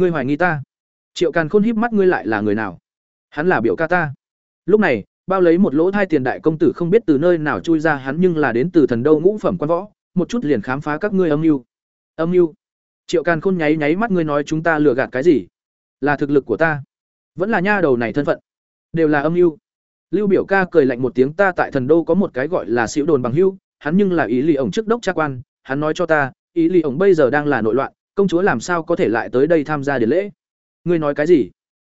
ngươi hoài nghi ta? Triệu càn khôn híp mắt, ngươi lại là người nào? Hắn là biểu ca ta. Lúc này, bao lấy một lỗ thai tiền đại công tử không biết từ nơi nào chui ra, hắn nhưng là đến từ thần đâu ngũ phẩm quan võ, một chút liền khám phá các ngươi âm mưu. Âm mưu? Triệu càn khôn nháy nháy mắt, ngươi nói chúng ta lừa gạt cái gì? Là thực lực của ta. Vẫn là nha đầu này thân phận. Đều là âm mưu. Lưu biểu ca cười lạnh một tiếng, ta tại thần đô có một cái gọi là xỉu đồn bằng hưu, hắn nhưng là ý lì ổng trước đốc cha quan, hắn nói cho ta, ý lì ổng bây giờ đang là nội loạn công chúa làm sao có thể lại tới đây tham gia điện lễ? Ngươi nói cái gì?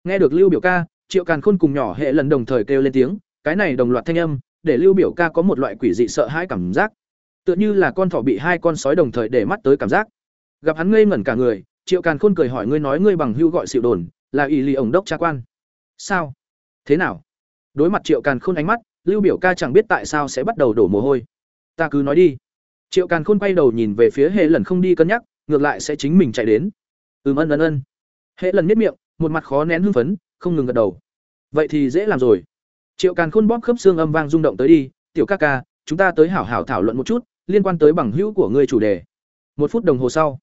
Nghe được lưu biểu ca, triệu càn khôn cùng nhỏ hệ lần đồng thời kêu lên tiếng, cái này đồng loạt thanh âm, để lưu biểu ca có một loại quỷ dị sợ hãi cảm giác. Tựa như là con thỏ bị hai con sói đồng thời để mắt tới cảm giác. Gặp hắn ngây ngẩn cả người, triệu càn khôn cười hỏi ngươi nói ngươi bằng hưu gọi xịu đồn, là ỷ lì ổng đốc cha quan. Sao? Thế nào? Đối mặt triệu càn khôn ánh mắt, lưu biểu ca chẳng biết tại sao sẽ bắt đầu đổ mồ hôi. Ta cứ nói đi. Triệu càn khôn quay đầu nhìn về phía hệ lần không đi cân nhắc ngược lại sẽ chính mình chạy đến. Ừm, ân ân ân. Hễ lần nhất miệng, một mặt khó nén hưng phấn, không ngừng gật đầu. Vậy thì dễ làm rồi. Triệu càn khôn bóp khớp xương âm vang rung động tới đi, tiểu ca ca, chúng ta tới hảo hảo thảo luận một chút, liên quan tới bằng hữu của ngươi chủ đề. Một phút đồng hồ sau,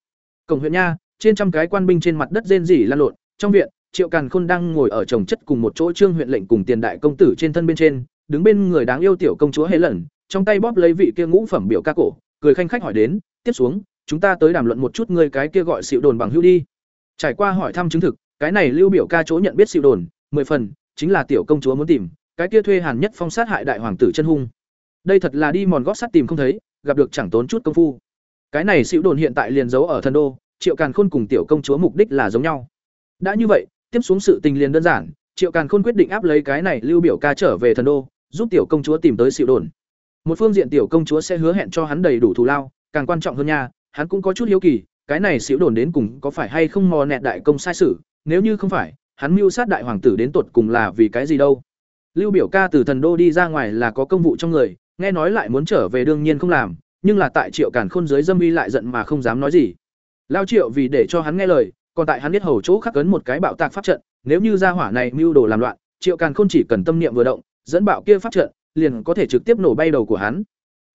cổng huyện nha, trên trăm cái quan binh trên mặt đất rên rỉ lan lộn. Trong viện, triệu càn khôn đang ngồi ở trồng chất cùng một chỗ trương huyện lệnh cùng tiền đại công tử trên thân bên trên, đứng bên người đáng yêu tiểu công chúa hễ lần trong tay bóp lấy vị kia ngũ phẩm biểu ca cổ, cười khanh khách hỏi đến, tiếp xuống chúng ta tới đàm luận một chút ngươi cái kia gọi xịu đồn bằng hữu đi. Trải qua hỏi thăm chứng thực, cái này lưu biểu ca chỗ nhận biết xịu đồn, mười phần, chính là tiểu công chúa muốn tìm, cái kia thuê hàn nhất phong sát hại đại hoàng tử chân hung. Đây thật là đi mòn gót sắt tìm không thấy, gặp được chẳng tốn chút công phu. Cái này xịu đồn hiện tại liền giấu ở thần đô, triệu càn khôn cùng tiểu công chúa mục đích là giống nhau. Đã như vậy, tiếp xuống sự tình liền đơn giản, triệu càn khôn quyết định áp lấy cái này lưu biểu ca trở về thần đô, giúp tiểu công chúa tìm tới xịu đồn. Một phương diện tiểu công chúa sẽ hứa hẹn cho hắn đầy đủ thù lao, càng quan trọng hơn nha hắn cũng có chút hiếu kỳ, cái này xỉu đồn đến cùng có phải hay không mò nẹt đại công sai sử nếu như không phải, hắn mưu sát đại hoàng tử đến tột cùng là vì cái gì đâu. Lưu biểu ca từ thần đô đi ra ngoài là có công vụ trong người, nghe nói lại muốn trở về đương nhiên không làm, nhưng là tại triệu càn khôn dưới dâm uy lại giận mà không dám nói gì. Lao triệu vì để cho hắn nghe lời, còn tại hắn biết hầu chỗ khắc cấn một cái bạo tạc pháp trận, nếu như gia hỏa này mưu đồ làm loạn, triệu càn khôn chỉ cần tâm niệm vừa động, dẫn bạo kia pháp trận, liền có thể trực tiếp nổ bay đầu của hắn.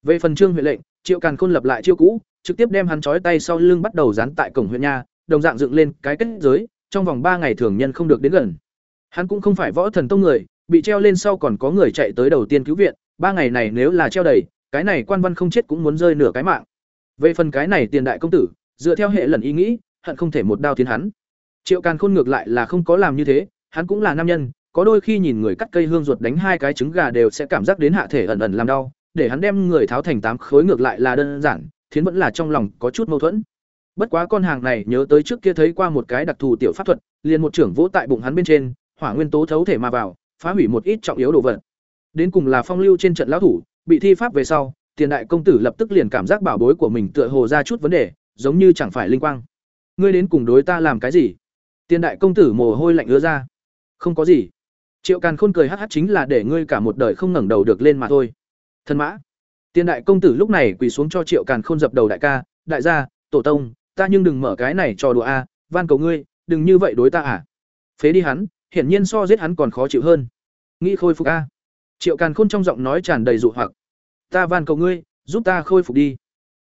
Về phần trương huệ lệnh triệu càn khôn lập lại chiêu cũ, trực tiếp đem hắn trói tay sau lưng bắt đầu dán tại cổng huyện nha, đồng dạng dựng lên cái kết giới, trong vòng ba ngày thường nhân không được đến gần. Hắn cũng không phải võ thần tông người, bị treo lên sau còn có người chạy tới đầu tiên cứu viện, ba ngày này nếu là treo đầy, cái này quan văn không chết cũng muốn rơi nửa cái mạng. Về phần cái này tiền đại công tử, dựa theo hệ lần ý nghĩ, hận không thể một đao tiến hắn. Triệu càn khôn ngược lại là không có làm như thế, hắn cũng là nam nhân, có đôi khi nhìn người cắt cây hương ruột đánh hai cái trứng gà đều sẽ cảm giác đến hạ thể ẩn ẩn làm đau để hắn đem người tháo thành tám khối ngược lại là đơn giản, thiến vẫn là trong lòng có chút mâu thuẫn. Bất quá con hàng này nhớ tới trước kia thấy qua một cái đặc thù tiểu pháp thuật, liền một trưởng vỗ tại bụng hắn bên trên, hỏa nguyên tố thấu thể mà vào, phá hủy một ít trọng yếu đồ vật. Đến cùng là phong lưu trên trận lão thủ, bị thi pháp về sau, tiền đại công tử lập tức liền cảm giác bảo bối của mình tựa hồ ra chút vấn đề, giống như chẳng phải linh quang. Ngươi đến cùng đối ta làm cái gì? Tiền đại công tử mồ hôi lạnh ứa ra. Không có gì. Triệu càn khôn cười hh chính là để ngươi cả một đời không ngẩng đầu được lên mà thôi thân mã. Tiền đại công tử lúc này quỳ xuống cho triệu càn khôn dập đầu đại ca, đại gia, tổ tông, ta nhưng đừng mở cái này cho đùa a, van cầu ngươi, đừng như vậy đối ta à. Phế đi hắn, hiển nhiên so giết hắn còn khó chịu hơn. Nghĩ khôi phục a. Triệu càn khôn trong giọng nói tràn đầy dụ hoặc. Ta van cầu ngươi, giúp ta khôi phục đi.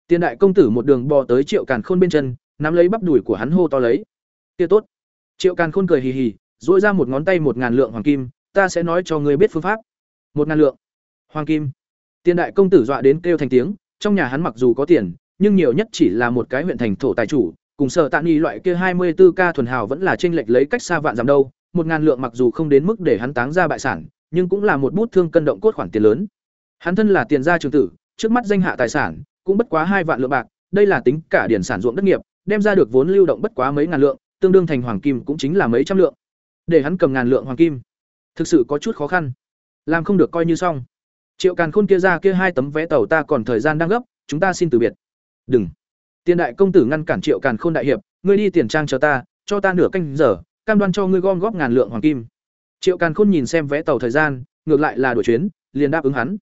Tiền đại công tử một đường bò tới triệu càn khôn bên chân, nắm lấy bắp đùi của hắn hô to lấy. Kia tốt. Triệu càn khôn cười hì hì dỗi ra một ngón tay một ngàn lượng hoàng kim, ta sẽ nói cho ngươi biết phương pháp. Một ngàn lượng. Hoàng kim tiền đại công tử dọa đến kêu thành tiếng, trong nhà hắn mặc dù có tiền, nhưng nhiều nhất chỉ là một cái huyện thành thổ tài chủ, cùng sở tạ nghi loại kia hai mươi 24k thuần hào vẫn là chênh lệch lấy cách xa vạn giảm đâu. Một ngàn lượng mặc dù không đến mức để hắn táng ra bại sản, nhưng cũng là một bút thương cân động cốt khoản tiền lớn. Hắn thân là tiền gia trường tử, trước mắt danh hạ tài sản cũng bất quá hai vạn lượng bạc, đây là tính cả điển sản ruộng đất nghiệp, đem ra được vốn lưu động bất quá mấy ngàn lượng, tương đương thành hoàng kim cũng chính là mấy trăm lượng. Để hắn cầm ngàn lượng hoàng kim, thực sự có chút khó khăn. Làm không được coi như xong triệu càn khôn kia ra kia hai tấm vé tàu ta còn thời gian đang gấp, chúng ta xin từ biệt. Đừng. Tiền đại công tử ngăn cản triệu càn khôn đại hiệp, ngươi đi tiền trang chờ ta, cho ta nửa canh giờ, cam đoan cho ngươi gom góp ngàn lượng hoàng kim. Triệu càn khôn nhìn xem vé tàu thời gian, ngược lại là đổi chuyến, liền đáp ứng hắn.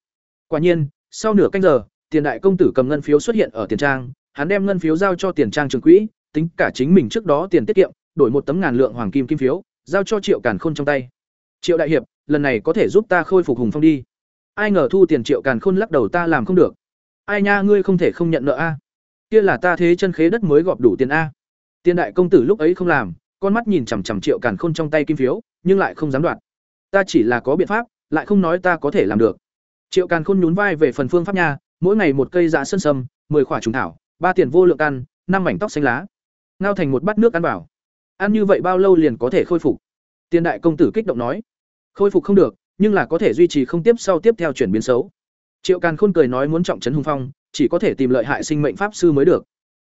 Quả nhiên, sau nửa canh giờ, tiền đại công tử cầm ngân phiếu xuất hiện ở tiền trang, hắn đem ngân phiếu giao cho tiền trang trường quỹ, tính cả chính mình trước đó tiền tiết kiệm, đổi một tấm ngàn lượng hoàng kim kim phiếu, giao cho triệu càn khôn trong tay. Triệu đại hiệp, lần này có thể giúp ta khôi phục hùng phong đi ai ngờ thu tiền triệu càn khôn lắc đầu ta làm không được ai nha ngươi không thể không nhận nợ a à? kia là ta thế chân khế đất mới gọp đủ tiền a à? tiền đại công tử lúc ấy không làm con mắt nhìn chằm chằm Triệu Càn Khôn trong tay kim phiếu, nhưng lại không dám đoạt. Ta chỉ là có biện pháp, lại không nói ta có thể làm được. Triệu Càn Khôn nhún vai về phần phương pháp nha, mỗi ngày một cây dạ sân sâm, mười khỏa trùng thảo, ba tiền vô lượng ăn, năm mảnh tóc xanh lá. Ngao thành một bát nước ăn vào. Ăn như vậy bao lâu liền có thể khôi phục? Tiên đại công tử kích động nói. Khôi phục không được, nhưng là có thể duy trì không tiếp sau tiếp theo chuyển biến xấu. Triệu Càn Khôn cười nói muốn trọng trấn hùng phong, chỉ có thể tìm lợi hại sinh mệnh pháp sư mới được.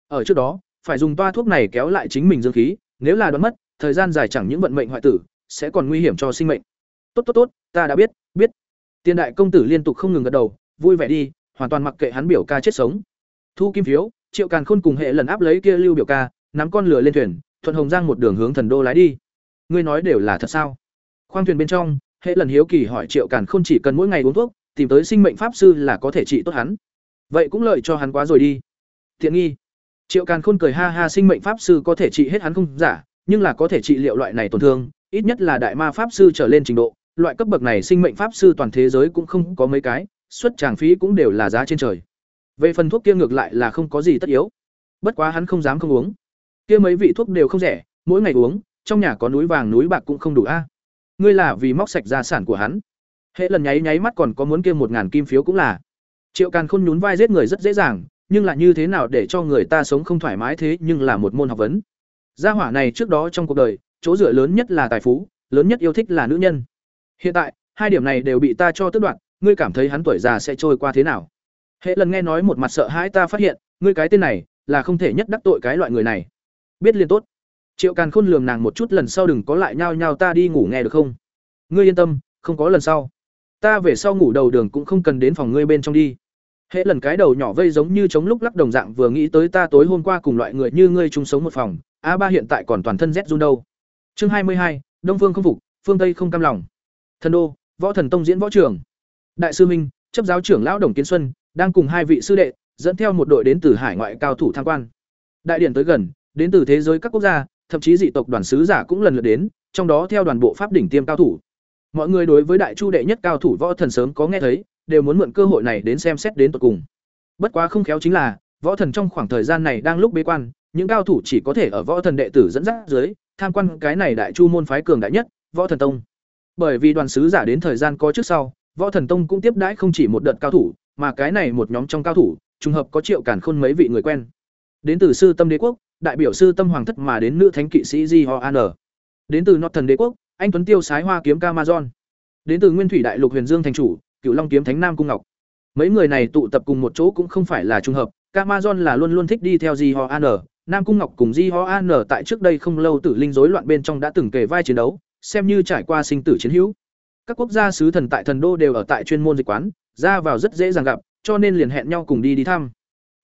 Ở trước đó, phải dùng toa thuốc này kéo lại chính mình dương khí, nếu là đoán mất, thời gian dài chẳng những vận mệnh hoại tử, sẽ còn nguy hiểm cho sinh mệnh. Tốt tốt tốt, ta đã biết, biết. Tiên đại công tử liên tục không ngừng gật đầu, vui vẻ đi, hoàn toàn mặc kệ hắn biểu ca chết sống. Thu kim phiếu, Triệu Càn Khôn cùng hệ lần áp lấy kia Lưu biểu ca, nắm con lửa lên thuyền, thuận Hồng Giang một đường hướng thần đô lái đi. Ngươi nói đều là thật sao? Khoang thuyền bên trong, hệ lần hiếu kỳ hỏi Triệu Càn Khôn chỉ cần mỗi ngày uống thuốc, tìm tới sinh mệnh pháp sư là có thể trị tốt hắn. Vậy cũng lợi cho hắn quá rồi đi. Tiện nghi. Triệu Càn Khôn cười ha ha sinh mệnh pháp sư có thể trị hết hắn không giả, nhưng là có thể trị liệu loại này tổn thương, ít nhất là đại ma pháp sư trở lên trình độ, loại cấp bậc này sinh mệnh pháp sư toàn thế giới cũng không có mấy cái, xuất tràng phí cũng đều là giá trên trời. Về phần thuốc kia ngược lại là không có gì tất yếu. Bất quá hắn không dám không uống. Kia mấy vị thuốc đều không rẻ, mỗi ngày uống, trong nhà có núi vàng núi bạc cũng không đủ a. Ngươi là vì móc sạch gia sản của hắn. Hệ lần nháy nháy mắt còn có muốn kia một ngàn kim phiếu cũng là. Triệu Càn Khôn nhún vai giết người rất dễ dàng, nhưng là như thế nào để cho người ta sống không thoải mái thế nhưng là một môn học vấn. Gia hỏa này trước đó trong cuộc đời, chỗ dựa lớn nhất là tài phú, lớn nhất yêu thích là nữ nhân. Hiện tại, hai điểm này đều bị ta cho tước đoạt, ngươi cảm thấy hắn tuổi già sẽ trôi qua thế nào? Hệ lần nghe nói một mặt sợ hãi ta phát hiện, ngươi cái tên này là không thể nhất đắc tội cái loại người này. Biết liên tốt. Triệu Càn Khôn lường nàng một chút lần sau đừng có lại nhao nhao ta đi ngủ nghe được không? Ngươi yên tâm, không có lần sau. Ta về sau ngủ đầu đường cũng không cần đến phòng ngươi bên trong đi. Hễ lần cái đầu nhỏ vây giống như chống lúc lắc đồng dạng vừa nghĩ tới ta tối hôm qua cùng loại người như ngươi chung sống một phòng, a ba hiện tại còn toàn thân rét run đâu. Chương hai mươi hai, Đông Phương không phục, phương Tây không cam lòng. Thần đô, Võ Thần Tông diễn võ trường. Đại sư Minh, chấp giáo trưởng lão Đồng Kiến Xuân, đang cùng hai vị sư đệ, dẫn theo một đội đến từ hải ngoại cao thủ tham quan. Đại điện tới gần, đến từ thế giới các quốc gia, thậm chí dị tộc đoàn sứ giả cũng lần lượt đến, trong đó theo đoàn bộ pháp đỉnh tiêm cao thủ. Mọi người đối với đại chu đệ nhất cao thủ võ thần sớm có nghe thấy, đều muốn mượn cơ hội này đến xem xét đến tận cùng. Bất quá không khéo chính là, võ thần trong khoảng thời gian này đang lúc bế quan, những cao thủ chỉ có thể ở võ thần đệ tử dẫn dắt dưới, tham quan cái này đại chu môn phái cường đại nhất, võ thần tông. Bởi vì đoàn sứ giả đến thời gian có trước sau, võ thần tông cũng tiếp đãi không chỉ một đợt cao thủ, mà cái này một nhóm trong cao thủ, trùng hợp có triệu cản khôn mấy vị người quen. Đến từ sư tâm đế quốc, đại biểu sư tâm hoàng thất mà đến nữ thánh kỵ sĩ Di Ho An. Đến từ Northern đế quốc, anh tuấn tiêu sái hoa kiếm Camazon. Đến từ Nguyên Thủy đại lục Huyền Dương thành chủ, Cựu Long kiếm thánh Nam cung ngọc. Mấy người này tụ tập cùng một chỗ cũng không phải là trùng hợp, Camazon là luôn luôn thích đi theo Di Ho An. Nam cung ngọc cùng Di Ho An tại trước đây không lâu tử linh rối loạn bên trong đã từng kể vai chiến đấu, xem như trải qua sinh tử chiến hữu. Các quốc gia sứ thần tại thần đô đều ở tại chuyên môn dịch quán, ra vào rất dễ dàng gặp, cho nên liền hẹn nhau cùng đi đi thăm.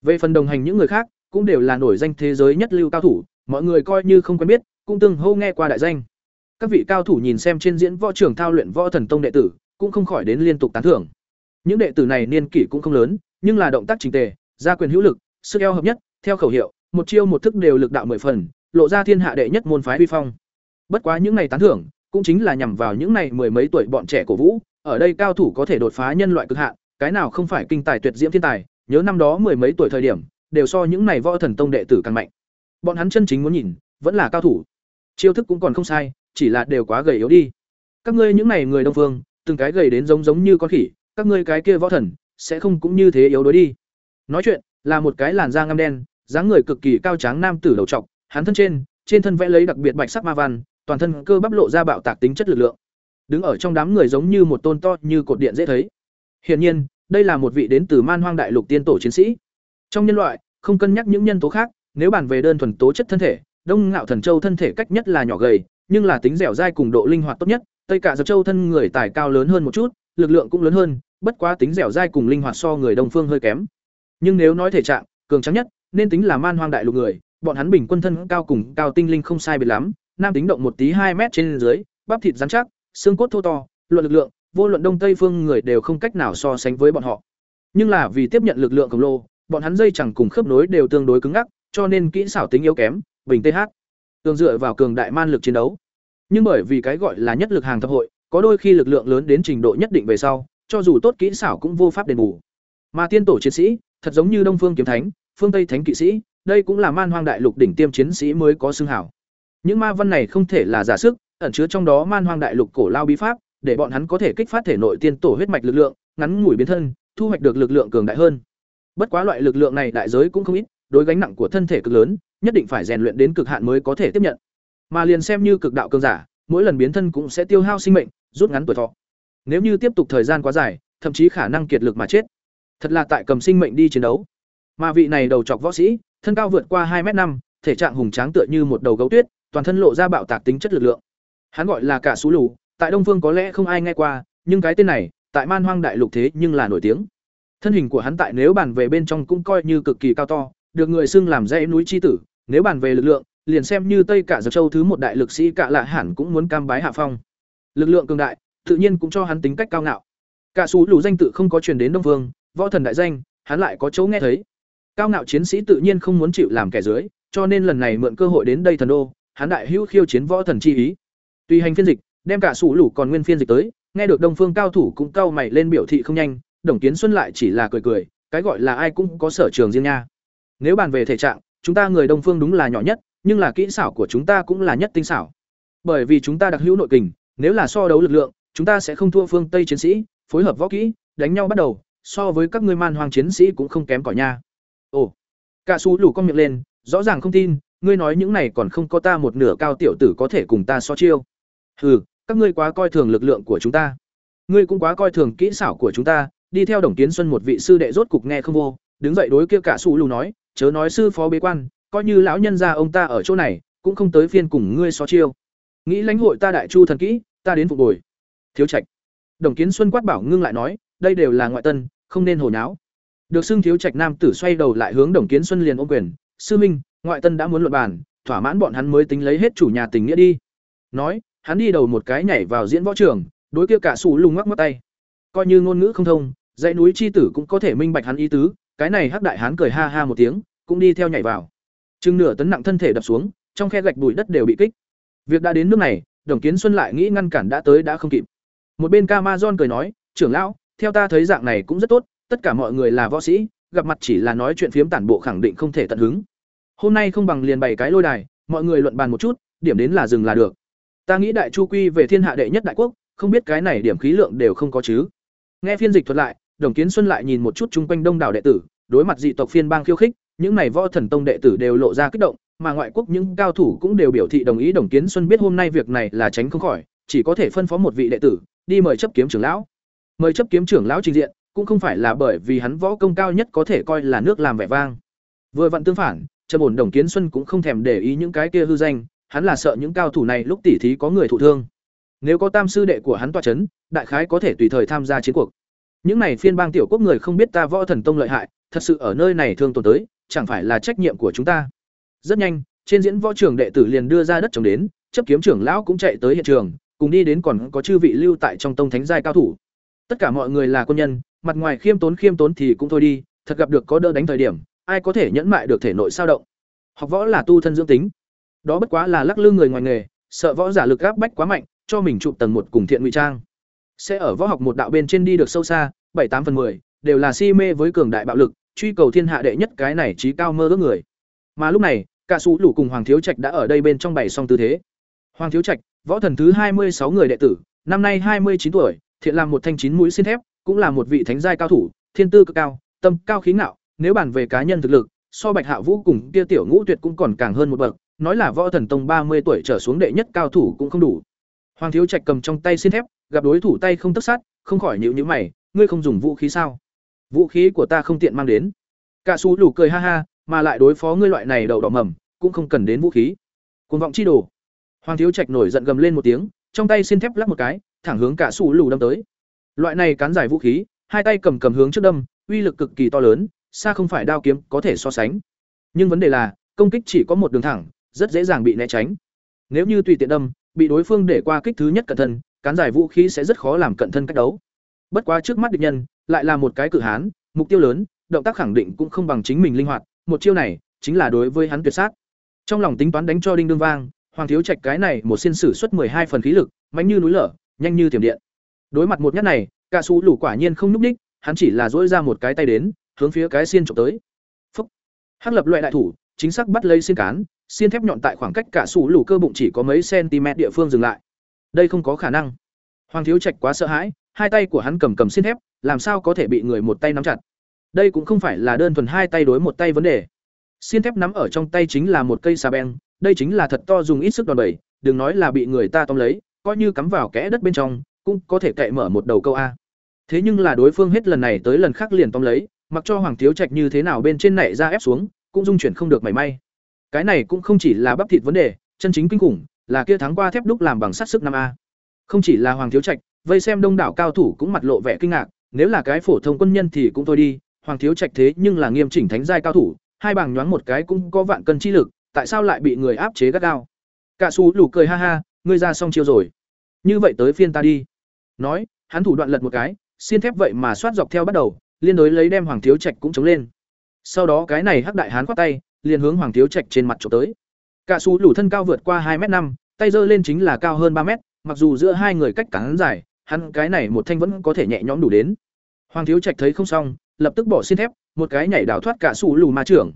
Về phần đồng hành những người khác, cũng đều là nổi danh thế giới nhất lưu cao thủ, mọi người coi như không quen biết, cũng từng hô nghe qua đại danh. Các vị cao thủ nhìn xem trên diễn võ trường thao luyện võ thần tông đệ tử, cũng không khỏi đến liên tục tán thưởng. Những đệ tử này niên kỷ cũng không lớn, nhưng là động tác chỉnh tề, gia quyền hữu lực, sức eo hợp nhất, theo khẩu hiệu, một chiêu một thức đều lực đạo mười phần, lộ ra thiên hạ đệ nhất môn phái uy phong. Bất quá những này tán thưởng, cũng chính là nhằm vào những này mười mấy tuổi bọn trẻ cổ vũ, ở đây cao thủ có thể đột phá nhân loại cực hạn, cái nào không phải kinh tài tuyệt diễm thiên tài, nhớ năm đó mười mấy tuổi thời điểm, đều so những này võ thần tông đệ tử càng mạnh. Bọn hắn chân chính muốn nhìn, vẫn là cao thủ. Chiêu thức cũng còn không sai, chỉ là đều quá gầy yếu đi. Các ngươi những này người Đông phương, từng cái gầy đến giống giống như con khỉ, các ngươi cái kia võ thần, sẽ không cũng như thế yếu đuối đi. Nói chuyện, là một cái làn da ngăm đen, dáng người cực kỳ cao tráng nam tử đầu trọc, hắn thân trên, trên thân vẽ lấy đặc biệt bạch sắc ma văn, toàn thân cơ bắp lộ ra bạo tạc tính chất lực lượng. Đứng ở trong đám người giống như một tôn to như cột điện dễ thấy. Hiển nhiên, đây là một vị đến từ Man Hoang Đại Lục tiên tổ chiến sĩ. Trong nhân loại, không cân nhắc những nhân tố khác, nếu bàn về đơn thuần tố chất thân thể, Đông Ngạo Thần Châu thân thể cách nhất là nhỏ gầy, nhưng là tính dẻo dai cùng độ linh hoạt tốt nhất, Tây Cả Dập Châu thân người tài cao lớn hơn một chút, lực lượng cũng lớn hơn, bất quá tính dẻo dai cùng linh hoạt so người Đông phương hơi kém. Nhưng nếu nói thể trạng, cường tráng nhất, nên tính là Man Hoang Đại Lục người, bọn hắn bình quân thân cao cùng cao tinh linh không sai biệt lắm, nam tính động một tí hai mét trên dưới, bắp thịt rắn chắc, xương cốt thô to, luận lực lượng, vô luận đông tây phương người đều không cách nào so sánh với bọn họ. Nhưng là vì tiếp nhận lực lượng khổng lồ, bọn hắn dây chẳng cùng khớp nối đều tương đối cứng ngắc, cho nên kỹ xảo tính yếu kém, bình TH. Tương dựa vào cường đại man lực chiến đấu. Nhưng bởi vì cái gọi là nhất lực hàng thập hội, có đôi khi lực lượng lớn đến trình độ nhất định về sau, cho dù tốt kỹ xảo cũng vô pháp đền bù. Mà tiên tổ chiến sĩ, thật giống như Đông Phương kiếm thánh, phương Tây thánh kỵ sĩ, đây cũng là man hoang đại lục đỉnh tiêm chiến sĩ mới có xưng hảo. Những ma văn này không thể là giả sức, ẩn chứa trong đó man hoang đại lục cổ lao bí pháp, để bọn hắn có thể kích phát thể nội tiên tổ huyết mạch lực lượng, ngắn ngủi biến thân, thu hoạch được lực lượng cường đại hơn. Bất quá loại lực lượng này đại giới cũng không ít, đối gánh nặng của thân thể cực lớn, nhất định phải rèn luyện đến cực hạn mới có thể tiếp nhận. Mà liền xem như cực đạo cường giả, mỗi lần biến thân cũng sẽ tiêu hao sinh mệnh, rút ngắn tuổi thọ. Nếu như tiếp tục thời gian quá dài, thậm chí khả năng kiệt lực mà chết. Thật là tại cầm sinh mệnh đi chiến đấu. Mà vị này đầu trọc võ sĩ, thân cao vượt qua hai m năm, thể trạng hùng tráng tựa như một đầu gấu tuyết, toàn thân lộ ra bạo tạc tính chất lực lượng. Hắn gọi là cả sú lù, tại Đông Phương có lẽ không ai nghe qua, nhưng cái tên này, tại Man Hoang đại lục thế nhưng là nổi tiếng. Thân hình của hắn tại nếu bàn về bên trong cũng coi như cực kỳ cao to, được người xưng làm dãy núi chi tử, nếu bàn về lực lượng, liền xem như Tây cả Dập Châu thứ một đại lực sĩ cả lạ hẳn cũng muốn cam bái hạ phong. Lực lượng cường đại, tự nhiên cũng cho hắn tính cách cao ngạo. Cả sú lũ danh tự không có truyền đến Đông Phương, võ thần đại danh, hắn lại có chỗ nghe thấy. Cao ngạo chiến sĩ tự nhiên không muốn chịu làm kẻ dưới, cho nên lần này mượn cơ hội đến đây thần đô, hắn đại hữu khiêu chiến võ thần chi ý. Tùy hành phiên dịch, đem cả sú lũ còn nguyên phiên dịch tới, nghe được Đông Phương cao thủ cũng cao mày lên biểu thị không nhanh, Đồng Kiến Xuân lại chỉ là cười cười, cái gọi là ai cũng có sở trường riêng nha. Nếu bàn về thể trạng, chúng ta người Đông Phương đúng là nhỏ nhất, nhưng là kỹ xảo của chúng ta cũng là nhất tinh xảo. Bởi vì chúng ta đặc hữu nội kình, nếu là so đấu lực lượng, chúng ta sẽ không thua phương Tây chiến sĩ, phối hợp võ kỹ, đánh nhau bắt đầu, so với các ngươi man hoang chiến sĩ cũng không kém cỏi nha. Ồ. Cả sú lủ con miệng lên, rõ ràng không tin, ngươi nói những này còn không có ta một nửa cao tiểu tử có thể cùng ta so chiêu. Hừ, các ngươi quá coi thường lực lượng của chúng ta. Ngươi cũng quá coi thường kỹ xảo của chúng ta, đi theo Đồng Kiến Xuân một vị sư đệ rốt cục nghe không vô, đứng dậy đối kia cả sú lù nói, chớ nói sư phó bế quan, coi như lão nhân gia ông ta ở chỗ này, cũng không tới phiên cùng ngươi so chiêu. Nghĩ lãnh hội ta đại chu thần kỹ, ta đến phục bồi. Thiếu Trạch. Đồng Kiến Xuân quát bảo ngưng lại nói, đây đều là ngoại tân, không nên hồ nháo. Được xưng thiếu trạch nam tử xoay đầu lại hướng Đồng Kiến Xuân liền ôm quyền, "Sư minh, ngoại tân đã muốn luận bàn, thỏa mãn bọn hắn mới tính lấy hết chủ nhà tình nghĩa đi." Nói, hắn đi đầu một cái nhảy vào diễn võ trường, đối kia cả xù lùng ngoắc mất tay. Coi như ngôn ngữ không thông, dãy núi chi tử cũng có thể minh bạch hắn ý tứ, cái này hắc đại hán cười ha ha một tiếng, cũng đi theo nhảy vào. Chừng nửa tấn nặng thân thể đập xuống, trong khe gạch bụi đất đều bị kích. Việc đã đến nước này, Đồng Kiến Xuân lại nghĩ ngăn cản đã tới đã không kịp. Một bên Camazon cười nói, "Trưởng lão, theo ta thấy dạng này cũng rất tốt, tất cả mọi người là võ sĩ, gặp mặt chỉ là nói chuyện phiếm tản bộ khẳng định không thể tận hứng. Hôm nay không bằng liền bày cái lôi đài, mọi người luận bàn một chút, điểm đến là dừng là được. Ta nghĩ Đại Chu quy về thiên hạ đệ nhất đại quốc, không biết cái này điểm khí lượng đều không có chứ. Nghe phiên dịch thuật lại, Đồng Kiến Xuân lại nhìn một chút chung quanh đông đảo đệ tử, đối mặt dị tộc phiên bang khiêu khích, những này võ thần tông đệ tử đều lộ ra kích động, mà ngoại quốc những cao thủ cũng đều biểu thị đồng ý Đồng Kiến Xuân biết hôm nay việc này là tránh không khỏi, chỉ có thể phân phó một vị đệ tử đi mời chấp kiếm trưởng lão. Mời chấp kiếm trưởng lão trình diện, cũng không phải là bởi vì hắn võ công cao nhất có thể coi là nước làm vẻ vang. Vừa vặn tương phản, Trầm ổn Đồng Kiến Xuân cũng không thèm để ý những cái kia hư danh, hắn là sợ những cao thủ này lúc tỉ thí có người thụ thương. Nếu có tam sư đệ của hắn tọa chấn, đại khái có thể tùy thời tham gia chiến cuộc. Những này phiên bang tiểu quốc người không biết ta võ thần tông lợi hại, thật sự ở nơi này thương tồn tới, chẳng phải là trách nhiệm của chúng ta. Rất nhanh, trên diễn võ trường đệ tử liền đưa ra đất trồng đến, chấp kiếm trưởng lão cũng chạy tới hiện trường, cùng đi đến còn có chư vị lưu tại trong tông thánh giai cao thủ. Tất cả mọi người là quân nhân, mặt ngoài khiêm tốn khiêm tốn thì cũng thôi đi, thật gặp được có đỡ đánh thời điểm, ai có thể nhẫn mại được thể nội sao động. Học võ là tu thân dưỡng tính. Đó bất quá là lắc lư người ngoài nghề, sợ võ giả lực áp bách quá mạnh, cho mình chụp tầng một cùng thiện ngụy trang. Sẽ ở võ học một đạo bên trên đi được sâu xa, bảy tám phần 10, đều là si mê với cường đại bạo lực, truy cầu thiên hạ đệ nhất cái này trí cao mơ ước người. Mà lúc này, cả sủ lũ cùng Hoàng Thiếu Trạch đã ở đây bên trong bảy song tư thế. Hoàng Thiếu Trạch, võ thần thứ hai mươi sáu người đệ tử, năm nay hai mươi chín tuổi, thiện làm một thanh chín mũi xin thép, cũng là một vị thánh giai cao thủ, thiên tư cực cao, tâm cao khí ngạo, nếu bàn về cá nhân thực lực, so Bạch Hạ Vũ cùng kia tiểu Ngũ Tuyệt cũng còn càng hơn một bậc, nói là võ thần tông ba mươi tuổi trở xuống đệ nhất cao thủ cũng không đủ. Hoàng Thiếu Trạch cầm trong tay xin thép, gặp đối thủ tay không tất sát, không khỏi nhíu nhíu mày, ngươi không dùng vũ khí sao? Vũ khí của ta không tiện mang đến. Cả sú lủ cười ha ha, mà lại đối phó ngươi loại này đầu đỏ mầm, cũng không cần đến vũ khí. Cuồng vọng chi đồ. Hoàng Thiếu Trạch nổi giận gầm lên một tiếng, trong tay xin thép lắc một cái, thẳng hướng cả sú lủ đâm tới. Loại này cán giải vũ khí, hai tay cầm cầm hướng trước đâm, uy lực cực kỳ to lớn, xa không phải đao kiếm có thể so sánh. Nhưng vấn đề là, công kích chỉ có một đường thẳng, rất dễ dàng bị né tránh. Nếu như tùy tiện đâm, bị đối phương để qua kích thứ nhất cẩn thân, cán giải vũ khí sẽ rất khó làm cận thân cách đấu. Bất quá trước mắt địch nhân, lại là một cái cự hán, mục tiêu lớn, động tác khẳng định cũng không bằng chính mình linh hoạt, một chiêu này chính là đối với hắn tuyệt sát. Trong lòng tính toán đánh cho đinh đương vang, Hoàng thiếu trạch cái này một xiên sử xuất hai phần khí lực, mạnh như núi lở, nhanh như thiểm điện. Đối mặt một nhát này, cả sú lũ quả nhiên không núp đích, hắn chỉ là duỗi ra một cái tay đến, hướng phía cái xiên chụp tới. Phúc! Hắc lập loại đại thủ, chính xác bắt lấy xiên cán, xiên thép nhọn tại khoảng cách cả sủ lũ cơ bụng chỉ có mấy cm địa phương dừng lại đây không có khả năng. Hoàng thiếu trạch quá sợ hãi, hai tay của hắn cầm cầm xiên thép, làm sao có thể bị người một tay nắm chặt? Đây cũng không phải là đơn thuần hai tay đối một tay vấn đề. Xiên thép nắm ở trong tay chính là một cây xà beng, đây chính là thật to dùng ít sức đòn bẩy, đừng nói là bị người ta tóm lấy, coi như cắm vào kẽ đất bên trong, cũng có thể cậy mở một đầu câu a. Thế nhưng là đối phương hết lần này tới lần khác liền tóm lấy, mặc cho hoàng thiếu trạch như thế nào bên trên này ra ép xuống, cũng dung chuyển không được mảy may. Cái này cũng không chỉ là bắp thịt vấn đề, chân chính kinh khủng là kia thắng qua thép đúc làm bằng sắt sức năm a. Không chỉ là hoàng thiếu trạch, vây xem đông đảo cao thủ cũng mặt lộ vẻ kinh ngạc, nếu là cái phổ thông quân nhân thì cũng thôi đi, hoàng thiếu trạch thế nhưng là nghiêm chỉnh thánh giai cao thủ, hai bảng nhoáng một cái cũng có vạn cân chi lực, tại sao lại bị người áp chế gắt gao? Cả xù lù cười ha ha, ngươi ra xong chiêu rồi. Như vậy tới phiên ta đi. Nói, hắn thủ đoạn lật một cái, xiên thép vậy mà xoát dọc theo bắt đầu, liên đối lấy đem hoàng thiếu trạch cũng chống lên. Sau đó cái này hắc đại hán khoát tay, liền hướng hoàng thiếu trạch trên mặt trộm tới cả sú lù thân cao vượt qua hai m năm, tay giơ lên chính là cao hơn ba mét, mặc dù giữa hai người cách cản dài, hắn cái này một thanh vẫn có thể nhẹ nhõm đủ đến. Hoàng thiếu trạch thấy không xong, lập tức bỏ xiên thép, một cái nhảy đảo thoát cả sú lù ma trưởng.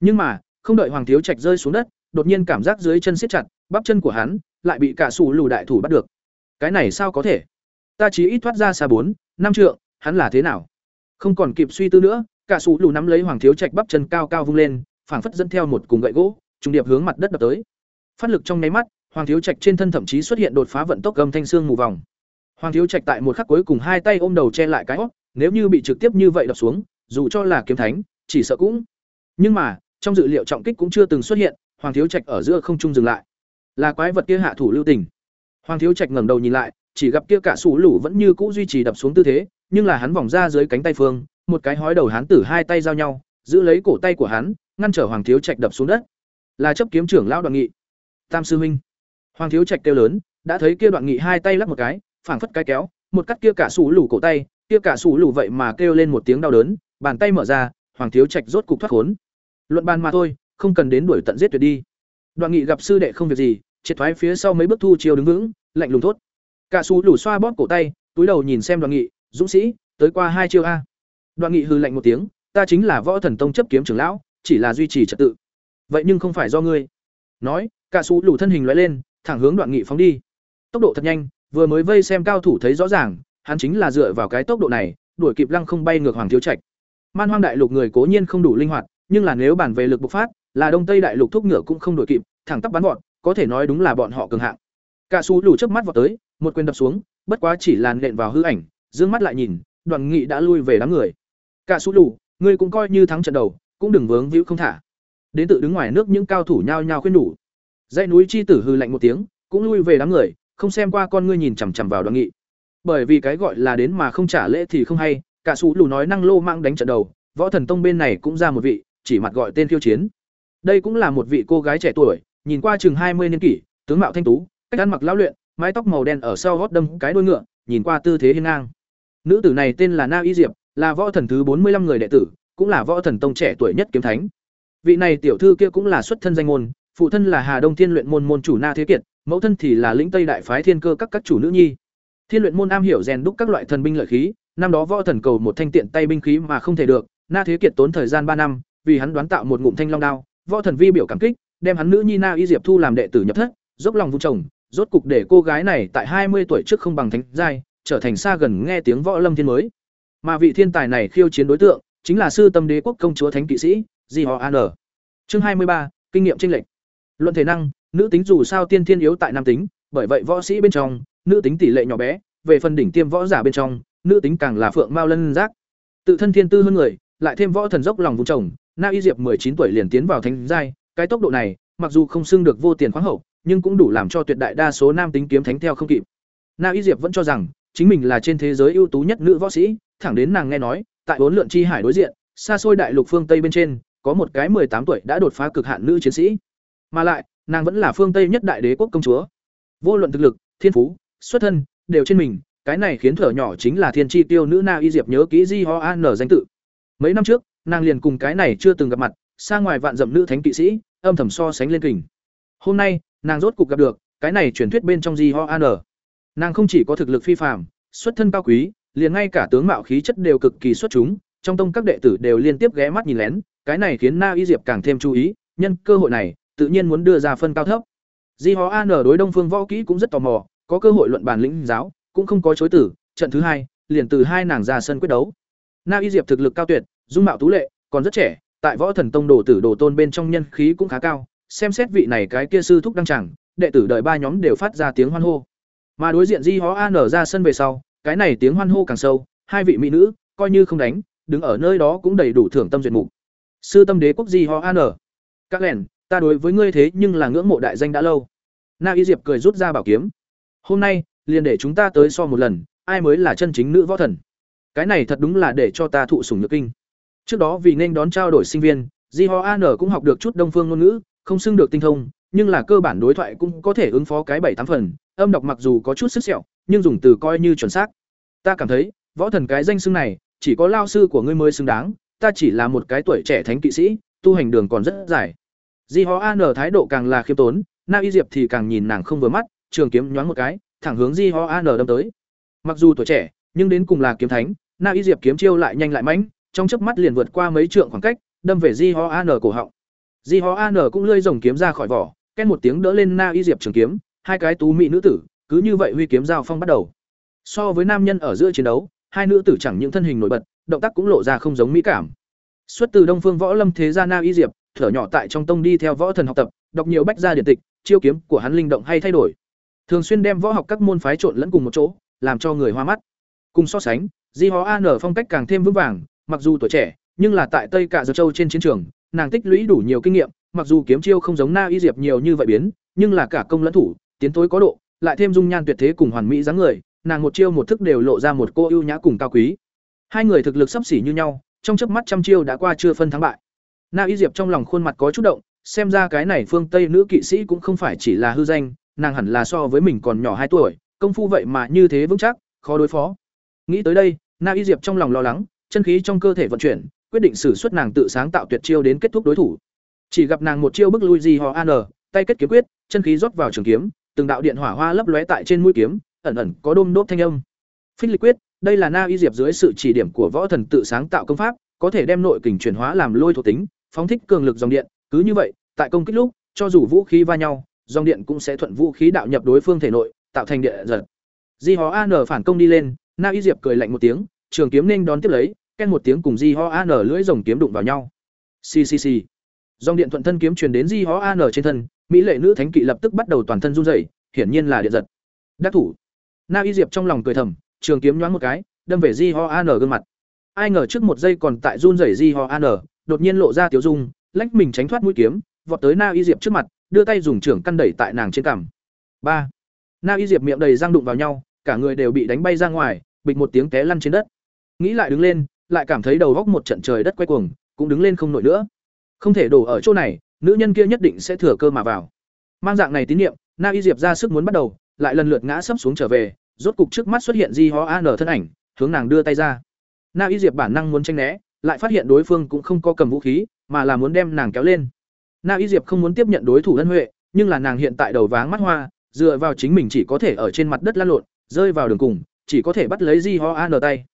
Nhưng mà, không đợi hoàng thiếu trạch rơi xuống đất, đột nhiên cảm giác dưới chân siết chặt, bắp chân của hắn lại bị cả sú lù đại thủ bắt được. Cái này sao có thể? Ta chỉ ít thoát ra xa bốn, năm trượng, hắn là thế nào? Không còn kịp suy tư nữa, cả sú lù nắm lấy hoàng thiếu trạch bắp chân cao cao vung lên, phảng phất dẫn theo một cùng gậy gỗ trùng điệp hướng mặt đất đập tới. Phát lực trong nháy mắt hoàng thiếu trạch trên thân thậm chí xuất hiện đột phá vận tốc gầm thanh xương mù vòng. Hoàng thiếu trạch tại một khắc cuối cùng hai tay ôm đầu che lại cái hốc, nếu như bị trực tiếp như vậy đập xuống dù cho là kiếm thánh chỉ sợ cũng. Nhưng mà trong dự liệu trọng kích cũng chưa từng xuất hiện hoàng thiếu trạch ở giữa không trung dừng lại. Là quái vật kia hạ thủ lưu tình. Hoàng thiếu trạch ngẩng đầu nhìn lại chỉ gặp kia cả sủ lũ vẫn như cũ duy trì đập xuống tư thế nhưng là hắn vòng ra dưới cánh tay phương một cái hói đầu hắn tử hai tay giao nhau giữ lấy cổ tay của hắn ngăn trở hoàng thiếu trạch đập xuống đất là chấp kiếm trưởng lão đoạn nghị. Tam sư huynh. Hoàng thiếu trạch kêu lớn, đã thấy kia đoạn nghị hai tay lắc một cái, phảng phất cái kéo, một cắt kia cả sủ lủ cổ tay, kia cả sủ lủ vậy mà kêu lên một tiếng đau đớn, bàn tay mở ra, hoàng thiếu trạch rốt cục thoát khốn. Luận bàn mà thôi, không cần đến đuổi tận giết tuyệt đi. Đoạn nghị gặp sư đệ không việc gì, triệt thoái phía sau mấy bước thu chiều đứng vững, lạnh lùng thốt. Cả sủ lủ xoa bóp cổ tay, túi đầu nhìn xem đoạn nghị, dũng sĩ, tới qua hai chiêu a. Đoạn nghị hư lạnh một tiếng, ta chính là võ thần tông chấp kiếm trưởng lão, chỉ là duy trì trật tự vậy nhưng không phải do ngươi. Nói, cả xù lủ thân hình loại lên, thẳng hướng đoạn nghị phóng đi. Tốc độ thật nhanh, vừa mới vây xem cao thủ thấy rõ ràng, hắn chính là dựa vào cái tốc độ này, đuổi kịp lăng không bay ngược hoàng thiếu trạch. Man hoang đại lục người cố nhiên không đủ linh hoạt, nhưng là nếu bản về lực bộc phát, là đông tây đại lục thúc ngựa cũng không đuổi kịp, thẳng tắp bắn gọn có thể nói đúng là bọn họ cường hạng. Cả xù lù chớp mắt vọt tới, một quyền đập xuống, bất quá chỉ làn nện vào hư ảnh, dương mắt lại nhìn đoàn nghị đã lui về đám người. Cả xù lù ngươi cũng coi như thắng trận đầu, cũng đừng vướng víu không thả đến tự đứng ngoài nước những cao thủ nhao nhao khuyên đủ. Dãy núi chi tử hư lạnh một tiếng, cũng lui về đám người, không xem qua con ngươi nhìn chằm chằm vào đoàn nghị. Bởi vì cái gọi là đến mà không trả lễ thì không hay, cả xù lù nói năng lô mang đánh trận đầu, võ thần tông bên này cũng ra một vị, chỉ mặt gọi tên khiêu chiến. Đây cũng là một vị cô gái trẻ tuổi, nhìn qua chừng hai mươi niên kỷ, tướng mạo thanh tú, cách ăn mặc lão luyện, mái tóc màu đen ở sau gót đâm cái đuôi ngựa, nhìn qua tư thế hiên ngang. Nữ tử này tên là na y diệp, là võ thần thứ bốn mươi 45 người đệ tử, cũng là võ thần tông trẻ tuổi nhất kiếm thánh vị này tiểu thư kia cũng là xuất thân danh môn, phụ thân là hà đông thiên luyện môn môn chủ na thế kiệt, mẫu thân thì là lĩnh tây đại phái thiên cơ các các chủ nữ nhi. Thiên luyện môn am hiểu rèn đúc các loại thần binh lợi khí, năm đó võ thần cầu một thanh tiện tay binh khí mà không thể được, na thế kiệt tốn thời gian ba năm, vì hắn đoán tạo một ngụm thanh long đao, võ thần vi biểu cảm kích, đem hắn nữ nhi na y diệp thu làm đệ tử nhập thất, dốc lòng vu chồng rốt cục để cô gái này tại hai mươi tuổi trước không bằng thánh giai, trở thành xa gần nghe tiếng võ lâm thiên mới. Mà vị thiên tài này khiêu chiến đối tượng, chính là sư tâm đế quốc công chúa thánh kỵ sĩ di họ an chương hai mươi ba, kinh nghiệm tranh lệch. Luận thể năng, nữ tính dù sao tiên thiên yếu tại nam tính, bởi vậy võ sĩ bên trong, nữ tính tỷ lệ nhỏ bé, về phần đỉnh tiêm võ giả bên trong, nữ tính càng là phượng mao lân giác. Tự thân thiên tư hơn người, lại thêm võ thần dốc lòng vùng chồng na y diệp chín tuổi liền tiến vào thánh giai, cái tốc độ này, mặc dù không xưng được vô tiền khoáng hậu, nhưng cũng đủ làm cho tuyệt đại đa số nam tính kiếm thánh theo không kịp. Na y diệp vẫn cho rằng, chính mình là trên thế giới ưu tú nhất nữ võ sĩ, thẳng đến nàng nghe nói, tại bốn lượn chi hải đối diện, xa xôi đại lục phương tây bên trên có một cái tám tuổi đã đột phá cực hạn nữ chiến sĩ. Mà lại, nàng vẫn là phương tây nhất đại đế quốc công chúa. Vô luận thực lực, thiên phú, xuất thân, đều trên mình, cái này khiến thở nhỏ chính là thiên chi tiêu nữ na y diệp nhớ kỹ di ho an danh tự. Mấy năm trước, nàng liền cùng cái này chưa từng gặp mặt, xa ngoài vạn dặm nữ thánh kỵ sĩ, âm thầm so sánh lên kình. Hôm nay, nàng rốt cục gặp được, cái này truyền thuyết bên trong di ho an nàng không chỉ có thực lực phi phàm, xuất thân cao quý, liền ngay cả tướng mạo khí chất đều cực kỳ xuất chúng trong tông các đệ tử đều liên tiếp ghé mắt nhìn lén cái này khiến na y diệp càng thêm chú ý nhân cơ hội này tự nhiên muốn đưa ra phân cao thấp. Di Hó An đối Đông Phương Võ Kỹ cũng rất tò mò, có cơ hội luận bàn lĩnh giáo, cũng không có chối tử, trận thứ hai, liền từ hai nàng ra sân quyết đấu. Na Y Diệp thực lực cao tuyệt, dung mạo tú lệ, còn rất trẻ, tại Võ Thần Tông đồ tử đồ tôn bên trong nhân khí cũng khá cao, xem xét vị này cái kia sư thúc đăng chẳng, đệ tử đợi ba nhóm đều phát ra tiếng hoan hô. Mà đối diện Di Hó An ra sân về sau, cái này tiếng hoan hô càng sâu, hai vị mỹ nữ, coi như không đánh, đứng ở nơi đó cũng đầy đủ thưởng tâm duyệt mục. Sư tâm đế quốc Di Hó An. Các lẻn, ta đối với ngươi thế nhưng là ngưỡng mộ đại danh đã lâu. Na Y Diệp cười rút ra bảo kiếm. Hôm nay, liền để chúng ta tới so một lần, ai mới là chân chính nữ võ thần. Cái này thật đúng là để cho ta thụ sủng nhược kinh. Trước đó vì nên đón trao đổi sinh viên, Di Ho An cũng học được chút đông phương ngôn ngữ, không xưng được tinh thông, nhưng là cơ bản đối thoại cũng có thể ứng phó cái bảy tám phần, âm đọc mặc dù có chút sức sẹo, nhưng dùng từ coi như chuẩn xác. Ta cảm thấy, võ thần cái danh xưng này, chỉ có lao sư của ngươi mới xứng đáng, ta chỉ là một cái tuổi trẻ thánh kỵ sĩ, tu hành đường còn rất dài. Di Ho An thái độ càng là khiêm tốn, Na Y Diệp thì càng nhìn nàng không vừa mắt, trường kiếm nhoáng một cái, thẳng hướng Di Ho An đâm tới. Mặc dù tuổi trẻ, nhưng đến cùng là kiếm thánh, Na Y Diệp kiếm chiêu lại nhanh lại mãnh, trong chớp mắt liền vượt qua mấy trượng khoảng cách, đâm về Di Ho An cổ họng. Di Ho An cũng lơi dòng kiếm ra khỏi vỏ, két một tiếng đỡ lên Na Y Diệp trường kiếm, hai cái tú mỹ nữ tử, cứ như vậy huy kiếm giao phong bắt đầu. So với nam nhân ở giữa chiến đấu, hai nữ tử chẳng những thân hình nổi bật, động tác cũng lộ ra không giống mỹ cảm. Xuất từ Đông Phương Võ Lâm thế gia Na Y Diệp, thở nhỏ tại trong tông đi theo võ thần học tập, đọc nhiều bách gia điển tịch, chiêu kiếm của hắn linh động hay thay đổi. Thường xuyên đem võ học các môn phái trộn lẫn cùng một chỗ, làm cho người hoa mắt. Cùng so sánh, Di Hó An phong cách càng thêm vững vàng, mặc dù tuổi trẻ, nhưng là tại Tây Cả Giơ Châu trên chiến trường, nàng tích lũy đủ nhiều kinh nghiệm, mặc dù kiếm chiêu không giống Na Y Diệp nhiều như vậy biến, nhưng là cả công lẫn thủ, tiến tối có độ, lại thêm dung nhan tuyệt thế cùng hoàn mỹ dáng người, nàng một chiêu một thức đều lộ ra một cô ưu nhã cùng cao quý. Hai người thực lực sắp xỉ như nhau, trong chớp mắt trăm chiêu đã qua chưa phân thắng bại. Na Y Diệp trong lòng khuôn mặt có chút động, xem ra cái này phương Tây nữ kỵ sĩ cũng không phải chỉ là hư danh, nàng hẳn là so với mình còn nhỏ hai tuổi, công phu vậy mà như thế vững chắc, khó đối phó. Nghĩ tới đây, Na Y Diệp trong lòng lo lắng, chân khí trong cơ thể vận chuyển, quyết định sử xuất nàng tự sáng tạo tuyệt chiêu đến kết thúc đối thủ. Chỉ gặp nàng một chiêu bức lui gì họ An, tay kết kiếm quyết, chân khí rót vào trường kiếm, từng đạo điện hỏa hoa lấp lóe tại trên mũi kiếm, ẩn ẩn có đôm đốp thanh âm. Phích lịch quyết, đây là Na Y Diệp dưới sự chỉ điểm của võ thần tự sáng tạo công pháp, có thể đem nội kình chuyển hóa làm lôi thuộc tính, phóng thích cường lực dòng điện, cứ như vậy, tại công kích lúc, cho dù vũ khí va nhau, dòng điện cũng sẽ thuận vũ khí đạo nhập đối phương thể nội, tạo thành điện giật. Di Hó An phản công đi lên, Na Y Diệp cười lạnh một tiếng, trường kiếm nên đón tiếp lấy, ken một tiếng cùng Di Hó An lưỡi rồng kiếm đụng vào nhau. Xì xì xì. Dòng điện thuận thân kiếm truyền đến Di Hó An trên thân, mỹ lệ nữ thánh kỵ lập tức bắt đầu toàn thân run rẩy, hiển nhiên là điện giật. Đắc thủ. Na Y Diệp trong lòng cười thầm, trường kiếm nhoáng một cái, đâm về Di Ho An gương mặt. Ai ngờ trước một giây còn tại run rẩy Di Ho An, đột nhiên lộ ra tiểu dung, lách mình tránh thoát mũi kiếm, vọt tới Na Y Diệp trước mặt, đưa tay dùng trưởng căn đẩy tại nàng trên cằm. Ba. Na Y Diệp miệng đầy răng đụng vào nhau, cả người đều bị đánh bay ra ngoài, bịch một tiếng té lăn trên đất. Nghĩ lại đứng lên, lại cảm thấy đầu góc một trận trời đất quay cuồng, cũng đứng lên không nổi nữa. Không thể đổ ở chỗ này, nữ nhân kia nhất định sẽ thừa cơ mà vào. Mang dạng này tín niệm, Na Y Diệp ra sức muốn bắt đầu, lại lần lượt ngã sấp xuống trở về, rốt cục trước mắt xuất hiện Di Ho An thân ảnh, hướng nàng đưa tay ra. Na Y Diệp bản năng muốn tranh né, lại phát hiện đối phương cũng không có cầm vũ khí, mà là muốn đem nàng kéo lên. Na Y Diệp không muốn tiếp nhận đối thủ ân huệ, nhưng là nàng hiện tại đầu váng mắt hoa, dựa vào chính mình chỉ có thể ở trên mặt đất lăn lộn, rơi vào đường cùng, chỉ có thể bắt lấy Di Ho An tay.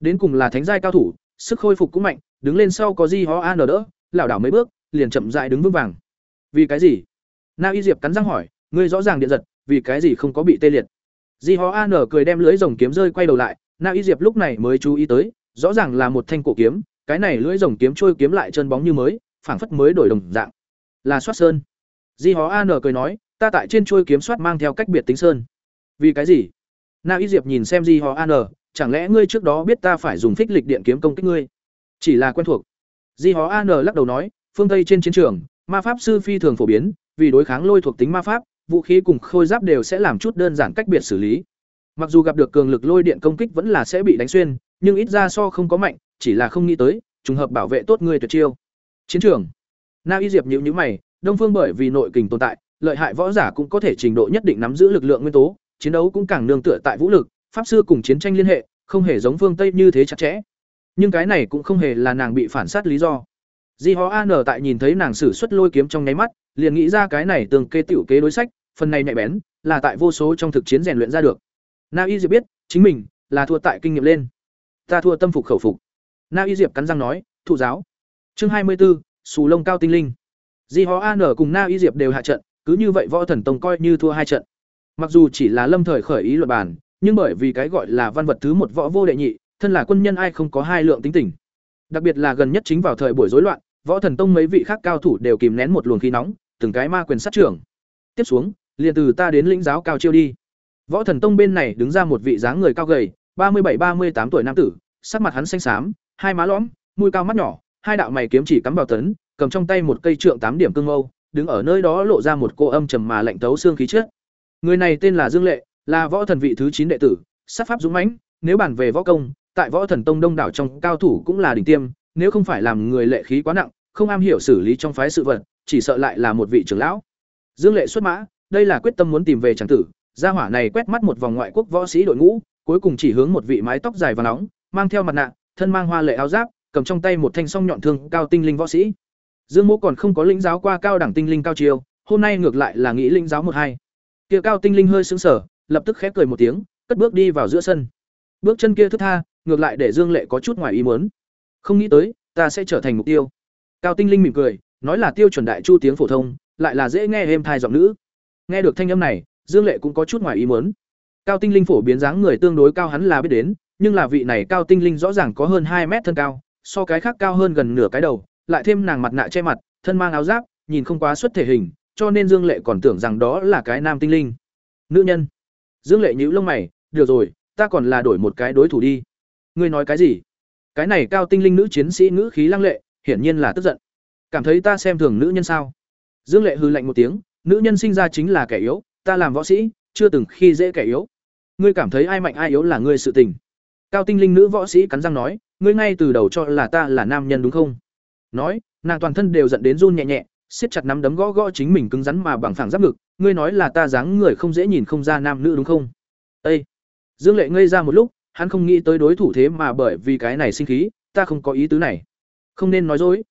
Đến cùng là thánh giai cao thủ, sức khôi phục cũng mạnh, đứng lên sau có Di Ho An đỡ, lảo đảo mấy bước, liền chậm rãi đứng vững vàng. Vì cái gì? Na Y Diệp cắn răng hỏi, ngươi rõ ràng điện giật, vì cái gì không có bị tê liệt? Di Ho An cười đem lưỡi rồng kiếm rơi quay đầu lại, Na Y Diệp lúc này mới chú ý tới, rõ ràng là một thanh cổ kiếm, cái này lưỡi rồng kiếm trôi kiếm lại chân bóng như mới, phảng phất mới đổi đồng dạng. Là soát sơn. Di Hó An cười nói, ta tại trên trôi kiếm soát mang theo cách biệt tính sơn. Vì cái gì? Na Y Diệp nhìn xem Di Hó An, chẳng lẽ ngươi trước đó biết ta phải dùng phích lịch điện kiếm công kích ngươi? Chỉ là quen thuộc. Di Hó An lắc đầu nói, phương Tây trên chiến trường, ma pháp sư phi thường phổ biến, vì đối kháng lôi thuộc tính ma pháp, vũ khí cùng khôi giáp đều sẽ làm chút đơn giản cách biệt xử lý. Mặc dù gặp được cường lực lôi điện công kích vẫn là sẽ bị đánh xuyên, nhưng ít ra so không có mạnh, chỉ là không nghĩ tới, trùng hợp bảo vệ tốt người tuyệt chiêu. Chiến trường. Na Y Diệp nhíu nhíu mày, Đông Phương bởi vì nội kình tồn tại, lợi hại võ giả cũng có thể trình độ nhất định nắm giữ lực lượng nguyên tố, chiến đấu cũng càng nương tựa tại vũ lực, pháp sư cùng chiến tranh liên hệ, không hề giống phương Tây như thế chặt chẽ. Nhưng cái này cũng không hề là nàng bị phản sát lý do. Di Ho An tại nhìn thấy nàng sử xuất lôi kiếm trong nháy mắt, liền nghĩ ra cái này tương kê tiểu kế đối sách, phần này nhạy bén, là tại vô số trong thực chiến rèn luyện ra được. Na Y Diệp biết, chính mình là thua tại kinh nghiệm lên. Ta thua tâm phục khẩu phục. Na Y Diệp cắn răng nói, thủ giáo." Chương hai mươi 24, Sù lông cao tinh linh. Di Hó An cùng Na Y Diệp đều hạ trận, cứ như vậy Võ Thần Tông coi như thua hai trận. Mặc dù chỉ là lâm thời khởi ý luận bàn, nhưng bởi vì cái gọi là văn vật thứ một võ vô đệ nhị, thân là quân nhân ai không có hai lượng tính tình. Đặc biệt là gần nhất chính vào thời buổi rối loạn, Võ Thần Tông mấy vị khác cao thủ đều kìm nén một luồng khí nóng, từng cái ma quyền sát trưởng. Tiếp xuống, liền từ ta đến lĩnh giáo cao chiêu đi. Võ Thần Tông bên này đứng ra một vị dáng người cao gầy, ba mươi bảy ba mươi tám tuổi nam tử, sắc mặt hắn xanh xám, hai má lõm, mũi cao mắt nhỏ, hai đạo mày kiếm chỉ cắm vào tấn, cầm trong tay một cây trượng tám điểm cương mâu, đứng ở nơi đó lộ ra một cô âm trầm mà lạnh tấu xương khí chất. Người này tên là Dương Lệ, là võ thần vị thứ chín đệ tử, sát pháp dũng mãnh, nếu bàn về võ công, tại võ thần tông đông đảo trong cao thủ cũng là đỉnh tiêm, nếu không phải làm người lệ khí quá nặng, không am hiểu xử lý trong phái sự vật, chỉ sợ lại là một vị trưởng lão. Dương Lệ xuất mã, đây là quyết tâm muốn tìm về chẳng tử, gia hỏa này quét mắt một vòng ngoại quốc võ sĩ đội ngũ, cuối cùng chỉ hướng một vị mái tóc dài và nóng, mang theo mặt nạ, thân mang hoa lệ áo giáp, cầm trong tay một thanh song nhọn thương, cao tinh linh võ sĩ. Dương Mỗ còn không có lĩnh giáo qua cao đẳng tinh linh cao chiêu, hôm nay ngược lại là nghĩ lĩnh giáo một hai. Kia cao tinh linh hơi sững sờ, lập tức khép cười một tiếng, cất bước đi vào giữa sân. Bước chân kia thướt tha, ngược lại để Dương Lệ có chút ngoài ý muốn. Không nghĩ tới, ta sẽ trở thành mục tiêu. Cao tinh linh mỉm cười, nói là tiêu chuẩn đại chu tiếng phổ thông, lại là dễ nghe êm thai giọng nữ. Nghe được thanh âm này, Dương Lệ cũng có chút ngoài ý muốn. Cao tinh linh phổ biến dáng người tương đối cao hắn là biết đến, nhưng là vị này cao tinh linh rõ ràng có hơn hai mét thân cao, so cái khác cao hơn gần nửa cái đầu, lại thêm nàng mặt nạ che mặt, thân mang áo giáp, nhìn không quá xuất thể hình, cho nên Dương Lệ còn tưởng rằng đó là cái nam tinh linh. Nữ nhân. Dương Lệ nhíu lông mày, "Được rồi, ta còn là đổi một cái đối thủ đi." "Ngươi nói cái gì?" Cái này cao tinh linh nữ chiến sĩ ngữ khí lăng lệ, hiển nhiên là tức giận. "Cảm thấy ta xem thường nữ nhân sao?" Dương Lệ hừ lạnh một tiếng, "Nữ nhân sinh ra chính là kẻ yếu, ta làm võ sĩ, chưa từng khi dễ kẻ yếu. Ngươi cảm thấy ai mạnh ai yếu là ngươi sự tình." Cao tinh linh nữ võ sĩ cắn răng nói, "Ngươi ngay từ đầu cho là ta là nam nhân đúng không?" Nói, nàng toàn thân đều giận đến run nhẹ nhẹ, siết chặt nắm đấm gõ gõ chính mình cứng rắn mà bằng phẳng giáp ngực, ngươi nói là ta dáng người không dễ nhìn không ra nam nữ đúng không? Ê! Dương Lệ ngây ra một lúc, hắn không nghĩ tới đối thủ thế mà bởi vì cái này sinh khí, ta không có ý tứ này. Không nên nói dối.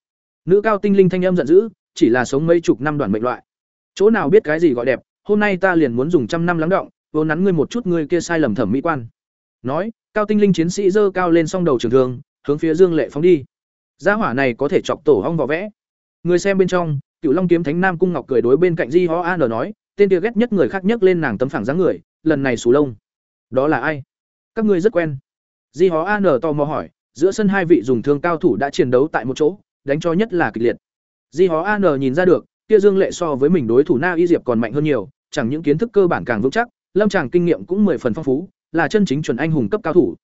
Nữ cao tinh linh thanh âm giận dữ, chỉ là sống mấy chục năm đoàn mệnh loại. Chỗ nào biết cái gì gọi đẹp, hôm nay ta liền muốn dùng trăm năm lắng động, vốn nắn ngươi một chút ngươi kia sai lầm thẩm mỹ quan. Nói, cao tinh linh chiến sĩ dơ cao lên song đầu trường thương, hướng phía Dương Lệ phóng đi. Gia hỏa này có thể chọc tổ hong vỏ vẽ. Người xem bên trong, Cựu Long kiếm thánh Nam cung Ngọc cười đối bên cạnh Di Ho An nói, tên kia ghét nhất người khác nhất lên nàng tấm phẳng dáng người, lần này sù lông. Đó là ai? Các ngươi rất quen. Di Ho An tò mò hỏi, giữa sân hai vị dùng thương cao thủ đã chiến đấu tại một chỗ, đánh cho nhất là kịch liệt. Di hó An nhìn ra được, kia Dương Lệ so với mình đối thủ Na Y Diệp còn mạnh hơn nhiều, chẳng những kiến thức cơ bản càng vững chắc, lâm tràng kinh nghiệm cũng mười phần phong phú, là chân chính chuẩn anh hùng cấp cao thủ.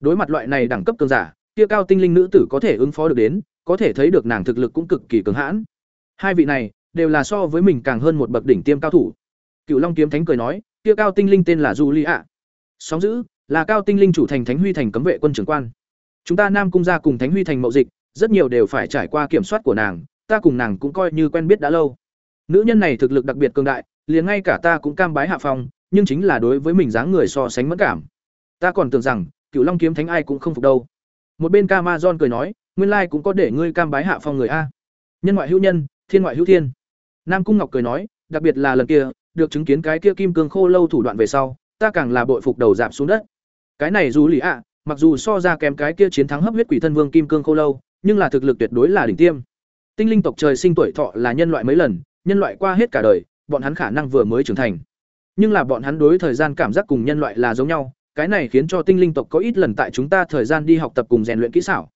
Đối mặt loại này đẳng cấp cường giả, kia cao tinh linh nữ tử có thể ứng phó được đến, có thể thấy được nàng thực lực cũng cực kỳ cường hãn. Hai vị này đều là so với mình càng hơn một bậc đỉnh tiêm cao thủ. Cựu Long kiếm thánh cười nói, kia cao tinh linh tên là du li ạ Sóng giữ là cao tinh linh chủ thành Thánh Huy thành cấm vệ quân trưởng quan. Chúng ta Nam cung gia cùng Thánh Huy thành mậu dịch, rất nhiều đều phải trải qua kiểm soát của nàng, ta cùng nàng cũng coi như quen biết đã lâu. Nữ nhân này thực lực đặc biệt cường đại, liền ngay cả ta cũng cam bái hạ phong, nhưng chính là đối với mình dáng người so sánh mất cảm. Ta còn tưởng rằng, Cựu Long kiếm thánh ai cũng không phục đâu. Một bên Camazon cười nói, nguyên lai cũng có để ngươi cam bái hạ phong người a. Nhân ngoại hữu nhân, thiên ngoại hữu thiên. Nam Cung Ngọc cười nói, đặc biệt là lần kia, được chứng kiến cái kia kim cương khô lâu thủ đoạn về sau, ta càng là bội phục đầu giảm xuống đất. Cái này dù lì ạ, mặc dù so ra kém cái kia chiến thắng hấp huyết quỷ thân vương kim cương khô lâu, nhưng là thực lực tuyệt đối là đỉnh tiêm. Tinh linh tộc trời sinh tuổi thọ là nhân loại mấy lần, nhân loại qua hết cả đời, bọn hắn khả năng vừa mới trưởng thành. Nhưng là bọn hắn đối thời gian cảm giác cùng nhân loại là giống nhau, cái này khiến cho tinh linh tộc có ít lần tại chúng ta thời gian đi học tập cùng rèn luyện kỹ xảo.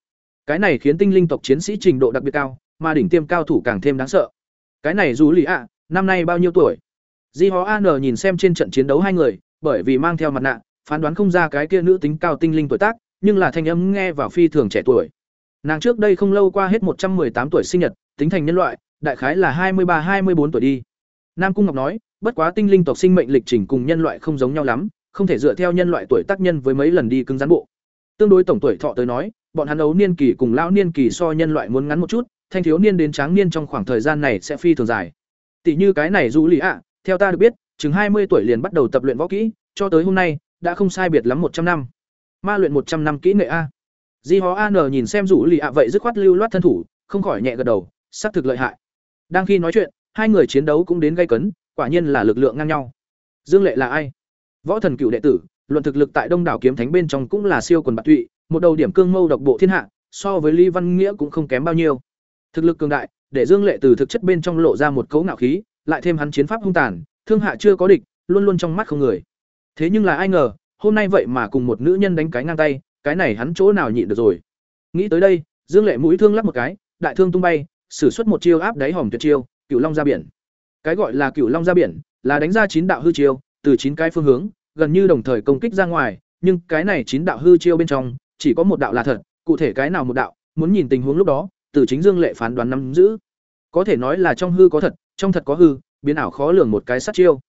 Cái này khiến tinh linh tộc chiến sĩ trình độ đặc biệt cao, mà đỉnh tiêm cao thủ càng thêm đáng sợ. Cái này dù lì ạ, năm nay bao nhiêu tuổi? Di Hó An nhìn xem trên trận chiến đấu hai người, bởi vì mang theo mặt nạ, phán đoán không ra cái kia nữ tính cao tinh linh tuổi tác, nhưng là thanh âm nghe vào phi thường trẻ tuổi. Nàng trước đây không lâu qua hết một trăm tám tuổi sinh nhật, tính thành nhân loại, đại khái là hai mươi ba hai mươi bốn tuổi đi. Nam Cung Ngọc nói, bất quá tinh linh tộc sinh mệnh lịch trình cùng nhân loại không giống nhau lắm, không thể dựa theo nhân loại tuổi tác nhân với mấy lần đi cứng rắn bộ. Tương đối tổng tuổi thọ tới nói, bọn hắn ấu niên kỳ cùng lão niên kỳ so nhân loại muốn ngắn một chút, thanh thiếu niên đến tráng niên trong khoảng thời gian này sẽ phi thường dài. Tỷ như cái này Du Lý ạ, theo ta được biết, chừng mươi tuổi liền bắt đầu tập luyện võ kỹ, cho tới hôm nay, đã không sai biệt lắm một trăm năm. Ma luyện một trăm năm kỹ nghệ a. Di Hó An nhìn xem rủ lì ạ vậy dứt khoát lưu loát thân thủ, không khỏi nhẹ gật đầu, xác thực lợi hại. Đang khi nói chuyện, hai người chiến đấu cũng đến gay cấn, quả nhiên là lực lượng ngang nhau. Dương Lệ là ai? Võ thần cựu đệ tử, luận thực lực tại Đông đảo kiếm thánh bên trong cũng là siêu quần bạc tụy, một đầu điểm cương mâu độc bộ thiên hạ, so với Lý Văn Nghĩa cũng không kém bao nhiêu. Thực lực cường đại, để Dương Lệ từ thực chất bên trong lộ ra một cấu ngạo khí, lại thêm hắn chiến pháp hung tàn, thương hạ chưa có địch, luôn luôn trong mắt không người. Thế nhưng là ai ngờ, hôm nay vậy mà cùng một nữ nhân đánh cái ngang tay, cái này hắn chỗ nào nhịn được rồi. Nghĩ tới đây, Dương Lệ mũi thương lắc một cái, đại thương tung bay, sử xuất một chiêu áp đáy hòm tuyệt chiêu, Cửu Long ra biển. Cái gọi là Cửu Long ra biển, là đánh ra chín đạo hư chiêu, từ chín cái phương hướng, gần như đồng thời công kích ra ngoài, nhưng cái này chín đạo hư chiêu bên trong, chỉ có một đạo là thật, cụ thể cái nào một đạo, muốn nhìn tình huống lúc đó, từ chính Dương Lệ phán đoán nắm giữ. Có thể nói là trong hư có thật, trong thật có hư, biến ảo khó lường một cái sát chiêu.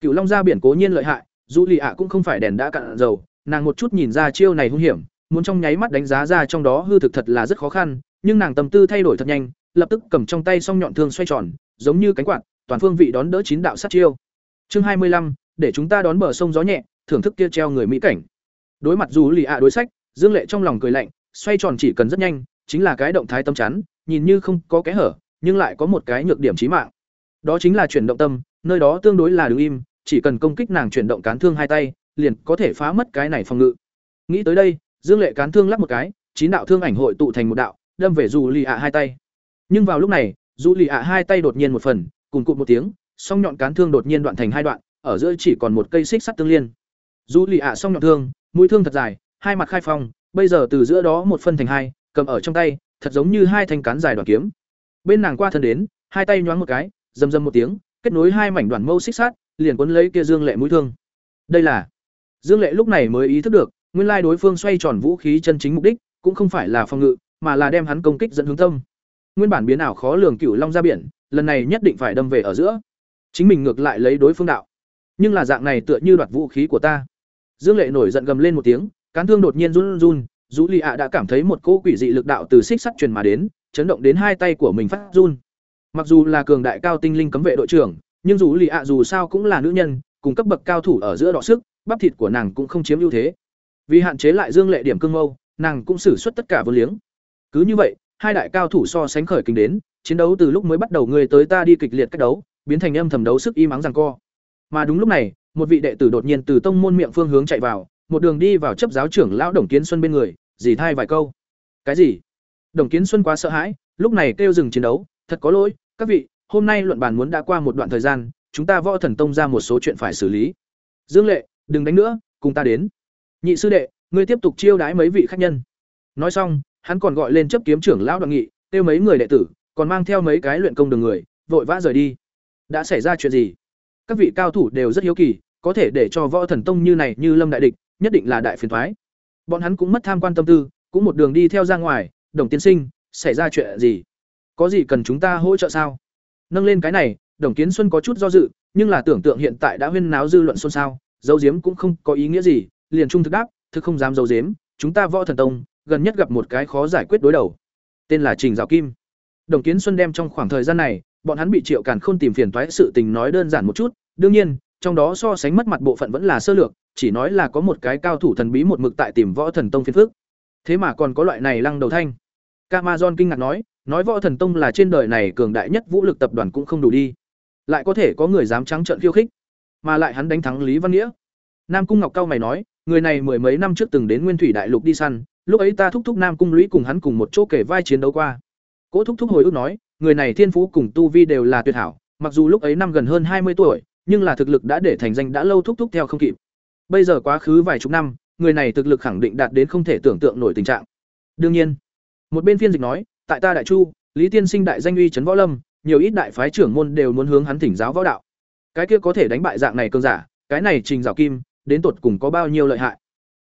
Cửu Long ra biển cố nhiên lợi hại, dù lì ạ cũng không phải đèn đã cạn dầu, nàng một chút nhìn ra chiêu này hung hiểm, muốn trong nháy mắt đánh giá ra trong đó hư thực thật là rất khó khăn, nhưng nàng tâm tư thay đổi thật nhanh, lập tức cầm trong tay song nhọn thương xoay tròn, giống như cánh quạt, toàn phương vị đón đỡ chín đạo sát chiêu. Chương hai mươi lăm, để chúng ta đón bờ sông gió nhẹ, thưởng thức kia treo người mỹ cảnh. Đối mặt dù lì ạ đối sách, Dương Lệ trong lòng cười lạnh, xoay tròn chỉ cần rất nhanh, chính là cái động thái tâm chắn, nhìn như không có kẽ hở, nhưng lại có một cái nhược điểm chí mạng. Đó chính là chuyển động tâm, nơi đó tương đối là đứng im, chỉ cần công kích nàng chuyển động cán thương hai tay, liền có thể phá mất cái này phòng ngự. Nghĩ tới đây, Dương Lệ cán thương lắp một cái, chín đạo thương ảnh hội tụ thành một đạo, đâm về dù lì ạ hai tay. Nhưng vào lúc này, dù lì ạ hai tay đột nhiên một phần, cùng cụt một tiếng, song nhọn cán thương đột nhiên đoạn thành hai đoạn, ở giữa chỉ còn một cây xích sắt tương liên. Dù lì ạ song nhọn thương, mũi thương thật dài, hai mặt khai phong, bây giờ từ giữa đó một phân thành hai, cầm ở trong tay, thật giống như hai thanh cán dài đoạn kiếm. Bên nàng qua thân đến, hai tay nhoáng một cái, rầm rầm một tiếng, kết nối hai mảnh đoạn mâu xích sắt, liền cuốn lấy kia Dương Lệ mũi thương. Đây là Dương Lệ lúc này mới ý thức được, nguyên lai đối phương xoay tròn vũ khí chân chính mục đích, cũng không phải là phòng ngự, mà là đem hắn công kích dẫn hướng tâm. Nguyên bản biến ảo khó lường cửu long ra biển, lần này nhất định phải đâm về ở giữa. Chính mình ngược lại lấy đối phương đạo. Nhưng là dạng này tựa như đoạt vũ khí của ta. Dương Lệ nổi giận gầm lên một tiếng, cán thương đột nhiên run run, Dũ Lì ạ đã cảm thấy một cỗ quỷ dị lực đạo từ xích sắt truyền mà đến, chấn động đến hai tay của mình phát run. Mặc dù là cường đại cao tinh linh cấm vệ đội trưởng, nhưng dù Lì ạ dù sao cũng là nữ nhân, cùng cấp bậc cao thủ ở giữa đọ sức, bắp thịt của nàng cũng không chiếm ưu thế. Vì hạn chế lại Dương Lệ điểm cương mâu, nàng cũng sử xuất tất cả vô liếng. Cứ như vậy, hai đại cao thủ so sánh khởi kinh đến, chiến đấu từ lúc mới bắt đầu người tới ta đi kịch liệt cách đấu, biến thành âm thầm đấu sức y mắng rằng co. Mà đúng lúc này, một vị đệ tử đột nhiên từ tông môn miệng phương hướng chạy vào, một đường đi vào chấp giáo trưởng lão Đồng Kiến Xuân bên người, dì thay vài câu. Cái gì? Đồng Kiến Xuân quá sợ hãi, lúc này kêu dừng chiến đấu, thật có lỗi, các vị, hôm nay luận bàn muốn đã qua một đoạn thời gian, chúng ta võ thần tông ra một số chuyện phải xử lý. Dương Lệ, đừng đánh nữa, cùng ta đến. Nhị sư đệ, ngươi tiếp tục chiêu đãi mấy vị khách nhân. Nói xong, hắn còn gọi lên chấp kiếm trưởng lão Đoàn Nghị, kêu mấy người đệ tử, còn mang theo mấy cái luyện công đường người, vội vã rời đi. Đã xảy ra chuyện gì? Các vị cao thủ đều rất hiếu kỳ, có thể để cho võ thần tông như này như lâm đại địch, nhất định là đại phiền toái. Bọn hắn cũng mất tham quan tâm tư, cũng một đường đi theo ra ngoài, Đồng tiên sinh, xảy ra chuyện gì? Có gì cần chúng ta hỗ trợ sao? Nâng lên cái này, Đồng Kiến Xuân có chút do dự, nhưng là tưởng tượng hiện tại đã huyên náo dư luận xôn xao, dấu diếm cũng không có ý nghĩa gì, liền trung thực đáp, thực không dám dấu diếm, chúng ta võ thần tông, gần nhất gặp một cái khó giải quyết đối đầu. Tên là Trình Giảo Kim. Đồng Kiến Xuân đem trong khoảng thời gian này, bọn hắn bị Triệu Càn Khôn tìm phiền toái sự tình nói đơn giản một chút, đương nhiên, trong đó so sánh mất mặt bộ phận vẫn là sơ lược, chỉ nói là có một cái cao thủ thần bí một mực tại tìm võ thần tông phiền phức. Thế mà còn có loại này lăng đầu thanh. Camazon kinh ngạc nói, nói võ thần tông là trên đời này cường đại nhất vũ lực tập đoàn cũng không đủ đi. Lại có thể có người dám trắng trợn khiêu khích, mà lại hắn đánh thắng Lý Văn Nghĩa. Nam Cung Ngọc cao mày nói, người này mười mấy năm trước từng đến Nguyên Thủy Đại Lục đi săn, lúc ấy ta thúc thúc Nam Cung Lũy cùng hắn cùng một chỗ kể vai chiến đấu qua. Cố thúc thúc hồi ức nói, người này thiên phú cùng tu vi đều là tuyệt hảo, mặc dù lúc ấy năm gần hơn hai mươi tuổi, nhưng là thực lực đã để thành danh đã lâu thúc thúc theo không kịp. Bây giờ quá khứ vài chục năm, người này thực lực khẳng định đạt đến không thể tưởng tượng nổi tình trạng. Đương nhiên, một bên phiên dịch nói, tại ta Đại Chu, Lý Tiên Sinh đại danh uy trấn võ lâm, nhiều ít đại phái trưởng môn đều muốn hướng hắn thỉnh giáo võ đạo. Cái kia có thể đánh bại dạng này cường giả, cái này Trình Giảo Kim, đến tột cùng có bao nhiêu lợi hại.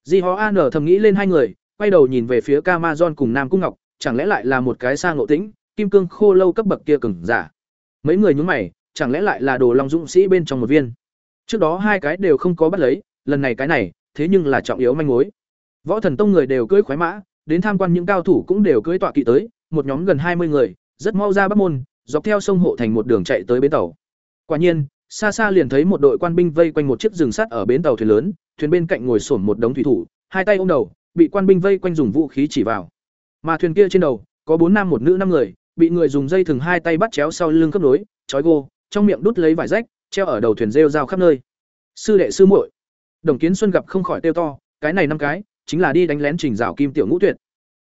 Di Hó An thầm nghĩ lên hai người, quay đầu nhìn về phía Camazon cùng Nam Cung Ngọc, chẳng lẽ lại là một cái sang ngộ tĩnh, kim cương khô lâu cấp bậc kia cường giả. Mấy người nhướng mày, chẳng lẽ lại là Đồ Long Dũng sĩ bên trong một viên. Trước đó hai cái đều không có bắt lấy, lần này cái này, thế nhưng là trọng yếu manh mối. Võ Thần Tông người đều cưỡi khoái mã, đến tham quan những cao thủ cũng đều cưỡi tọa kỵ tới, một nhóm gần hai mươi người, rất mau ra Bắc môn, dọc theo sông hộ thành một đường chạy tới bến tàu. Quả nhiên, xa xa liền thấy một đội quan binh vây quanh một chiếc rừng sắt ở bến tàu thuyền lớn, thuyền bên cạnh ngồi xổm một đống thủy thủ, hai tay ôm đầu, bị quan binh vây quanh dùng vũ khí chỉ vào. Mà thuyền kia trên đầu, có bốn nam một nữ năm người, bị người dùng dây thừng hai tay bắt chéo sau lưng cấp nối, trói gô, trong miệng đút lấy vải rách, treo ở đầu thuyền rêu rao khắp nơi. Sư đệ sư muội. Đồng Kiến Xuân gặp không khỏi tiêu to, cái này năm cái, chính là đi đánh lén Trình Dạo Kim tiểu ngũ tuyệt.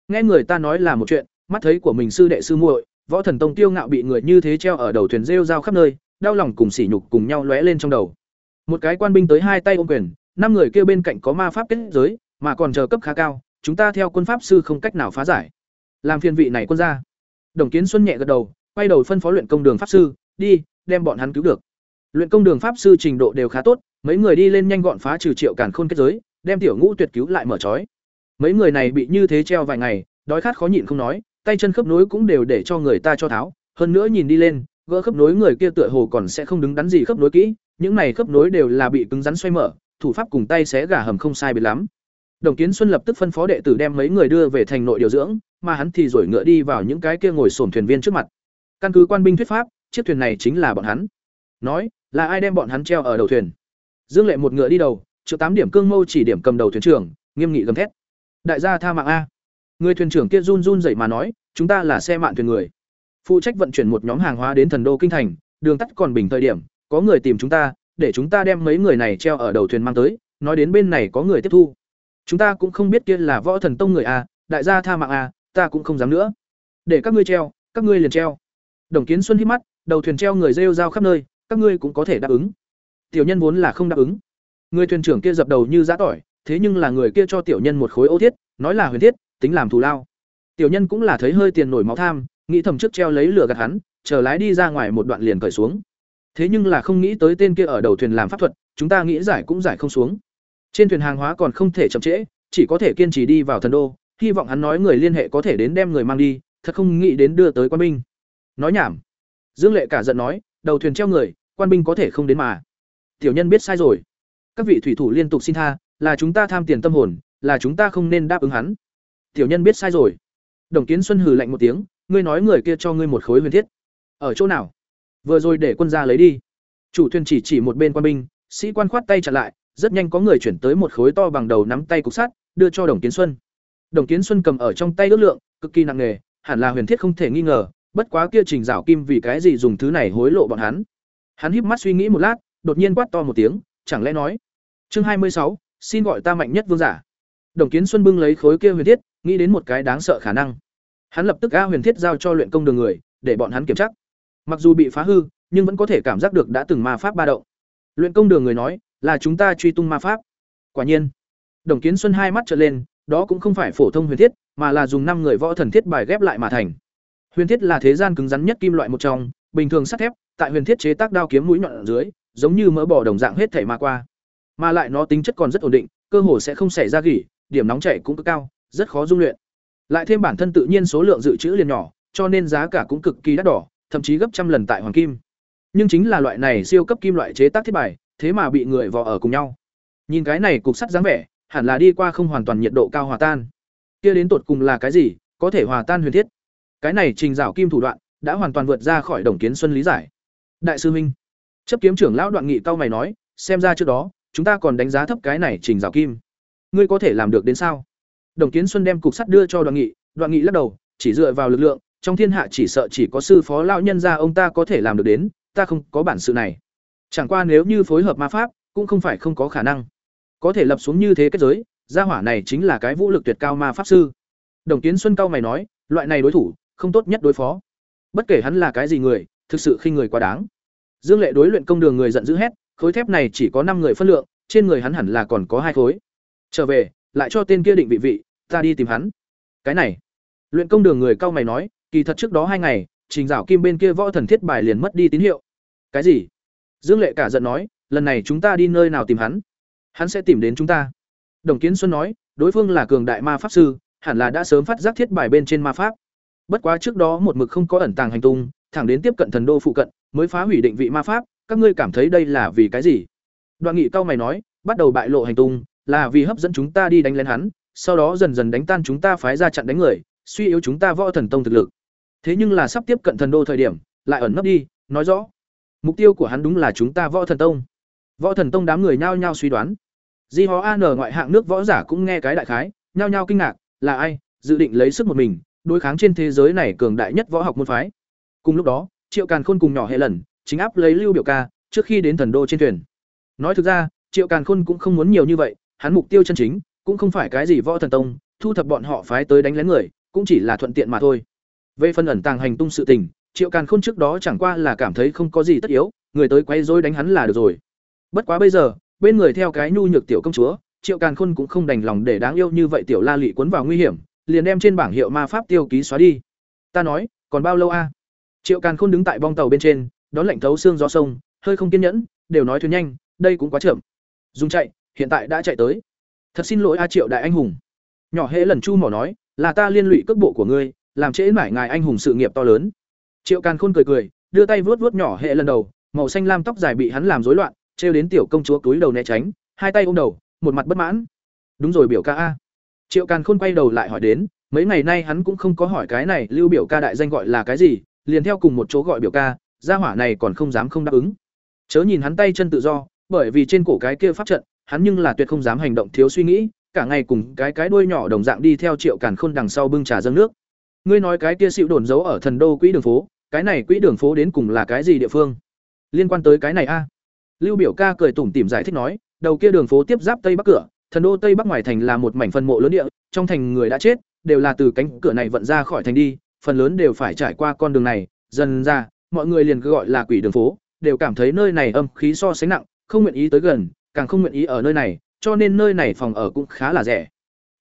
Nghe người ta nói là một chuyện, mắt thấy của mình sư đệ sư muội, võ thần tông tiêu ngạo bị người như thế treo ở đầu thuyền rêu rao khắp nơi đau lòng cùng sỉ nhục cùng nhau lóe lên trong đầu. Một cái quan binh tới hai tay ôm quyền năm người kia bên cạnh có ma pháp kết giới mà còn chờ cấp khá cao chúng ta theo quân pháp sư không cách nào phá giải. Làm phiên vị này quân ra đồng kiến xuân nhẹ gật đầu quay đầu phân phó luyện công đường pháp sư đi đem bọn hắn cứu được. Luyện công đường pháp sư trình độ đều khá tốt mấy người đi lên nhanh gọn phá trừ triệu càn khôn kết giới đem tiểu ngũ tuyệt cứu lại mở trói. Mấy người này bị như thế treo vài ngày đói khát khó nhịn không nói tay chân khớp nối cũng đều để cho người ta cho tháo, hơn nữa nhìn đi lên, gỡ khớp nối người kia tựa hồ còn sẽ không đứng đắn gì khớp nối kỹ, những này khớp nối đều là bị cứng rắn xoay mở, thủ pháp cùng tay xé gà hầm không sai biệt lắm. Đồng kiến xuân lập tức phân phó đệ tử đem mấy người đưa về thành nội điều dưỡng, mà hắn thì rồi ngựa đi vào những cái kia ngồi xổm thuyền viên trước mặt. Căn cứ quan binh thuyết pháp, chiếc thuyền này chính là bọn hắn. Nói, là ai đem bọn hắn treo ở đầu thuyền? Dương lệ một ngựa đi đầu, triệu tám điểm cương mâu chỉ điểm cầm đầu thuyền trưởng, nghiêm nghị gầm thét. Đại gia tha mạng a người thuyền trưởng kia run run dậy mà nói, chúng ta là xe mạn thuyền người. Phụ trách vận chuyển một nhóm hàng hóa đến thần đô kinh thành, đường tắt còn bình thời điểm, có người tìm chúng ta, để chúng ta đem mấy người này treo ở đầu thuyền mang tới, nói đến bên này có người tiếp thu. Chúng ta cũng không biết kia là võ thần tông người a đại gia tha mạng a ta cũng không dám nữa. Để các ngươi treo, các ngươi liền treo. Đồng kiến xuân hít mắt, đầu thuyền treo người rêu rao khắp nơi, các ngươi cũng có thể đáp ứng. Tiểu nhân vốn là không đáp ứng. Người thuyền trưởng kia dập đầu như giã tỏi, thế nhưng là người kia cho tiểu nhân một khối ô thiết, nói là huyền thiết tính làm thù lao. Tiểu nhân cũng là thấy hơi tiền nổi máu tham, nghĩ thầm trước treo lấy lửa gạt hắn, chờ lái đi ra ngoài một đoạn liền cởi xuống. Thế nhưng là không nghĩ tới tên kia ở đầu thuyền làm pháp thuật, chúng ta nghĩ giải cũng giải không xuống. Trên thuyền hàng hóa còn không thể chậm trễ, chỉ có thể kiên trì đi vào thần đô, hy vọng hắn nói người liên hệ có thể đến đem người mang đi, thật không nghĩ đến đưa tới quan binh. Nói nhảm. Dương lệ cả giận nói, đầu thuyền treo người, quan binh có thể không đến mà. Tiểu nhân biết sai rồi. Các vị thủy thủ liên tục xin tha, là chúng ta tham tiền tâm hồn, là chúng ta không nên đáp ứng hắn tiểu nhân biết sai rồi. Đồng kiến xuân hừ lạnh một tiếng, ngươi nói người kia cho ngươi một khối huyền thiết. Ở chỗ nào? Vừa rồi để quân ra lấy đi. Chủ thuyền chỉ chỉ một bên quan binh, sĩ quan khoát tay chặn lại, rất nhanh có người chuyển tới một khối to bằng đầu nắm tay cục sắt, đưa cho đồng kiến xuân. Đồng kiến xuân cầm ở trong tay ước lượng, cực kỳ nặng nề, hẳn là huyền thiết không thể nghi ngờ, bất quá kia trình Dạo kim vì cái gì dùng thứ này hối lộ bọn hắn. Hắn híp mắt suy nghĩ một lát, đột nhiên quát to một tiếng, chẳng lẽ nói, chương hai mươi sáu, xin gọi ta mạnh nhất vương giả. Đồng kiến xuân bưng lấy khối kia huyền thiết nghĩ đến một cái đáng sợ khả năng. Hắn lập tức a huyền thiết giao cho luyện công đường người, để bọn hắn kiểm tra. Mặc dù bị phá hư, nhưng vẫn có thể cảm giác được đã từng ma pháp ba động. Luyện công đường người nói, là chúng ta truy tung ma pháp. Quả nhiên, đồng kiến xuân hai mắt trở lên, đó cũng không phải phổ thông huyền thiết, mà là dùng năm người võ thần thiết bài ghép lại mà thành. Huyền thiết là thế gian cứng rắn nhất kim loại một trong, bình thường sắt thép, tại huyền thiết chế tác đao kiếm mũi nhọn ở dưới, giống như mỡ bỏ đồng dạng hết thể mà qua. Mà lại nó tính chất còn rất ổn định, cơ hồ sẽ không xảy ra gỉ, điểm nóng chảy cũng cực cao rất khó dung luyện. Lại thêm bản thân tự nhiên số lượng dự trữ liền nhỏ, cho nên giá cả cũng cực kỳ đắt đỏ, thậm chí gấp trăm lần tại hoàng kim. Nhưng chính là loại này siêu cấp kim loại chế tác thiết bài, thế mà bị người vò ở cùng nhau. Nhìn cái này cục sắt dáng vẻ, hẳn là đi qua không hoàn toàn nhiệt độ cao hòa tan. Kia đến tột cùng là cái gì, có thể hòa tan huyền thiết. Cái này trình rào kim thủ đoạn, đã hoàn toàn vượt ra khỏi đồng kiến xuân lý giải. Đại sư minh, chấp kiếm trưởng lão đoạn nghị cao mày nói, xem ra trước đó, chúng ta còn đánh giá thấp cái này trình rào kim. Ngươi có thể làm được đến sao? Đồng kiến xuân đem cục sắt đưa cho đoạn nghị đoạn nghị lắc đầu, chỉ dựa vào lực lượng, trong thiên hạ chỉ sợ chỉ có sư phó lão nhân gia ông ta có thể làm được đến, ta không có bản sự này. Chẳng qua nếu như phối hợp ma pháp, cũng không phải không có khả năng. Có thể lập xuống như thế kết giới, gia hỏa này chính là cái vũ lực tuyệt cao ma pháp sư. Đồng kiến xuân cao mày nói, loại này đối thủ, không tốt nhất đối phó. Bất kể hắn là cái gì người, thực sự khi người quá đáng. Dương lệ đối luyện công đường người giận dữ hét, khối thép này chỉ có năm người phân lượng, trên người hắn hẳn là còn có hai khối. Trở về, lại cho tên kia định vị vị ta đi tìm hắn. Cái này. Luyện công đường người cao mày nói, kỳ thật trước đó hai ngày, trình dạo kim bên kia võ thần thiết bài liền mất đi tín hiệu. Cái gì? Dương lệ cả giận nói, lần này chúng ta đi nơi nào tìm hắn? Hắn sẽ tìm đến chúng ta. Đồng kiến xuân nói, đối phương là cường đại ma pháp sư, hẳn là đã sớm phát giác thiết bài bên trên ma pháp. Bất quá trước đó một mực không có ẩn tàng hành tung, thẳng đến tiếp cận thần đô phụ cận, mới phá hủy định vị ma pháp, các ngươi cảm thấy đây là vì cái gì? Đoạn nghị cao mày nói, bắt đầu bại lộ hành tung, là vì hấp dẫn chúng ta đi đánh lên hắn sau đó dần dần đánh tan chúng ta phái ra chặn đánh người, suy yếu chúng ta võ thần tông thực lực. Thế nhưng là sắp tiếp cận thần đô thời điểm, lại ẩn nấp đi, nói rõ. Mục tiêu của hắn đúng là chúng ta võ thần tông. Võ thần tông đám người nhao nhao suy đoán. Di hó an ngoại hạng nước võ giả cũng nghe cái đại khái, nhao nhao kinh ngạc, là ai, dự định lấy sức một mình, đối kháng trên thế giới này cường đại nhất võ học môn phái. Cùng lúc đó, triệu càn khôn cùng nhỏ hệ lần chính áp lấy lưu biểu ca, trước khi đến thần đô trên thuyền. Nói thực ra, triệu càn khôn cũng không muốn nhiều như vậy, hắn mục tiêu chân chính cũng không phải cái gì võ thần tông, thu thập bọn họ phái tới đánh lén người, cũng chỉ là thuận tiện mà thôi. Về phần ẩn tàng hành tung sự tình, triệu càn khôn trước đó chẳng qua là cảm thấy không có gì tất yếu, người tới quay dối đánh hắn là được rồi. Bất quá bây giờ, bên người theo cái nhu nhược tiểu công chúa, triệu càn khôn cũng không đành lòng để đáng yêu như vậy tiểu la lị cuốn vào nguy hiểm, liền đem trên bảng hiệu ma pháp tiêu ký xóa đi. Ta nói, còn bao lâu a? Triệu càn khôn đứng tại bong tàu bên trên, đón lạnh thấu xương gió sông, hơi không kiên nhẫn, đều nói thuyền nhanh, đây cũng quá chậm. Dùng chạy, hiện tại đã chạy tới thật xin lỗi a triệu đại anh hùng. Nhỏ hễ lần chu mỏ nói, là ta liên lụy cước bộ của ngươi, làm trễ mải ngài anh hùng sự nghiệp to lớn. Triệu càn khôn cười cười, đưa tay vuốt vuốt nhỏ hệ lần đầu, màu xanh lam tóc dài bị hắn làm rối loạn, trêu đến tiểu công chúa túi đầu né tránh, hai tay ôm đầu, một mặt bất mãn. Đúng rồi biểu ca a. Triệu càn khôn quay đầu lại hỏi đến, mấy ngày nay hắn cũng không có hỏi cái này lưu biểu ca đại danh gọi là cái gì, liền theo cùng một chỗ gọi biểu ca, gia hỏa này còn không dám không đáp ứng. Chớ nhìn hắn tay chân tự do, bởi vì trên cổ cái kia pháp trận hắn nhưng là tuyệt không dám hành động thiếu suy nghĩ, cả ngày cùng cái cái đuôi nhỏ đồng dạng đi theo triệu càn khôn đằng sau bưng trà dâng nước. Ngươi nói cái kia xịu đồn giấu ở thần đô quỹ đường phố, cái này quỹ đường phố đến cùng là cái gì địa phương? Liên quan tới cái này a? Lưu biểu ca cười tủm tỉm giải thích nói, đầu kia đường phố tiếp giáp tây bắc cửa, thần đô tây bắc ngoài thành là một mảnh phân mộ lớn địa, trong thành người đã chết, đều là từ cánh cửa này vận ra khỏi thành đi, phần lớn đều phải trải qua con đường này. Dần ra, mọi người liền cứ gọi là quỷ đường phố, đều cảm thấy nơi này âm khí so sánh nặng, không nguyện ý tới gần càng không nguyện ý ở nơi này cho nên nơi này phòng ở cũng khá là rẻ.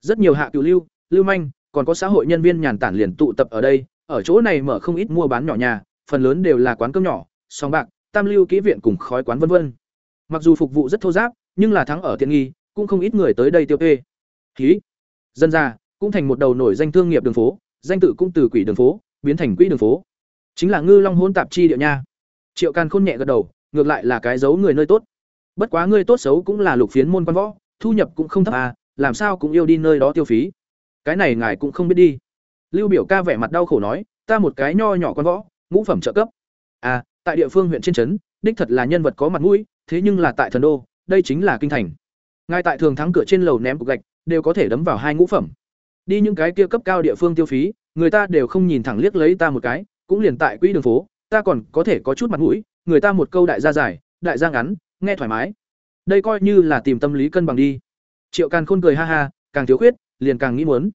Rất nhiều hạ cửu lưu lưu manh còn có xã hội nhân viên nhàn tản liền tụ tập ở đây ở chỗ này mở không ít mua bán nhỏ nhà phần lớn đều là quán cơm nhỏ song bạc tam lưu kỹ viện cùng khói quán vân vân. Mặc dù phục vụ rất thô ráp, nhưng là thắng ở tiện nghi cũng không ít người tới đây tiêu thuê. khí dân ra cũng thành một đầu nổi danh thương nghiệp đường phố danh tự cũng từ quỷ đường phố biến thành quỹ đường phố. Chính là ngư long hôn tạp chi địa nha. Triệu càn khôn nhẹ gật đầu ngược lại là cái giấu người nơi tốt bất quá ngươi tốt xấu cũng là lục phiến môn quan võ, thu nhập cũng không thấp à làm sao cũng yêu đi nơi đó tiêu phí. Cái này ngài cũng không biết đi. Lưu biểu ca vẻ mặt đau khổ nói, ta một cái nho nhỏ quan võ, ngũ phẩm trợ cấp. À tại địa phương huyện trên trấn, đích thật là nhân vật có mặt mũi, thế nhưng là tại thần đô, đây chính là kinh thành. Ngài tại thường thắng cửa trên lầu ném cục gạch, đều có thể đấm vào hai ngũ phẩm. Đi những cái kia cấp cao địa phương tiêu phí, người ta đều không nhìn thẳng liếc lấy ta một cái, cũng liền tại quỹ đường phố, ta còn có thể có chút mặt mũi, người ta một câu đại gia dài, đại gia ngắn nghe thoải mái. Đây coi như là tìm tâm lý cân bằng đi. Triệu càn khôn cười ha ha, càng thiếu khuyết, liền càng nghĩ muốn.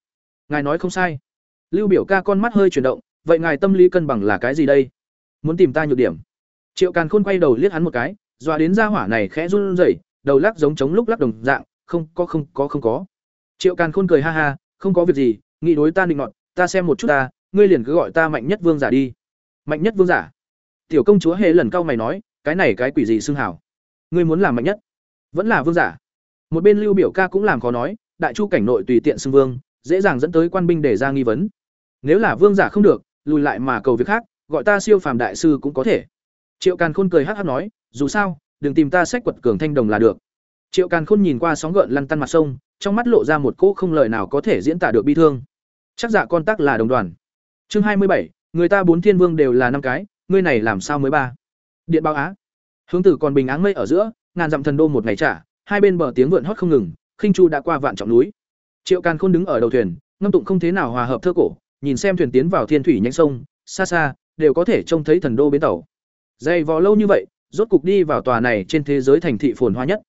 Ngài nói không sai. Lưu biểu ca con mắt hơi chuyển động, vậy ngài tâm lý cân bằng là cái gì đây? Muốn tìm ta nhược điểm. Triệu càn khôn quay đầu liếc hắn một cái, dọa đến gia hỏa này khẽ run rẩy, đầu lắc giống chống lúc lắc đồng dạng, không có không có không có. Triệu càn khôn cười ha ha, không có việc gì, nghĩ đối ta định nọt, ta xem một chút ta, ngươi liền cứ gọi ta mạnh nhất vương giả đi. Mạnh nhất vương giả? Tiểu công chúa hề lần cao mày nói, cái này cái quỷ gì xưng hảo ngươi muốn làm mạnh nhất. Vẫn là vương giả. Một bên lưu biểu ca cũng làm khó nói, đại chu cảnh nội tùy tiện xưng vương, dễ dàng dẫn tới quan binh để ra nghi vấn. Nếu là vương giả không được, lùi lại mà cầu việc khác, gọi ta siêu phàm đại sư cũng có thể. Triệu càn khôn cười hắc hắc nói, dù sao, đừng tìm ta sách quật cường thanh đồng là được. Triệu càn khôn nhìn qua sóng gợn lăn tăn mặt sông, trong mắt lộ ra một cỗ không lời nào có thể diễn tả được bi thương. Chắc dạ con tắc là đồng đoàn. Chương hai mươi bảy, người ta bốn thiên vương đều là năm cái, ngươi này làm sao mới ba? Điện báo á hướng tử còn bình áng mây ở giữa, ngàn dặm thần đô một ngày trả, hai bên bờ tiếng vượn hót không ngừng, khinh chu đã qua vạn trọng núi. Triệu càn khôn đứng ở đầu thuyền, ngâm tụng không thế nào hòa hợp thơ cổ, nhìn xem thuyền tiến vào thiên thủy nhánh sông, xa xa, đều có thể trông thấy thần đô bến tàu. Dày vò lâu như vậy, rốt cục đi vào tòa này trên thế giới thành thị phồn hoa nhất.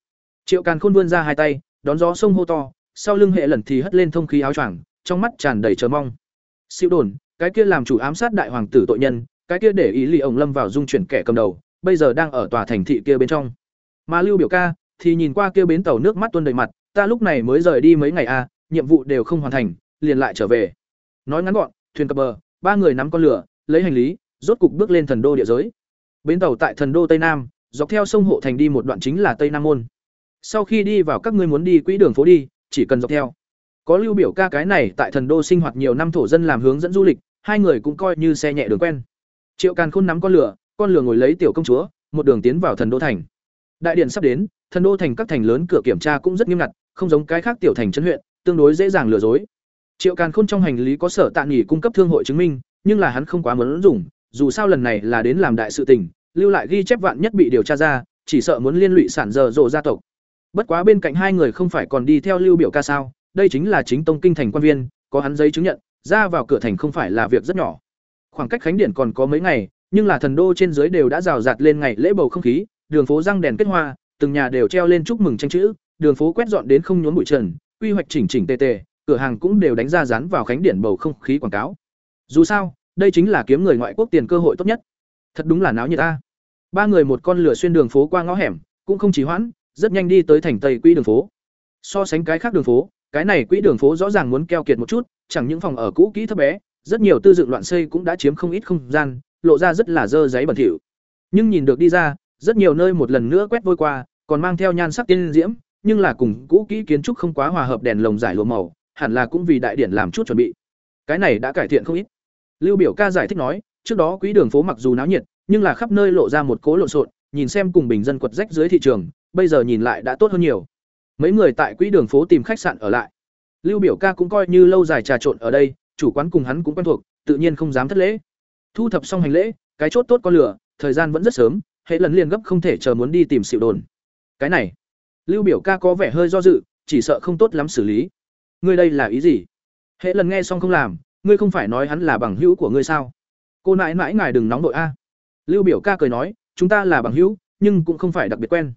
Triệu càn khôn vươn ra hai tay, đón gió sông hô to, sau lưng hệ lần thì hất lên thông khí áo choàng, trong mắt tràn đầy chờ mong. Siêu đồn, cái kia làm chủ ám sát đại hoàng tử tội nhân, cái kia để ý lì ổng lâm vào dung chuyển kẻ cầm đầu bây giờ đang ở tòa thành thị kia bên trong. Mà lưu biểu ca thì nhìn qua kia bến tàu nước mắt tuôn đầy mặt ta lúc này mới rời đi mấy ngày a à, nhiệm vụ đều không hoàn thành liền lại trở về. Nói ngắn gọn thuyền cập bờ ba người nắm con lửa lấy hành lý rốt cục bước lên thần đô địa giới. Bến tàu tại thần đô tây nam dọc theo sông hộ thành đi một đoạn chính là tây nam môn. Sau khi đi vào các ngươi muốn đi quỹ đường phố đi chỉ cần dọc theo. Có lưu biểu ca cái này tại thần đô sinh hoạt nhiều năm thổ dân làm hướng dẫn du lịch hai người cũng coi như xe nhẹ đường quen. Triệu càn khôn nắm con lửa con lừa ngồi lấy tiểu công chúa, một đường tiến vào thần đô thành. Đại điện sắp đến, thần đô thành các thành lớn cửa kiểm tra cũng rất nghiêm ngặt, không giống cái khác tiểu thành trấn huyện, tương đối dễ dàng lừa dối. Triệu càn khôn trong hành lý có sở tạ nghỉ cung cấp thương hội chứng minh, nhưng là hắn không quá muốn dùng, dù sao lần này là đến làm đại sự tình, lưu lại ghi chép vạn nhất bị điều tra ra, chỉ sợ muốn liên lụy sản dở dộ gia tộc. Bất quá bên cạnh hai người không phải còn đi theo lưu biểu ca sao, đây chính là chính tông kinh thành quan viên, có hắn giấy chứng nhận, ra vào cửa thành không phải là việc rất nhỏ. Khoảng cách khánh điện còn có mấy ngày nhưng là thần đô trên dưới đều đã rào rạt lên ngày lễ bầu không khí, đường phố răng đèn kết hoa, từng nhà đều treo lên chúc mừng tranh chữ, đường phố quét dọn đến không nhốn bụi trần, quy hoạch chỉnh chỉnh tề tề, cửa hàng cũng đều đánh ra dán vào khánh điển bầu không khí quảng cáo. Dù sao, đây chính là kiếm người ngoại quốc tiền cơ hội tốt nhất. Thật đúng là náo nhiệt ta. Ba người một con lửa xuyên đường phố qua ngõ hẻm, cũng không chỉ hoãn, rất nhanh đi tới thành tây quỹ đường phố. So sánh cái khác đường phố, cái này quỹ đường phố rõ ràng muốn keo kiệt một chút, chẳng những phòng ở cũ kỹ thấp bé, rất nhiều tư dựng loạn xây cũng đã chiếm không ít không gian lộ ra rất là dơ giấy bẩn thỉu. Nhưng nhìn được đi ra, rất nhiều nơi một lần nữa quét vôi qua, còn mang theo nhan sắc tiên diễm, nhưng là cùng cũ kỹ kiến trúc không quá hòa hợp đèn lồng giải lụa màu, hẳn là cũng vì đại điển làm chút chuẩn bị. Cái này đã cải thiện không ít. Lưu biểu ca giải thích nói, trước đó quỹ đường phố mặc dù náo nhiệt, nhưng là khắp nơi lộ ra một cố lộn xộn, nhìn xem cùng bình dân quật rách dưới thị trường, bây giờ nhìn lại đã tốt hơn nhiều. Mấy người tại quỹ đường phố tìm khách sạn ở lại. Lưu biểu ca cũng coi như lâu dài trà trộn ở đây, chủ quán cùng hắn cũng quen thuộc, tự nhiên không dám thất lễ thu thập xong hành lễ, cái chốt tốt con lửa, thời gian vẫn rất sớm, hệ lần liền gấp không thể chờ muốn đi tìm xịu đồn. Cái này, lưu biểu ca có vẻ hơi do dự, chỉ sợ không tốt lắm xử lý. Ngươi đây là ý gì? Hệ lần nghe xong không làm, ngươi không phải nói hắn là bằng hữu của ngươi sao? Cô nãi nãi ngài đừng nóng nội a. Lưu biểu ca cười nói, chúng ta là bằng hữu, nhưng cũng không phải đặc biệt quen.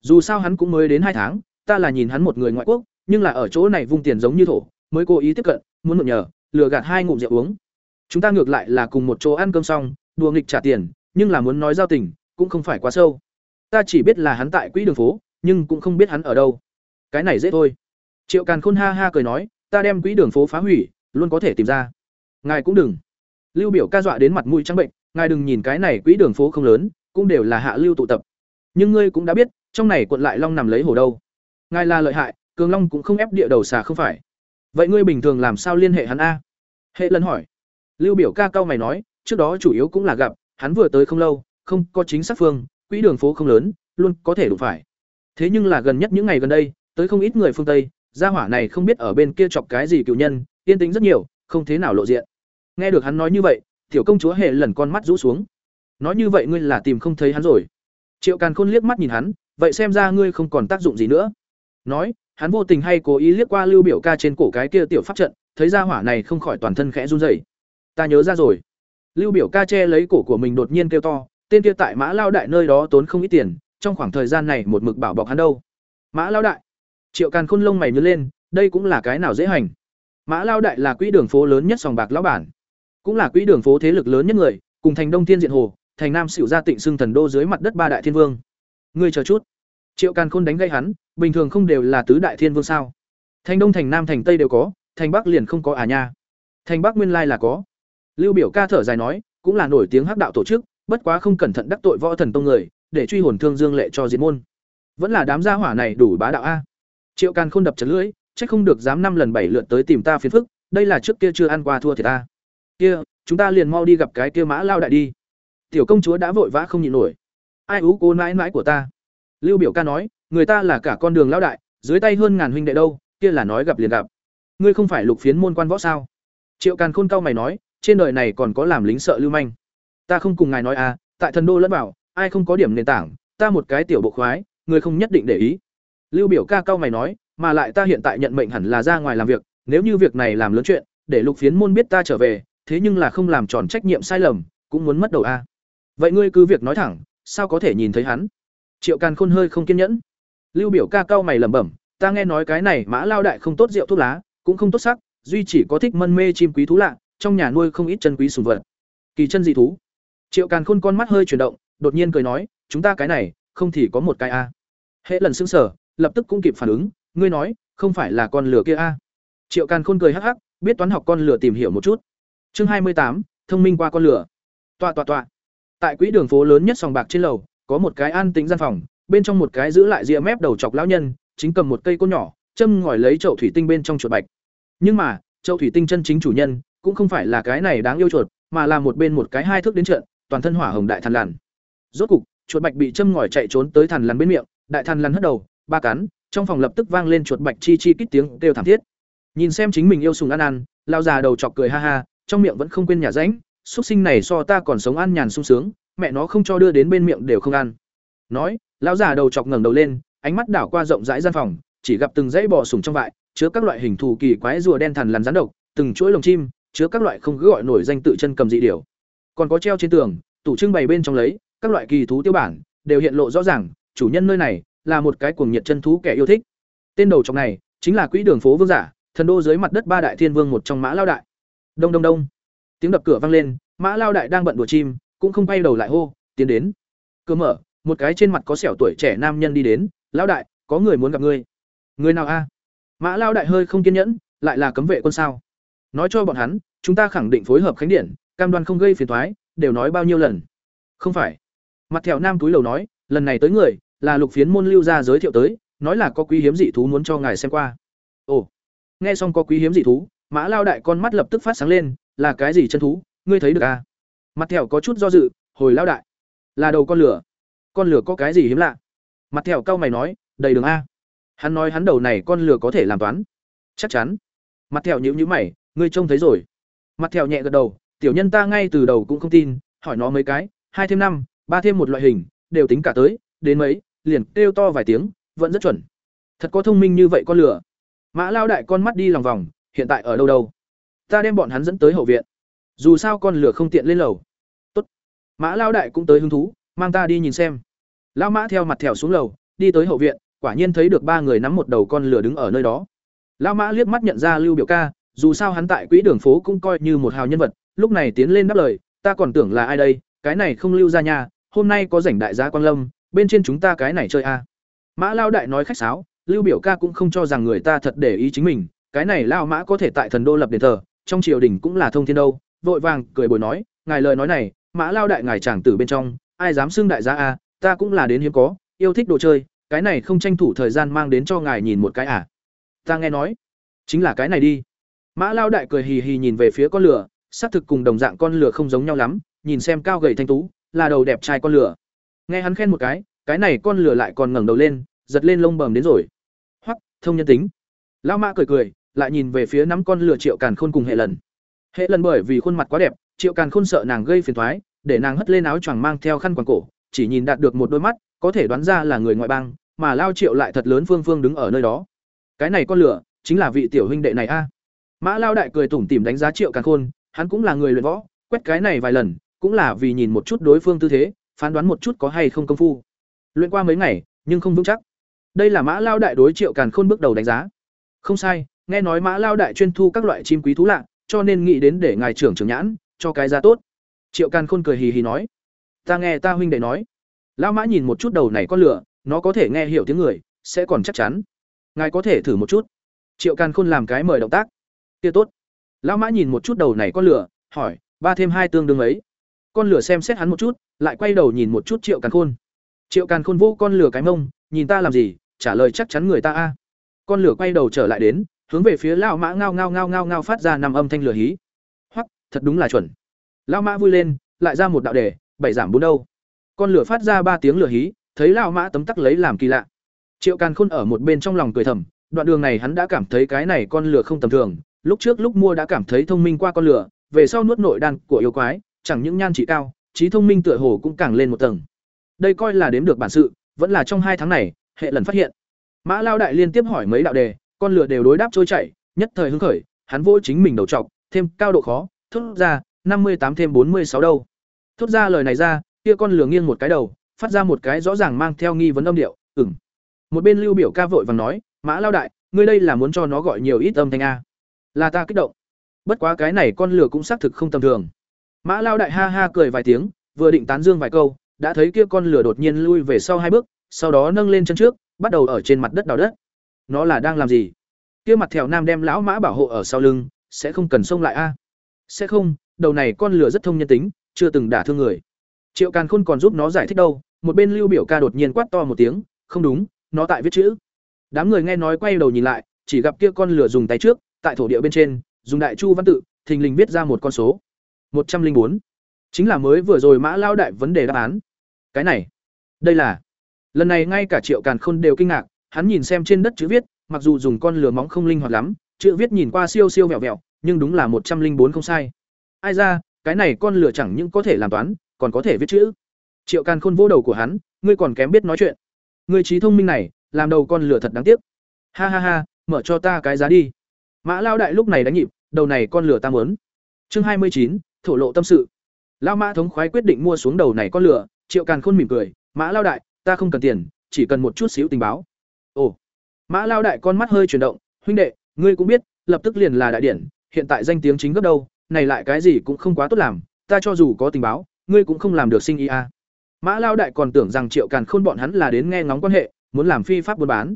Dù sao hắn cũng mới đến hai tháng, ta là nhìn hắn một người ngoại quốc, nhưng là ở chỗ này vung tiền giống như thổ, mới cố ý tiếp cận, muốn mượn nhờ, lừa gạt hai ngụm rượu uống chúng ta ngược lại là cùng một chỗ ăn cơm xong, đùa nghịch trả tiền, nhưng là muốn nói giao tình, cũng không phải quá sâu. Ta chỉ biết là hắn tại quỹ đường phố, nhưng cũng không biết hắn ở đâu. Cái này dễ thôi. Triệu càn khôn ha ha cười nói, ta đem quỹ đường phố phá hủy, luôn có thể tìm ra. Ngài cũng đừng. Lưu biểu ca dọa đến mặt mũi trắng bệnh, ngài đừng nhìn cái này quỹ đường phố không lớn, cũng đều là hạ lưu tụ tập. Nhưng ngươi cũng đã biết, trong này quận lại long nằm lấy hồ đâu. Ngài là lợi hại, cường long cũng không ép địa đầu xà không phải. Vậy ngươi bình thường làm sao liên hệ hắn a? Hệ lân hỏi lưu biểu ca cao mày nói, trước đó chủ yếu cũng là gặp, hắn vừa tới không lâu, không có chính xác phương, quỹ đường phố không lớn, luôn có thể đụng phải. Thế nhưng là gần nhất những ngày gần đây, tới không ít người phương tây, gia hỏa này không biết ở bên kia chọc cái gì cựu nhân, yên tĩnh rất nhiều, không thế nào lộ diện. Nghe được hắn nói như vậy, tiểu công chúa hệ lần con mắt rũ xuống. Nói như vậy ngươi là tìm không thấy hắn rồi. Triệu càn khôn liếc mắt nhìn hắn, vậy xem ra ngươi không còn tác dụng gì nữa. Nói, hắn vô tình hay cố ý liếc qua lưu biểu ca trên cổ cái kia tiểu pháp trận, thấy ra hỏa này không khỏi toàn thân khẽ run rẩy ta nhớ ra rồi. Lưu biểu ca che lấy cổ của mình đột nhiên kêu to, tên kia tại mã lao đại nơi đó tốn không ít tiền, trong khoảng thời gian này một mực bảo bọc hắn đâu. Mã lao đại. Triệu càn khôn lông mày nhớ lên, đây cũng là cái nào dễ hành? Mã lao đại là quỹ đường phố lớn nhất sòng bạc lão bản. Cũng là quỹ đường phố thế lực lớn nhất người, cùng thành đông thiên diện hồ, thành nam xỉu gia tịnh xưng thần đô dưới mặt đất ba đại thiên vương. Ngươi chờ chút. Triệu càn khôn đánh gây hắn, bình thường không đều là tứ đại thiên vương sao? Thành đông, thành nam, thành tây đều có, thành bắc liền không có à nha. Thành bắc nguyên lai là có lưu biểu ca thở dài nói, cũng là nổi tiếng hắc đạo tổ chức, bất quá không cẩn thận đắc tội võ thần tông người, để truy hồn thương dương lệ cho diệt môn. Vẫn là đám gia hỏa này đủ bá đạo a. Triệu càn khôn đập chật lưỡi, chắc không được dám năm lần bảy lượt tới tìm ta phiền phức, đây là trước kia chưa ăn qua thua thì ta. Kia, chúng ta liền mau đi gặp cái kia mã lao đại đi. Tiểu công chúa đã vội vã không nhịn nổi. Ai ú cô nãi nãi của ta? Lưu biểu ca nói, người ta là cả con đường lao đại, dưới tay hơn ngàn huynh đệ đâu, kia là nói gặp liền gặp. Ngươi không phải lục phiến môn quan võ sao? Triệu càn khôn cao mày nói trên đời này còn có làm lính sợ lưu manh. Ta không cùng ngài nói à tại thần đô lẫn bảo ai không có điểm nền tảng, ta một cái tiểu bộ khoái, người không nhất định để ý. Lưu biểu ca cao mày nói, mà lại ta hiện tại nhận mệnh hẳn là ra ngoài làm việc, nếu như việc này làm lớn chuyện, để lục phiến môn biết ta trở về, thế nhưng là không làm tròn trách nhiệm sai lầm, cũng muốn mất đầu a. Vậy ngươi cứ việc nói thẳng, sao có thể nhìn thấy hắn? Triệu càn khôn hơi không kiên nhẫn. Lưu biểu ca cao mày lẩm bẩm, ta nghe nói cái này mã lao đại không tốt rượu thuốc lá, cũng không tốt sắc, duy chỉ có thích mân mê chim quý thú lạ trong nhà nuôi không ít chân quý sùng vật. Kỳ chân dị thú. Triệu càn khôn con mắt hơi chuyển động, đột nhiên cười nói, chúng ta cái này, không thì có một cái a. Hệ lần xứng sở lập tức cũng kịp phản ứng, ngươi nói, không phải là con lửa kia a? Triệu càn khôn cười hắc hắc, biết toán học con lửa tìm hiểu một chút. Chương hai mươi tám, thông minh qua con lửa tọa tọa tọa tại quỹ đường phố lớn nhất sòng bạc trên lầu, có một cái an tính gian phòng, bên trong một cái giữ lại rìa mép đầu chọc lão nhân, chính cầm một cây côn nhỏ, châm ngòi lấy chậu thủy tinh bên trong chuột bạch. Nhưng mà, chậu thủy tinh chân chính chủ nhân cũng không phải là cái này đáng yêu chuột, mà là một bên một cái hai thước đến trận, toàn thân hỏa hồng đại thần lằn. Rốt cục, chuột bạch bị châm ngòi chạy trốn tới thần lằn bên miệng, đại thần lằn hất đầu, ba cắn, trong phòng lập tức vang lên chuột bạch chi chi kít tiếng kêu thảm thiết. Nhìn xem chính mình yêu sùng ăn ăn lao già đầu chọc cười ha ha, trong miệng vẫn không quên nhà ránh xuất sinh này so ta còn sống ăn nhàn sung sướng, mẹ nó không cho đưa đến bên miệng đều không ăn. Nói, lão già đầu chọc ngẩng đầu lên, ánh mắt đảo qua rộng rãi gian phòng, chỉ gặp từng dãy bò sùng trong vại, chứa các loại hình thù kỳ quái rùa đen thằn lằn rắn độc, từng chuỗi lồng chim chứa các loại không cứ gọi nổi danh tự chân cầm dị điều. Còn có treo trên tường, tủ trưng bày bên trong lấy, các loại kỳ thú tiêu bản, đều hiện lộ rõ ràng, chủ nhân nơi này là một cái cuồng nhiệt chân thú kẻ yêu thích. Tên đầu trong này, chính là quỹ đường phố vương giả, thần đô dưới mặt đất ba đại thiên vương một trong mã lao đại. Đông đông đông. Tiếng đập cửa vang lên, mã lao đại đang bận đùa chim, cũng không bay đầu lại hô, tiến đến. Cửa mở, một cái trên mặt có sẹo tuổi trẻ nam nhân đi đến, lão đại, có người muốn gặp ngươi. Người nào a? Mã lao đại hơi không kiên nhẫn, lại là cấm vệ quân sao? Nói cho bọn hắn chúng ta khẳng định phối hợp khánh điển, cam đoan không gây phiền thoái đều nói bao nhiêu lần? Không phải. Mặt thẹo nam túi lầu nói, lần này tới người, là lục phiến môn lưu gia giới thiệu tới, nói là có quý hiếm dị thú muốn cho ngài xem qua. Ồ. Nghe xong có quý hiếm dị thú, mã lao đại con mắt lập tức phát sáng lên, là cái gì chân thú? Ngươi thấy được à? Mặt thẹo có chút do dự, hồi lao đại. Là đầu con lửa. Con lửa có cái gì hiếm lạ? Mặt thẹo cau mày nói, đầy đường a. Hắn nói hắn đầu này con lửa có thể làm toán. Chắc chắn. Mặt thẹo nhữ nhữ mày, ngươi trông thấy rồi mặt thẹo nhẹ gật đầu, tiểu nhân ta ngay từ đầu cũng không tin, hỏi nó mấy cái, hai thêm năm, ba thêm một loại hình, đều tính cả tới, đến mấy, liền kêu to vài tiếng, vẫn rất chuẩn. Thật có thông minh như vậy con lửa mã lao đại con mắt đi lòng vòng, hiện tại ở đâu đâu? Ta đem bọn hắn dẫn tới hậu viện. Dù sao con lửa không tiện lên lầu. Tốt. Mã lao đại cũng tới hứng thú, mang ta đi nhìn xem. Lao mã theo mặt thẻo xuống lầu, đi tới hậu viện, quả nhiên thấy được ba người nắm một đầu con lửa đứng ở nơi đó. Lao mã liếc mắt nhận ra lưu biểu ca dù sao hắn tại quỹ đường phố cũng coi như một hào nhân vật, lúc này tiến lên đáp lời, ta còn tưởng là ai đây, cái này không lưu ra nhà hôm nay có rảnh đại gia quan lâm, bên trên chúng ta cái này chơi a à. mã lao đại nói khách sáo, lưu biểu ca cũng không cho rằng người ta thật để ý chính mình, cái này lao mã có thể tại thần đô lập đền thờ, trong triều đình cũng là thông thiên đâu, vội vàng cười bồi nói, ngài lời nói này, mã lao đại ngài chàng tử bên trong, ai dám xưng đại gia a, ta cũng là đến hiếm có, yêu thích đồ chơi, cái này không tranh thủ thời gian mang đến cho ngài nhìn một cái à ta nghe nói, chính là cái này đi mã lao đại cười hì hì nhìn về phía con lửa xác thực cùng đồng dạng con lửa không giống nhau lắm nhìn xem cao gầy thanh tú là đầu đẹp trai con lửa. Nghe hắn khen một cái cái này con lửa lại còn ngẩng đầu lên giật lên lông bầm đến rồi. Hoắc thông nhân tính. Lao mã cười cười lại nhìn về phía nắm con lửa triệu càn khôn cùng hệ lần. Hệ lần bởi vì khuôn mặt quá đẹp triệu càn khôn sợ nàng gây phiền toái, để nàng hất lên áo choàng mang theo khăn quàng cổ chỉ nhìn đạt được một đôi mắt có thể đoán ra là người ngoại bang mà lao triệu lại thật lớn phương phương đứng ở nơi đó. Cái này con lửa chính là vị tiểu huynh đệ này a mã lao đại cười tủm tỉm đánh giá triệu càn khôn, hắn cũng là người luyện võ, quét cái này vài lần, cũng là vì nhìn một chút đối phương tư thế, phán đoán một chút có hay không công phu. Luyện qua mấy ngày, nhưng không vững chắc. Đây là mã lao đại đối triệu càn khôn bước đầu đánh giá. Không sai, nghe nói mã lao đại chuyên thu các loại chim quý thú lạ, cho nên nghĩ đến để ngài trưởng trưởng nhãn, cho cái giá tốt. Triệu càn khôn cười hì hì nói. Ta nghe ta huynh đệ nói. Lao mã nhìn một chút đầu này con lửa, nó có thể nghe hiểu tiếng người, sẽ còn chắc chắn. Ngài có thể thử một chút. Triệu càn khôn làm cái mời động tác kia tốt. Lão mã nhìn một chút đầu này con lửa, hỏi, ba thêm hai tương đương ấy. Con lửa xem xét hắn một chút, lại quay đầu nhìn một chút triệu càn khôn. Triệu càn khôn vô con lửa cái mông, nhìn ta làm gì, trả lời chắc chắn người ta a. Con lửa quay đầu trở lại đến, hướng về phía lão mã ngao ngao ngao ngao ngao phát ra năm âm thanh lửa hí. Hoặc thật đúng là chuẩn. Lão mã vui lên, lại ra một đạo đề, bảy giảm bốn đâu. Con lửa phát ra ba tiếng lửa hí, thấy lão mã tấm tắc lấy làm kỳ lạ. Triệu càn khôn ở một bên trong lòng cười thầm, đoạn đường này hắn đã cảm thấy cái này con lửa không tầm thường lúc trước lúc mua đã cảm thấy thông minh qua con lửa, về sau nuốt nội đan của yêu quái, chẳng những nhan trị cao, trí thông minh tựa hồ cũng càng lên một tầng. Đây coi là đếm được bản sự, vẫn là trong hai tháng này, hệ lần phát hiện. Mã lao đại liên tiếp hỏi mấy đạo đề, con lửa đều đối đáp trôi chảy, nhất thời hứng khởi, hắn vỗ chính mình đầu trọc, thêm cao độ khó, thốt ra, năm mươi tám thêm bốn mươi sáu đâu? Thốt ra lời này ra, kia con lửa nghiêng một cái đầu, phát ra một cái rõ ràng mang theo nghi vấn âm điệu ừng một bên lưu biểu ca vội vàng nói, mã lao đại, ngươi đây là muốn cho nó gọi nhiều ít âm thanh a? Là ta kích động. Bất quá cái này con lửa cũng xác thực không tầm thường. Mã lao đại ha ha cười vài tiếng, vừa định tán dương vài câu, đã thấy kia con lửa đột nhiên lui về sau hai bước, sau đó nâng lên chân trước, bắt đầu ở trên mặt đất đào đất. Nó là đang làm gì? Kia mặt thèo nam đem lão mã bảo hộ ở sau lưng, sẽ không cần xông lại a? Sẽ không, đầu này con lửa rất thông nhân tính, chưa từng đả thương người. Triệu càn khôn còn giúp nó giải thích đâu, một bên lưu biểu ca đột nhiên quát to một tiếng, không đúng, nó tại viết chữ. Đám người nghe nói quay đầu nhìn lại, chỉ gặp kia con lửa dùng tay trước tại thổ địa bên trên, dùng đại chu văn tự, thình lình viết ra một con số. Một trăm linh bốn. Chính là mới vừa rồi mã lao đại vấn đề đáp án. Cái này, đây là, lần này ngay cả triệu càn khôn đều kinh ngạc, hắn nhìn xem trên đất chữ viết, mặc dù dùng con lửa móng không linh hoạt lắm, chữ viết nhìn qua siêu siêu vẹo vẹo, nhưng đúng là một trăm linh bốn không sai. Ai ra, cái này con lửa chẳng những có thể làm toán, còn có thể viết chữ. Triệu càn khôn vô đầu của hắn, ngươi còn kém biết nói chuyện. Ngươi trí thông minh này, làm đầu con lửa thật đáng tiếc. Ha ha ha, mở cho ta cái giá đi mã lao đại lúc này đánh nhịp đầu này con lửa ta muốn chương hai mươi chín thổ lộ tâm sự Lão mã thống khoái quyết định mua xuống đầu này con lửa triệu càn khôn mỉm cười mã lao đại ta không cần tiền chỉ cần một chút xíu tình báo ồ mã lao đại con mắt hơi chuyển động huynh đệ ngươi cũng biết lập tức liền là đại điển hiện tại danh tiếng chính gấp đâu này lại cái gì cũng không quá tốt làm, ta cho dù có tình báo, ngươi cũng không làm được sinh ý a. À. Mã Lao đại còn tưởng rằng Triệu Càn Khôn bọn hắn là đến nghe ngóng quan hệ, muốn làm phi pháp buôn bán.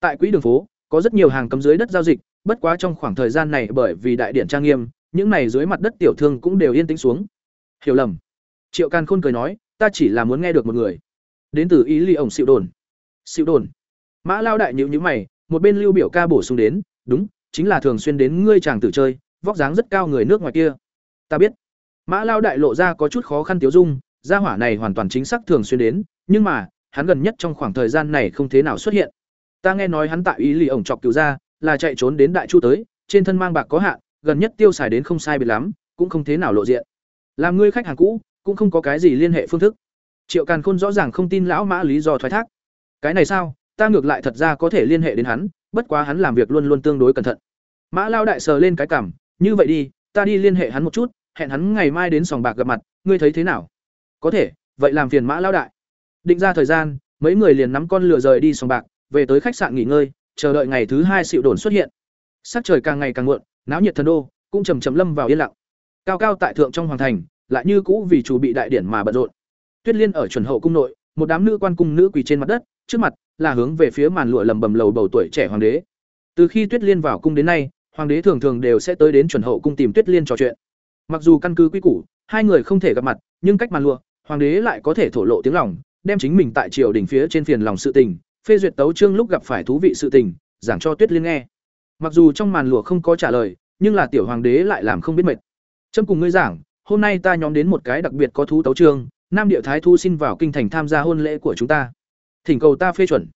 Tại quỹ đường phố, có rất nhiều hàng cấm dưới đất giao dịch, bất quá trong khoảng thời gian này bởi vì đại điện trang nghiêm, những này dưới mặt đất tiểu thương cũng đều yên tĩnh xuống. Hiểu lầm. Triệu Càn Khôn cười nói, ta chỉ là muốn nghe được một người. Đến từ ý ly ổng Sĩu đồn. Sĩu đồn. Mã Lao đại nhíu nhíu mày, một bên Lưu Biểu ca bổ sung đến, đúng, chính là thường xuyên đến ngươi chàng tử chơi, vóc dáng rất cao người nước ngoài kia. Ta biết. Mã Lao đại lộ ra có chút khó khăn tiêu dung, gia hỏa này hoàn toàn chính xác thường xuyên đến, nhưng mà, hắn gần nhất trong khoảng thời gian này không thế nào xuất hiện. Ta nghe nói hắn tại ý lì ổng chọc cứu ra, là chạy trốn đến Đại Chu tới, trên thân mang bạc có hạn, gần nhất tiêu xài đến không sai biệt lắm, cũng không thế nào lộ diện. Làm ngươi khách hàng cũ, cũng không có cái gì liên hệ phương thức. Triệu Càn Khôn rõ ràng không tin lão Mã lý do thoái thác. Cái này sao? Ta ngược lại thật ra có thể liên hệ đến hắn, bất quá hắn làm việc luôn luôn tương đối cẩn thận. Mã Lao đại sờ lên cái cằm, như vậy đi, ta đi liên hệ hắn một chút, hẹn hắn ngày mai đến sòng bạc gặp mặt, ngươi thấy thế nào? Có thể, vậy làm phiền Mã Lao đại. Định ra thời gian, mấy người liền nắm con lừa rời đi sòng bạc, về tới khách sạn nghỉ ngơi, chờ đợi ngày thứ hai xịu đồn xuất hiện. Sắc trời càng ngày càng muộn, náo nhiệt thần đô, cũng chầm chậm lâm vào yên lặng. Cao cao tại thượng trong hoàng thành, lại như cũ vì chủ bị đại điển mà bận rộn. Tuyết Liên ở chuẩn hậu cung nội, một đám nữ quan cung nữ quỳ trên mặt đất, trước mặt là hướng về phía màn lụa lầm bầm lầu bầu tuổi trẻ hoàng đế. Từ khi Tuyết Liên vào cung đến nay, hoàng đế thường thường đều sẽ tới đến chuẩn hậu cung tìm Tuyết Liên trò chuyện. Mặc dù căn cứ quy củ, hai người không thể gặp mặt, nhưng cách màn lụa, hoàng đế lại có thể thổ lộ tiếng lòng, đem chính mình tại triều đình phía trên phiền lòng sự tình, phê duyệt tấu chương lúc gặp phải thú vị sự tình, giảng cho Tuyết Liên nghe. Mặc dù trong màn lụa không có trả lời, nhưng là tiểu hoàng đế lại làm không biết mệt. Trâm cùng ngươi giảng, hôm nay ta nhóm đến một cái đặc biệt có thú tấu chương, Nam Địa Thái Thu xin vào kinh thành tham gia hôn lễ của chúng ta. Thỉnh cầu ta phê chuẩn.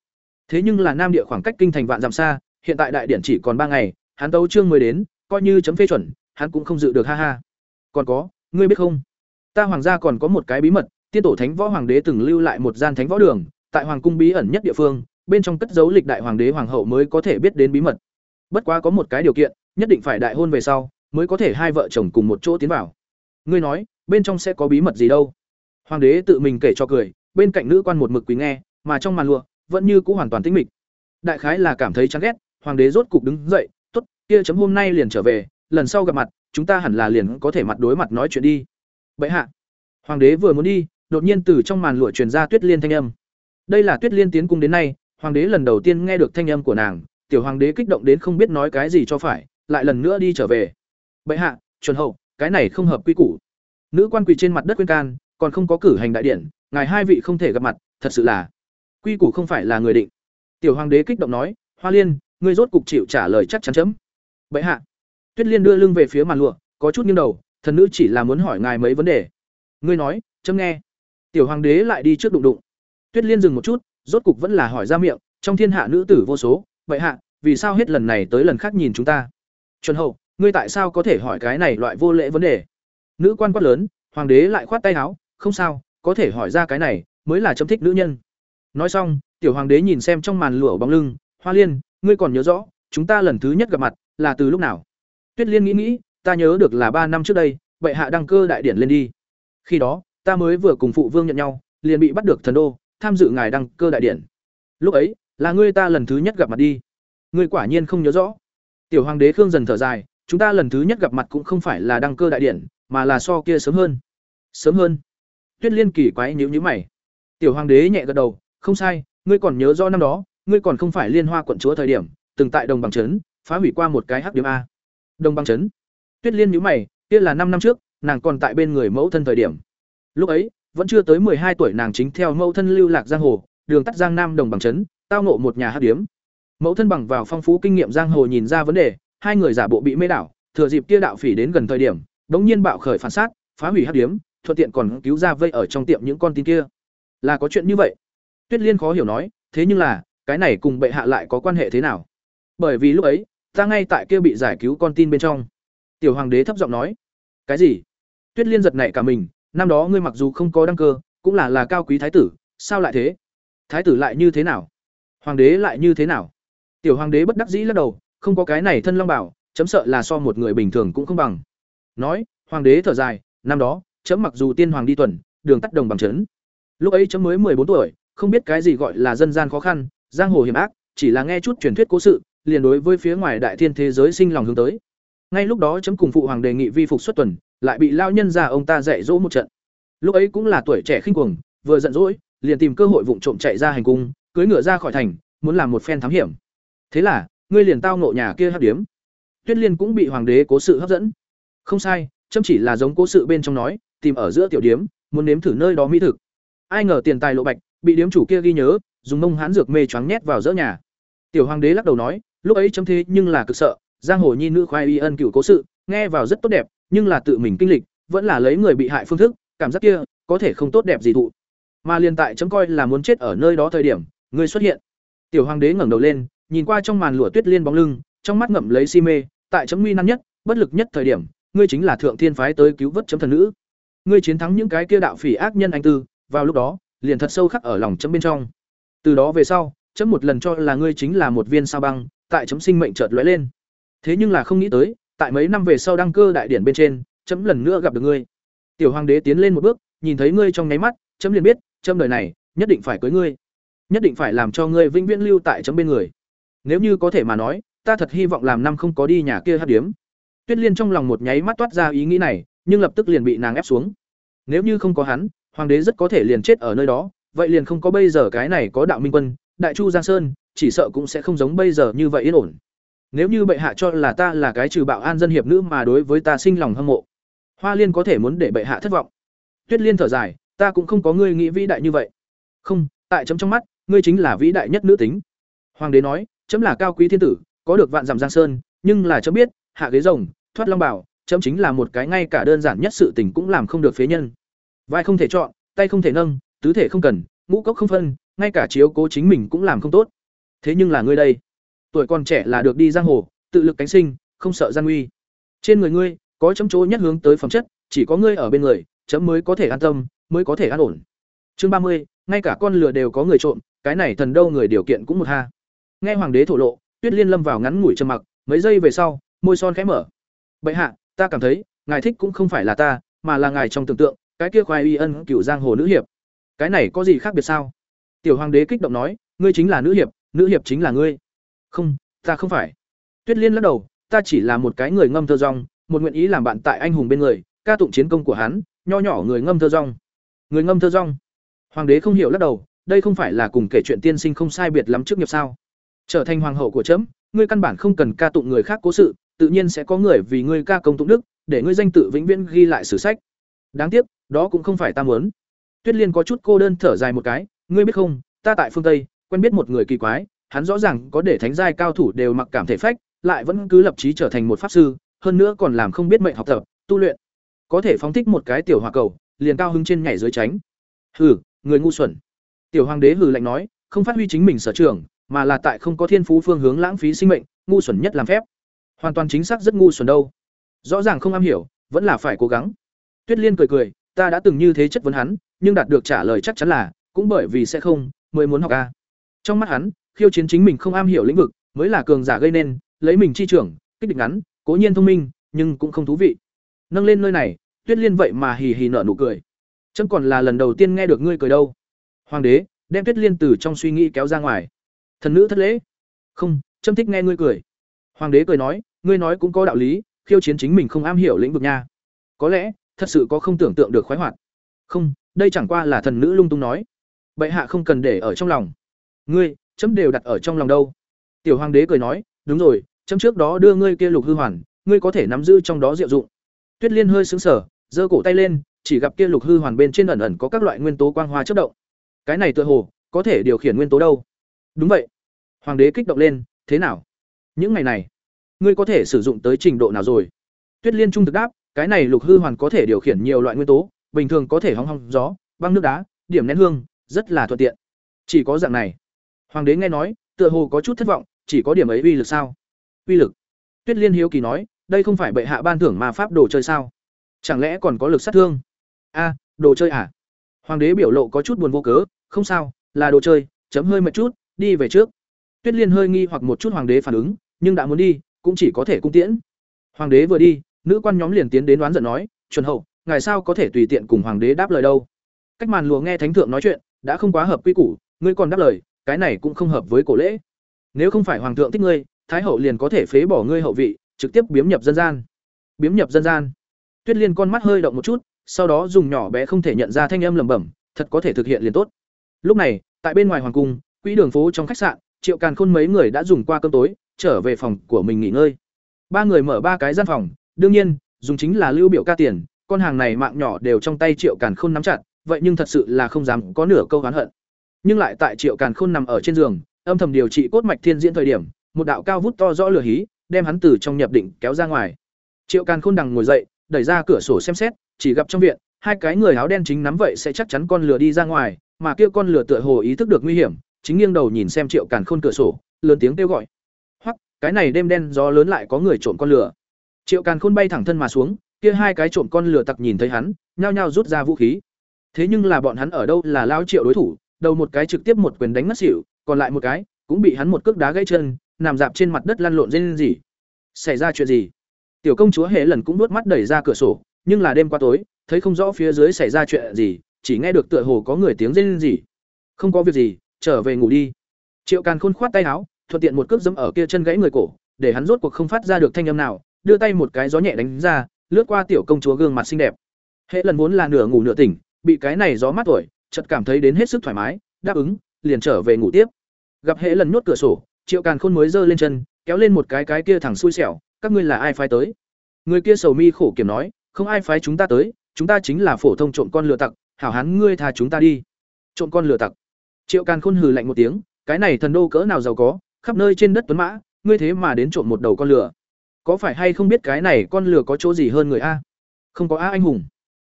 Thế nhưng là Nam Địa khoảng cách kinh thành vạn dặm xa, hiện tại đại điển chỉ còn ba ngày, hắn tấu chương mới đến, coi như chấm phê chuẩn, hắn cũng không dự được ha ha. Còn có, ngươi biết không? Ta hoàng gia còn có một cái bí mật, tiên tổ thánh võ hoàng đế từng lưu lại một gian thánh võ đường, tại hoàng cung bí ẩn nhất địa phương, bên trong cất giấu lịch đại hoàng đế hoàng hậu mới có thể biết đến bí mật. Bất quá có một cái điều kiện, nhất định phải đại hôn về sau, mới có thể hai vợ chồng cùng một chỗ tiến vào. Ngươi nói, bên trong sẽ có bí mật gì đâu? Hoàng đế tự mình kể cho cười, bên cạnh nữ quan một mực quý nghe, mà trong màn lụa vẫn như cũ hoàn toàn tĩnh mịch. Đại khái là cảm thấy chán ghét, hoàng đế rốt cục đứng dậy, "Tốt, kia chấm hôm nay liền trở về, lần sau gặp mặt, chúng ta hẳn là liền có thể mặt đối mặt nói chuyện đi." Bệ hạ. Hoàng đế vừa muốn đi, đột nhiên từ trong màn lụa truyền ra Tuyết Liên thanh âm. Đây là Tuyết Liên tiến cung đến nay, hoàng đế lần đầu tiên nghe được thanh âm của nàng, tiểu hoàng đế kích động đến không biết nói cái gì cho phải, lại lần nữa đi trở về. Bệ hạ, chuẩn hậu, cái này không hợp quy củ. Nữ quan quỳ trên mặt đất quên can, còn không có cử hành đại điển, ngài hai vị không thể gặp mặt, thật sự là quy củ không phải là người định. Tiểu hoàng đế kích động nói, Hoa Liên, ngươi rốt cục chịu trả lời chắc chắn chấm. Bệ hạ. Tuyết Liên đưa lưng về phía màn lụa, có chút nghiêng đầu, thần nữ chỉ là muốn hỏi ngài mấy vấn đề. Ngươi nói, chấm nghe. Tiểu hoàng đế lại đi trước đụng đụng. Tuyết Liên dừng một chút, rốt cục vẫn là hỏi ra miệng, trong thiên hạ nữ tử vô số, vậy hạ, vì sao hết lần này tới lần khác nhìn chúng ta? Chuẩn hậu, ngươi tại sao có thể hỏi cái này loại vô lễ vấn đề? Nữ quan quát lớn, hoàng đế lại khoát tay áo, không sao, có thể hỏi ra cái này, mới là chấm thích nữ nhân. Nói xong, tiểu hoàng đế nhìn xem trong màn lửa bóng lưng, Hoa Liên, ngươi còn nhớ rõ, chúng ta lần thứ nhất gặp mặt là từ lúc nào? Tuyết Liên nghĩ nghĩ, ta nhớ được là ba năm trước đây, bệ hạ đăng cơ đại điển lên đi. Khi đó, ta mới vừa cùng phụ vương nhận nhau, liền bị bắt được thần đô, tham dự ngài đăng cơ đại điển. Lúc ấy, là ngươi ta lần thứ nhất gặp mặt đi. Ngươi quả nhiên không nhớ rõ. Tiểu hoàng đế Khương dần thở dài, chúng ta lần thứ nhất gặp mặt cũng không phải là đăng cơ đại điển, mà là so kia sớm hơn. Sớm hơn? Tuyết Liên kỳ quái nhíu nhíu mày. Tiểu hoàng đế nhẹ gật đầu, không sai, ngươi còn nhớ rõ năm đó, ngươi còn không phải Liên Hoa quận chúa thời điểm, từng tại Đồng Bằng trấn phá hủy qua một cái hắc điểm a. Đồng Bằng trấn? Tuyết Liên nhíu mày, kia là năm năm trước, nàng còn tại bên người mẫu thân thời điểm. Lúc ấy, vẫn chưa tới hai tuổi nàng chính theo mẫu thân lưu lạc giang hồ, đường tắt giang nam đồng bằng trấn, tao ngộ một nhà hắc điếm. Mẫu thân bằng vào phong phú kinh nghiệm giang hồ nhìn ra vấn đề, hai người giả bộ bị mê đảo, thừa dịp kia đạo phỉ đến gần thời điểm, đống nhiên bạo khởi phản sát, phá hủy hắc điếm, thuận tiện còn cứu ra vây ở trong tiệm những con tin kia. Là có chuyện như vậy. Tuyết Liên khó hiểu nói, thế nhưng là, cái này cùng bệ hạ lại có quan hệ thế nào? Bởi vì lúc ấy, ta ngay tại kia bị giải cứu con tin bên trong. Tiểu hoàng đế thấp giọng nói, cái gì? Tuyết Liên giật nảy cả mình, năm đó ngươi mặc dù không có đăng cơ, cũng là là cao quý thái tử, sao lại thế? Thái tử lại như thế nào? Hoàng đế lại như thế nào? Tiểu hoàng đế bất đắc dĩ lắc đầu, không có cái này thân long bảo, chấm sợ là so một người bình thường cũng không bằng. Nói, hoàng đế thở dài, năm đó, chấm mặc dù tiên hoàng đi tuần, đường tắt đồng bằng chấn. Lúc ấy chấm mới mười bốn tuổi, không biết cái gì gọi là dân gian khó khăn, giang hồ hiểm ác, chỉ là nghe chút truyền thuyết cố sự, liền đối với phía ngoài đại thiên thế giới sinh lòng hướng tới. ngay lúc đó chấm cùng phụ hoàng đề nghị vi phục xuất tuần lại bị lao nhân già ông ta dạy dỗ một trận. Lúc ấy cũng là tuổi trẻ khinh cuồng, vừa giận dỗi, liền tìm cơ hội vụng trộm chạy ra hành cung cưới ngựa ra khỏi thành, muốn làm một phen thám hiểm. Thế là, ngươi liền tao ngộ nhà kia hấp điếm. Tuyết liên cũng bị hoàng đế cố sự hấp dẫn. Không sai, chấm chỉ là giống cố sự bên trong nói, tìm ở giữa tiểu điếm, muốn nếm thử nơi đó mỹ thực. Ai ngờ tiền tài lộ bạch, bị điếm chủ kia ghi nhớ, dùng mông hán dược mê choáng nhét vào giữa nhà. Tiểu hoàng đế lắc đầu nói, lúc ấy chấm thế nhưng là cực sợ, giang hồ nhi nữ khoai y ân cựu cố sự, nghe vào rất tốt đẹp nhưng là tự mình kinh lịch, vẫn là lấy người bị hại phương thức, cảm giác kia, có thể không tốt đẹp gì thụ. Mà liên tại chấm coi là muốn chết ở nơi đó thời điểm ngươi xuất hiện. Tiểu hoàng đế ngẩng đầu lên, nhìn qua trong màn lụa tuyết liên bóng lưng, trong mắt ngậm lấy si mê, tại chấm nguy nan nhất, bất lực nhất thời điểm, ngươi chính là thượng thiên phái tới cứu vớt chấm thần nữ. Ngươi chiến thắng những cái kia đạo phỉ ác nhân anh tư, vào lúc đó, liền thật sâu khắc ở lòng chấm bên trong. Từ đó về sau, chấm một lần cho là ngươi chính là một viên sao băng, tại chấm sinh mệnh chợt lóe lên. Thế nhưng là không nghĩ tới tại mấy năm về sau đăng cơ đại điển bên trên, chấm lần nữa gặp được ngươi. Tiểu hoàng đế tiến lên một bước, nhìn thấy ngươi trong nháy mắt, chấm liền biết, chấm đời này, nhất định phải cưới ngươi. Nhất định phải làm cho ngươi vĩnh viễn lưu tại chấm bên người. Nếu như có thể mà nói, ta thật hy vọng làm năm không có đi nhà kia hát điếm. Tuyết liên trong lòng một nháy mắt toát ra ý nghĩ này, nhưng lập tức liền bị nàng ép xuống. Nếu như không có hắn, hoàng đế rất có thể liền chết ở nơi đó, vậy liền không có bây giờ cái này có đạo minh quân, đại chu giang sơn, chỉ sợ cũng sẽ không giống bây giờ như vậy yên ổn nếu như bệ hạ cho là ta là cái trừ bạo an dân hiệp nữ mà đối với ta sinh lòng hâm mộ, hoa liên có thể muốn để bệ hạ thất vọng. Tuyết liên thở dài, ta cũng không có ngươi nghĩ vĩ đại như vậy. Không, tại chấm trong mắt, ngươi chính là vĩ đại nhất nữ tính. Hoàng đế nói, chấm là cao quý thiên tử, có được vạn dặm giang sơn, nhưng là chấm biết, hạ ghế rồng, thoát long bảo, chấm chính là một cái ngay cả đơn giản nhất sự tình cũng làm không được phế nhân. Vai không thể chọn, tay không thể nâng, tứ thể không cần, ngũ cốc không phân, ngay cả chiếu cố chính mình cũng làm không tốt. Thế nhưng là ngươi đây tuổi còn trẻ là được đi giang hồ, tự lực cánh sinh, không sợ gian nguy. Trên người ngươi, có chấm chỗ nhất hướng tới phẩm chất, chỉ có ngươi ở bên người, chấm mới có thể an tâm, mới có thể an ổn. Chương ba mươi, ngay cả con lừa đều có người trộm, cái này thần đâu người điều kiện cũng một ha. Nghe hoàng đế thổ lộ, tuyết liên lâm vào ngắn ngủi trầm mặc, mấy giây về sau, môi son khẽ mở. Bệ hạ, ta cảm thấy, ngài thích cũng không phải là ta, mà là ngài trong tưởng tượng, cái kia khoai y ân cựu giang hồ nữ hiệp. Cái này có gì khác biệt sao? Tiểu hoàng đế kích động nói, ngươi chính là nữ hiệp nữ hiệp chính là ngươi không, ta không phải. Tuyết liên lắc đầu, ta chỉ là một cái người ngâm thơ rong, một nguyện ý làm bạn tại anh hùng bên người, ca tụng chiến công của hắn, nho nhỏ người ngâm thơ rong. Người ngâm thơ rong. Hoàng đế không hiểu lắc đầu, đây không phải là cùng kể chuyện tiên sinh không sai biệt lắm trước nghiệp sao. Trở thành hoàng hậu của trẫm ngươi căn bản không cần ca tụng người khác cố sự, tự nhiên sẽ có người vì ngươi ca công tụng đức, để ngươi danh tự vĩnh viễn ghi lại sử sách. Đáng tiếc, đó cũng không phải ta muốn. Tuyết liên có chút cô đơn thở dài một cái, ngươi biết không, ta tại phương tây, quen biết một người kỳ quái hắn rõ ràng có để thánh giai cao thủ đều mặc cảm thể phách, lại vẫn cứ lập chí trở thành một pháp sư, hơn nữa còn làm không biết mệnh học tập, tu luyện. Có thể phóng thích một cái tiểu hỏa cầu, liền cao hứng trên nhảy dưới tránh. Hừ, người ngu xuẩn. Tiểu hoàng đế hừ lạnh nói, không phát huy chính mình sở trường, mà là tại không có thiên phú phương hướng lãng phí sinh mệnh, ngu xuẩn nhất làm phép. Hoàn toàn chính xác rất ngu xuẩn đâu. Rõ ràng không am hiểu, vẫn là phải cố gắng. Tuyết liên cười cười, ta đã từng như thế chất vấn hắn, nhưng đạt được trả lời chắc chắn là, cũng bởi vì sẽ không, mới muốn học a. Trong mắt hắn khiêu chiến chính mình không am hiểu lĩnh vực, mới là cường giả gây nên, lấy mình chi trưởng, kích địch ngắn, cố nhiên thông minh, nhưng cũng không thú vị. Nâng lên nơi này, tuyết liên vậy mà hì hì nở nụ cười. Chẳng còn là lần đầu tiên nghe được ngươi cười đâu. Hoàng đế, đem tuyết liên từ trong suy nghĩ kéo ra ngoài. Thần nữ thất lễ. Không châm thích nghe ngươi cười. Hoàng đế cười nói, ngươi nói cũng có đạo lý, khiêu chiến chính mình không am hiểu lĩnh vực nha. Có lẽ, thật sự có không tưởng tượng được khoái hoạt. Không, đây chẳng qua là thần nữ lung tung nói. Bệ hạ không cần để ở trong lòng. Ngươi chấm đều đặt ở trong lòng đâu. Tiểu hoàng đế cười nói, đúng rồi, chấm trước đó đưa ngươi kia lục hư hoàn, ngươi có thể nắm giữ trong đó diệu dụng. Tuyết liên hơi xứng sở giơ cổ tay lên, chỉ gặp kia lục hư hoàn bên trên ẩn ẩn có các loại nguyên tố quang hoa chất động. Cái này tựa hồ có thể điều khiển nguyên tố đâu. Đúng vậy. Hoàng đế kích động lên, thế nào? Những ngày này, ngươi có thể sử dụng tới trình độ nào rồi? Tuyết liên trung thực đáp, cái này lục hư hoàn có thể điều khiển nhiều loại nguyên tố, bình thường có thể hong hong gió, băng nước đá, điểm nén hương, rất là thuận tiện. Chỉ có dạng này hoàng đế nghe nói, tựa hồ có chút thất vọng, chỉ có điểm ấy uy lực sao? Uy lực? Tuyết liên hiếu kỳ nói, đây không phải bệ hạ ban thưởng mà pháp đồ chơi sao? Chẳng lẽ còn có lực sát thương? A, đồ chơi à? Hoàng đế biểu lộ có chút buồn vô cớ, không sao, là đồ chơi, chấm hơi mệt chút, đi về trước. Tuyết liên hơi nghi hoặc một chút hoàng đế phản ứng, nhưng đã muốn đi, cũng chỉ có thể cung tiễn. Hoàng đế vừa đi, nữ quan nhóm liền tiến đến đoán giận nói, chuẩn hậu, ngài sao có thể tùy tiện cùng hoàng đế đáp lời đâu? Cách màn lùa nghe thánh thượng nói chuyện, đã không quá hợp quy củ, ngươi còn đáp lời cái này cũng không hợp với cổ lễ nếu không phải hoàng thượng thích ngươi thái hậu liền có thể phế bỏ ngươi hậu vị trực tiếp biếm nhập dân gian. Biếm nhập dân gian. Tuyết Liên con mắt hơi động một chút, sau đó dùng nhỏ bé không thể nhận ra thanh âm lẩm bẩm, thật có thể thực hiện liền tốt. Lúc này, tại bên ngoài hoàng cung, quỹ đường phố trong khách sạn, Triệu Càn Khôn mấy người đã dùng qua cơm tối, trở về phòng của mình nghỉ ngơi. Ba người mở ba cái gian phòng, đương nhiên, dùng chính là lưu biểu ca tiền, con hàng này mạng nhỏ đều trong tay Triệu Càn Khôn nắm chặt, vậy nhưng thật sự là không dám có nửa câu oán hận. Nhưng lại tại Triệu Càn Khôn nằm ở trên giường, âm thầm điều trị cốt mạch thiên diễn thời điểm, một đạo cao vút to rõ lửa hí, đem hắn từ trong nhập định kéo ra ngoài. Triệu Càn Khôn đằng ngồi dậy, đẩy ra cửa sổ xem xét, chỉ gặp trong viện, hai cái người áo đen chính nắm vậy sẽ chắc chắn con lửa đi ra ngoài, mà kia con lửa tựa hồ ý thức được nguy hiểm, chính nghiêng đầu nhìn xem Triệu Càn Khôn cửa sổ, lớn tiếng kêu gọi. Hoặc, cái này đêm đen gió lớn lại có người trộm con lửa. Triệu Càn Khôn bay thẳng thân mà xuống, kia hai cái trộm con lửa tặc nhìn thấy hắn, nhao nhao rút ra vũ khí. Thế nhưng là bọn hắn ở đâu là lao Triệu đối thủ, đầu một cái trực tiếp một quyền đánh ngất xỉu, còn lại một cái cũng bị hắn một cước đá gãy chân, nằm dạp trên mặt đất lăn lộn rên rỉ. Xảy ra chuyện gì? Tiểu công chúa Hễ lần cũng nuốt mắt đẩy ra cửa sổ, nhưng là đêm qua tối, thấy không rõ phía dưới xảy ra chuyện gì, chỉ nghe được tựa hồ có người tiếng rên rỉ. Không có việc gì, trở về ngủ đi. Triệu Càn Khôn khoát tay áo, thuận tiện một cước giẫm ở kia chân gãy người cổ, để hắn rốt cuộc không phát ra được thanh âm nào, đưa tay một cái gió nhẹ đánh ra, lướt qua tiểu công chúa gương mặt xinh đẹp. hệ lần vốn là nửa ngủ nửa tỉnh, bị cái này gió mát tuổi, chợt cảm thấy đến hết sức thoải mái, đáp ứng, liền trở về ngủ tiếp. Gặp hệ lần nhốt cửa sổ, Triệu Càn Khôn mới giơ lên chân, kéo lên một cái cái kia thẳng xui xẻo, các ngươi là ai phái tới? Người kia sầu mi khổ kiểm nói, không ai phái chúng ta tới, chúng ta chính là phổ thông trộm con lừa tặc, hảo hán ngươi tha chúng ta đi. Trộm con lừa tặc. Triệu Càn Khôn hừ lạnh một tiếng, cái này thần đô cỡ nào giàu có, khắp nơi trên đất tuấn mã, ngươi thế mà đến trộm một đầu con lừa. Có phải hay không biết cái này con lừa có chỗ gì hơn người a? Không có a anh hùng.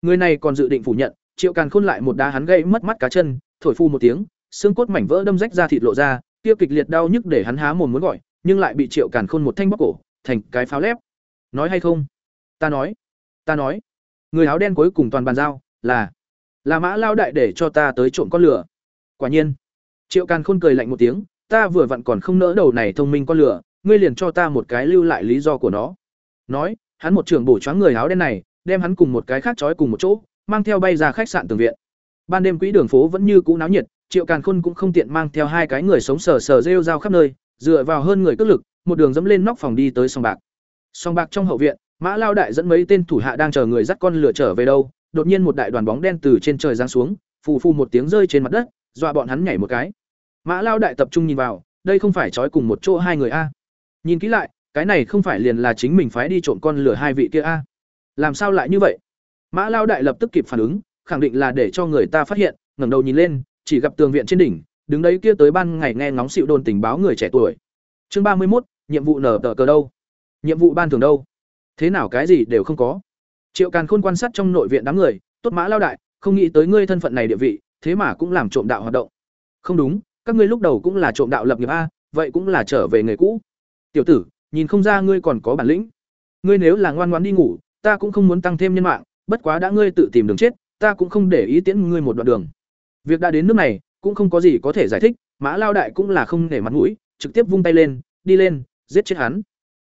Người này còn dự định phủ nhận, Triệu Càn Khôn lại một đá hắn gây mất mắt cá chân, thổi phu một tiếng, xương cốt mảnh vỡ đâm rách ra thịt lộ ra, kia kịch liệt đau nhức để hắn há mồm muốn gọi, nhưng lại bị Triệu Càn Khôn một thanh bóc cổ, thành cái pháo lép. Nói hay không? Ta nói, ta nói. Người áo đen cuối cùng toàn bàn giao, là là Mã lao đại để cho ta tới trộm con lửa. Quả nhiên. Triệu Càn Khôn cười lạnh một tiếng, ta vừa vặn còn không nỡ đầu này thông minh con lửa, ngươi liền cho ta một cái lưu lại lý do của nó. Nói, hắn một trưởng bổ choáng người áo đen này, đem hắn cùng một cái khác trói cùng một chỗ, mang theo bay ra khách sạn tường viện. Ban đêm quỹ đường phố vẫn như cũ náo nhiệt, Triệu Càn Khôn cũng không tiện mang theo hai cái người sống sờ sờ rêu rao khắp nơi, dựa vào hơn người cước lực, một đường dẫm lên nóc phòng đi tới sông bạc. Sông bạc trong hậu viện, Mã Lao đại dẫn mấy tên thủ hạ đang chờ người dắt con lửa trở về đâu, đột nhiên một đại đoàn bóng đen từ trên trời giáng xuống, phù phù một tiếng rơi trên mặt đất, dọa bọn hắn nhảy một cái. Mã Lao đại tập trung nhìn vào, đây không phải trói cùng một chỗ hai người a. Nhìn kỹ lại, cái này không phải liền là chính mình phái đi trộm con lửa hai vị kia a. Làm sao lại như vậy? Mã Lao đại lập tức kịp phản ứng, khẳng định là để cho người ta phát hiện, ngẩng đầu nhìn lên, chỉ gặp tường viện trên đỉnh, đứng đấy kia tới ban ngày nghe ngóng xịu đồn tình báo người trẻ tuổi. Chương ba mươi một, nhiệm vụ nở tờ cờ đâu? Nhiệm vụ ban thường đâu? Thế nào cái gì đều không có. Triệu Càn Khôn quan sát trong nội viện đám người, tốt mã lao đại, không nghĩ tới ngươi thân phận này địa vị, thế mà cũng làm trộm đạo hoạt động. Không đúng, các ngươi lúc đầu cũng là trộm đạo lập nghiệp a, vậy cũng là trở về nghề cũ. Tiểu tử, nhìn không ra ngươi còn có bản lĩnh. Ngươi nếu là ngoan ngoãn đi ngủ, ta cũng không muốn tăng thêm nhân mạng, bất quá đã ngươi tự tìm đường chết, ta cũng không để ý tiễn ngươi một đoạn đường. Việc đã đến nước này, cũng không có gì có thể giải thích, Mã Lao đại cũng là không để mặt mũi, trực tiếp vung tay lên, đi lên, giết chết hắn.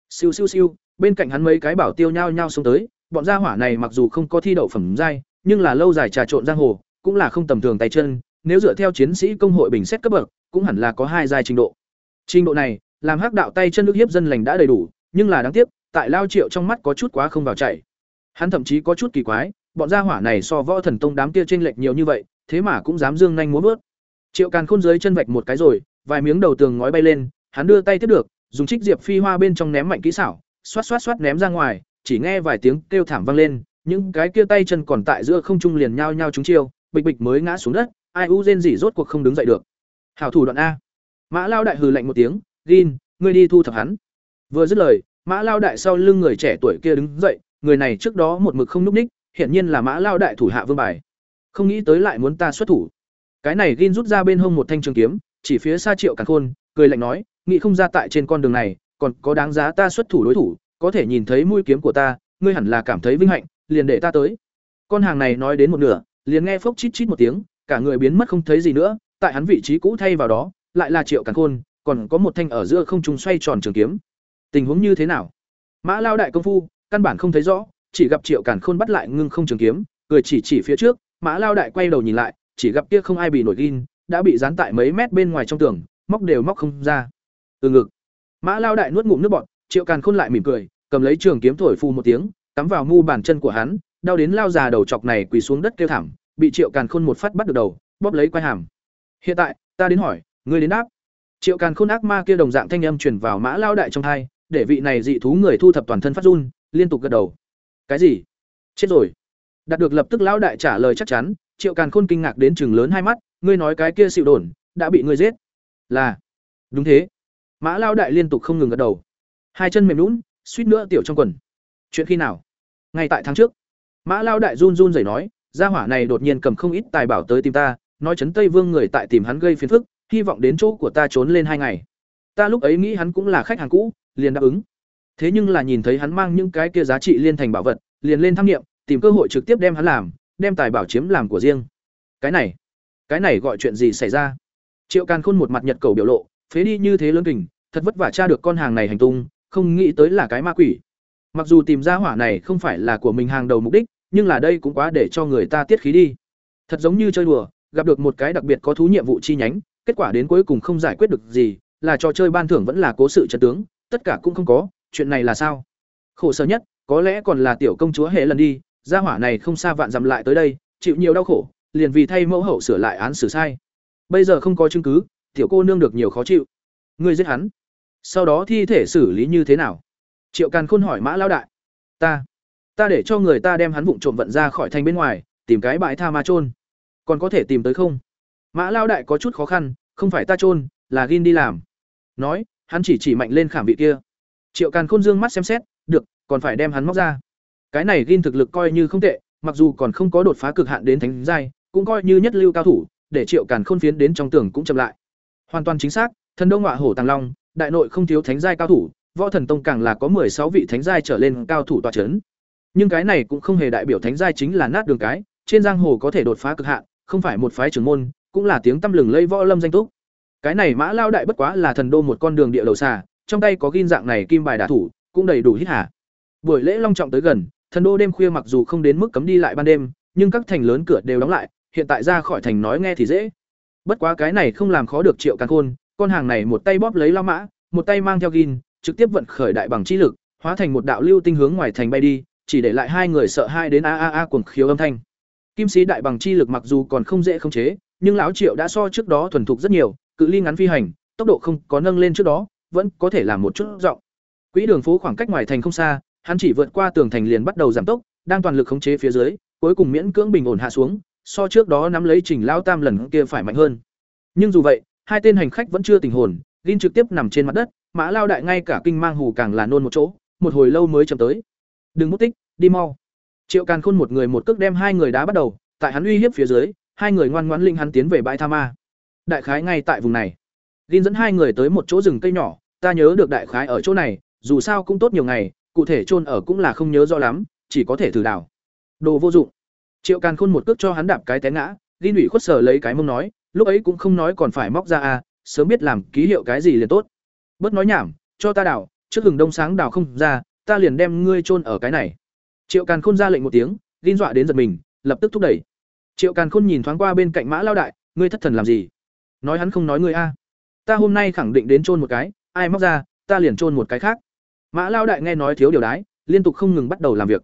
Siêu siêu siêu, bên cạnh hắn mấy cái bảo tiêu nhao nhao xuống tới, bọn gia hỏa này mặc dù không có thi đậu phẩm giai, nhưng là lâu dài trà trộn giang hồ, cũng là không tầm thường tay chân, nếu dựa theo chiến sĩ công hội bình xét cấp bậc, cũng hẳn là có hai giai trình độ. Trình độ này, làm hắc đạo tay chân nước hiếp dân lành đã đầy đủ, nhưng là đáng tiếc, tại Lao Triệu trong mắt có chút quá không vào chảy. Hắn thậm chí có chút kỳ quái, bọn gia hỏa này so võ thần tông đám kia chênh lệch nhiều như vậy, thế mà cũng dám dương nhanh muốn vớt. Triệu Càn Khôn dưới chân vạch một cái rồi, vài miếng đầu tường ngói bay lên, hắn đưa tay tiếp được, dùng trích diệp phi hoa bên trong ném mạnh kỹ xảo, xoát xoát xoát ném ra ngoài, chỉ nghe vài tiếng kêu thảm vang lên, những cái kia tay chân còn tại giữa không trung liền nhao nhao trúng chiêu, bịch bịch mới ngã xuống đất, ai u rên rỉ rốt cuộc không đứng dậy được. Hảo thủ đoạn a. Mã Lao đại hừ lạnh một tiếng, "Gin, ngươi đi thu thập hắn." Vừa dứt lời, Mã Lao đại sau lưng người trẻ tuổi kia đứng dậy, người này trước đó một mực không núp ních, hiển nhiên là Mã Lao đại thủ hạ vương bài. Không nghĩ tới lại muốn ta xuất thủ. Cái này Gin rút ra bên hông một thanh trường kiếm, chỉ phía xa Triệu Càn Khôn, cười lạnh nói, "Nghĩ không ra tại trên con đường này, còn có đáng giá ta xuất thủ đối thủ, có thể nhìn thấy mũi kiếm của ta, ngươi hẳn là cảm thấy vinh hạnh, liền để ta tới." Con hàng này nói đến một nửa, liền nghe phốc chít chít một tiếng, cả người biến mất không thấy gì nữa, tại hắn vị trí cũ thay vào đó, lại là Triệu Càn Khôn, còn có một thanh ở giữa không trùng xoay tròn trường kiếm. Tình huống như thế nào? Mã Lao đại công phu, căn bản không thấy rõ, chỉ gặp Triệu Càn Khôn bắt lại ngưng không trường kiếm, cười chỉ chỉ phía trước, Mã Lao đại quay đầu nhìn lại, chỉ gặp kia không ai bị nổi gin, đã bị dán tại mấy mét bên ngoài trong tường, móc đều móc không ra. Từ ngực. Mã Lao đại nuốt ngụm nước bọt, Triệu Càn Khôn lại mỉm cười, cầm lấy trường kiếm thổi phù một tiếng cắm vào mu bàn chân của hắn đau đến lao già đầu chọc này quỳ xuống đất kêu thảm bị triệu càn khôn một phát bắt được đầu bóp lấy quai hàm hiện tại ta đến hỏi ngươi đến đáp triệu càn khôn ác ma kia đồng dạng thanh âm truyền vào mã lao đại trong tai, để vị này dị thú người thu thập toàn thân phát run liên tục gật đầu. Cái gì? Chết rồi. Đạt được lập tức lão đại trả lời chắc chắn, triệu càn khôn kinh ngạc đến chừng lớn hai mắt, ngươi nói cái kia xịu đồn, đã bị ngươi giết. Là. Đúng thế. Mã lao đại liên tục không ngừng gật đầu. Hai chân mềm lún suýt nữa tiểu trong quần. Chuyện khi nào? Ngay tại tháng trước. Mã lao đại run run rẩy nói, gia hỏa này đột nhiên cầm không ít tài bảo tới tìm ta, nói chấn tây vương người tại tìm hắn gây phiền phức, hy vọng đến chỗ của ta trốn lên hai ngày. Ta lúc ấy nghĩ hắn cũng là khách hàng cũ, liền đáp ứng thế nhưng là nhìn thấy hắn mang những cái kia giá trị liên thành bảo vật, liền lên tham nghiệm tìm cơ hội trực tiếp đem hắn làm, đem tài bảo chiếm làm của riêng. Cái này cái này gọi chuyện gì xảy ra? Triệu càn khôn một mặt nhật cầu biểu lộ, phế đi như thế lớn kình, thật vất vả tra được con hàng này hành tung, không nghĩ tới là cái ma quỷ. Mặc dù tìm ra hỏa này không phải là của mình hàng đầu mục đích, nhưng là đây cũng quá để cho người ta tiết khí đi. Thật giống như chơi đùa, gặp được một cái đặc biệt có thú nhiệm vụ chi nhánh, kết quả đến cuối cùng không giải quyết được gì, là trò chơi ban thưởng vẫn là cố sự trận tướng, tất cả cũng không có chuyện này là sao? Khổ sở nhất, có lẽ còn là tiểu công chúa hệ lần đi, gia hỏa này không xa vạn dặm lại tới đây, chịu nhiều đau khổ, liền vì thay mẫu hậu sửa lại án xử sai. Bây giờ không có chứng cứ, tiểu cô nương được nhiều khó chịu. Ngươi giết hắn. Sau đó thi thể xử lý như thế nào? Triệu càn khôn hỏi mã lão đại. Ta ta để cho người ta đem hắn vụng trộm vận ra khỏi thành bên ngoài, tìm cái bãi tha ma trôn còn có thể tìm tới không? Mã lão đại có chút khó khăn, không phải ta trôn là gin đi làm. Nói, hắn chỉ chỉ mạnh lên khảm vị kia triệu càn khôn dương mắt xem xét, được, còn phải đem hắn móc ra. Cái này gin thực lực coi như không tệ, mặc dù còn không có đột phá cực hạn đến thánh giai, cũng coi như nhất lưu cao thủ, để triệu càn khôn phiến đến trong tường cũng chậm lại. Hoàn toàn chính xác, thần đông họa hổ tàng long, đại nội không thiếu thánh giai cao thủ, võ thần tông càng là có sáu vị thánh giai trở lên cao thủ tọa chấn. Nhưng cái này cũng không hề đại biểu thánh giai chính là nát đường cái, trên giang hồ có thể đột phá cực hạn, không phải một phái trưởng môn, cũng là tiếng tăm lừng lây võ lâm danh túc. Cái này mã lao đại bất quá là thần đô một con đường địa đầu xà trong tay có ghin dạng này kim bài đả thủ, cũng đầy đủ hít hà. Buổi lễ long trọng tới gần, thần đô đêm khuya mặc dù không đến mức cấm đi lại ban đêm, nhưng các thành lớn cửa đều đóng lại, hiện tại ra khỏi thành nói nghe thì dễ. Bất quá cái này không làm khó được triệu càn khôn, con hàng này một tay bóp lấy lao mã, một tay mang theo gin, trực tiếp vận khởi đại bằng chi lực, hóa thành một đạo lưu tinh hướng ngoài thành bay đi, chỉ để lại hai người sợ hai đến a a a cuồng khiếu âm thanh. Kim sĩ đại bằng chi lực mặc dù còn không dễ khống chế, nhưng lão triệu đã so trước đó thuần thục rất nhiều, cự ly ngắn phi hành, tốc độ không có nâng lên trước đó vẫn có thể làm một chút rộng. Quỹ đường phố khoảng cách ngoài thành không xa, hắn chỉ vượt qua tường thành liền bắt đầu giảm tốc, đang toàn lực khống chế phía dưới, cuối cùng miễn cưỡng bình ổn hạ xuống, so trước đó nắm lấy trình lao tam lần kia phải mạnh hơn. Nhưng dù vậy, hai tên hành khách vẫn chưa tình hồn Lin trực tiếp nằm trên mặt đất, mã lao đại ngay cả kinh mang hù càng là nôn một chỗ, một hồi lâu mới chậm tới. Đừng mất tích, đi mau. Triệu càn khôn một người một cước đem hai người đá bắt đầu, tại hắn uy hiếp phía dưới, hai người ngoan ngoãn linh hắn tiến về bãi tha ma. Đại khái ngay tại vùng này gin dẫn hai người tới một chỗ rừng cây nhỏ, ta nhớ được đại khái ở chỗ này, dù sao cũng tốt nhiều ngày, cụ thể chôn ở cũng là không nhớ rõ lắm, chỉ có thể thử đào. đồ vô dụng. Triệu càn khôn một cước cho hắn đạp cái té ngã, gin ủy khuất sở lấy cái mông nói, lúc ấy cũng không nói còn phải móc ra à sớm biết làm ký hiệu cái gì liền tốt. Bớt nói nhảm, cho ta đào. trước hừng đông sáng đào không ra, ta liền đem ngươi chôn ở cái này. Triệu càn khôn ra lệnh một tiếng, gin dọa đến giật mình, lập tức thúc đẩy. Triệu càn khôn nhìn thoáng qua bên cạnh mã lao đại, ngươi thất thần làm gì? Nói hắn không nói ngươi a ta hôm nay khẳng định đến chôn một cái, ai móc ra, ta liền chôn một cái khác. Mã lao đại nghe nói thiếu điều đái, liên tục không ngừng bắt đầu làm việc.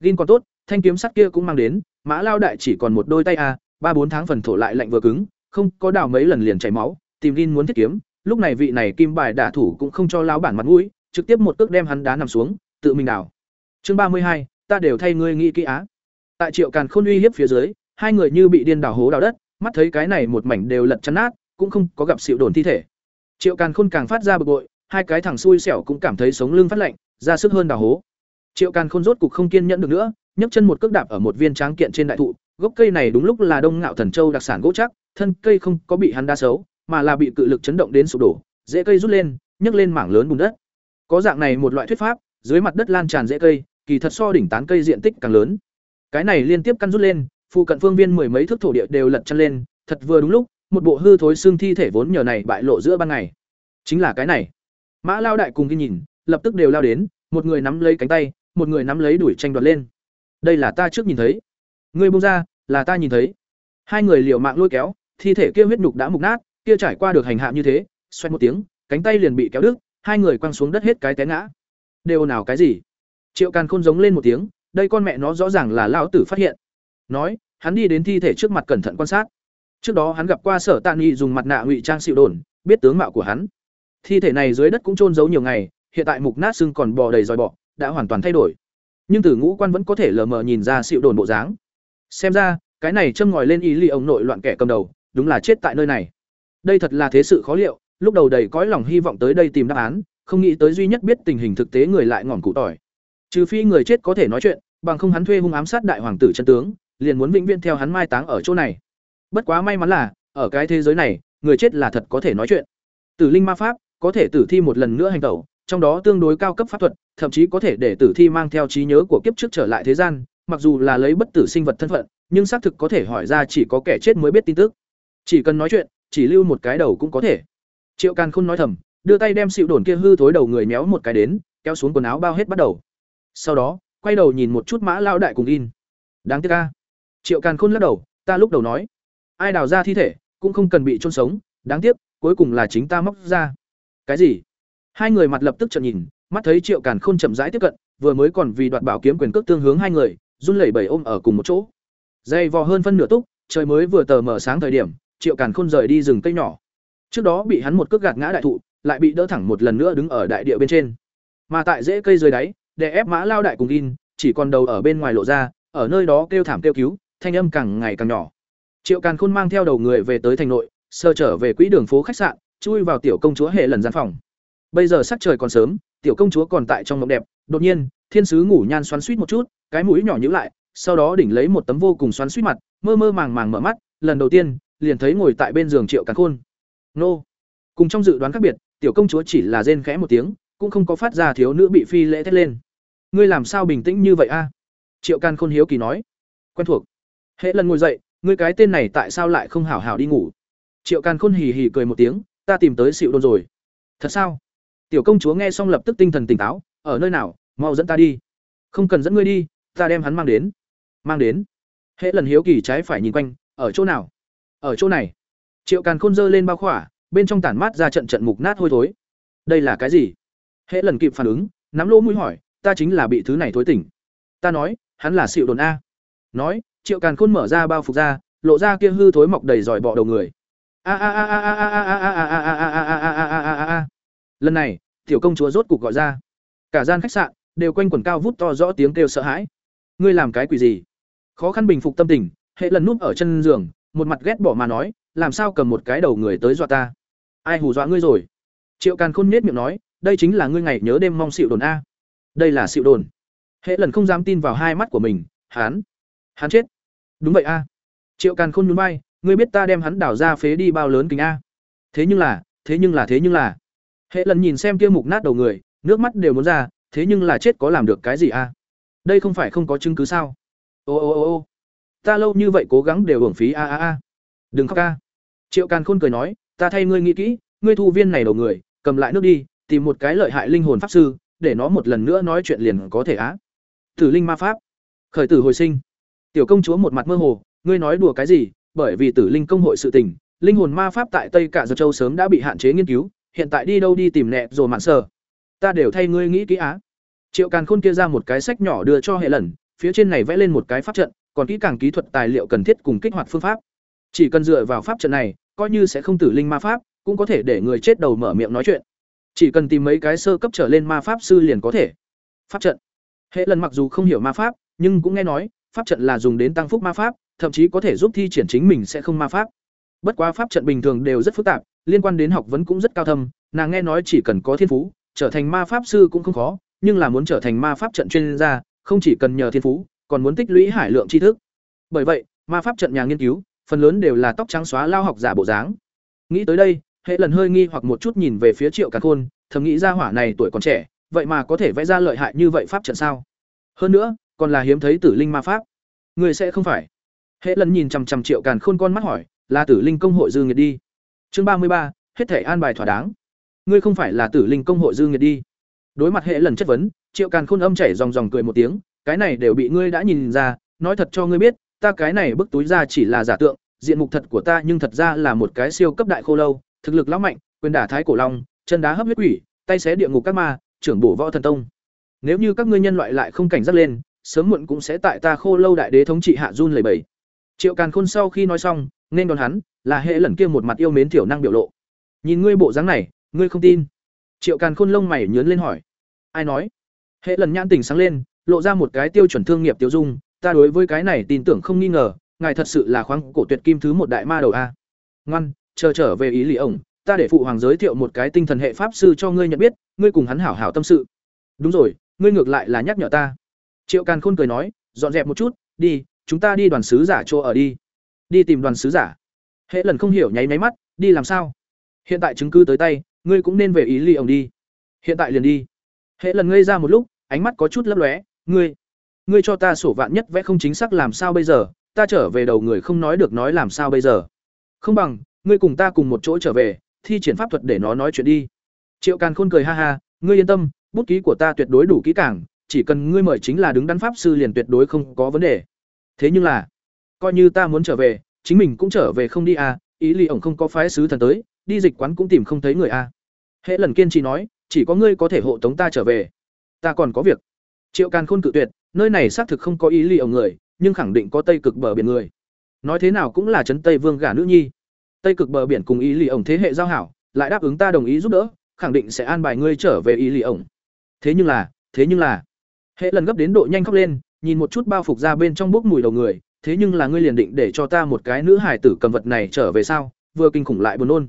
Gin còn tốt, thanh kiếm sắt kia cũng mang đến, mã lao đại chỉ còn một đôi tay a ba bốn tháng phần thổ lại lạnh vừa cứng, không, có đào mấy lần liền chảy máu, tìm gin muốn thiết kiếm, lúc này vị này kim bài đả thủ cũng không cho lao bản mặt mũi, trực tiếp một cước đem hắn đá nằm xuống, tự mình đào. Chương ba mươi hai, ta đều thay ngươi nghĩ kỹ á. Tại triệu càn khôn uy hiếp phía dưới, hai người như bị điên đào hố đào đất, mắt thấy cái này một mảnh đều lật chắn nát cũng không có gặp xịu đồn thi thể. Triệu càn khôn càng phát ra bực bội, hai cái thằng xui xẻo cũng cảm thấy sống lưng phát lạnh, ra sức hơn đào hố. Triệu càn khôn rốt cục không kiên nhẫn được nữa, nhấc chân một cước đạp ở một viên tráng kiện trên đại thụ, gốc cây này đúng lúc là đông ngạo thần châu đặc sản gỗ chắc, thân cây không có bị hắn đa xấu, mà là bị cự lực chấn động đến sụp đổ dễ cây rút lên, nhấc lên mảng lớn bùn đất. Có dạng này một loại thuyết pháp, dưới mặt đất lan tràn dễ cây, kỳ thật so đỉnh tán cây diện tích càng lớn. Cái này liên tiếp căn rút lên, phụ cận phương viên mười mấy thước thổ địa đều lật chân lên, thật vừa đúng lúc một bộ hư thối xương thi thể vốn nhờ này bại lộ giữa ban ngày. Chính là cái này. Mã lao đại cùng khi nhìn, lập tức đều lao đến, một người nắm lấy cánh tay, một người nắm lấy đuổi tranh đoạt lên. Đây là ta trước nhìn thấy. Người buông ra, là ta nhìn thấy. Hai người liều mạng lôi kéo, thi thể kia huyết nhục đã mục nát, kia trải qua được hành hạ như thế xoay một tiếng, cánh tay liền bị kéo đứt, hai người quăng xuống đất hết cái té ngã. Đều nào cái gì? Triệu càn khôn giống lên một tiếng, đây con mẹ nó rõ ràng là lão tử phát hiện. Nói, hắn đi đến thi thể trước mặt cẩn thận quan sát trước đó hắn gặp qua sở tạ nghị dùng mặt nạ ngụy trang xịu đồn, biết tướng mạo của hắn. Thi thể này dưới đất cũng trôn giấu nhiều ngày, hiện tại mục nát xương còn bò đầy dòi bọ, đã hoàn toàn thay đổi. Nhưng từ ngũ quan vẫn có thể lờ mờ nhìn ra xịu đồn bộ dáng. Xem ra, cái này châm ngòi lên ý ly ông nội loạn kẻ cầm đầu, đúng là chết tại nơi này. Đây thật là thế sự khó liệu, lúc đầu đầy cõi lòng hy vọng tới đây tìm đáp án, không nghĩ tới duy nhất biết tình hình thực tế người lại ngỏm cụ tỏi. Trừ phi người chết có thể nói chuyện, bằng không hắn thuê hung ám sát đại hoàng tử chân tướng, liền muốn vĩnh viễn theo hắn mai táng ở chỗ này bất quá may mắn là, ở cái thế giới này, người chết là thật có thể nói chuyện. Tử linh ma pháp có thể tử thi một lần nữa hành tẩu, trong đó tương đối cao cấp pháp thuật, thậm chí có thể để tử thi mang theo trí nhớ của kiếp trước trở lại thế gian, mặc dù là lấy bất tử sinh vật thân phận, nhưng xác thực có thể hỏi ra chỉ có kẻ chết mới biết tin tức. Chỉ cần nói chuyện, chỉ lưu một cái đầu cũng có thể. Triệu càn khôn nói thầm, đưa tay đem xịu đồn kia hư thối đầu người méo một cái đến, kéo xuống quần áo bao hết bắt đầu. Sau đó, quay đầu nhìn một chút mã lao đại cùng in. Đáng tiếc ca triệu càn khôn lắc đầu, ta lúc đầu nói ai đào ra thi thể cũng không cần bị chôn sống, đáng tiếc, cuối cùng là chính ta móc ra. Cái gì? Hai người mặt lập tức trợn nhìn, mắt thấy triệu càn khôn chậm rãi tiếp cận, vừa mới còn vì đoạt bảo kiếm quyền cước tương hướng hai người, run lẩy bẩy ôm ở cùng một chỗ. Dày vò hơn phân nửa túc, trời mới vừa tờ mở sáng thời điểm, triệu càn khôn rời đi rừng cây nhỏ. Trước đó bị hắn một cước gạt ngã đại thụ, lại bị đỡ thẳng một lần nữa đứng ở đại địa bên trên. Mà tại rễ cây dưới đáy để ép mã lao đại cùng in, chỉ còn đầu ở bên ngoài lộ ra, ở nơi đó kêu thảm kêu cứu, thanh âm càng ngày càng nhỏ triệu càn khôn mang theo đầu người về tới thành nội, sơ trở về quỹ đường phố khách sạn, chui vào tiểu công chúa hệ lần gian phòng. Bây giờ sắc trời còn sớm, tiểu công chúa còn tại trong mộng đẹp, đột nhiên, thiên sứ ngủ nhan xoắn suýt một chút, cái mũi nhỏ nhữ lại, sau đó đỉnh lấy một tấm vô cùng xoắn suýt mặt, mơ mơ màng màng mở mắt, lần đầu tiên, liền thấy ngồi tại bên giường triệu càn khôn. Nô! Cùng trong dự đoán khác biệt, tiểu công chúa chỉ là rên khẽ một tiếng, cũng không có phát ra thiếu nữ bị phi lễ thét lên. Ngươi làm sao bình tĩnh như vậy a? Triệu càn khôn hiếu kỳ nói. Quen thuộc. Hệ lần ngồi dậy ngươi cái tên này tại sao lại không hảo hảo đi ngủ? Triệu càn khôn hì hì cười một tiếng, ta tìm tới xịu Đồn rồi. Thật sao? Tiểu công chúa nghe xong lập tức tinh thần tỉnh táo, ở nơi nào, mau dẫn ta đi. Không cần dẫn ngươi đi, ta đem hắn mang đến. Mang đến? Hễ lần hiếu kỳ trái phải nhìn quanh, ở chỗ nào? Ở chỗ này. Triệu càn khôn dơ lên bao khỏa, bên trong tản mát ra trận trận mục nát hôi thối. Đây là cái gì? Hễ lần kịp phản ứng, nắm lỗ mũi hỏi, ta chính là bị thứ này thối tỉnh. Ta nói, hắn là xịu đồn a. Nói triệu càn khôn mở ra bao phục ra lộ ra kia hư thối mọc đầy giỏi bọ đầu người lần này tiểu công chúa rốt cục gọi ra cả gian khách sạn đều quanh quần cao vút to rõ tiếng kêu sợ hãi ngươi làm cái quỷ gì khó khăn bình phục tâm tình hệ lần núp ở chân giường một mặt ghét bỏ mà nói làm sao cầm một cái đầu người tới dọa ta ai hù dọa ngươi rồi triệu càn khôn nết miệng nói đây chính là ngươi ngày nhớ đêm mong xịu đồn a đây là xịu đồn hệ lần không dám tin vào hai mắt của mình hán hán chết đúng vậy a. Triệu càn khôn nhún vai, ngươi biết ta đem hắn đảo ra phế đi bao lớn kính a? Thế nhưng là, thế nhưng là, thế nhưng là. Hệ lần nhìn xem kia mục nát đầu người, nước mắt đều muốn ra, thế nhưng là chết có làm được cái gì a? Đây không phải không có chứng cứ sao? Ô ô ô ô. Ta lâu như vậy cố gắng đều hưởng phí a a a. Đừng khóc ca triệu càn khôn cười nói, ta thay ngươi nghĩ kỹ, ngươi thu viên này đầu người, cầm lại nước đi, tìm một cái lợi hại linh hồn pháp sư, để nó một lần nữa nói chuyện liền có thể á. Tử linh ma pháp. Khởi tử hồi sinh tiểu công chúa một mặt mơ hồ ngươi nói đùa cái gì? Bởi vì tử linh công hội sự tình linh hồn ma pháp tại tây cả giật châu sớm đã bị hạn chế nghiên cứu hiện tại đi đâu đi tìm nẹt rồi mạn sở, ta đều thay ngươi nghĩ kỹ á. Triệu càn khôn kia ra một cái sách nhỏ đưa cho hệ lần phía trên này vẽ lên một cái pháp trận còn kỹ càng kỹ thuật tài liệu cần thiết cùng kích hoạt phương pháp. Chỉ cần dựa vào pháp trận này coi như sẽ không tử linh ma pháp cũng có thể để người chết đầu mở miệng nói chuyện. Chỉ cần tìm mấy cái sơ cấp trở lên ma pháp sư liền có thể. Pháp trận. Hệ lần mặc dù không hiểu ma pháp nhưng cũng nghe nói pháp trận là dùng đến tăng phúc ma pháp, thậm chí có thể giúp thi triển chính mình sẽ không ma pháp. Bất quá pháp trận bình thường đều rất phức tạp, liên quan đến học vấn cũng rất cao thâm, nàng nghe nói chỉ cần có thiên phú, trở thành ma pháp sư cũng không khó, nhưng là muốn trở thành ma pháp trận chuyên gia, không chỉ cần nhờ thiên phú, còn muốn tích lũy hải lượng tri thức. Bởi vậy, ma pháp trận nhà nghiên cứu, phần lớn đều là tóc trắng xóa lao học giả bộ dáng. Nghĩ tới đây, hệ lần hơi nghi hoặc một chút nhìn về phía triệu cả khôn, thầm nghĩ ra hỏa này tuổi còn trẻ, vậy mà có thể vẽ ra lợi hại như vậy pháp trận sao? Hơn nữa còn là hiếm thấy tử linh ma pháp. Người sẽ không phải. Hệ lần nhìn chằm chằm triệu càn khôn con mắt hỏi, là tử linh công hội dư nghiệt đi. Chương ba mươi ba, hết thể an bài thỏa đáng. Ngươi không phải là tử linh công hội dư nghiệt đi. Đối mặt hệ lần chất vấn, triệu càn khôn âm chảy dòng dòng cười một tiếng, cái này đều bị ngươi đã nhìn ra, nói thật cho ngươi biết, ta cái này bức túi ra chỉ là giả tượng, diện mục thật của ta nhưng thật ra là một cái siêu cấp đại khô lâu, thực lực lão mạnh, quyền đả thái cổ long, chân đá hấp huyết quỷ, tay xé địa ngục các ma, trưởng bổ võ thần tông. Nếu như các ngươi nhân loại lại không cảnh giác lên sớm muộn cũng sẽ tại ta khô lâu đại đế thống trị hạ run lầy bầy. Triệu càn khôn sau khi nói xong, nên đón hắn, là hệ lần kia một mặt yêu mến tiểu năng biểu lộ. Nhìn ngươi bộ dáng này, ngươi không tin. Triệu càn khôn lông mày nhớn lên hỏi. Ai nói? Hệ lần nhãn tình sáng lên, lộ ra một cái tiêu chuẩn thương nghiệp tiêu dung, ta đối với cái này tin tưởng không nghi ngờ, ngài thật sự là khoáng cổ tuyệt kim thứ một đại ma đầu a. Ngoan, chờ trở về ý lì ổng, ta để phụ hoàng giới thiệu một cái tinh thần hệ pháp sư cho ngươi nhận biết, ngươi cùng hắn hảo hảo tâm sự. Đúng rồi, ngươi ngược lại là nhắc nhở ta triệu càn khôn cười nói, dọn dẹp một chút, đi, chúng ta đi đoàn sứ giả chỗ ở đi. Đi tìm đoàn sứ giả. Hễ lần không hiểu nháy máy mắt, đi làm sao? Hiện tại chứng cứ tới tay, ngươi cũng nên về ý ly ổng đi. Hiện tại liền đi. Hễ lần ngây ra một lúc, ánh mắt có chút lấp lóe, ngươi ngươi cho ta sổ vạn nhất vẽ không chính xác làm sao bây giờ, ta trở về đầu người không nói được nói làm sao bây giờ. Không bằng, ngươi cùng ta cùng một chỗ trở về, thi triển pháp thuật để nó nói chuyện đi. Triệu càn khôn cười ha ha, ngươi yên tâm, bút ký của ta tuyệt đối đủ kỹ càng chỉ cần ngươi mời chính là đứng đắn pháp sư liền tuyệt đối không có vấn đề. Thế nhưng là, coi như ta muốn trở về, chính mình cũng trở về không đi à ý lì ổng không có phái sứ thần tới, đi dịch quán cũng tìm không thấy người à. Hễ lần kiên trì nói, chỉ có ngươi có thể hộ tống ta trở về. Ta còn có việc. Triệu càn khôn cự tuyệt, nơi này xác thực không có ý lì ổng người, nhưng khẳng định có tây cực bờ biển người. Nói thế nào cũng là trấn tây vương gả nữ nhi. Tây cực bờ biển cùng ý lì ổng thế hệ giao hảo, lại đáp ứng ta đồng ý giúp đỡ, khẳng định sẽ an bài ngươi trở về ý lì ổng. Thế nhưng là, thế nhưng là hệ lần gấp đến độ nhanh khóc lên, nhìn một chút bao phục ra bên trong bốc mùi đầu người, thế nhưng là ngươi liền định để cho ta một cái nữ hải tử cầm vật này trở về sao? Vừa kinh khủng lại buồn nôn.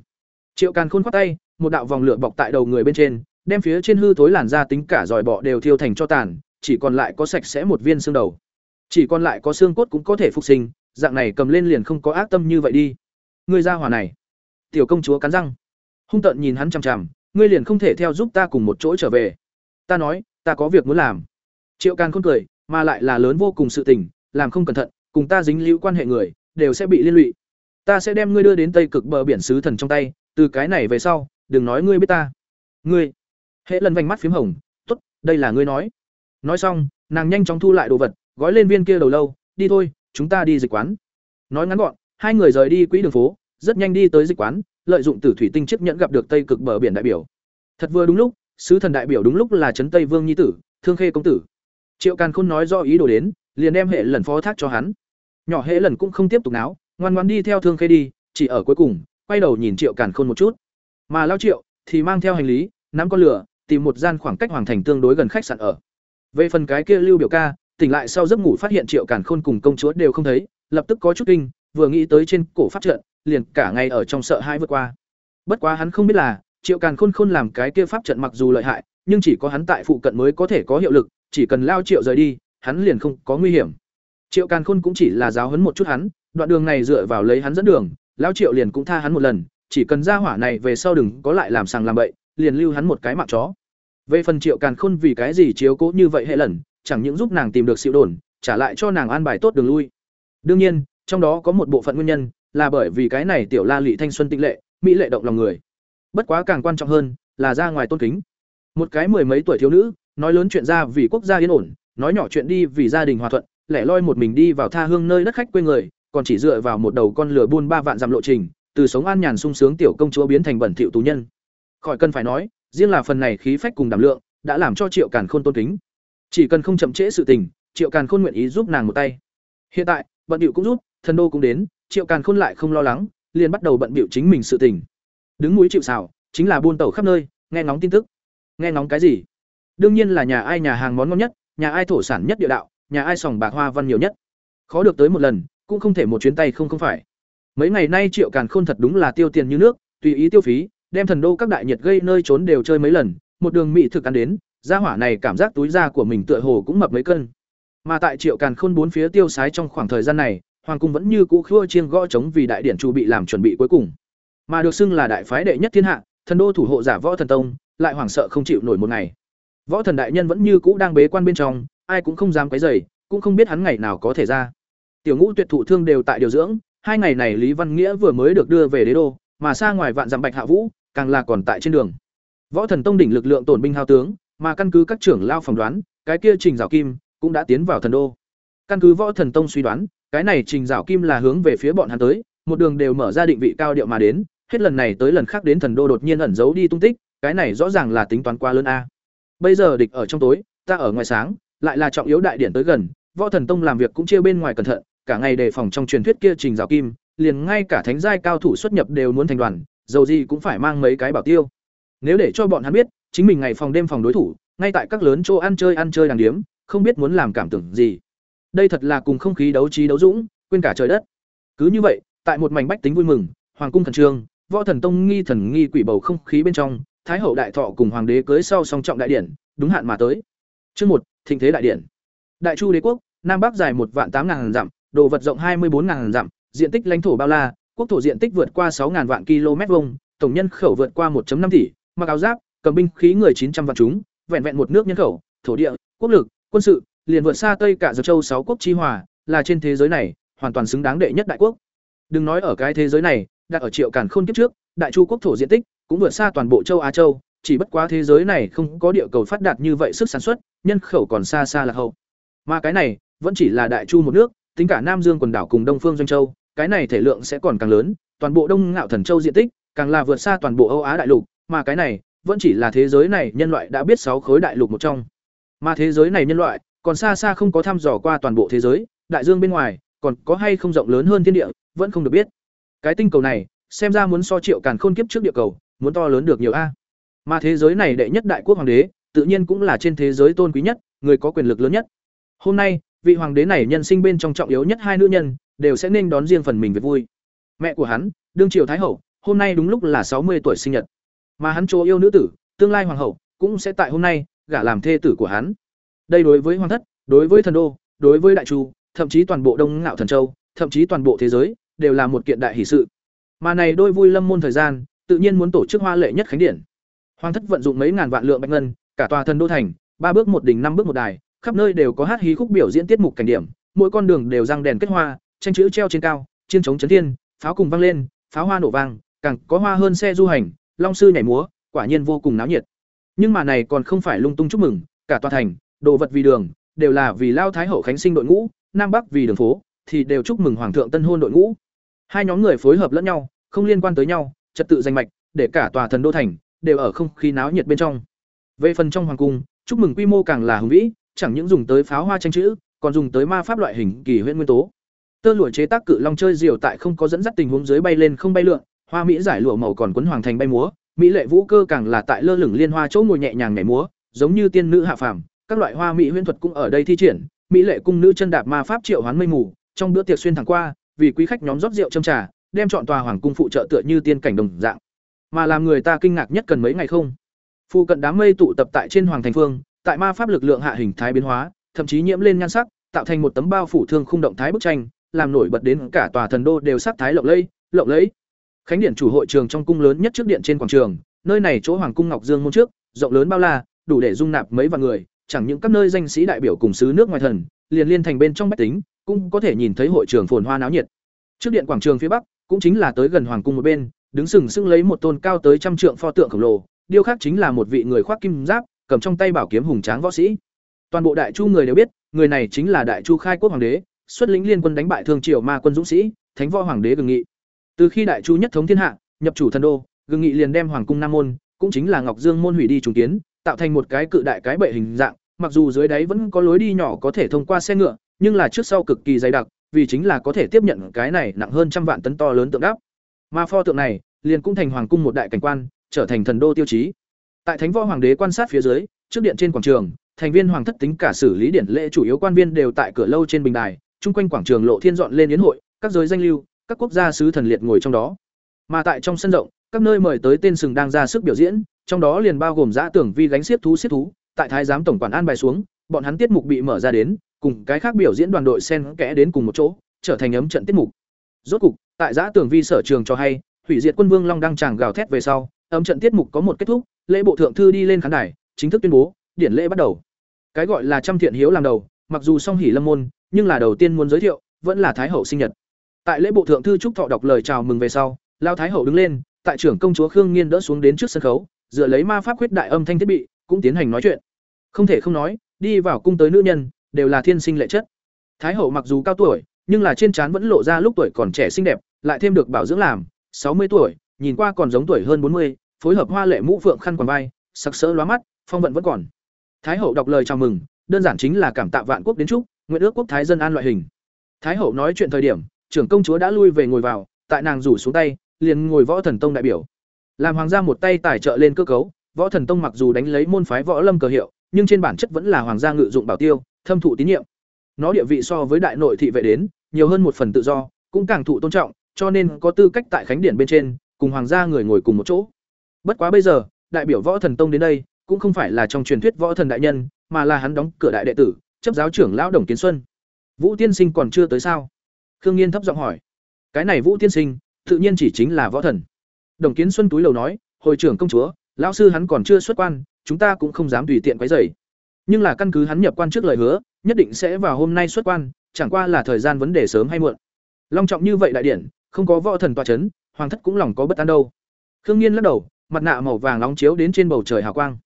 Triệu càn khôn khoát tay, một đạo vòng lửa bọc tại đầu người bên trên, đem phía trên hư thối làn da tính cả dòi bọ đều thiêu thành cho tàn, chỉ còn lại có sạch sẽ một viên xương đầu. Chỉ còn lại có xương cốt cũng có thể phục sinh, dạng này cầm lên liền không có ác tâm như vậy đi. Ngươi ra hỏa này. Tiểu công chúa cắn răng. Hung tợn nhìn hắn chằm chằm, ngươi liền không thể theo giúp ta cùng một chỗ trở về. Ta nói, ta có việc muốn làm triệu càn khôn cười, mà lại là lớn vô cùng sự tình, làm không cẩn thận, cùng ta dính liễu quan hệ người, đều sẽ bị liên lụy. Ta sẽ đem ngươi đưa đến tây cực bờ biển sứ thần trong tay, từ cái này về sau, đừng nói ngươi biết ta. Ngươi. Hễ lần vành mắt p h í m hồng t ố t đây là ngươi nói. Nói xong, nàng nhanh chóng thu lại đồ vật, gói lên viên kia đầu lâu, đi thôi, chúng ta đi dịch quán. Nói ngắn gọn, hai người rời đi quỹ đường phố, rất nhanh đi tới dịch quán, lợi dụng tử thủy tinh chiếc nhẫn gặp được tây cực bờ biển đại biểu. Thật vừa đúng lúc, sứ thần đại biểu đúng lúc là trấn tây vương nhi tử, thương khê công tử triệu càn khôn nói do ý đồ đến, liền đem hệ lần phó thác cho hắn. Nhỏ hệ lần cũng không tiếp tục náo, ngoan ngoan đi theo thương khê đi, chỉ ở cuối cùng, quay đầu nhìn triệu càn khôn một chút. Mà lao triệu thì mang theo hành lý, nắm con lửa, tìm một gian khoảng cách hoàng thành tương đối gần khách sạn ở. Về phần cái kia lưu biểu ca, tỉnh lại sau giấc ngủ phát hiện triệu càn khôn cùng công chúa đều không thấy, lập tức có chút kinh, vừa nghĩ tới trên cổ pháp trận, liền cả ngày ở trong sợ hãi vượt qua. Bất quá hắn không biết là, triệu càn khôn khôn làm cái kia pháp trận mặc dù lợi hại, nhưng chỉ có hắn tại phụ cận mới có thể có hiệu lực chỉ cần lao triệu rời đi, hắn liền không có nguy hiểm. Triệu càn khôn cũng chỉ là giáo hấn một chút hắn, đoạn đường này dựa vào lấy hắn dẫn đường, lao triệu liền cũng tha hắn một lần, chỉ cần ra hỏa này về sau đừng có lại làm sàng làm bậy, liền lưu hắn một cái mạng chó. Về phần triệu càn khôn vì cái gì chiếu cố như vậy hệ lần, chẳng những giúp nàng tìm được sự đồn, trả lại cho nàng an bài tốt đường lui. Đương nhiên, trong đó có một bộ phận nguyên nhân là bởi vì cái này tiểu la lị thanh xuân tĩnh lệ, mỹ lệ động lòng người. Bất quá càng quan trọng hơn là ra ngoài tôn kính. Một cái mười mấy tuổi thiếu nữ nói lớn chuyện ra vì quốc gia yên ổn nói nhỏ chuyện đi vì gia đình hòa thuận lẻ loi một mình đi vào tha hương nơi đất khách quê người còn chỉ dựa vào một đầu con lửa buôn ba vạn dặm lộ trình từ sống an nhàn sung sướng tiểu công chúa biến thành bẩn thỉu tù nhân. Khỏi cần phải nói riêng là phần này khí phách cùng đảm lượng đã làm cho triệu càn khôn tôn kính. Chỉ cần không chậm trễ sự tình triệu càn khôn nguyện ý giúp nàng một tay. Hiện tại bận bịu cũng giúp thần đô cũng đến triệu càn khôn lại không lo lắng liền bắt đầu bận bịu chính mình sự tình. Đứng núi chịu sào, chính là buôn tẩu khắp nơi nghe ngóng tin tức. Nghe ngóng cái gì? Đương nhiên là nhà ai nhà hàng món ngon nhất, nhà ai thổ sản nhất địa đạo, nhà ai sòng bạc hoa văn nhiều nhất. Khó được tới một lần, cũng không thể một chuyến tay không không phải. Mấy ngày nay triệu càn khôn thật đúng là tiêu tiền như nước, tùy ý tiêu phí, đem thần đô các đại nhiệt gây nơi trốn đều chơi mấy lần, một đường mỹ thực ăn đến, gia hỏa này cảm giác túi da của mình tựa hồ cũng mập mấy cân. Mà tại triệu càn khôn bốn phía tiêu sái trong khoảng thời gian này, hoàng cung vẫn như cũ khua chiên gõ trống vì đại điển chu bị làm chuẩn bị cuối cùng. Mà được xưng là đại phái đệ nhất thiên hạ, thần đô thủ hộ giả võ thần tông, lại hoảng sợ không chịu nổi một ngày võ thần đại nhân vẫn như cũ đang bế quan bên trong ai cũng không dám quấy rầy, cũng không biết hắn ngày nào có thể ra. Tiểu Ngũ tuyệt thụ thương đều tại điều dưỡng, hai ngày này Lý Văn Nghĩa vừa mới được đưa về đế đô, mà xa ngoài vạn dặm Bạch Hạ Vũ, càng là còn tại trên đường. Võ Thần Tông đỉnh lực lượng tổn binh hao tướng, mà căn cứ các trưởng lao phỏng đoán, cái kia Trình Giảo Kim cũng đã tiến vào thần đô. Căn cứ Võ Thần Tông suy đoán, cái này Trình Giảo Kim là hướng về phía bọn hắn tới, một đường đều mở ra định vị cao điệu mà đến, hết lần này tới lần khác đến thần đô đột nhiên ẩn giấu đi tung tích, cái này rõ ràng là tính toán quá lớn a. Bây giờ địch ở trong tối, ta ở ngoài sáng, lại là trọng yếu đại điển tới gần, Võ Thần Tông làm việc cũng chia bên ngoài cẩn thận, cả ngày đề phòng trong truyền thuyết kia trình rào kim, liền ngay cả thánh giai cao thủ xuất nhập đều muốn thành đoàn, dầu gì cũng phải mang mấy cái bảo tiêu. Nếu để cho bọn hắn biết, chính mình ngày phòng đêm phòng đối thủ, ngay tại các lớn chỗ ăn chơi ăn chơi đàng điếm, không biết muốn làm cảm tưởng gì. Đây thật là cùng không khí đấu trí đấu dũng, quên cả trời đất. Cứ như vậy, tại một mảnh bách tính vui mừng, hoàng cung thần trương, võ thần tông nghi thần nghi quỷ bầu không khí bên trong, thái hậu đại thọ cùng hoàng đế cưới sau song trọng đại điển, đúng hạn mà tới. Chương một, thịnh thế đại điển. Đại Chu đế quốc, nam bắc dài một vạn tám ngàn dặm, đồ vật rộng hai mươi bốn ngàn dặm, diện tích lãnh thổ bao la, quốc thổ diện tích vượt qua sáu ngàn vạn km vuông, tổng nhân khẩu vượt qua 1 năm tỷ, mặc áo giáp, cầm binh khí người chín trăm vạn chúng, vẹn vẹn một nước nhân khẩu, thổ địa, quốc lực, quân sự, liền vượt xa Tây cả Dược Châu sáu quốc chi hòa, là trên thế giới này, hoàn toàn xứng đáng đệ nhất đại quốc. Đừng nói ở cái thế giới này, đặt ở triệu càn khôn kiếp trước, đại chu quốc thổ diện tích cũng vượt xa toàn bộ châu Á châu, chỉ bất quá thế giới này không có địa cầu phát đạt như vậy sức sản xuất, nhân khẩu còn xa xa là hậu. Mà cái này vẫn chỉ là đại chu một nước, tính cả Nam Dương quần đảo cùng Đông Phương Doanh Châu, cái này thể lượng sẽ còn càng lớn, toàn bộ Đông Ngạo Thần Châu diện tích càng là vượt xa toàn bộ Âu Á đại lục, mà cái này vẫn chỉ là thế giới này nhân loại đã biết sáu khối đại lục một trong. Mà thế giới này nhân loại còn xa xa không có thăm dò qua toàn bộ thế giới, đại dương bên ngoài còn có hay không rộng lớn hơn thiên địa, vẫn không được biết. Cái tinh cầu này, xem ra muốn so triệu càn khôn kiếp trước địa cầu, muốn to lớn được nhiều a. Mà thế giới này đệ nhất đại quốc hoàng đế, tự nhiên cũng là trên thế giới tôn quý nhất, người có quyền lực lớn nhất. Hôm nay, vị hoàng đế này nhân sinh bên trong trọng yếu nhất hai nữ nhân, đều sẽ nên đón riêng phần mình về vui. Mẹ của hắn, đương triều thái hậu, hôm nay đúng lúc là sáu mươi tuổi sinh nhật. Mà hắn chỗ yêu nữ tử, tương lai hoàng hậu, cũng sẽ tại hôm nay gả làm thê tử của hắn. Đây đối với hoàng thất, đối với thần đô, đối với đại chu, thậm chí toàn bộ Đông Ngạo Thần Châu, thậm chí toàn bộ thế giới, đều là một kiện đại hỷ sự. Mà này đôi vui lâm môn thời gian, tự nhiên muốn tổ chức hoa lệ nhất khánh điển. Hoàng thất vận dụng mấy ngàn vạn lượng bạch ngân, cả tòa thần đô thành, ba bước một đỉnh năm bước một đài, khắp nơi đều có hát hí khúc biểu diễn tiết mục cảnh điểm, mỗi con đường đều răng đèn kết hoa, tranh chữ treo trên cao, chiên trống chấn thiên, pháo cùng vang lên, pháo hoa nổ vang, càng có hoa hơn xe du hành, long sư nhảy múa, quả nhiên vô cùng náo nhiệt. Nhưng mà này còn không phải lung tung chúc mừng, cả tòa thành, đồ vật vì đường, đều là vì lao thái hậu khánh sinh đội ngũ, nam bắc vì đường phố, thì đều chúc mừng hoàng thượng tân hôn đội ngũ. Hai nhóm người phối hợp lẫn nhau, không liên quan tới nhau, trật tự danh mạch, để cả tòa thần đô thành đều ở không khí náo nhiệt bên trong. Về phần trong hoàng cung, chúc mừng quy mô càng là hùng vĩ, chẳng những dùng tới pháo hoa tranh chữ, còn dùng tới ma pháp loại hình kỳ huyễn nguyên tố. Tơ lụa chế tác cự long chơi diều tại không có dẫn dắt tình huống dưới bay lên không bay lượn, hoa mỹ giải lụa màu còn quấn hoàng thành bay múa, mỹ lệ vũ cơ càng là tại lơ lửng liên hoa chỗ ngồi nhẹ nhàng nhảy múa, giống như tiên nữ hạ phàm, các loại hoa mỹ huyễn thuật cũng ở đây thi triển, mỹ lệ cung nữ chân đạp ma pháp triệu hoán mây mù, trong bữa tiệc xuyên thẳng qua, vì quý khách nhóm rót rượu châm trà, đem chọn tòa hoàng cung phụ trợ tựa như tiên cảnh đồng dạng. Mà làm người ta kinh ngạc nhất cần mấy ngày không? Phu cận đám mây tụ tập tại trên hoàng thành phương, tại ma pháp lực lượng hạ hình thái biến hóa, thậm chí nhiễm lên nhan sắc, tạo thành một tấm bao phủ thương khung động thái bức tranh, làm nổi bật đến cả tòa thần đô đều sắc thái lộng lẫy, lộng lẫy. Khánh điện chủ hội trường trong cung lớn nhất trước điện trên quảng trường, nơi này chỗ hoàng cung Ngọc Dương môn trước, rộng lớn bao la, đủ để dung nạp mấy vạn người, chẳng những các nơi danh sĩ đại biểu cùng sứ nước ngoài thần, liền liên thành bên trong bách tính, cũng có thể nhìn thấy hội trường phồn hoa náo nhiệt. Trước điện quảng trường phía bắc, cũng chính là tới gần hoàng cung một bên, đứng sừng sững lấy một tôn cao tới trăm trượng pho tượng khổng lồ, điêu khắc chính là một vị người khoác kim giáp, cầm trong tay bảo kiếm hùng tráng võ sĩ. Toàn bộ đại chu người đều biết, người này chính là đại chu khai quốc hoàng đế, xuất lĩnh liên quân đánh bại thương triều ma quân dũng sĩ, thánh võ hoàng đế gừng nghị. Từ khi đại chu nhất thống thiên hạ, nhập chủ thần đô, gừng nghị liền đem hoàng cung nam môn, cũng chính là ngọc dương môn hủy đi trùng kiến, tạo thành một cái cự đại cái bệ hình dạng, mặc dù dưới đáy vẫn có lối đi nhỏ có thể thông qua xe ngựa, nhưng là trước sau cực kỳ dày đặc, vì chính là có thể tiếp nhận cái này nặng hơn trăm vạn tấn to lớn tượng đắp, Mà pho tượng này, liền cũng thành hoàng cung một đại cảnh quan, trở thành thần đô tiêu chí. Tại Thánh Võ Hoàng đế quan sát phía dưới, trước điện trên quảng trường, thành viên hoàng thất tính cả xử lý điển lễ chủ yếu quan viên đều tại cửa lâu trên bình đài, chung quanh quảng trường lộ thiên dọn lên yến hội, các giới danh lưu, các quốc gia sứ thần liệt ngồi trong đó. Mà tại trong sân rộng, các nơi mời tới tên sừng đang ra sức biểu diễn, trong đó liền bao gồm dã tưởng vi gánh xiết thú xiết thú, tại thái giám tổng quản an bài xuống, bọn hắn tiết mục bị mở ra đến, cùng cái khác biểu diễn đoàn đội sen kẽ đến cùng một chỗ, trở thành ấm trận tiết mục. Rốt cục, tại giã tường vi sở trường cho hay, hủy diệt quân vương long đang chàng gào thét về sau, ấm trận tiết mục có một kết thúc, lễ bộ thượng thư đi lên khán đài, chính thức tuyên bố, điển lễ bắt đầu. Cái gọi là trăm thiện hiếu làm đầu, mặc dù song hỉ lâm môn, nhưng là đầu tiên muốn giới thiệu, vẫn là thái hậu sinh nhật. Tại lễ bộ thượng thư trúc thọ đọc lời chào mừng về sau, lao thái hậu đứng lên, tại trưởng công chúa Khương Nghiên đỡ xuống đến trước sân khấu, dựa lấy ma pháp quyết đại âm thanh thiết bị, cũng tiến hành nói chuyện. Không thể không nói, đi vào cung tới nữ nhân, đều là thiên sinh lệ chất. Thái hậu mặc dù cao tuổi, nhưng là trên trán vẫn lộ ra lúc tuổi còn trẻ xinh đẹp, lại thêm được bảo dưỡng làm, sáu mươi tuổi, nhìn qua còn giống tuổi hơn bốn mươi, phối hợp hoa lệ mũ phượng khăn quàng vai, sắc sỡ lóa mắt, phong vận vẫn còn. Thái hậu đọc lời chào mừng, đơn giản chính là cảm tạ vạn quốc đến chúc, nguyện ước quốc thái dân an loại hình. Thái hậu nói chuyện thời điểm, trưởng công chúa đã lui về ngồi vào, tại nàng rủ xuống tay, liền ngồi võ thần tông đại biểu. Làm hoàng gia một tay tài trợ lên cơ cấu, võ thần tông mặc dù đánh lấy môn phái võ lâm cờ hiệu, nhưng trên bản chất vẫn là hoàng gia ngự dụng bảo tiêu, thâm thụ tín nhiệm. Nó địa vị so với đại nội thị vệ đến, nhiều hơn một phần tự do, cũng càng thụ tôn trọng, cho nên có tư cách tại khánh điển bên trên, cùng hoàng gia người ngồi cùng một chỗ. Bất quá bây giờ, đại biểu võ thần tông đến đây, cũng không phải là trong truyền thuyết võ thần đại nhân, mà là hắn đóng cửa đại đệ tử, chấp giáo trưởng lão Đồng Kiến Xuân. Vũ tiên sinh còn chưa tới sao? Khương Nghiên thấp giọng hỏi. Cái này Vũ tiên sinh, tự nhiên chỉ chính là võ thần. Đồng Kiến Xuân túi lầu nói, "Hồi trưởng công chúa, lão sư hắn còn chưa xuất quan, chúng ta cũng không dám tùy tiện quấy rầy. Nhưng là căn cứ hắn nhập quan trước lời hứa, nhất định sẽ vào hôm nay xuất quan, chẳng qua là thời gian vấn đề sớm hay muộn. Long trọng như vậy đại điển, không có võ thần tọa chấn, hoàng thất cũng lòng có bất an đâu." Khương Nghiên lắc đầu, mặt nạ màu vàng nóng chiếu đến trên bầu trời hào quang.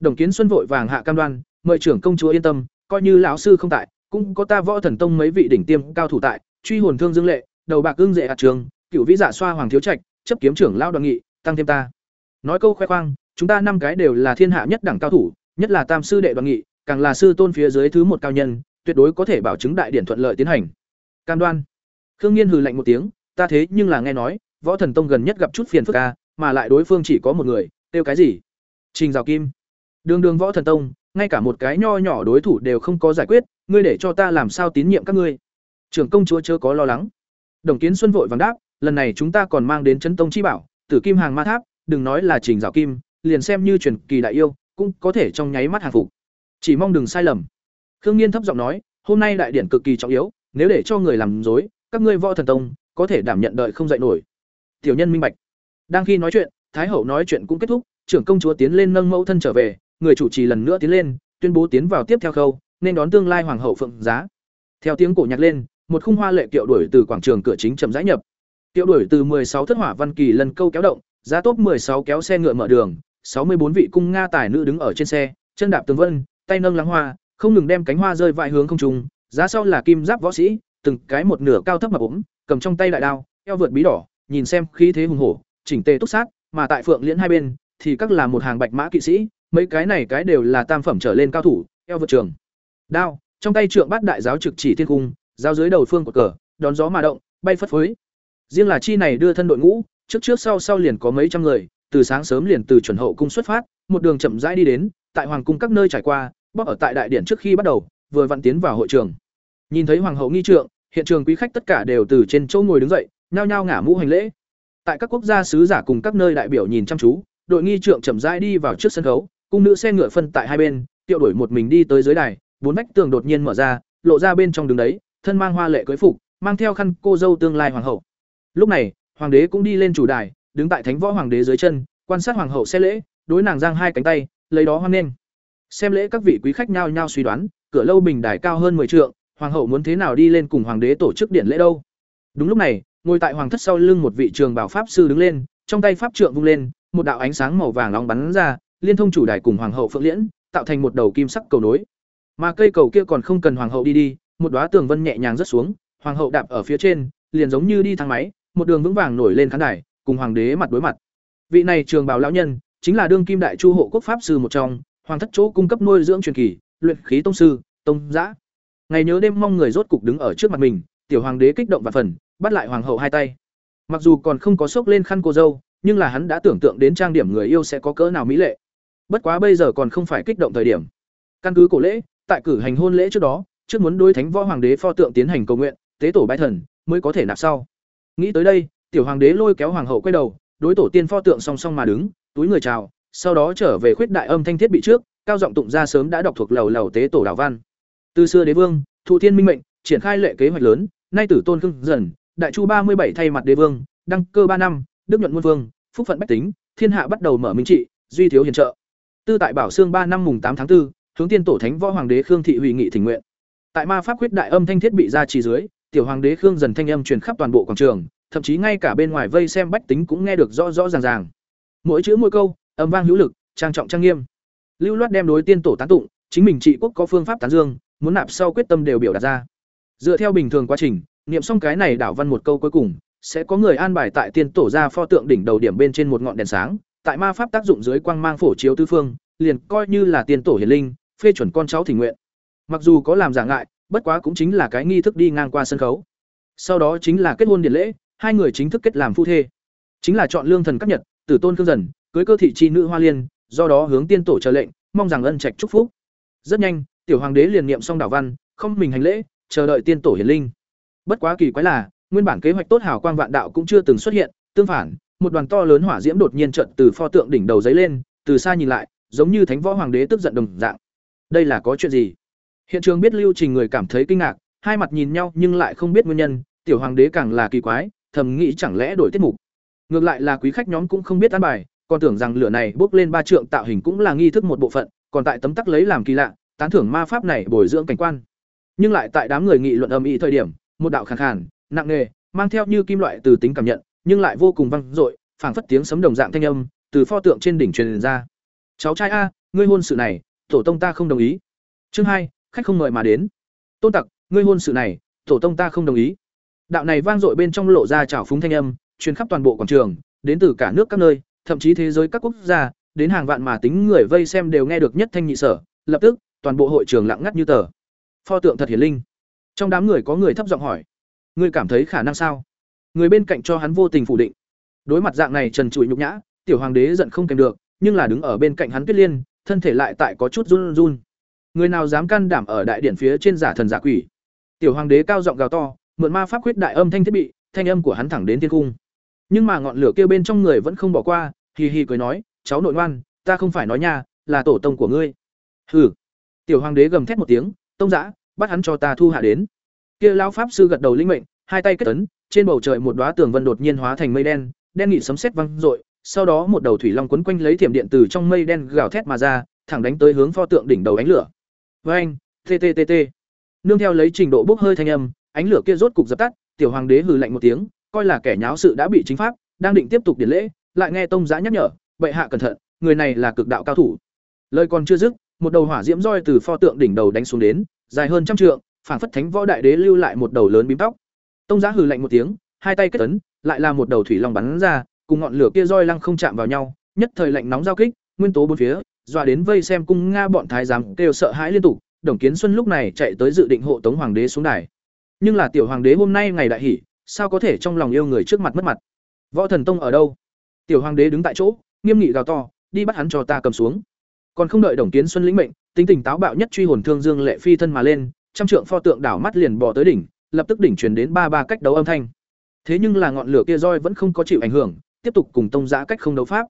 Đồng Kiến Xuân vội vàng hạ cam đoan, mời trưởng công chúa yên tâm, coi như lão sư không tại, cũng có ta võ thần tông mấy vị đỉnh tiêm cao thủ tại, truy hồn thương dương lệ, đầu bạc ương dệ hạt trường, cựu vĩ giả xoa hoàng thiếu trạch, chấp kiếm trưởng lao đoàn nghị, tăng thêm ta. Nói câu khoe khoang, chúng ta năm cái đều là thiên hạ nhất đẳng cao thủ, nhất là tam sư đệ đoàn nghị, càng là sư tôn phía dưới thứ một cao nhân, tuyệt đối có thể bảo chứng đại điển thuận lợi tiến hành. Cam đoan. Khương Nghiên hừ lạnh một tiếng, ta thế nhưng là nghe nói, võ thần tông gần nhất gặp chút phiền phức ca mà lại đối phương chỉ có một người, tiêu cái gì? Trình rào Kim. Đường Đường Võ Thần Tông, ngay cả một cái nho nhỏ đối thủ đều không có giải quyết, ngươi để cho ta làm sao tín nhiệm các ngươi? Trưởng công chúa chớ có lo lắng. Đồng Kiến Xuân vội vàng đáp, lần này chúng ta còn mang đến chấn tông chi bảo, Tử Kim Hàng Ma Tháp, đừng nói là Trình rào Kim, liền xem như truyền kỳ đại yêu, cũng có thể trong nháy mắt hàng phục. Chỉ mong đừng sai lầm. Khương Nghiên thấp giọng nói, hôm nay đại điển cực kỳ trọng yếu, nếu để cho người làm dối, các ngươi Võ Thần Tông có thể đảm nhận đợi không dậy nổi. Tiểu nhân minh bạch. Đang khi nói chuyện, Thái hậu nói chuyện cũng kết thúc, trưởng công chúa tiến lên nâng mẫu thân trở về, người chủ trì lần nữa tiến lên, tuyên bố tiến vào tiếp theo khâu, nên đón tương lai hoàng hậu phượng giá. Theo tiếng cổ nhạc lên, một khung hoa lệ kiệu đuổi từ quảng trường cửa chính chậm rãi nhập. Kiệu đuổi từ sáu thất hỏa văn kỳ lần câu kéo động, giá top sáu kéo xe ngựa mở đường, sáu mươi bốn vị cung nga tài nữ đứng ở trên xe, chân đạp tường vân, tay nâng lắng hoa, không ngừng đem cánh hoa rơi vãi hướng không trung, giá sau là kim giáp võ sĩ, từng cái một nửa cao thấp mà ốm, cầm trong tay đại đao, eo vượt bí đỏ, nhìn xem khí thế hùng hổ, chỉnh tề túc sát, mà tại phượng liễn hai bên thì các là một hàng bạch mã kỵ sĩ mấy cái này cái đều là tam phẩm trở lên cao thủ eo vượt trường. Đao trong tay trượng bát đại giáo trực chỉ thiên cung giáo dưới đầu phương của cờ đón gió mà động bay phất phới. Riêng là chi này đưa thân đội ngũ trước trước sau sau liền có mấy trăm người từ sáng sớm liền từ chuẩn hậu cung xuất phát, một đường chậm rãi đi đến, tại hoàng cung các nơi trải qua bóc ở tại đại điện trước khi bắt đầu, vừa vặn tiến vào hội trường. Nhìn thấy hoàng hậu nghi trượng, hiện trường quý khách tất cả đều từ trên chỗ ngồi đứng dậy, nhao nhao ngả mũ hành lễ. Tại các quốc gia sứ giả cùng các nơi đại biểu nhìn chăm chú, đội nghi trượng chậm rãi đi vào trước sân khấu, cung nữ xe ngựa phân tại hai bên, tiệu đổi một mình đi tới dưới đài, bốn vách tường đột nhiên mở ra, lộ ra bên trong đường đấy, thân mang hoa lệ cưới phục, mang theo khăn cô dâu tương lai hoàng hậu. Lúc này, hoàng đế cũng đi lên chủ đài đứng tại thánh võ hoàng đế dưới chân, quan sát hoàng hậu xe lễ, đối nàng giang hai cánh tay, lấy đó hoan nghênh. Xem lễ các vị quý khách nhao nhao suy đoán, cửa lâu bình đài cao hơn 10 trượng, hoàng hậu muốn thế nào đi lên cùng hoàng đế tổ chức điện lễ đâu? Đúng lúc này, ngồi tại hoàng thất sau lưng một vị trường bảo pháp sư đứng lên, trong tay pháp trượng vung lên, một đạo ánh sáng màu vàng nóng bắn ra, liên thông chủ đài cùng hoàng hậu phượng liễn, tạo thành một đầu kim sắc cầu nối. Mà cây cầu kia còn không cần hoàng hậu đi đi, một đóa tường vân nhẹ nhàng rớt xuống, hoàng hậu đạp ở phía trên, liền giống như đi thang máy, một đường vững vàng nổi lên khán đài cùng hoàng đế mặt đối mặt. Vị này trường bảo lão nhân chính là đương kim đại chu hộ quốc pháp sư một trong, hoàng thất chỗ cung cấp nuôi dưỡng truyền kỳ, luyện khí tông sư, tông giã. Ngày nhớ đêm mong người rốt cục đứng ở trước mặt mình, tiểu hoàng đế kích động và phần, bắt lại hoàng hậu hai tay. Mặc dù còn không có sốc lên khăn cô dâu, nhưng là hắn đã tưởng tượng đến trang điểm người yêu sẽ có cỡ nào mỹ lệ. Bất quá bây giờ còn không phải kích động thời điểm. Căn cứ cổ lễ, tại cử hành hôn lễ trước đó, trước muốn đối thánh võ hoàng đế pho tượng tiến hành cầu nguyện, tế tổ bái thần, mới có thể nạp sau. Nghĩ tới đây tiểu hoàng đế lôi kéo hoàng hậu quay đầu đối tổ tiên pho tượng song song mà đứng túi người chào sau đó trở về khuyết đại âm thanh thiết bị trước cao giọng tụng ra sớm đã đọc thuộc lầu lầu tế tổ đảo văn. Từ xưa đế vương thụ thiên minh mệnh triển khai lệ kế hoạch lớn nay tử tôn cưng dần đại chu ba mươi bảy thay mặt đế vương đăng cơ ba năm đức nhuận muôn vương phúc phận bách tính thiên hạ bắt đầu mở minh trị duy thiếu hiền trợ. Tư tại bảo sương ba năm mùng tám tháng 4, hướng tiên tổ thánh võ hoàng đế khương thị hủy nghị thỉnh nguyện. Tại ma pháp quyết đại âm thanh thiết bị ra trì dưới tiểu hoàng đế khương dần thanh âm truyền khắp toàn bộ quảng trường thậm chí ngay cả bên ngoài vây xem bách tính cũng nghe được rõ rõ ràng ràng. Mỗi chữ mỗi câu, âm vang hữu lực, trang trọng trang nghiêm. Lưu loát đem đối tiên tổ tán tụng, chính mình trị quốc có phương pháp tán dương, muốn nạp sau quyết tâm đều biểu đạt ra. Dựa theo bình thường quá trình, niệm xong cái này đảo văn một câu cuối cùng, sẽ có người an bài tại tiên tổ ra pho tượng đỉnh đầu điểm bên trên một ngọn đèn sáng, tại ma pháp tác dụng dưới quang mang phổ chiếu tứ phương, liền coi như là tiên tổ hiển linh, phê chuẩn con cháu thỉnh nguyện. Mặc dù có làm giả ngại, bất quá cũng chính là cái nghi thức đi ngang qua sân khấu. Sau đó chính là kết hôn điện lễ hai người chính thức kết làm phu thê. Chính là chọn lương thần cấp nhật, tử tôn cương dần, cưới cơ thị chi nữ hoa liên, do đó hướng tiên tổ chờ lệnh, mong rằng ân trạch chúc phúc. Rất nhanh, tiểu hoàng đế liền niệm xong đảo văn, không mình hành lễ, chờ đợi tiên tổ hiển linh. Bất quá kỳ quái là, nguyên bản kế hoạch tốt hảo quang vạn đạo cũng chưa từng xuất hiện, tương phản, một đoàn to lớn hỏa diễm đột nhiên trận từ pho tượng đỉnh đầu giấy lên, từ xa nhìn lại, giống như thánh võ hoàng đế tức giận đồng dạng. Đây là có chuyện gì? Hiện trường biết lưu trình người cảm thấy kinh ngạc, hai mặt nhìn nhau nhưng lại không biết nguyên nhân, tiểu hoàng đế càng là kỳ quái thầm nghĩ chẳng lẽ đổi tiết mục. Ngược lại là quý khách nhóm cũng không biết an bài, còn tưởng rằng lửa này bốc lên ba trượng tạo hình cũng là nghi thức một bộ phận, còn tại tấm tắc lấy làm kỳ lạ, tán thưởng ma pháp này bồi dưỡng cảnh quan. Nhưng lại tại đám người nghị luận âm ý thời điểm, một đạo khàn khàn, nặng nề, mang theo như kim loại từ tính cảm nhận, nhưng lại vô cùng vang dội, phảng phất tiếng sấm đồng dạng thanh âm, từ pho tượng trên đỉnh truyền ra. Cháu trai a, ngươi hôn sự này, tổ tông ta không đồng ý. Chương hai, khách không mời mà đến. Tôn tặc, ngươi hôn sự này, tổ tông ta không đồng ý đạo này vang dội bên trong lộ ra trào phúng thanh âm, truyền khắp toàn bộ quảng trường, đến từ cả nước các nơi, thậm chí thế giới các quốc gia, đến hàng vạn mà tính người vây xem đều nghe được nhất thanh nhị sở, lập tức, toàn bộ hội trường lặng ngắt như tờ. Pho tượng thật hiển linh. Trong đám người có người thấp giọng hỏi, ngươi cảm thấy khả năng sao? Người bên cạnh cho hắn vô tình phủ định. Đối mặt dạng này trần trụi nhục nhã, tiểu hoàng đế giận không kèm được, nhưng là đứng ở bên cạnh hắn tuyết liên, thân thể lại tại có chút run run. Người nào dám can đảm ở đại điện phía trên giả thần giả quỷ? Tiểu hoàng đế cao giọng gào to mượn ma pháp quyết đại âm thanh thiết bị thanh âm của hắn thẳng đến thiên cung. Nhưng mà ngọn lửa kia bên trong người vẫn không bỏ qua hì hì cười nói cháu nội ngoan ta không phải nói nha là tổ tông của ngươi. Hừ. Tiểu hoàng đế gầm thét một tiếng tông dã bắt hắn cho ta thu hạ đến. Kia lão pháp sư gật đầu linh mệnh hai tay kết ấn, trên bầu trời một đóa tường vân đột nhiên hóa thành mây đen đen nghị sấm sét vang dội, sau đó một đầu thủy long quấn quanh lấy thiểm điện từ trong mây đen gào thét mà ra thẳng đánh tới hướng pho tượng đỉnh đầu ánh lửa. Oeng, tttt nương theo lấy trình độ bốc hơi thanh âm ánh lửa kia rốt cục dập tắt, tiểu hoàng đế hừ lạnh một tiếng, coi là kẻ nháo sự đã bị chính pháp, đang định tiếp tục điển lễ, lại nghe tông giá nhắc nhở, bệ hạ cẩn thận, người này là cực đạo cao thủ. Lời còn chưa dứt, một đầu hỏa diễm roi từ pho tượng đỉnh đầu đánh xuống đến, dài hơn trăm trượng, phảng phất thánh võ đại đế lưu lại một đầu lớn bím tóc. Tông giá hừ lạnh một tiếng, hai tay kết tấn lại là một đầu thủy long bắn ra, cùng ngọn lửa kia roi lăng không chạm vào nhau, nhất thời lạnh nóng giao kích, nguyên tố bốn phía, dọa đến vây xem cung nga bọn thái giám kêu sợ hãi liên tục, đồng kiến xuân lúc này chạy tới dự định hộ tống hoàng đế xuống đài nhưng là tiểu hoàng đế hôm nay ngày đại hỷ, sao có thể trong lòng yêu người trước mặt mất mặt? Võ thần tông ở đâu? Tiểu hoàng đế đứng tại chỗ, nghiêm nghị gào to, đi bắt hắn cho ta cầm xuống. Còn không đợi đồng kiến xuân lĩnh mệnh, tính tình táo bạo nhất truy hồn thương dương lệ phi thân mà lên, trăm trượng pho tượng đảo mắt liền bỏ tới đỉnh, lập tức đỉnh chuyển đến ba ba cách đấu âm thanh. Thế nhưng là ngọn lửa kia roi vẫn không có chịu ảnh hưởng, tiếp tục cùng tông giã cách không đấu pháp.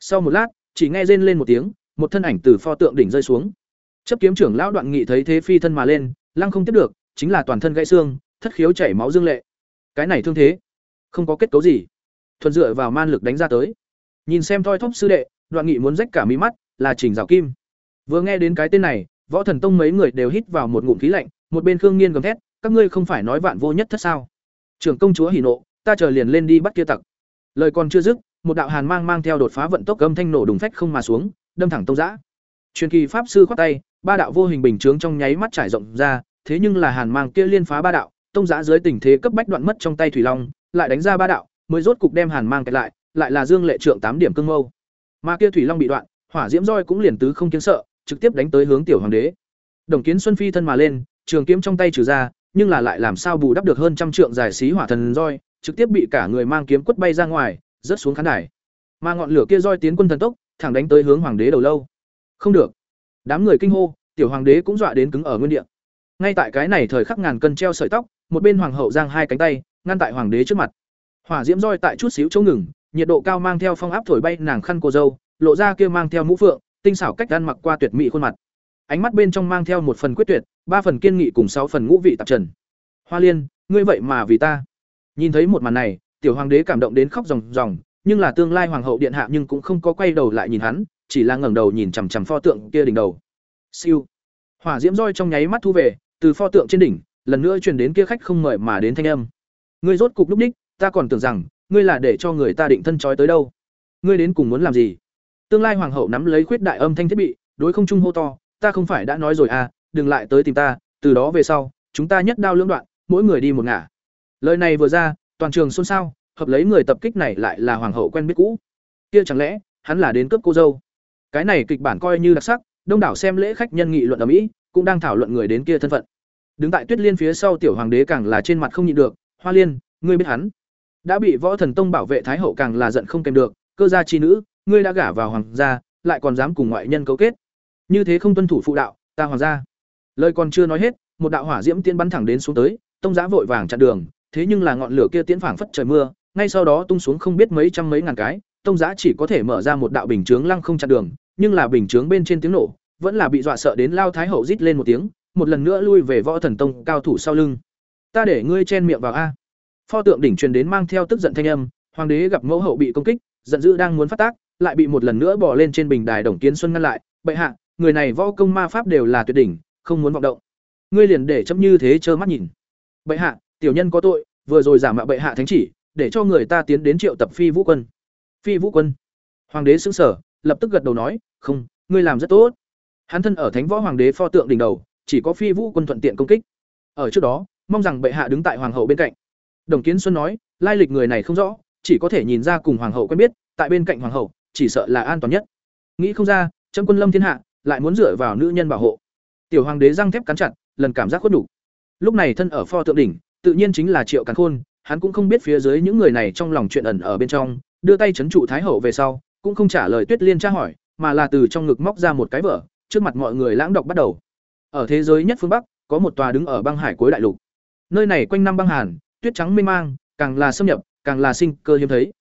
Sau một lát, chỉ nghe rên lên một tiếng, một thân ảnh từ pho tượng đỉnh rơi xuống. Chấp kiếm trưởng lão đoạn nghị thấy thế phi thân mà lên, lăng không tiếp được chính là toàn thân gãy xương, thất khiếu chảy máu dương lệ. Cái này thương thế, không có kết cấu gì. Thuần dựa vào man lực đánh ra tới. Nhìn xem thoi thóp sư đệ, đoạn nghị muốn rách cả mí mắt, là trình rào kim. Vừa nghe đến cái tên này, võ thần tông mấy người đều hít vào một ngụm khí lạnh, một bên khương nghiên gầm thét, các ngươi không phải nói vạn vô nhất thất sao? Trưởng công chúa hỉ nộ, ta chờ liền lên đi bắt kia tặc. Lời còn chưa dứt, một đạo hàn mang mang theo đột phá vận tốc âm thanh nổ đùng phách không mà xuống, đâm thẳng tông giã. Truyền kỳ pháp sư khoát tay, ba đạo vô hình bình chướng trong nháy mắt trải rộng ra thế nhưng là hàn mang kia liên phá ba đạo, tông giã dưới tình thế cấp bách đoạn mất trong tay thủy long, lại đánh ra ba đạo, mới rốt cục đem hàn mang kẹt lại lại là dương lệ trượng tám điểm cương mâu. Mà kia thủy long bị đoạn, hỏa diễm roi cũng liền tứ không kiến sợ, trực tiếp đánh tới hướng tiểu hoàng đế. Đồng kiến xuân phi thân mà lên, trường kiếm trong tay trừ ra, nhưng là lại làm sao bù đắp được hơn trăm trượng dài xí hỏa thần roi, trực tiếp bị cả người mang kiếm quất bay ra ngoài, rớt xuống khán đài. Mà ngọn lửa kia roi tiến quân thần tốc, thẳng đánh tới hướng hoàng đế đầu lâu. Không được. Đám người kinh hô, tiểu hoàng đế cũng dọa đến cứng ở nguyên địa ngay tại cái này thời khắc ngàn cân treo sợi tóc, một bên hoàng hậu giang hai cánh tay, ngăn tại hoàng đế trước mặt. Hỏa diễm roi tại chút xíu chỗ ngừng, nhiệt độ cao mang theo phong áp thổi bay nàng khăn cô dâu, lộ ra kia mang theo mũ phượng, tinh xảo cách ăn mặc qua tuyệt mỹ khuôn mặt. Ánh mắt bên trong mang theo một phần quyết tuyệt, ba phần kiên nghị cùng sáu phần ngũ vị tạp trần. Hoa liên, ngươi vậy mà vì ta. Nhìn thấy một màn này, tiểu hoàng đế cảm động đến khóc ròng ròng, nhưng là tương lai hoàng hậu điện hạ nhưng cũng không có quay đầu lại nhìn hắn, chỉ là ngẩng đầu nhìn chằm chằm pho tượng kia đỉnh đầu. Siêu. Hỏa diễm roi trong nháy mắt thu về từ pho tượng trên đỉnh, lần nữa truyền đến kia khách không mời mà đến thanh âm. Ngươi rốt cục lúc đích, ta còn tưởng rằng, ngươi là để cho người ta định thân trói tới đâu. Ngươi đến cùng muốn làm gì? Tương lai hoàng hậu nắm lấy khuyết đại âm thanh thiết bị, đối không trung hô to, ta không phải đã nói rồi à đừng lại tới tìm ta, từ đó về sau, chúng ta nhất đao lưỡng đoạn, mỗi người đi một ngả. Lời này vừa ra, toàn trường xôn xao, hợp lấy người tập kích này lại là hoàng hậu quen biết cũ. Kia chẳng lẽ, hắn là đến cướp cô dâu? Cái này kịch bản coi như đặc sắc, đông đảo xem lễ khách nhân nghị luận ở mỹ cũng đang thảo luận người đến kia thân phận. Đứng tại tuyết liên phía sau tiểu hoàng đế càng là trên mặt không nhịn được, hoa liên, ngươi biết hắn? Đã bị võ thần tông bảo vệ thái hậu càng là giận không kèm được, cơ gia chi nữ, ngươi đã gả vào hoàng gia, lại còn dám cùng ngoại nhân cấu kết. Như thế không tuân thủ phụ đạo, ta hoàng gia. Lời còn chưa nói hết, một đạo hỏa diễm tiên bắn thẳng đến xuống tới, tông giã vội vàng chặn đường, thế nhưng là ngọn lửa kia tiến phảng phất trời mưa, ngay sau đó tung xuống không biết mấy trăm mấy ngàn cái, tông giã chỉ có thể mở ra một đạo bình chướng lăng không chặn đường, nhưng là bình chướng bên trên tiếng nổ vẫn là bị dọa sợ đến lao thái hậu rít lên một tiếng, một lần nữa lui về võ thần tông cao thủ sau lưng. Ta để ngươi chen miệng vào a. Pho tượng đỉnh truyền đến mang theo tức giận thanh âm, hoàng đế gặp mẫu hậu bị công kích, giận dữ đang muốn phát tác, lại bị một lần nữa bỏ lên trên bình đài đồng kiến xuân ngăn lại, bệ hạ, người này võ công ma pháp đều là tuyệt đỉnh, không muốn vọng động. Ngươi liền để chấm như thế trơ mắt nhìn. Bệ hạ, tiểu nhân có tội, vừa rồi giả mạo bệ hạ thánh chỉ, để cho người ta tiến đến triệu tập phi vũ quân. Phi vũ quân? Hoàng đế xứng sở lập tức gật đầu nói, không, ngươi làm rất tốt hắn thân ở thánh võ hoàng đế pho tượng đỉnh đầu, chỉ có phi vũ quân thuận tiện công kích. Ở trước đó, mong rằng bệ hạ đứng tại hoàng hậu bên cạnh. Đồng kiến xuân nói, lai lịch người này không rõ, chỉ có thể nhìn ra cùng hoàng hậu quen biết, tại bên cạnh hoàng hậu, chỉ sợ là an toàn nhất. Nghĩ không ra trong quân lâm thiên hạ lại muốn dựa vào nữ nhân bảo hộ. Tiểu hoàng đế răng thép cắn chặt, lần cảm giác khuất đủ. lúc này thân ở pho tượng đỉnh, tự nhiên chính là triệu càn khôn, hắn cũng không biết phía dưới những người này trong lòng chuyện ẩn ở bên trong, đưa tay chấn trụ thái hậu về sau, cũng không trả lời tuyết liên tra hỏi, mà là từ trong ngực móc ra một cái vở trước mặt mọi người lãng đọc bắt đầu. Ở thế giới nhất phương bắc, có một tòa đứng ở băng hải cuối đại lục. Nơi này quanh năm băng hàn, tuyết trắng mênh mang, càng là xâm nhập, càng là sinh cơ hiếm thấy.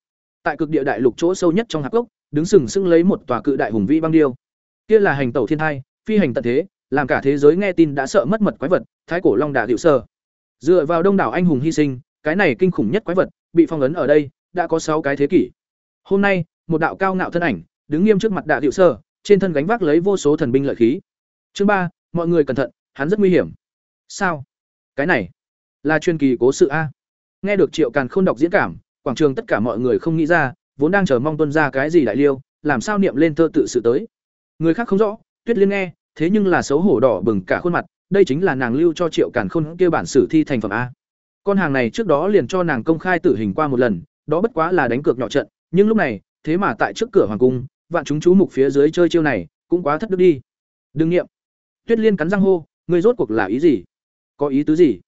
Tại cực địa đại lục chỗ sâu nhất trong hạp gốc, đứng sừng sững lấy một tòa cự đại hùng vĩ băng điêu. Kia là hành tẩu thiên thai, phi hành tận thế, làm cả thế giới nghe tin đã sợ mất mật quái vật, thái cổ long đà dịu sơ. Dựa vào đông đảo anh hùng hy sinh, cái này kinh khủng nhất quái vật, bị phong ấn ở đây, đã có sáu cái thế kỷ. Hôm nay, một đạo cao ngạo thân ảnh, đứng nghiêm trước mặt đạ dịu sơ trên thân gánh vác lấy vô số thần binh lợi khí. Chương ba, mọi người cẩn thận, hắn rất nguy hiểm. Sao? Cái này là truyền kỳ cố sự a? Nghe được triệu càn khôn đọc diễn cảm, quảng trường tất cả mọi người không nghĩ ra, vốn đang chờ mong tuân ra cái gì đại liêu, làm sao niệm lên thơ tự sự tới. Người khác không rõ, tuyết liên nghe, thế nhưng là xấu hổ đỏ bừng cả khuôn mặt, đây chính là nàng lưu cho triệu càn khôn kia bản sử thi thành phẩm a. Con hàng này trước đó liền cho nàng công khai tử hình qua một lần, đó bất quá là đánh cược nhỏ trận, nhưng lúc này, thế mà tại trước cửa hoàng cung vạn chúng chú mục phía dưới chơi chiêu này, cũng quá thất đức đi. Đương nghiệm. Tuyết liên cắn răng hô, ngươi rốt cuộc là ý gì? Có ý tứ gì?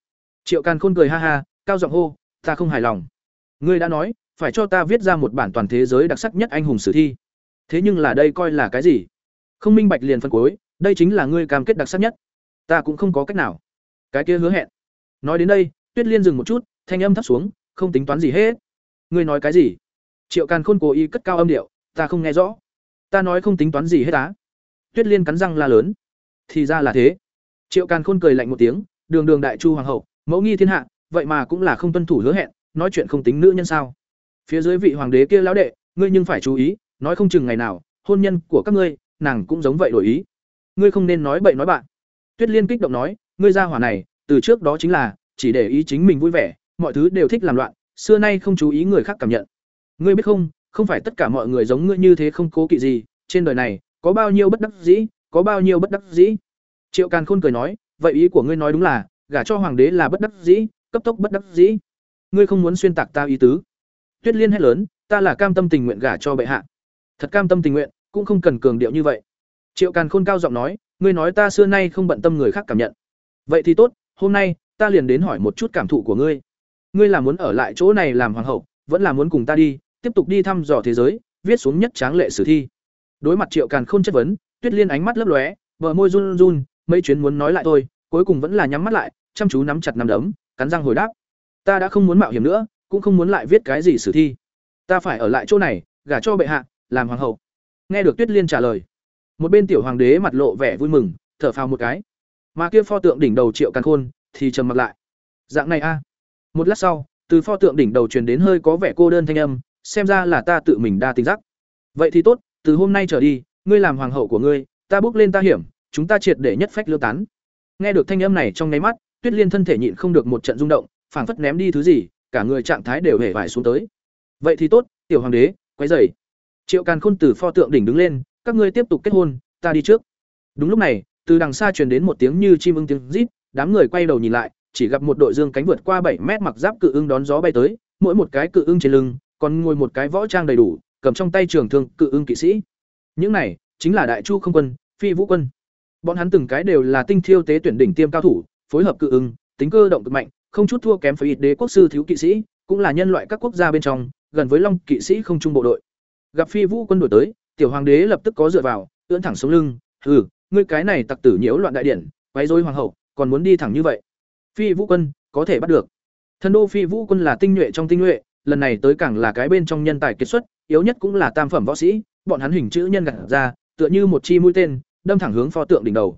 Triệu càn khôn cười ha ha, cao giọng hô, ta không hài lòng. Ngươi đã nói, phải cho ta viết ra một bản toàn thế giới đặc sắc nhất anh hùng sử thi. Thế nhưng là đây coi là cái gì? Không minh bạch liền phân cuối, đây chính là ngươi cam kết đặc sắc nhất. Ta cũng không có cách nào. Cái kia hứa hẹn. Nói đến đây, tuyết liên dừng một chút, thanh âm thấp xuống, không tính toán gì hết. Ngươi nói cái gì? Triệu càn khôn cố ý cất cao âm điệu, ta không nghe rõ ta nói không tính toán gì hết á. Tuyết liên cắn răng la lớn. Thì ra là thế. Triệu càn khôn cười lạnh một tiếng, đường đường đại chu hoàng hậu, mẫu nghi thiên hạ, vậy mà cũng là không tuân thủ hứa hẹn, nói chuyện không tính nữ nhân sao. Phía dưới vị hoàng đế kia lão đệ, ngươi nhưng phải chú ý, nói không chừng ngày nào, hôn nhân của các ngươi, nàng cũng giống vậy đổi ý. Ngươi không nên nói bậy nói bạn. Tuyết liên kích động nói, ngươi ra hỏa này, từ trước đó chính là, chỉ để ý chính mình vui vẻ, mọi thứ đều thích làm loạn, xưa nay không chú ý người khác cảm nhận. Ngươi biết không không phải tất cả mọi người giống ngươi như thế không cố kỵ gì, trên đời này, có bao nhiêu bất đắc dĩ, có bao nhiêu bất đắc dĩ. Triệu càn khôn cười nói, vậy ý của ngươi nói đúng là, gả cho hoàng đế là bất đắc dĩ, cấp tốc bất đắc dĩ. Ngươi không muốn xuyên tạc ta ý tứ. Tuyết liên hét lớn, ta là cam tâm tình nguyện gả cho bệ hạ. Thật cam tâm tình nguyện, cũng không cần cường điệu như vậy. Triệu càn khôn cao giọng nói, ngươi nói ta xưa nay không bận tâm người khác cảm nhận. Vậy thì tốt, hôm nay, ta liền đến hỏi một chút cảm thụ của ngươi. Ngươi là muốn ở lại chỗ này làm hoàng hậu, vẫn là muốn cùng ta đi tiếp tục đi thăm dò thế giới, viết xuống nhất tráng lệ sử thi. Đối mặt triệu càn khôn chất vấn, tuyết liên ánh mắt lấp lóe, bờ môi run run, mấy chuyến muốn nói lại thôi, cuối cùng vẫn là nhắm mắt lại, chăm chú nắm chặt nắm đấm, cắn răng hồi đáp. Ta đã không muốn mạo hiểm nữa, cũng không muốn lại viết cái gì sử thi. Ta phải ở lại chỗ này, gả cho bệ hạ, làm hoàng hậu. Nghe được tuyết liên trả lời, một bên tiểu hoàng đế mặt lộ vẻ vui mừng, thở phào một cái. Mà kia pho tượng đỉnh đầu triệu càn khôn thì trầm mặt lại. Dạng này a. Một lát sau, từ pho tượng đỉnh đầu truyền đến hơi có vẻ cô đơn thanh âm xem ra là ta tự mình đa tính giác. Vậy thì tốt, từ hôm nay trở đi, ngươi làm hoàng hậu của ngươi, ta bước lên ta hiểm, chúng ta triệt để nhất phách lưỡng tán. Nghe được thanh âm này trong ngáy mắt, tuyết liên thân thể nhịn không được một trận rung động, phảng phất ném đi thứ gì, cả người trạng thái đều hề vải xuống tới. Vậy thì tốt, tiểu hoàng đế, quấy rầy. triệu càn khôn từ pho tượng đỉnh đứng lên, các ngươi tiếp tục kết hôn, ta đi trước. Đúng lúc này, từ đằng xa truyền đến một tiếng như chim ưng tiếng rít, đám người quay đầu nhìn lại, chỉ gặp một đội dương cánh vượt qua bảy mét mặc giáp cự ưng đón gió bay tới, mỗi một cái cự ưng trên lưng còn ngồi một cái võ trang đầy đủ, cầm trong tay trường thương cự ưng kỵ sĩ. Những này, chính là đại chu không quân, phi vũ quân. Bọn hắn từng cái đều là tinh thiêu tế tuyển đỉnh tiêm cao thủ, phối hợp cự ứng tính cơ động cực mạnh, không chút thua kém phải ít đế quốc sư thiếu kỵ sĩ, cũng là nhân loại các quốc gia bên trong, gần với long kỵ sĩ không trung bộ đội. Gặp phi vũ quân đổi tới, tiểu hoàng đế lập tức có dựa vào, ưỡn thẳng xuống lưng, hừ, ngươi cái này tặc tử nhiễu loạn đại điển, quấy rối hoàng hậu, còn muốn đi thẳng như vậy. Phi vũ quân có thể bắt được. Thần đô phi vũ quân là tinh nhuệ trong tinh nhuệ lần này tới càng là cái bên trong nhân tài kết xuất, yếu nhất cũng là tam phẩm võ sĩ, bọn hắn hình chữ nhân gạt ra, tựa như một chi mũi tên, đâm thẳng hướng pho tượng đỉnh đầu.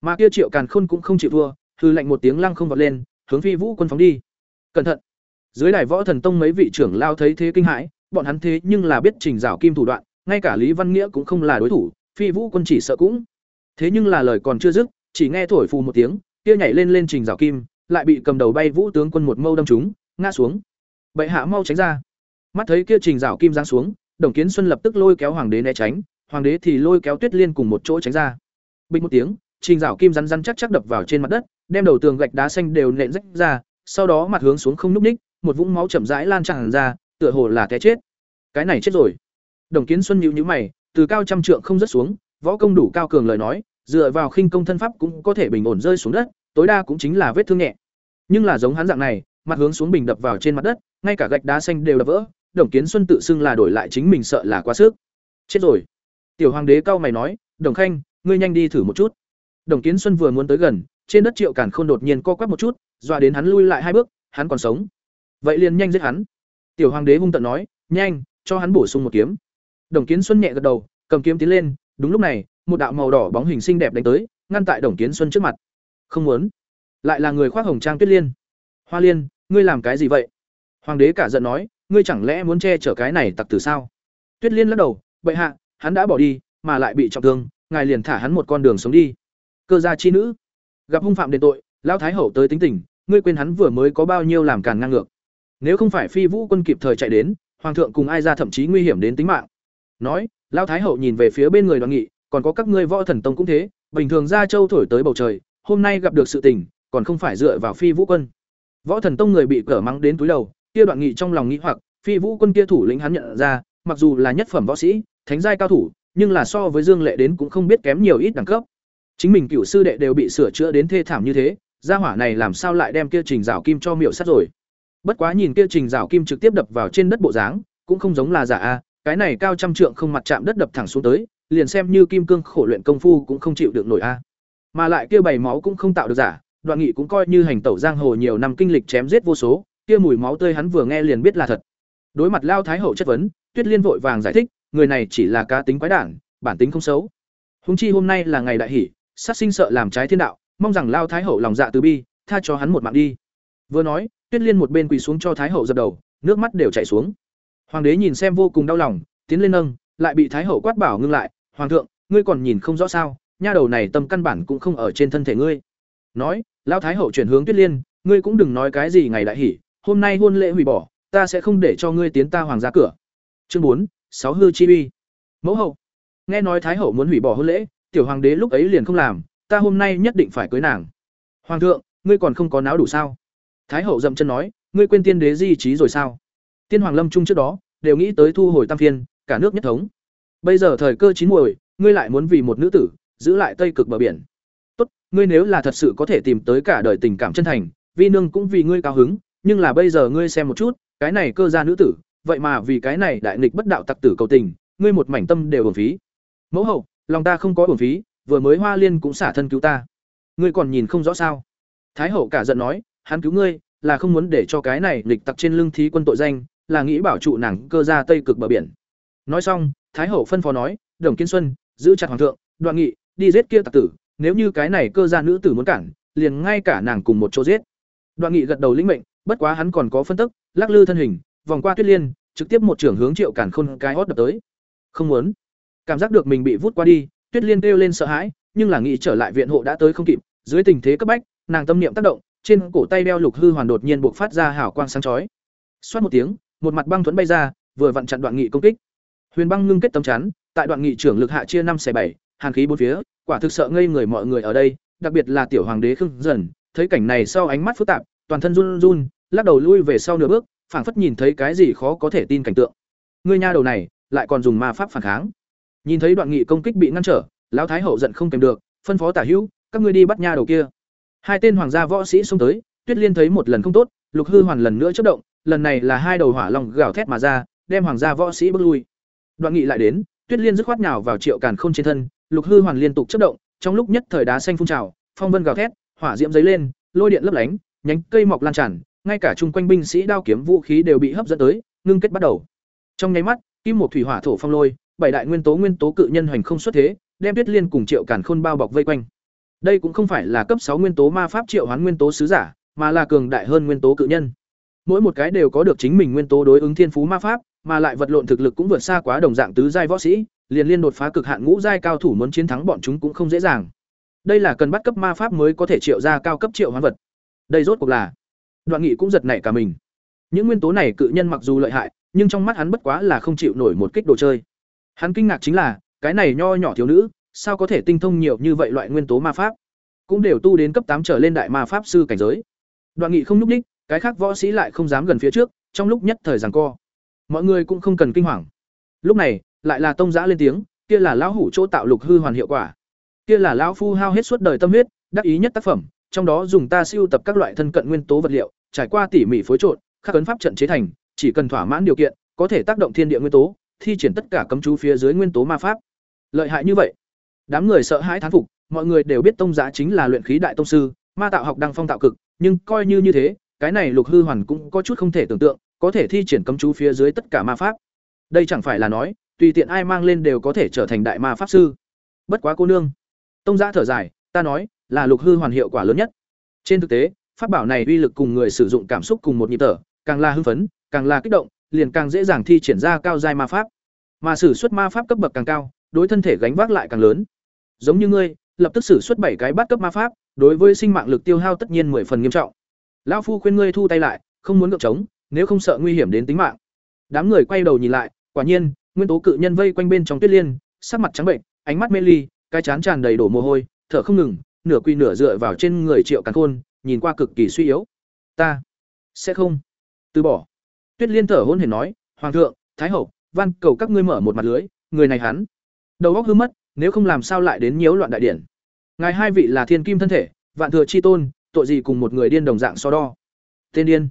Mà kia triệu càn khôn cũng không chịu thua hư lệnh một tiếng lăng không vọt lên, hướng phi vũ quân phóng đi. Cẩn thận! Dưới đài võ thần tông mấy vị trưởng lao thấy thế kinh hãi, bọn hắn thế nhưng là biết trình rào kim thủ đoạn, ngay cả lý văn nghĩa cũng không là đối thủ, phi vũ quân chỉ sợ cũng. Thế nhưng là lời còn chưa dứt, chỉ nghe thổi phù một tiếng, kia nhảy lên lên trình rào kim, lại bị cầm đầu bay vũ tướng quân một mâu đâm trúng, ngã xuống bệ hạ mau tránh ra. Mắt thấy kia trình rảo kim giáng xuống, đồng kiến xuân lập tức lôi kéo hoàng đế né tránh, hoàng đế thì lôi kéo tuyết liên cùng một chỗ tránh ra. Bình một tiếng, trình rảo kim rắn rắn chắc chắc đập vào trên mặt đất, đem đầu tường gạch đá xanh đều nện rách ra, sau đó mặt hướng xuống không núp ních, một vũng máu chậm rãi lan tràn ra, tựa hồ là té chết. Cái này chết rồi. Đồng kiến xuân nhíu nhíu mày, từ cao trăm trượng không rớt xuống, võ công đủ cao cường lời nói, dựa vào khinh công thân pháp cũng có thể bình ổn rơi xuống đất, tối đa cũng chính là vết thương nhẹ. Nhưng là giống hắn dạng này mặt hướng xuống bình đập vào trên mặt đất, ngay cả gạch đá xanh đều đập vỡ, đồng kiến xuân tự xưng là đổi lại chính mình sợ là quá sức. Chết rồi. Tiểu hoàng đế cao mày nói, đồng khanh, ngươi nhanh đi thử một chút. Đồng kiến xuân vừa muốn tới gần, trên đất triệu càn khôn đột nhiên co quắp một chút, dọa đến hắn lui lại hai bước, hắn còn sống. Vậy liền nhanh giết hắn. Tiểu hoàng đế hung tận nói, nhanh, cho hắn bổ sung một kiếm. Đồng kiến xuân nhẹ gật đầu, cầm kiếm tiến lên, đúng lúc này, một đạo màu đỏ bóng hình xinh đẹp đánh tới, ngăn tại đồng kiến xuân trước mặt. Không muốn. Lại là người khoác hồng trang tuyết liên hoa liên, ngươi làm cái gì vậy? Hoàng đế cả giận nói, ngươi chẳng lẽ muốn che chở cái này tặc tử sao? Tuyết liên lắc đầu, bệ hạ, hắn đã bỏ đi, mà lại bị trọng thương, ngài liền thả hắn một con đường sống đi. Cơ gia chi nữ, gặp hung phạm đền tội, lão thái hậu tới tính tình, ngươi quên hắn vừa mới có bao nhiêu làm càn ngang ngược. Nếu không phải phi vũ quân kịp thời chạy đến, hoàng thượng cùng ai ra thậm chí nguy hiểm đến tính mạng. Nói, lão thái hậu nhìn về phía bên người đoàn nghị, còn có các ngươi võ thần tông cũng thế, bình thường ra châu thổi tới bầu trời, hôm nay gặp được sự tình, còn không phải dựa vào phi vũ quân võ thần tông người bị cở mắng đến túi đầu, kia đoạn nghị trong lòng nghĩ hoặc, phi vũ quân kia thủ lĩnh hắn nhận ra, mặc dù là nhất phẩm võ sĩ, thánh giai cao thủ, nhưng là so với dương lệ đến cũng không biết kém nhiều ít đẳng cấp. Chính mình cựu sư đệ đều bị sửa chữa đến thê thảm như thế, gia hỏa này làm sao lại đem kia trình Giảo kim cho miểu sát rồi? Bất quá nhìn kia trình Giảo kim trực tiếp đập vào trên đất bộ dáng, cũng không giống là giả a, cái này cao trăm trượng không mặt chạm đất đập thẳng xuống tới, liền xem như kim cương khổ luyện công phu cũng không chịu được nổi a. Mà lại kia bảy máu cũng không tạo được giả đoạn nghị cũng coi như hành tẩu giang hồ nhiều năm kinh lịch chém giết vô số, kia mùi máu tươi hắn vừa nghe liền biết là thật. Đối mặt lao thái hậu chất vấn, tuyết liên vội vàng giải thích, người này chỉ là cá tính quái đản, bản tính không xấu. Húng chi hôm nay là ngày đại hỷ, sát sinh sợ làm trái thiên đạo, mong rằng lao thái hậu lòng dạ từ bi, tha cho hắn một mạng đi. Vừa nói, tuyết liên một bên quỳ xuống cho thái hậu dập đầu, nước mắt đều chảy xuống. Hoàng đế nhìn xem vô cùng đau lòng, tiến lên nâng, lại bị thái hậu quát bảo ngưng lại, hoàng thượng, ngươi còn nhìn không rõ sao? Nha đầu này tâm căn bản cũng không ở trên thân thể ngươi. Nói lao thái hậu chuyển hướng tuyết liên, ngươi cũng đừng nói cái gì ngày đại hỷ, hôm nay hôn lễ hủy bỏ, ta sẽ không để cho ngươi tiến ta hoàng gia cửa. Chương bốn, sáu hư chi uy. Mẫu hậu, nghe nói thái hậu muốn hủy bỏ hôn lễ, tiểu hoàng đế lúc ấy liền không làm, ta hôm nay nhất định phải cưới nàng. Hoàng thượng, ngươi còn không có náo đủ sao? Thái hậu dậm chân nói, ngươi quên tiên đế di trí rồi sao? Tiên hoàng lâm trung trước đó, đều nghĩ tới thu hồi tam phiên, cả nước nhất thống. Bây giờ thời cơ chín muồi, ngươi lại muốn vì một nữ tử, giữ lại tây cực bờ biển ngươi nếu là thật sự có thể tìm tới cả đời tình cảm chân thành, vi nương cũng vì ngươi cao hứng, nhưng là bây giờ ngươi xem một chút, cái này cơ gia nữ tử, vậy mà vì cái này đại nghịch bất đạo tặc tử cầu tình, ngươi một mảnh tâm đều uổng phí. Mẫu hậu, lòng ta không có uổng phí, vừa mới hoa liên cũng xả thân cứu ta. Ngươi còn nhìn không rõ sao? Thái hậu cả giận nói, hắn cứu ngươi, là không muốn để cho cái này nghịch tặc trên lưng thí quân tội danh, là nghĩ bảo trụ nàng cơ gia tây cực bờ biển. Nói xong, thái hậu phân phó nói, đồng Kiến xuân, giữ chặt hoàng thượng, đoạn nghị, đi giết kia tặc tử nếu như cái này cơ gia nữ tử muốn cản, liền ngay cả nàng cùng một chỗ giết. Đoạn nghị gật đầu lĩnh mệnh, bất quá hắn còn có phân tức, lắc lư thân hình, vòng qua tuyết liên, trực tiếp một trưởng hướng triệu cản khôn cái hốt đập tới. Không muốn. Cảm giác được mình bị vút qua đi, tuyết liên kêu lên sợ hãi, nhưng là nghĩ trở lại viện hộ đã tới không kịp, dưới tình thế cấp bách, nàng tâm niệm tác động, trên cổ tay đeo lục hư hoàn đột nhiên buộc phát ra hào quang sáng chói. Xoát một tiếng, một mặt băng thuẫn bay ra, vừa vặn chặn đoạn nghị công kích. Huyền băng ngưng kết tấm chắn, tại đoạn nghị trưởng lực hạ chia năm xẻ bảy hàn khí bốn phía, quả thực sợ ngây người mọi người ở đây, đặc biệt là tiểu hoàng đế khương dần, thấy cảnh này sau ánh mắt phức tạp, toàn thân run run, lắc đầu lui về sau nửa bước, phảng phất nhìn thấy cái gì khó có thể tin cảnh tượng. Ngươi nha đầu này, lại còn dùng ma pháp phản kháng. Nhìn thấy đoạn nghị công kích bị ngăn trở, lão thái hậu giận không kèm được, phân phó tả hữu, các ngươi đi bắt nha đầu kia. Hai tên hoàng gia võ sĩ xông tới, tuyết liên thấy một lần không tốt, lục hư hoàn lần nữa chớp động, lần này là hai đầu hỏa long gào thét mà ra, đem hoàng gia võ sĩ bước lui. Đoạn nghị lại đến, tuyết liên dứt khoát nhào vào triệu càn khôn trên thân lục hư hoàn liên tục chất động, trong lúc nhất thời đá xanh phun trào, phong vân gào thét, hỏa diễm dấy lên, lôi điện lấp lánh, nhánh cây mọc lan tràn, ngay cả chung quanh binh sĩ đao kiếm vũ khí đều bị hấp dẫn tới, ngưng kết bắt đầu. Trong nháy mắt, kim một thủy hỏa thổ phong lôi, bảy đại nguyên tố nguyên tố cự nhân hoành không xuất thế, đem tuyết liên cùng triệu càn khôn bao bọc vây quanh. Đây cũng không phải là cấp sáu nguyên tố ma pháp triệu hoán nguyên tố sứ giả, mà là cường đại hơn nguyên tố cự nhân. Mỗi một cái đều có được chính mình nguyên tố đối ứng thiên phú ma pháp, mà lại vật lộn thực lực cũng vượt xa quá đồng dạng tứ giai võ sĩ liền liên đột phá cực hạn ngũ giai cao thủ muốn chiến thắng bọn chúng cũng không dễ dàng. Đây là cần bắt cấp ma pháp mới có thể triệu ra cao cấp triệu hoán vật. Đây rốt cuộc là đoạn nghị cũng giật nảy cả mình. Những nguyên tố này cự nhân mặc dù lợi hại nhưng trong mắt hắn bất quá là không chịu nổi một kích đồ chơi. Hắn kinh ngạc chính là cái này nho nhỏ thiếu nữ sao có thể tinh thông nhiều như vậy loại nguyên tố ma pháp? Cũng đều tu đến cấp tám trở lên đại ma pháp sư cảnh giới. Đoạn nghị không lúc đích, cái khác võ sĩ lại không dám gần phía trước trong lúc nhất thời giằng co. Mọi người cũng không cần kinh hoàng. Lúc này lại là tông giã lên tiếng, kia là lão hủ chỗ tạo lục hư hoàn hiệu quả. Kia là lão phu hao hết suốt đời tâm huyết, đắc ý nhất tác phẩm, trong đó dùng ta siêu tập các loại thân cận nguyên tố vật liệu, trải qua tỉ mỉ phối trộn, khắc ấn pháp trận chế thành, chỉ cần thỏa mãn điều kiện, có thể tác động thiên địa nguyên tố, thi triển tất cả cấm chú phía dưới nguyên tố ma pháp. Lợi hại như vậy. Đám người sợ hãi thán phục, mọi người đều biết tông giá chính là luyện khí đại tông sư, ma tạo học đăng phong tạo cực, nhưng coi như như thế, cái này lục hư hoàn cũng có chút không thể tưởng tượng, có thể thi triển cấm chú phía dưới tất cả ma pháp. Đây chẳng phải là nói tùy tiện ai mang lên đều có thể trở thành đại ma pháp sư. Bất quá cô nương. Tông giã thở dài, ta nói, là lục hư hoàn hiệu quả lớn nhất. Trên thực tế, pháp bảo này uy lực cùng người sử dụng cảm xúc cùng một nhịp thở, càng là hưng phấn, càng là kích động, liền càng dễ dàng thi triển ra cao giai ma pháp. Mà sử xuất ma pháp cấp bậc càng cao, đối thân thể gánh vác lại càng lớn. Giống như ngươi, lập tức sử xuất bảy cái bắt cấp ma pháp, đối với sinh mạng lực tiêu hao tất nhiên mười phần nghiêm trọng. Lão phu khuyên ngươi thu tay lại, không muốn gượng trống, nếu không sợ nguy hiểm đến tính mạng. Đám người quay đầu nhìn lại, quả nhiên nguyên tố cự nhân vây quanh bên trong tuyết liên, sắc mặt trắng bệnh, ánh mắt mê ly, cái chán tràn đầy đổ mồ hôi, thở không ngừng, nửa quy nửa dựa vào trên người triệu càn khôn, nhìn qua cực kỳ suy yếu. Ta sẽ không. Từ bỏ. Tuyết liên thở hôn hển nói, hoàng thượng, thái hậu, van cầu các ngươi mở một mặt lưới, người này hắn. Đầu óc hư mất, nếu không làm sao lại đến nhiễu loạn đại điển ngài hai vị là thiên kim thân thể, vạn thừa chi tôn, tội gì cùng một người điên đồng dạng so đo. Tên điên.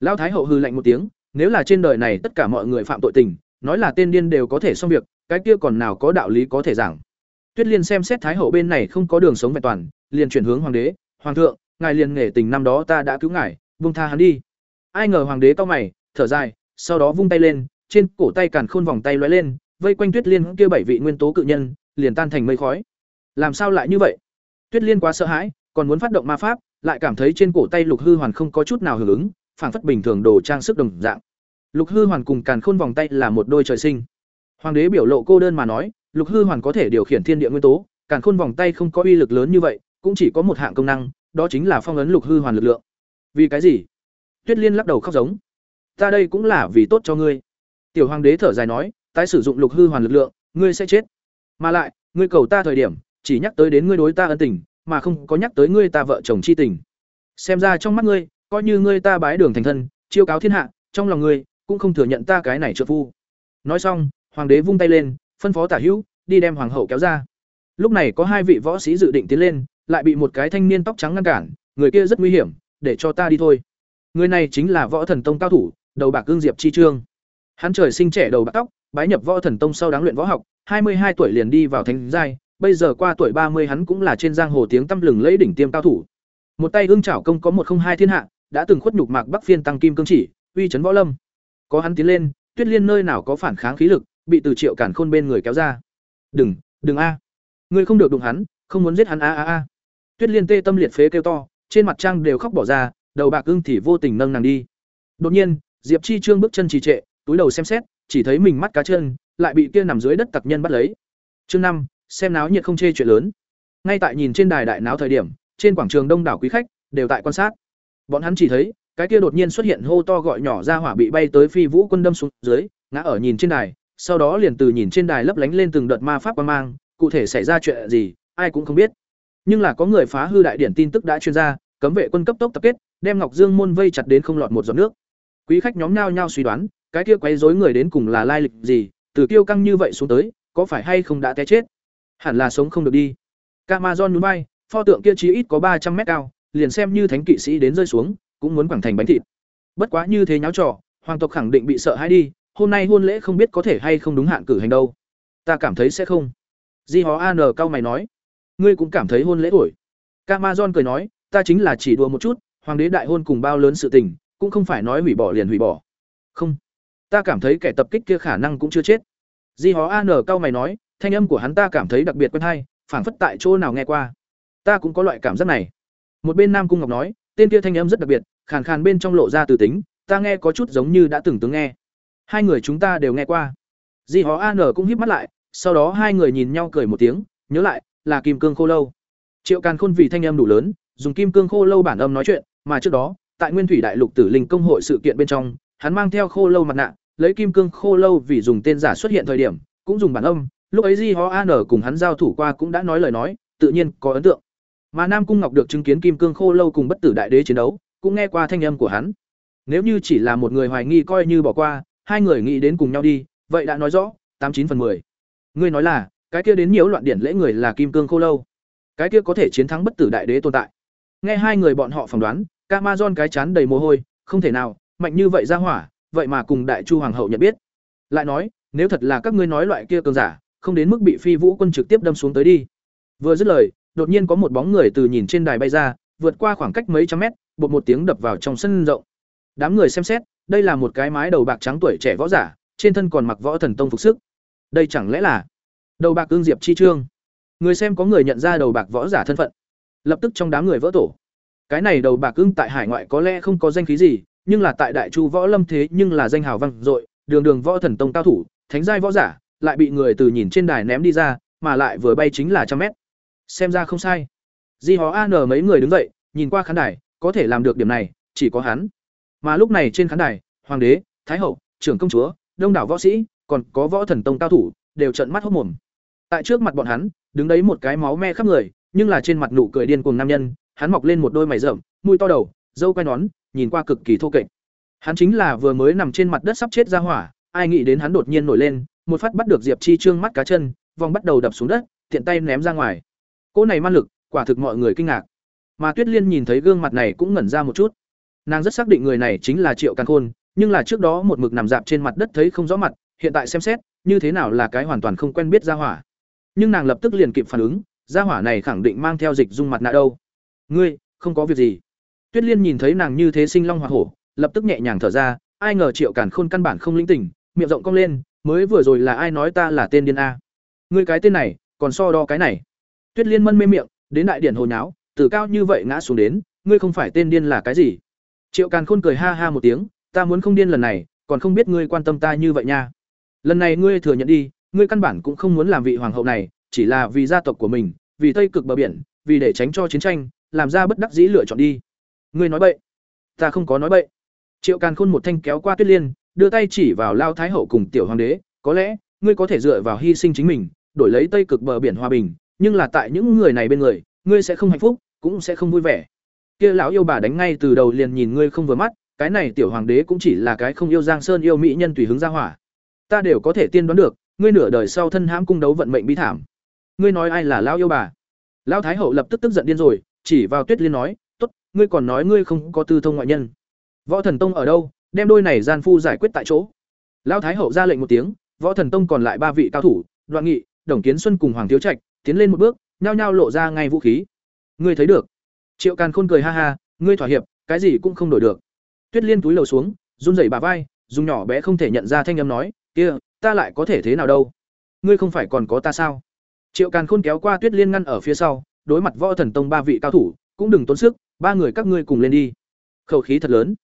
Lão thái hậu hư lạnh một tiếng, nếu là trên đời này tất cả mọi người phạm tội tình nói là tên điên đều có thể xong việc, cái kia còn nào có đạo lý có thể giảng. Tuyết liên xem xét thái hậu bên này không có đường sống vẹn toàn, liền chuyển hướng hoàng đế, hoàng thượng, ngài liền nghề tình năm đó ta đã cứu ngài vung tha hắn đi. Ai ngờ hoàng đế cao mày, thở dài, sau đó vung tay lên, trên cổ tay càn khôn vòng tay lóe lên, vây quanh tuyết liên kia bảy vị nguyên tố cự nhân, liền tan thành mây khói. Làm sao lại như vậy? Tuyết liên quá sợ hãi, còn muốn phát động ma pháp, lại cảm thấy trên cổ tay lục hư hoàn không có chút nào hưởng ứng, phảng phất bình thường đồ trang sức đồng dạng lục hư hoàn cùng càn khôn vòng tay là một đôi trời sinh. Hoàng đế biểu lộ cô đơn mà nói, lục hư hoàn có thể điều khiển thiên địa nguyên tố, càn khôn vòng tay không có uy lực lớn như vậy, cũng chỉ có một hạng công năng, đó chính là phong ấn lục hư hoàn lực lượng. Vì cái gì? Tuyết liên lắc đầu khóc giống. Ta đây cũng là vì tốt cho ngươi. Tiểu hoàng đế thở dài nói, tái sử dụng lục hư hoàn lực lượng, ngươi sẽ chết. Mà lại, ngươi cầu ta thời điểm, chỉ nhắc tới đến ngươi đối ta ân tình, mà không có nhắc tới ngươi ta vợ chồng chi tình. Xem ra trong mắt ngươi, coi như ngươi ta bái đường thành thân, chiêu cáo thiên hạ, trong lòng ngươi cũng không thừa nhận ta cái này trợ phu. Nói xong, hoàng đế vung tay lên, phân phó tả hữu, đi đem hoàng hậu kéo ra. Lúc này có hai vị võ sĩ dự định tiến lên, lại bị một cái thanh niên tóc trắng ngăn cản, người kia rất nguy hiểm, để cho ta đi thôi. Người này chính là võ thần tông cao thủ, đầu bạc cương diệp chi trương. Hắn trời sinh trẻ đầu bạc tóc, bái nhập võ thần tông sau đáng luyện võ học, hai mươi hai tuổi liền đi vào thánh giai, bây giờ qua tuổi ba mươi hắn cũng là trên giang hồ tiếng tăm lừng lẫy đỉnh tiêm cao thủ. Một tay ương chảo công có một không hai thiên hạ, đã từng khuất nhục mạc bắc phiên tăng kim cương chỉ, uy chấn võ lâm có hắn tiến lên, tuyết liên nơi nào có phản kháng khí lực, bị từ triệu cản khôn bên người kéo ra. Đừng đừng a. Ngươi không được đụng hắn, không muốn giết hắn a a a. Tuyết liên tê tâm liệt phế kêu to, trên mặt trang đều khóc bỏ ra, đầu bạc ưng thì vô tình nâng nàng đi. Đột nhiên, diệp chi trương bước chân trì trệ, túi đầu xem xét, chỉ thấy mình mắt cá chân, lại bị kia nằm dưới đất tặc nhân bắt lấy. Chương năm, xem náo nhiệt không chê chuyện lớn. Ngay tại nhìn trên đài đại náo thời điểm, trên quảng trường đông đảo quý khách, đều tại quan sát. Bọn hắn chỉ thấy cái kia đột nhiên xuất hiện hô to gọi nhỏ ra hỏa bị bay tới phi vũ quân đâm xuống dưới, ngã ở nhìn trên đài, sau đó liền từ nhìn trên đài lấp lánh lên từng đợt ma pháp quan mang, cụ thể xảy ra chuyện gì, ai cũng không biết. Nhưng là có người phá hư đại điển tin tức đã chuyên ra, cấm vệ quân cấp tốc tập kết, đem ngọc dương môn vây chặt đến không lọt một giọt nước. Quý khách nhóm nhao nhao suy đoán, cái kia quấy rối người đến cùng là lai lịch gì, từ kiêu căng như vậy xuống tới, có phải hay không đã té chết? Hẳn là sống không được đi. Camason núi bay pho tượng kia chí ít có ba trăm mét cao, liền xem như thánh kỵ sĩ đến rơi xuống cũng muốn quẳng thành bánh thịt. Bất quá như thế nháo trò, hoàng tộc khẳng định bị sợ hãi đi, hôm nay hôn lễ không biết có thể hay không đúng hạn cử hành đâu. Ta cảm thấy sẽ không. Di hó an cao mày nói. Ngươi cũng cảm thấy hôn lễ tuổi. Camazon cười nói, ta chính là chỉ đùa một chút, hoàng đế đại hôn cùng bao lớn sự tình, cũng không phải nói hủy bỏ liền hủy bỏ. Không. Ta cảm thấy kẻ tập kích kia khả năng cũng chưa chết. Di hó an cao mày nói, thanh âm của hắn ta cảm thấy đặc biệt quen hay, phảng phất tại chỗ nào nghe qua. Ta cũng có loại cảm giác này. Một bên nam cung ngọc nói tên kia thanh âm rất đặc biệt, khàn khàn bên trong lộ ra từ tính, ta nghe có chút giống như đã từng tướng nghe. Hai người chúng ta đều nghe qua. Di hó an cũng híp mắt lại, sau đó hai người nhìn nhau cười một tiếng, nhớ lại, là kim cương khô lâu. Triệu càn khôn vì thanh âm đủ lớn, dùng kim cương khô lâu bản âm nói chuyện, mà trước đó, tại nguyên thủy đại lục tử linh công hội sự kiện bên trong, hắn mang theo khô lâu mặt nạ, lấy kim cương khô lâu vì dùng tên giả xuất hiện thời điểm, cũng dùng bản âm, lúc ấy di ho an cùng hắn giao thủ qua cũng đã nói lời nói, tự nhiên có ấn tượng mà nam cung ngọc được chứng kiến kim cương khô lâu cùng bất tử đại đế chiến đấu, cũng nghe qua thanh âm của hắn. Nếu như chỉ là một người hoài nghi coi như bỏ qua, hai người nghĩ đến cùng nhau đi, vậy đã nói rõ, tám chín phần mười. Ngươi nói là, cái kia đến nhiễu loạn điển lễ người là kim cương khô lâu. Cái kia có thể chiến thắng bất tử đại đế tồn tại. Nghe hai người bọn họ phỏng đoán, Camazon cái chán đầy mồ hôi, không thể nào, mạnh như vậy ra hỏa, vậy mà cùng đại chu hoàng hậu nhận biết. Lại nói, nếu thật là các ngươi nói loại kia cường giả, không đến mức bị phi vũ quân trực tiếp đâm xuống tới đi. Vừa dứt lời đột nhiên có một bóng người từ nhìn trên đài bay ra, vượt qua khoảng cách mấy trăm mét, bột một tiếng đập vào trong sân rộng. Đám người xem xét, đây là một cái mái đầu bạc trắng tuổi trẻ võ giả, trên thân còn mặc võ thần tông phục sức. Đây chẳng lẽ là đầu bạc ương diệp chi trương? Người xem có người nhận ra đầu bạc võ giả thân phận. Lập tức trong đám người vỡ tổ. Cái này đầu bạc ương tại hải ngoại có lẽ không có danh khí gì, nhưng là tại đại chu võ lâm thế nhưng là danh hào vang dội, đường đường võ thần tông cao thủ, thánh giai võ giả, lại bị người từ nhìn trên đài ném đi ra, mà lại vừa bay chính là trăm mét xem ra không sai. Di hó an mấy người đứng dậy, nhìn qua khán đài, có thể làm được điểm này, chỉ có hắn. Mà lúc này trên khán đài, hoàng đế, thái hậu, trưởng công chúa, đông đảo võ sĩ, còn có võ thần tông cao thủ, đều trợn mắt hốc mồm. Tại trước mặt bọn hắn, đứng đấy một cái máu me khắp người, nhưng là trên mặt nụ cười điên cuồng nam nhân, hắn mọc lên một đôi mày rậm, mũi to đầu, dâu quai nón, nhìn qua cực kỳ thô kệch. Hắn chính là vừa mới nằm trên mặt đất sắp chết ra hỏa, ai nghĩ đến hắn đột nhiên nổi lên, một phát bắt được diệp chi trương mắt cá chân, vòng bắt đầu đập xuống đất, tiện tay ném ra ngoài cỗ này man lực, quả thực mọi người kinh ngạc. Mà tuyết liên nhìn thấy gương mặt này cũng ngẩn ra một chút. Nàng rất xác định người này chính là triệu càn khôn, nhưng là trước đó một mực nằm dạp trên mặt đất thấy không rõ mặt, hiện tại xem xét, như thế nào là cái hoàn toàn không quen biết ra hỏa. Nhưng nàng lập tức liền kịp phản ứng, gia hỏa này khẳng định mang theo dịch dung mặt nạ đâu. Ngươi, không có việc gì. Tuyết liên nhìn thấy nàng như thế sinh long hoa hổ, lập tức nhẹ nhàng thở ra, ai ngờ triệu Càn khôn căn bản không linh tỉnh, miệng rộng cong lên, mới vừa rồi là ai nói ta là tên điên a. Ngươi cái tên này, còn so đo cái này tuyết liên mân mê miệng, đến đại điện hồ nháo, từ cao như vậy ngã xuống đến, ngươi không phải tên điên là cái gì? Triệu càn khôn cười ha ha một tiếng, ta muốn không điên lần này, còn không biết ngươi quan tâm ta như vậy nha. Lần này ngươi thừa nhận đi, ngươi căn bản cũng không muốn làm vị hoàng hậu này, chỉ là vì gia tộc của mình, vì tây cực bờ biển, vì để tránh cho chiến tranh, làm ra bất đắc dĩ lựa chọn đi. Ngươi nói bậy, ta không có nói bậy. Triệu càn khôn một thanh kéo qua tuyết liên, đưa tay chỉ vào lao thái hậu cùng tiểu hoàng đế, có lẽ, ngươi có thể dựa vào hy sinh chính mình, đổi lấy tây cực bờ biển hòa bình nhưng là tại những người này bên người, ngươi sẽ không hạnh phúc, cũng sẽ không vui vẻ. Kia lão yêu bà đánh ngay từ đầu liền nhìn ngươi không vừa mắt, cái này tiểu hoàng đế cũng chỉ là cái không yêu giang sơn yêu mỹ nhân tùy hứng ra hỏa. Ta đều có thể tiên đoán được, ngươi nửa đời sau thân hãm cung đấu vận mệnh bi thảm. Ngươi nói ai là lão yêu bà? Lão thái hậu lập tức tức giận điên rồi, chỉ vào tuyết liên nói, tốt, ngươi còn nói ngươi không có tư thông ngoại nhân. Võ thần tông ở đâu? Đem đôi này gian phu giải quyết tại chỗ. Lão thái hậu ra lệnh một tiếng, võ thần tông còn lại ba vị cao thủ, đoạn nghị, đồng kiến xuân cùng hoàng thiếu trạch tiến lên một bước, nhao nhao lộ ra ngay vũ khí. Ngươi thấy được. Triệu càn khôn cười ha ha, ngươi thỏa hiệp, cái gì cũng không đổi được. Tuyết liên túi lầu xuống, run rẩy bà vai, dùng nhỏ bé không thể nhận ra thanh âm nói, kia, ta lại có thể thế nào đâu? Ngươi không phải còn có ta sao? Triệu càn khôn kéo qua tuyết liên ngăn ở phía sau, đối mặt võ thần tông ba vị cao thủ, cũng đừng tốn sức, ba người các ngươi cùng lên đi. Khẩu khí thật lớn.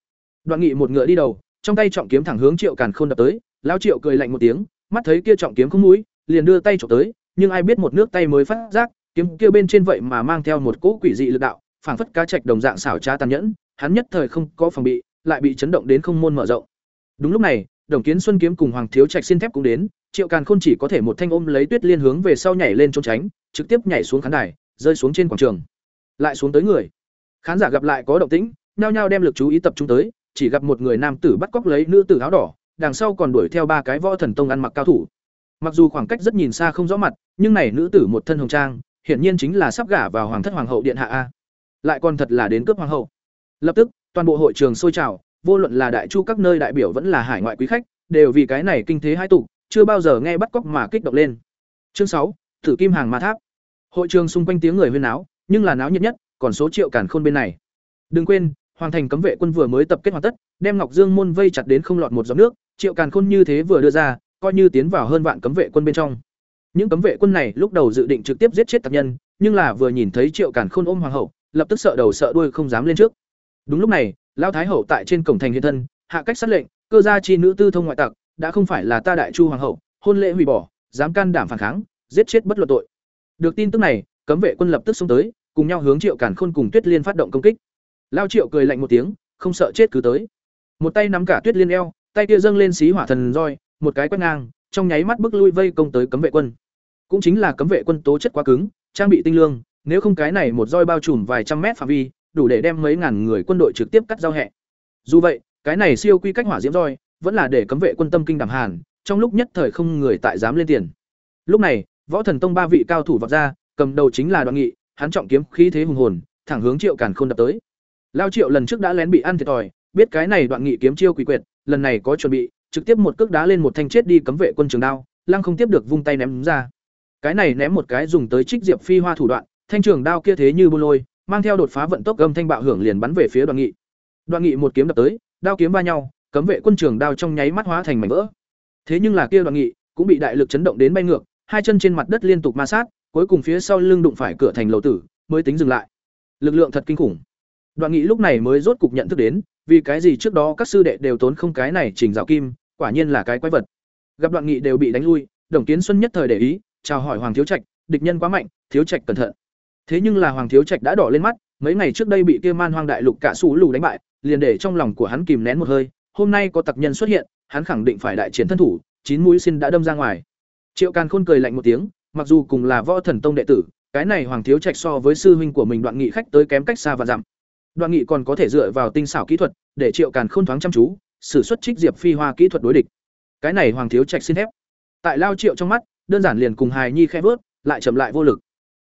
Đoạn nghị một ngựa đi đầu, trong tay trọng kiếm thẳng hướng triệu càn khôn đập tới lao triệu cười lạnh một tiếng, mắt thấy kia trọng kiếm không mũi, liền đưa tay trộm tới nhưng ai biết một nước tay mới phát giác, kiếm kia bên trên vậy mà mang theo một cỗ quỷ dị lực đạo, phảng phất cá trạch đồng dạng xảo trá tàn nhẫn, hắn nhất thời không có phòng bị, lại bị chấn động đến không môn mở rộng. Đúng lúc này, đồng kiến xuân kiếm cùng hoàng thiếu trạch xin thép cũng đến, triệu càn khôn chỉ có thể một thanh ôm lấy tuyết liên hướng về sau nhảy lên trốn tránh, trực tiếp nhảy xuống khán đài, rơi xuống trên quảng trường. Lại xuống tới người. Khán giả gặp lại có động tĩnh, nhao nhao đem lực chú ý tập trung tới, chỉ gặp một người nam tử bắt cóc lấy nữ tử áo đỏ, đằng sau còn đuổi theo ba cái võ thần tông ăn mặc cao thủ. Mặc dù khoảng cách rất nhìn xa không rõ mặt, nhưng này nữ tử một thân hồng trang, hiển nhiên chính là sắp gả vào hoàng thất hoàng hậu điện hạ a. Lại còn thật là đến cướp hoàng hậu. Lập tức, toàn bộ hội trường sôi trào, vô luận là đại chu các nơi đại biểu vẫn là hải ngoại quý khách, đều vì cái này kinh thế hai tục, chưa bao giờ nghe bắt cóc mà kích động lên. Chương sáu, Tử Kim Hàng Ma Tháp. Hội trường xung quanh tiếng người huyên náo, nhưng là náo nhiệt nhất, còn số triệu cản khôn bên này. Đừng quên, hoàng thành cấm vệ quân vừa mới tập kết hoàn tất, đem Ngọc Dương môn vây chặt đến không lọt một giọt nước, triệu càn khôn như thế vừa đưa ra, coi như tiến vào hơn vạn cấm vệ quân bên trong. Những cấm vệ quân này lúc đầu dự định trực tiếp giết chết tặc nhân, nhưng là vừa nhìn thấy Triệu Càn Khôn ôm hoàng hậu, lập tức sợ đầu sợ đuôi không dám lên trước. Đúng lúc này, lão thái hậu tại trên cổng thành hiện thân, hạ cách sát lệnh, cơ gia chi nữ tư thông ngoại tặc, đã không phải là ta đại chu hoàng hậu, hôn lễ hủy bỏ, dám can đảm phản kháng, giết chết bất luận tội. Được tin tức này, cấm vệ quân lập tức xông tới, cùng nhau hướng Triệu Càn Khôn cùng Tuyết Liên phát động công kích. Lao Triệu cười lạnh một tiếng, không sợ chết cứ tới. Một tay nắm cả Tuyết Liên eo, tay kia dâng lên xí hỏa thần roi, một cái quét ngang, trong nháy mắt bức lui vây công tới cấm vệ quân. Cũng chính là cấm vệ quân tố chất quá cứng, trang bị tinh lương, nếu không cái này một roi bao trùm vài trăm mét phạm vi, đủ để đem mấy ngàn người quân đội trực tiếp cắt giao hẹ. Dù vậy, cái này siêu quy cách hỏa diễm roi, vẫn là để cấm vệ quân tâm kinh đảm hàn, trong lúc nhất thời không người tại dám lên tiền. Lúc này, Võ Thần Tông ba vị cao thủ vọt ra, cầm đầu chính là Đoạn Nghị, hắn trọng kiếm khí thế hùng hồn, thẳng hướng Triệu Càn Khôn đập tới. Lao Triệu lần trước đã lén bị ăn thiệt thòi, biết cái này Đoạn Nghị kiếm chiêu quỷ quyệt, lần này có chuẩn bị, trực tiếp một cước đá lên một thanh chết đi cấm vệ quân trường đao, lăng không tiếp được vung tay ném ra. Cái này ném một cái dùng tới trích diệp phi hoa thủ đoạn, thanh trường đao kia thế như bô lôi, mang theo đột phá vận tốc gầm thanh bạo hưởng liền bắn về phía Đoàn Nghị. Đoàn Nghị một kiếm đập tới, đao kiếm va nhau, cấm vệ quân trường đao trong nháy mắt hóa thành mảnh vỡ. Thế nhưng là kia Đoàn Nghị cũng bị đại lực chấn động đến bay ngược, hai chân trên mặt đất liên tục ma sát, cuối cùng phía sau lưng đụng phải cửa thành lầu tử, mới tính dừng lại. Lực lượng thật kinh khủng. Đoàn Nghị lúc này mới rốt cục nhận thức đến, vì cái gì trước đó các sư đệ đều tốn không cái này chỉnh dạo kim, quả nhiên là cái quái vật. Gặp Đoạn Nghị đều bị đánh lui, Đồng Kiến Xuân nhất thời để ý, chào hỏi Hoàng Thiếu Trạch, địch nhân quá mạnh, Thiếu Trạch cẩn thận. Thế nhưng là Hoàng Thiếu Trạch đã đỏ lên mắt, mấy ngày trước đây bị kia Man Hoang Đại Lục cả sú lù đánh bại, liền để trong lòng của hắn kìm nén một hơi, hôm nay có tặc nhân xuất hiện, hắn khẳng định phải đại chiến thân thủ, chín mũi xin đã đâm ra ngoài. Triệu Càn Khôn cười lạnh một tiếng, mặc dù cùng là Võ Thần Tông đệ tử, cái này Hoàng Thiếu Trạch so với sư huynh của mình Đoạn Nghị khách tới kém cách xa và dặm. Đoạn Nghị còn có thể dựa vào tinh xảo kỹ thuật, để Triệu Càn Khôn thoáng chăm chú, sử xuất trích diệp phi hoa kỹ thuật đối địch. Cái này Hoàng Thiếu Trạch xin thép. Tại Lao Triệu trong mắt, đơn giản liền cùng hài nhi khẽ vớt, lại chậm lại vô lực.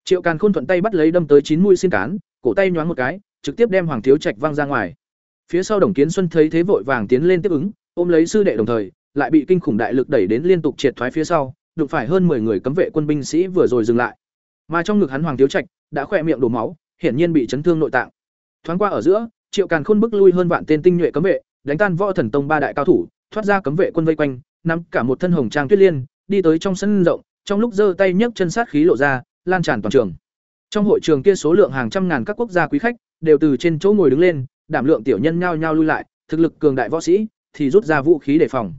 Triệu Càn Khôn thuận tay bắt lấy đâm tới chín mũi xin cán, cổ tay nhoáng một cái, trực tiếp đem Hoàng Thiếu Trạch văng ra ngoài. Phía sau Đồng Kiến Xuân thấy thế vội vàng tiến lên tiếp ứng, ôm lấy sư đệ đồng thời, lại bị kinh khủng đại lực đẩy đến liên tục triệt thoái phía sau, đụng phải hơn 10 người cấm vệ quân binh sĩ vừa rồi dừng lại. Mà trong ngực hắn Hoàng Thiếu Trạch đã khỏe miệng đổ máu, hiển nhiên bị chấn thương nội tạng. Thoáng qua ở giữa, Triệu Càn Khôn bức lui hơn vạn tên tinh nhuệ cấm vệ, đánh tan võ thần tông ba đại cao thủ, thoát ra cấm vệ quân vây quanh, nắm cả một thân hồng trang tuyết liên, đi tới trong sân rộng, trong lúc giơ tay nhấc chân sát khí lộ ra, lan tràn toàn trường. Trong hội trường kia số lượng hàng trăm ngàn các quốc gia quý khách đều từ trên chỗ ngồi đứng lên, đảm lượng tiểu nhân nhao nhao lui lại, thực lực cường đại võ sĩ thì rút ra vũ khí đề phòng.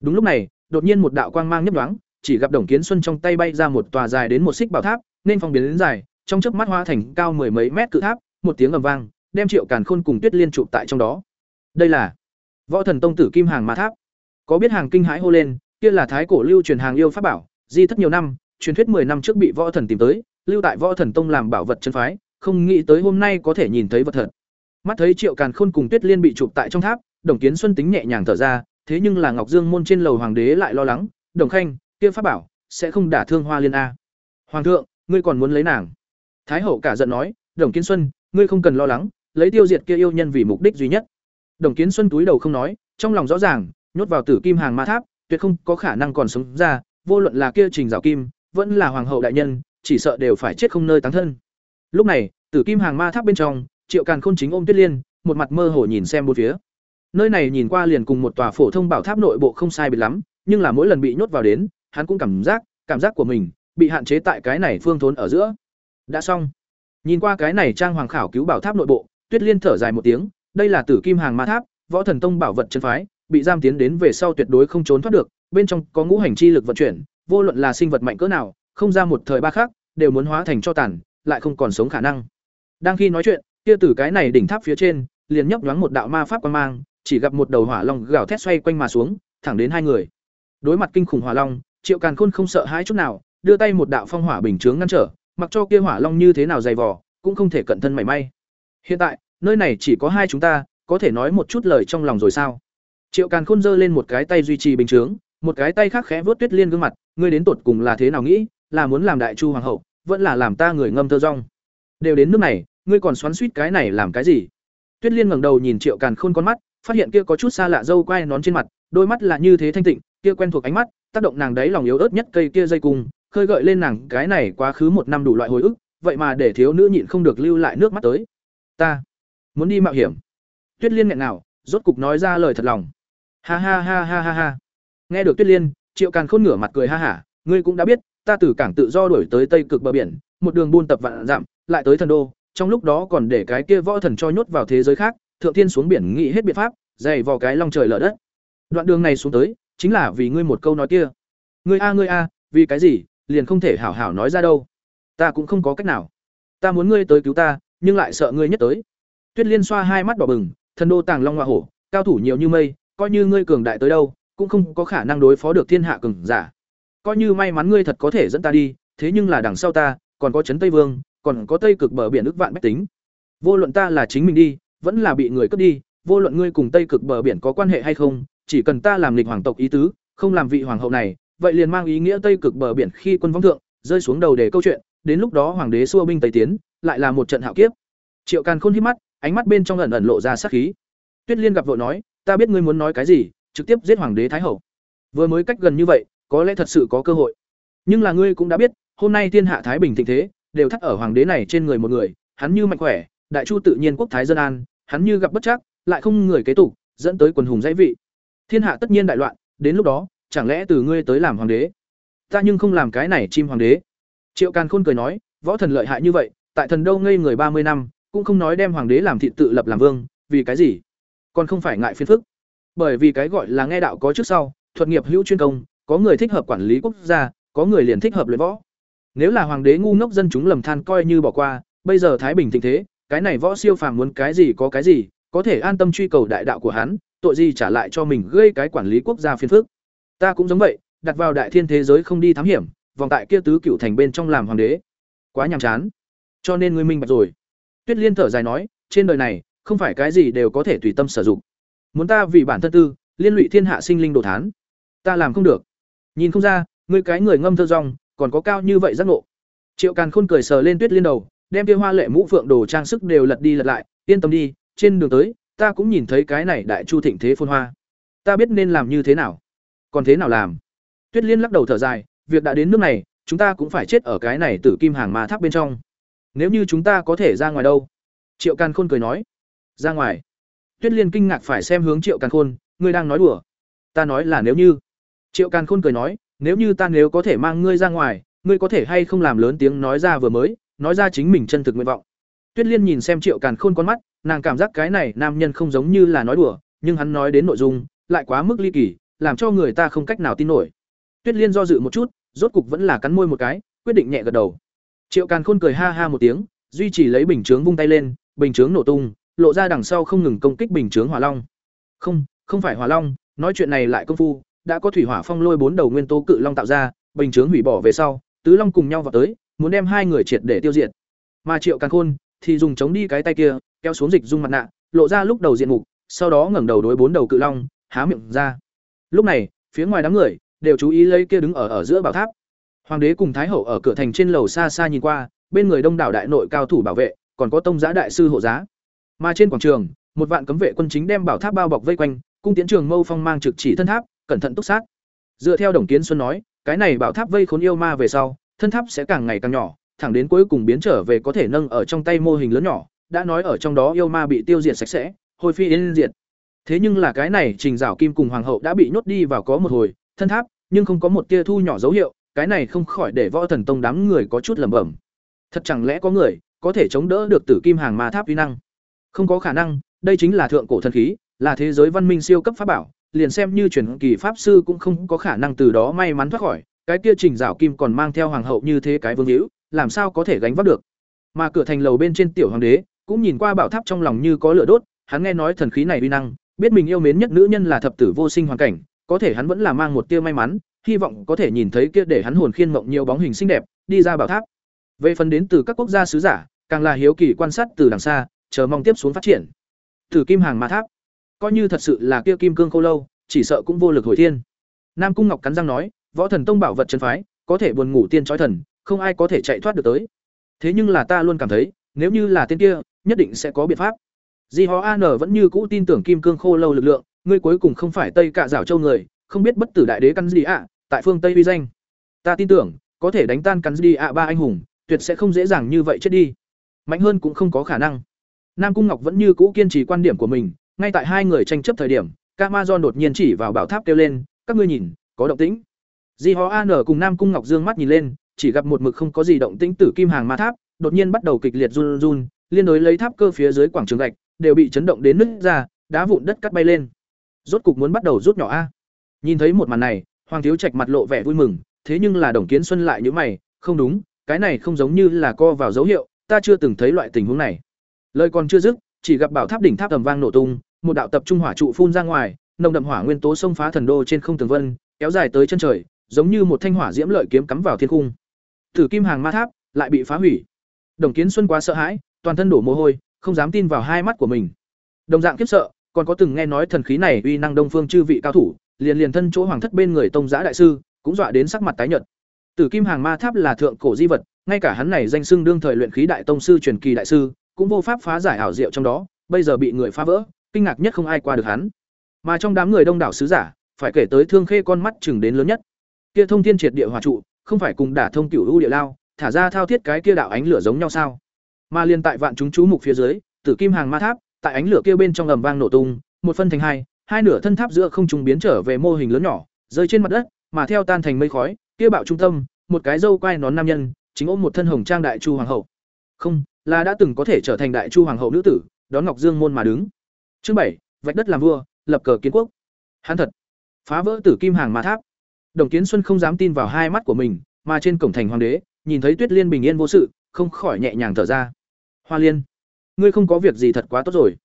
Đúng lúc này, đột nhiên một đạo quang mang nhấp đoáng chỉ gặp Đồng Kiến Xuân trong tay bay ra một tòa dài đến một xích bảo tháp, nên phòng biến đến dài, trong chớp mắt hóa thành cao mười mấy mét cự tháp, một tiếng ầm vang, đem Triệu Càn Khôn cùng Tuyết Liên trụ tại trong đó. Đây là Võ Thần Tông tử Kim Hàng Ma Tháp. Có biết hàng kinh hãi hô lên, kia là thái cổ lưu truyền hàng yêu pháp bảo, di thất nhiều năm, truyền thuyết 10 năm trước bị võ thần tìm tới, lưu tại võ thần tông làm bảo vật chân phái, không nghĩ tới hôm nay có thể nhìn thấy vật thật. Mắt thấy Triệu Càn Khôn cùng Tuyết Liên bị chụp tại trong tháp, Đồng Kiến Xuân tính nhẹ nhàng thở ra, thế nhưng là Ngọc Dương môn trên lầu hoàng đế lại lo lắng, "Đồng Khanh, kia pháp bảo sẽ không đả thương Hoa Liên a?" "Hoàng thượng, ngươi còn muốn lấy nàng?" Thái hậu cả giận nói, "Đồng Kiến Xuân, ngươi không cần lo lắng, lấy tiêu diệt kia yêu nhân vì mục đích duy nhất." Đồng Kiến Xuân túi đầu không nói, trong lòng rõ ràng, nhốt vào Tử Kim Hàng Ma Tháp, tuyệt không có khả năng còn sống ra, vô luận là kia Trình Giảo Kim, vẫn là hoàng hậu đại nhân, chỉ sợ đều phải chết không nơi táng thân. Lúc này, Tử Kim Hàng Ma Tháp bên trong, Triệu Càn Khôn chính ôm Tuyết Liên, một mặt mơ hồ nhìn xem bốn phía. Nơi này nhìn qua liền cùng một tòa phổ thông bảo tháp nội bộ không sai biệt lắm, nhưng là mỗi lần bị nhốt vào đến, hắn cũng cảm giác, cảm giác của mình bị hạn chế tại cái này phương thốn ở giữa. Đã xong. Nhìn qua cái này trang hoàng khảo cứu bảo tháp nội bộ, Tuyết Liên thở dài một tiếng, đây là Tử Kim Hàng Ma Tháp, võ thần tông bảo vật chân phái, bị giam tiến đến về sau tuyệt đối không trốn thoát được, bên trong có ngũ hành chi lực vận chuyển, vô luận là sinh vật mạnh cỡ nào, không ra một thời ba khác, đều muốn hóa thành cho tàn, lại không còn sống khả năng. Đang khi nói chuyện, kia từ cái này đỉnh tháp phía trên, liền nhấp nhoáng một đạo ma pháp quan mang, chỉ gặp một đầu hỏa long gào thét xoay quanh mà xuống, thẳng đến hai người. Đối mặt kinh khủng hỏa long, Triệu Càn Khôn không sợ hãi chút nào, đưa tay một đạo phong hỏa bình chướng ngăn trở, mặc cho kia hỏa long như thế nào dày vò, cũng không thể cận thân mảy may. Hiện tại, nơi này chỉ có hai chúng ta, có thể nói một chút lời trong lòng rồi sao? Triệu Càn Khôn giơ lên một cái tay duy trì bình chướng, một cái tay khác khẽ vớt tuyết liên gương mặt ngươi đến tột cùng là thế nào nghĩ là muốn làm đại chu hoàng hậu vẫn là làm ta người ngâm thơ rong. Đều đến nước này ngươi còn xoắn suýt cái này làm cái gì? Tuyết liên ngẩng đầu nhìn triệu càn khôn con mắt phát hiện kia có chút xa lạ dâu quai nón trên mặt đôi mắt là như thế thanh tịnh kia quen thuộc ánh mắt tác động nàng đấy lòng yếu ớt nhất cây kia dây cung khơi gợi lên nàng cái này quá khứ một năm đủ loại hồi ức vậy mà để thiếu nữ nhịn không được lưu lại nước mắt tới. Ta muốn đi mạo hiểm. Tuyết liên nghẹn nào rốt cục nói ra lời thật lòng. Ha ha ha ha ha ha. Nghe được tuyết liên, triệu càn khôn ngửa mặt cười ha hả, ngươi cũng đã biết, ta từ cảng tự do đổi tới tây cực bờ biển, một đường buôn tập vạn dặm, lại tới thần đô, trong lúc đó còn để cái kia võ thần cho nhốt vào thế giới khác, thượng thiên xuống biển nghĩ hết biện pháp, dày vò cái long trời lở đất. Đoạn đường này xuống tới, chính là vì ngươi một câu nói kia. Ngươi a ngươi a, vì cái gì, liền không thể hảo hảo nói ra đâu. Ta cũng không có cách nào. Ta muốn ngươi tới cứu ta, nhưng lại sợ ngươi nhất tới tuyết liên xoa hai mắt đỏ bừng, thần đô tàng long hoa hổ, cao thủ nhiều như mây, coi như ngươi cường đại tới đâu, cũng không có khả năng đối phó được thiên hạ cường giả. Coi như may mắn ngươi thật có thể dẫn ta đi, thế nhưng là đằng sau ta, còn có trấn tây vương, còn có tây cực bờ biển ức vạn bách tính. Vô luận ta là chính mình đi, vẫn là bị người cướp đi, vô luận ngươi cùng tây cực bờ biển có quan hệ hay không, chỉ cần ta làm lịch hoàng tộc ý tứ, không làm vị hoàng hậu này, vậy liền mang ý nghĩa tây cực bờ biển khi quân vong thượng, rơi xuống đầu để câu chuyện, đến lúc đó hoàng đế xua binh tây tiến, lại là một trận hạo kiếp. Triệu càn khôn hít mắt ánh mắt bên trong ẩn ẩn lộ ra sát khí. Tuyết liên gặp vội nói, ta biết ngươi muốn nói cái gì, trực tiếp giết hoàng đế thái hậu. Vừa mới cách gần như vậy, có lẽ thật sự có cơ hội. Nhưng là ngươi cũng đã biết, hôm nay thiên hạ thái bình thịnh thế, đều thắt ở hoàng đế này trên người một người, hắn như mạnh khỏe, đại chu tự nhiên quốc thái dân an, hắn như gặp bất chắc, lại không người kế tục, dẫn tới quần hùng dãy vị. Thiên hạ tất nhiên đại loạn, đến lúc đó, chẳng lẽ từ ngươi tới làm hoàng đế? Ta nhưng không làm cái này chim hoàng đế. Triệu càn khôn cười nói, võ thần lợi hại như vậy, tại thần đâu ngây người ba mươi năm cũng không nói đem hoàng đế làm thị tự lập làm vương, vì cái gì? Còn không phải ngại phiền phức. Bởi vì cái gọi là nghe đạo có trước sau, thuật nghiệp hữu chuyên công, có người thích hợp quản lý quốc gia, có người liền thích hợp luyện võ. Nếu là hoàng đế ngu ngốc dân chúng lầm than coi như bỏ qua, bây giờ thái bình thịnh thế, cái này võ siêu phàm muốn cái gì có cái gì, có thể an tâm truy cầu đại đạo của hắn, tội gì trả lại cho mình gây cái quản lý quốc gia phiền phức. Ta cũng giống vậy, đặt vào đại thiên thế giới không đi thám hiểm, vòng tại kia tứ cựu thành bên trong làm hoàng đế. Quá nhàm chán. Cho nên ngươi minh bạch rồi tuyết liên thở dài nói, trên đời này, không phải cái gì đều có thể tùy tâm sử dụng. Muốn ta vì bản thân tư, liên lụy thiên hạ sinh linh đồ thán, ta làm không được. Nhìn không ra, ngươi cái người ngâm thơ rong, còn có cao như vậy giác ngộ. Triệu càn khôn cười sờ lên tuyết liên đầu, đem kia hoa lệ mũ phượng đồ trang sức đều lật đi lật lại, yên tâm đi, trên đường tới, ta cũng nhìn thấy cái này đại chu thịnh thế phồn hoa. Ta biết nên làm như thế nào. Còn thế nào làm? Tuyết liên lắc đầu thở dài, việc đã đến nước này, chúng ta cũng phải chết ở cái này tử kim hàng ma tháp bên trong nếu như chúng ta có thể ra ngoài đâu? Triệu càn khôn cười nói. Ra ngoài. Tuyết liên kinh ngạc phải xem hướng triệu càn khôn, ngươi đang nói đùa. Ta nói là nếu như. Triệu càn khôn cười nói, nếu như ta nếu có thể mang ngươi ra ngoài, ngươi có thể hay không làm lớn tiếng nói ra vừa mới, nói ra chính mình chân thực nguyện vọng. Tuyết liên nhìn xem triệu càn khôn con mắt, nàng cảm giác cái này nam nhân không giống như là nói đùa, nhưng hắn nói đến nội dung, lại quá mức ly kỳ, làm cho người ta không cách nào tin nổi. Tuyết liên do dự một chút, rốt cục vẫn là cắn môi một cái, quyết định nhẹ gật đầu triệu càn khôn cười ha ha một tiếng, duy trì lấy bình chướng vung tay lên, bình chướng nổ tung, lộ ra đằng sau không ngừng công kích bình chướng hỏa long. Không không phải hỏa long, nói chuyện này lại công phu, đã có thủy hỏa phong lôi bốn đầu nguyên tố cự long tạo ra, bình chướng hủy bỏ về sau, tứ long cùng nhau vào tới, muốn đem hai người triệt để tiêu diệt. Mà triệu càn khôn thì dùng chống đi cái tay kia, kéo xuống dịch dung mặt nạ, lộ ra lúc đầu diện mục, sau đó ngẩng đầu đối bốn đầu cự long, há miệng ra. Lúc này, phía ngoài đám người đều chú ý lấy kia đứng ở ở giữa bảo tháp hoàng đế cùng thái hậu ở cửa thành trên lầu xa xa nhìn qua, bên người đông đảo đại nội cao thủ bảo vệ, còn có tông giá đại sư hộ giá. Mà trên quảng trường, một vạn cấm vệ quân chính đem bảo tháp bao bọc vây quanh, cung tiến trường mâu phong mang trực chỉ thân tháp, cẩn thận túc sát. Dựa theo đồng kiến xuân nói, cái này bảo tháp vây khốn yêu ma về sau, thân tháp sẽ càng ngày càng nhỏ, thẳng đến cuối cùng biến trở về có thể nâng ở trong tay mô hình lớn nhỏ, đã nói ở trong đó yêu ma bị tiêu diệt sạch sẽ, hồi phi yên diệt. Thế nhưng là cái này trình dạo kim cùng hoàng hậu đã bị nhốt đi vào có một hồi, thân tháp, nhưng không có một tia thu nhỏ dấu hiệu cái này không khỏi để võ thần tông đám người có chút lẩm bẩm. Thật chẳng lẽ có người có thể chống đỡ được tử kim hàng ma tháp uy năng? Không có khả năng, đây chính là thượng cổ thần khí, là thế giới văn minh siêu cấp pháp bảo, liền xem như truyền kỳ pháp sư cũng không có khả năng từ đó may mắn thoát khỏi, cái kia trình dạo kim còn mang theo hoàng hậu như thế cái vương hữu, làm sao có thể gánh vác được? Mà cửa thành lầu bên trên tiểu hoàng đế cũng nhìn qua bảo tháp trong lòng như có lửa đốt, hắn nghe nói thần khí này uy năng, biết mình yêu mến nhất nữ nhân là thập tử vô sinh hoàn cảnh, có thể hắn vẫn là mang một tia may mắn hy vọng có thể nhìn thấy kia để hắn hồn khiên mộng nhiều bóng hình xinh đẹp đi ra bảo tháp về phần đến từ các quốc gia sứ giả càng là hiếu kỳ quan sát từ đằng xa chờ mong tiếp xuống phát triển thử kim hàng ma tháp coi như thật sự là kia kim cương khô lâu chỉ sợ cũng vô lực hồi thiên Nam Cung Ngọc cắn răng nói, võ thần tông bảo vật chân phái, có thể buồn ngủ tiên trói thần, không ai có thể chạy thoát được tới. Thế nhưng là ta luôn cảm thấy, nếu như là tên kia, nhất định sẽ có biện pháp. Di Hó An vẫn như cũ tin tưởng Kim Cương Khô lâu lực lượng, ngươi cuối cùng không phải Tây Cạ rảo Châu người, không biết bất tử đại đế căn gì ạ, tại phương Tây uy danh. Ta tin tưởng, có thể đánh tan cắn đi ạ ba anh hùng, tuyệt sẽ không dễ dàng như vậy chết đi. Mạnh hơn cũng không có khả năng. Nam Cung Ngọc vẫn như cũ kiên trì quan điểm của mình, ngay tại hai người tranh chấp thời điểm, Camazon đột nhiên chỉ vào bảo tháp kêu lên, các ngươi nhìn, có động tĩnh. Di Hó An cùng Nam Cung Ngọc dương mắt nhìn lên, chỉ gặp một mực không có gì động tĩnh tử kim hàng ma tháp, đột nhiên bắt đầu kịch liệt run run, liên đối lấy tháp cơ phía dưới quảng trường gạch, đều bị chấn động đến nứt ra, đá vụn đất cắt bay lên. Rốt cục muốn bắt đầu rút nhỏ a. Nhìn thấy một màn này, Hoàng thiếu Trạch mặt lộ vẻ vui mừng, thế nhưng là Đồng Kiến Xuân lại nhíu mày, không đúng, cái này không giống như là co vào dấu hiệu, ta chưa từng thấy loại tình huống này. Lời còn chưa dứt, chỉ gặp bảo tháp đỉnh tháp ầm vang nổ tung, một đạo tập trung hỏa trụ phun ra ngoài, nồng đậm hỏa nguyên tố xông phá thần đô trên không tường vân, kéo dài tới chân trời, giống như một thanh hỏa diễm lợi kiếm cắm vào thiên cung. Tử kim hàng ma tháp lại bị phá hủy. Đồng Kiến Xuân quá sợ hãi, toàn thân đổ mồ hôi, không dám tin vào hai mắt của mình. Đồng dạng kiếp sợ, còn có từng nghe nói thần khí này uy năng đông phương chư vị cao thủ, liền liền thân chỗ hoàng thất bên người tông giã đại sư, cũng dọa đến sắc mặt tái nhợt. Tử Kim Hàng Ma Tháp là thượng cổ di vật, ngay cả hắn này danh xưng đương thời luyện khí đại tông sư truyền kỳ đại sư, cũng vô pháp phá giải ảo diệu trong đó, bây giờ bị người phá vỡ, kinh ngạc nhất không ai qua được hắn. Mà trong đám người đông đảo sứ giả, phải kể tới Thương Khê con mắt chừng đến lớn nhất. Kia thông thiên triệt địa hỏa trụ, không phải cùng đả thông cửu u địa lao, thả ra thao thiết cái kia đạo ánh lửa giống nhau sao? Mà liên tại vạn chúng chú mục phía dưới, Tử Kim Hàng Ma Tháp, tại ánh lửa kia bên trong ầm vang nổ tung, một phân thành hai, hai nửa thân tháp giữa không trùng biến trở về mô hình lớn nhỏ, rơi trên mặt đất, mà theo tan thành mây khói, kia bạo trung tâm, một cái dâu quai nón nam nhân, chính ôm một thân hồng trang đại chu hoàng hậu. Không, là đã từng có thể trở thành đại chu hoàng hậu nữ tử, đón Ngọc Dương môn mà đứng. Chương bảy, vạch đất làm vua, lập cờ kiến quốc. Hắn thật, phá vỡ Tử Kim Hàng Ma Tháp. Đồng Kiến Xuân không dám tin vào hai mắt của mình, mà trên cổng thành hoàng đế, nhìn thấy Tuyết Liên bình yên vô sự, không khỏi nhẹ nhàng thở ra. Hoa Liên, ngươi không có việc gì thật quá tốt rồi.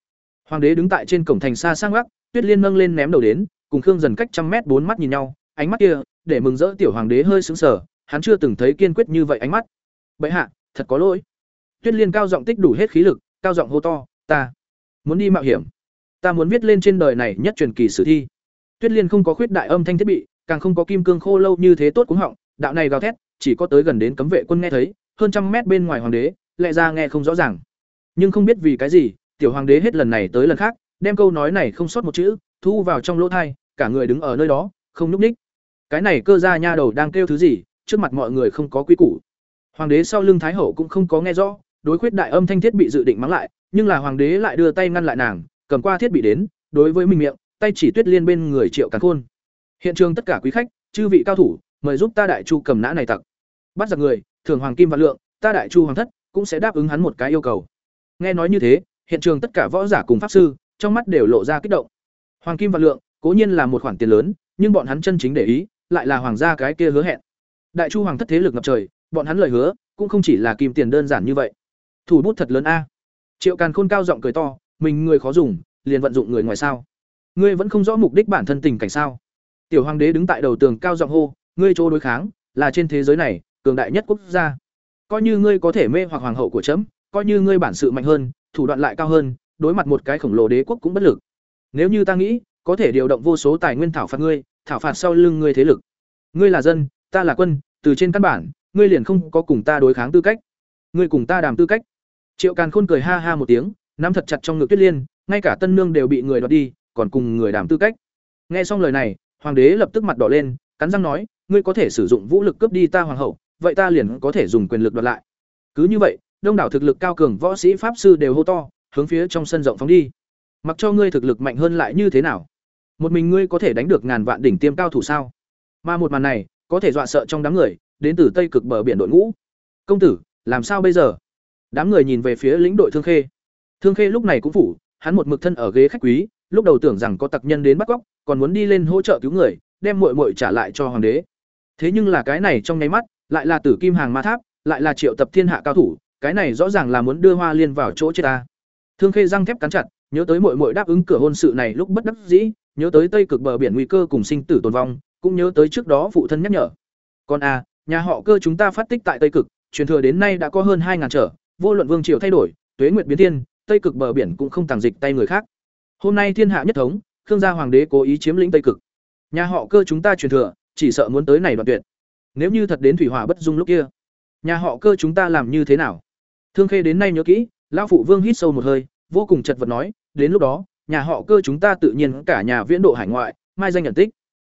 Hoàng đế đứng tại trên cổng thành xa sang gác, Tuyết Liên nâng lên ném đầu đến, cùng Khương dần cách trăm mét bốn mắt nhìn nhau, ánh mắt kia, để mừng rỡ tiểu hoàng đế hơi sững sờ, hắn chưa từng thấy kiên quyết như vậy ánh mắt. Bệ hạ, thật có lỗi. Tuyết Liên cao giọng tích đủ hết khí lực, cao giọng hô to, "Ta muốn đi mạo hiểm. Ta muốn viết lên trên đời này nhất truyền kỳ sử thi." Tuyết Liên không có khuyết đại âm thanh thiết bị, càng không có kim cương khô lâu như thế tốt cuống họng, đạo này gào thét, chỉ có tới gần đến cấm vệ quân nghe thấy, hơn trăm mét bên ngoài hoàng đế, lẽ ra nghe không rõ ràng. Nhưng không biết vì cái gì, tiểu hoàng đế hết lần này tới lần khác, đem câu nói này không sót một chữ, thu vào trong lỗ thai, cả người đứng ở nơi đó, không nhúc ních Cái này cơ ra nha đầu đang kêu thứ gì, trước mặt mọi người không có quy củ. Hoàng đế sau lưng thái hậu cũng không có nghe rõ, đối khuyết đại âm thanh thiết bị dự định mắng lại, nhưng là hoàng đế lại đưa tay ngăn lại nàng, cầm qua thiết bị đến, đối với mình miệng, tay chỉ Tuyết Liên bên người Triệu Càn Khôn. Hiện trường tất cả quý khách, chư vị cao thủ, mời giúp ta đại chu cầm nã này tặc. Bắt giặc người, thưởng hoàng kim và lượng, ta đại chu hoàng thất cũng sẽ đáp ứng hắn một cái yêu cầu. Nghe nói như thế, hiện trường tất cả võ giả cùng pháp sư, trong mắt đều lộ ra kích động. Hoàng kim và lượng, cố nhiên là một khoản tiền lớn, nhưng bọn hắn chân chính để ý, lại là hoàng gia cái kia hứa hẹn. Đại chu hoàng thất thế lực ngập trời, bọn hắn lời hứa, cũng không chỉ là kim tiền đơn giản như vậy. Thủ bút thật lớn a. Triệu Càn Khôn cao giọng cười to, mình người khó dùng, liền vận dụng người ngoài sao? Ngươi vẫn không rõ mục đích bản thân tình cảnh sao? Tiểu hoàng đế đứng tại đầu tường cao giọng hô, ngươi chỗ đối kháng, là trên thế giới này, cường đại nhất quốc gia. Coi như ngươi có thể mê hoặc hoàng hậu của chấm, coi như ngươi bản sự mạnh hơn, thủ đoạn lại cao hơn, đối mặt một cái khổng lồ đế quốc cũng bất lực. Nếu như ta nghĩ, có thể điều động vô số tài nguyên thảo phạt ngươi, thảo phạt sau lưng ngươi thế lực. Ngươi là dân, ta là quân, từ trên căn bản, ngươi liền không có cùng ta đối kháng tư cách. Ngươi cùng ta đàm tư cách. Triệu Càn Khôn cười ha ha một tiếng, nắm thật chặt trong ngực Tuyết Liên, ngay cả tân nương đều bị người đoạt đi, còn cùng người đàm tư cách. Nghe xong lời này, hoàng đế lập tức mặt đỏ lên, cắn răng nói, ngươi có thể sử dụng vũ lực cướp đi ta hoàng hậu, vậy ta liền có thể dùng quyền lực đoạt lại. Cứ như vậy, đông đảo thực lực cao cường võ sĩ pháp sư đều hô to, hướng phía trong sân rộng phóng đi. Mặc cho ngươi thực lực mạnh hơn lại như thế nào, một mình ngươi có thể đánh được ngàn vạn đỉnh tiêm cao thủ sao? Mà một màn này, có thể dọa sợ trong đám người, đến từ Tây cực bờ biển đội ngũ. Công tử, làm sao bây giờ? Đám người nhìn về phía lĩnh đội Thương Khê. Thương Khê lúc này cũng phủ, hắn một mực thân ở ghế khách quý, lúc đầu tưởng rằng có tặc nhân đến bắt cóc, còn muốn đi lên hỗ trợ cứu người, đem muội muội trả lại cho hoàng đế. Thế nhưng là cái này trong nháy mắt, lại là Tử Kim Hàng Ma Tháp, lại là triệu tập thiên hạ cao thủ, cái này rõ ràng là muốn đưa Hoa Liên vào chỗ chết ta. Thương Khê răng thép cắn chặt, nhớ tới muội muội đáp ứng cửa hôn sự này lúc bất đắc dĩ, nhớ tới Tây cực bờ biển nguy cơ cùng sinh tử tồn vong, cũng nhớ tới trước đó phụ thân nhắc nhở. Con a, à, nhà họ cơ chúng ta phát tích tại Tây cực, truyền thừa đến nay đã có hơn hai ngàn trở, vô luận vương triều thay đổi, tuế nguyệt biến thiên, Tây cực bờ biển cũng không tàng dịch tay người khác. Hôm nay thiên hạ nhất thống, Khương gia hoàng đế cố ý chiếm lĩnh Tây cực. Nhà họ cơ chúng ta truyền thừa, chỉ sợ muốn tới này đoạn tuyệt. Nếu như thật đến thủy hỏa bất dung lúc kia, nhà họ cơ chúng ta làm như thế nào? Thương Khê đến nay nhớ kỹ, lão phụ Vương hít sâu một hơi, vô cùng chật vật nói, đến lúc đó, nhà họ cơ chúng ta tự nhiên cả nhà viễn độ hải ngoại, mai danh nhận tích.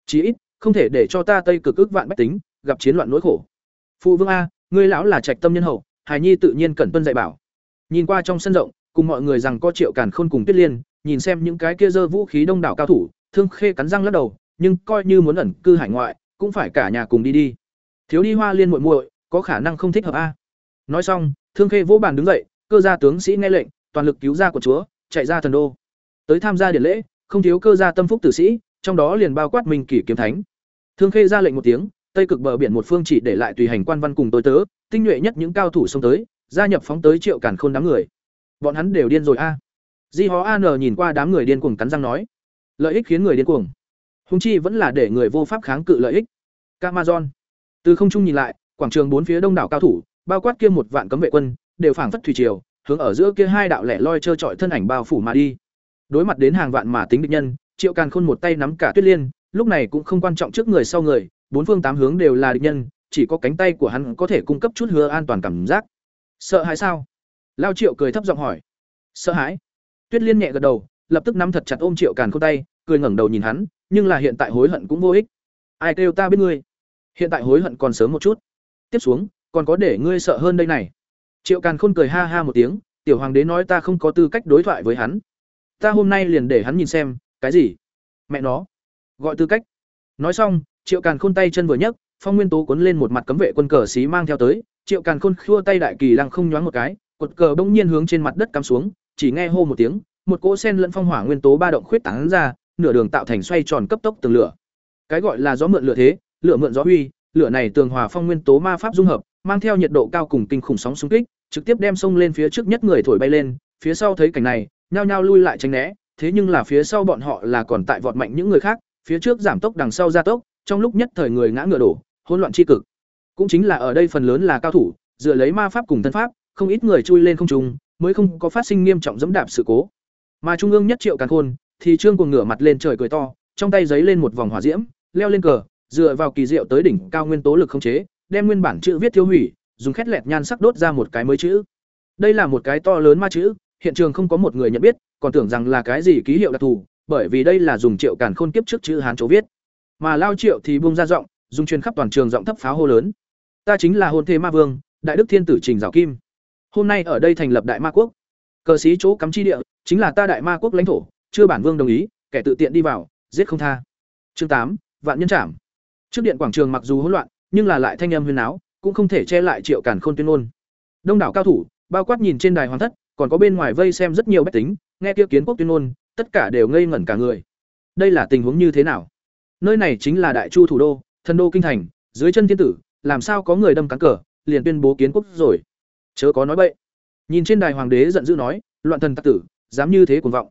Chí ít, không thể để cho ta Tây cực ức vạn bách tính, gặp chiến loạn nỗi khổ. Phụ Vương a, ngươi lão là trạch tâm nhân hậu, hài nhi tự nhiên cẩn tuân dạy bảo. Nhìn qua trong sân rộng, cùng mọi người rằng có Triệu Càn Khôn cùng Tuyết Liên, nhìn xem những cái kia dơ vũ khí đông đảo cao thủ, Thương Khê cắn răng lắc đầu, nhưng coi như muốn ẩn cư hải ngoại, cũng phải cả nhà cùng đi đi. Thiếu đi Hoa Liên muội muội, có khả năng không thích hợp a. Nói xong, Thương Khê vỗ bàn đứng dậy, cơ gia tướng sĩ nghe lệnh, toàn lực cứu ra của chúa, chạy ra thần đô. Tới tham gia điển lễ, không thiếu cơ gia tâm phúc tử sĩ, trong đó liền bao quát Minh Kỷ kiếm thánh. Thương Khê ra lệnh một tiếng, Tây cực bờ biển một phương chỉ để lại tùy hành quan văn cùng tôi tớ, tinh nhuệ nhất những cao thủ xông tới, gia nhập phóng tới Triệu Càn Khôn đám người. Bọn hắn đều điên rồi a. Di Hó An nhìn qua đám người điên cuồng cắn răng nói, lợi ích khiến người điên cuồng. húng chi vẫn là để người vô pháp kháng cự lợi ích. Camazon. Từ không trung nhìn lại, quảng trường bốn phía đông đảo cao thủ, bao quát kia một vạn cấm vệ quân, đều phảng phất thủy triều, hướng ở giữa kia hai đạo lẻ loi trơ trọi thân ảnh bao phủ mà đi. Đối mặt đến hàng vạn mà tính địch nhân, Triệu Càn Khôn một tay nắm cả Tuyết Liên, lúc này cũng không quan trọng trước người sau người, bốn phương tám hướng đều là địch nhân, chỉ có cánh tay của hắn có thể cung cấp chút hứa an toàn cảm giác. Sợ hãi sao? Lao Triệu cười thấp giọng hỏi. Sợ hãi. Tuyết Liên nhẹ gật đầu, lập tức nắm thật chặt ôm Triệu Càn Khôn tay, cười ngẩng đầu nhìn hắn, nhưng là hiện tại hối hận cũng vô ích. Ai kêu ta biết ngươi? Hiện tại hối hận còn sớm một chút. Tiếp xuống, còn có để ngươi sợ hơn đây này. Triệu Càn Khôn cười ha ha một tiếng, tiểu hoàng đế nói ta không có tư cách đối thoại với hắn. Ta hôm nay liền để hắn nhìn xem, cái gì? Mẹ nó, gọi tư cách. Nói xong, Triệu Càn Khôn tay chân vừa nhấc, phong nguyên tố cuốn lên một mặt cấm vệ quân cờ xí mang theo tới, Triệu Càn Khôn khua tay đại kỳ lăng không nhoáng một cái, cột cờ bỗng nhiên hướng trên mặt đất cắm xuống, chỉ nghe hô một tiếng, một cỗ sen lẫn phong hỏa nguyên tố ba động khuyết tán ra, nửa đường tạo thành xoay tròn cấp tốc từng lửa. Cái gọi là gió mượn lửa thế, lửa mượn gió huy, lửa này tường hòa phong nguyên tố ma pháp dung hợp, mang theo nhiệt độ cao cùng kinh khủng sóng xung kích, trực tiếp đem sông lên phía trước nhất người thổi bay lên, phía sau thấy cảnh này, nhao nhao lui lại tránh né, thế nhưng là phía sau bọn họ là còn tại vọt mạnh những người khác, phía trước giảm tốc đằng sau gia tốc, trong lúc nhất thời người ngã ngựa đổ, hỗn loạn chi cực. Cũng chính là ở đây phần lớn là cao thủ, dựa lấy ma pháp cùng thân pháp, không ít người chui lên không trung, mới không có phát sinh nghiêm trọng dẫm đạp sự cố. Mà trung ương nhất Triệu Càn Khôn, thì trương cuồng ngửa mặt lên trời cười to, trong tay giấy lên một vòng hỏa diễm, leo lên cờ, dựa vào kỳ diệu tới đỉnh cao nguyên tố lực khống chế, đem nguyên bản chữ viết thiếu hủy, dùng khét lẹt nhan sắc đốt ra một cái mới chữ. Đây là một cái to lớn ma chữ, hiện trường không có một người nhận biết, còn tưởng rằng là cái gì ký hiệu đặc thù, bởi vì đây là dùng Triệu Càn Khôn kiếp trước chữ Hán chỗ viết. Mà Lao Triệu thì buông ra giọng, dùng truyền khắp toàn trường giọng thấp pháo hô lớn. Ta chính là hôn thế ma vương, đại đức thiên tử Trình Giảo Kim. Hôm nay ở đây thành lập đại ma quốc. Cờ sĩ chỗ cắm chi địa, chính là ta đại ma quốc lãnh thổ, chưa bản vương đồng ý, kẻ tự tiện đi vào, giết không tha. Chương tám, vạn nhân trảm. Trước điện quảng trường mặc dù hỗn loạn, nhưng là lại thanh âm huyên náo, cũng không thể che lại Triệu Càn Khôn tuyên ngôn. Đông đảo cao thủ, bao quát nhìn trên đài hoàng thất, còn có bên ngoài vây xem rất nhiều bách tính, nghe kia kiến quốc tuyên ngôn, tất cả đều ngây ngẩn cả người. Đây là tình huống như thế nào? Nơi này chính là Đại Chu thủ đô, thần đô kinh thành, dưới chân thiên tử, làm sao có người đâm cắn cờ, liền tuyên bố kiến quốc rồi. Chớ có nói bậy. Nhìn trên đài hoàng đế giận dữ nói, loạn thần tặc tử, dám như thế cuồng vọng.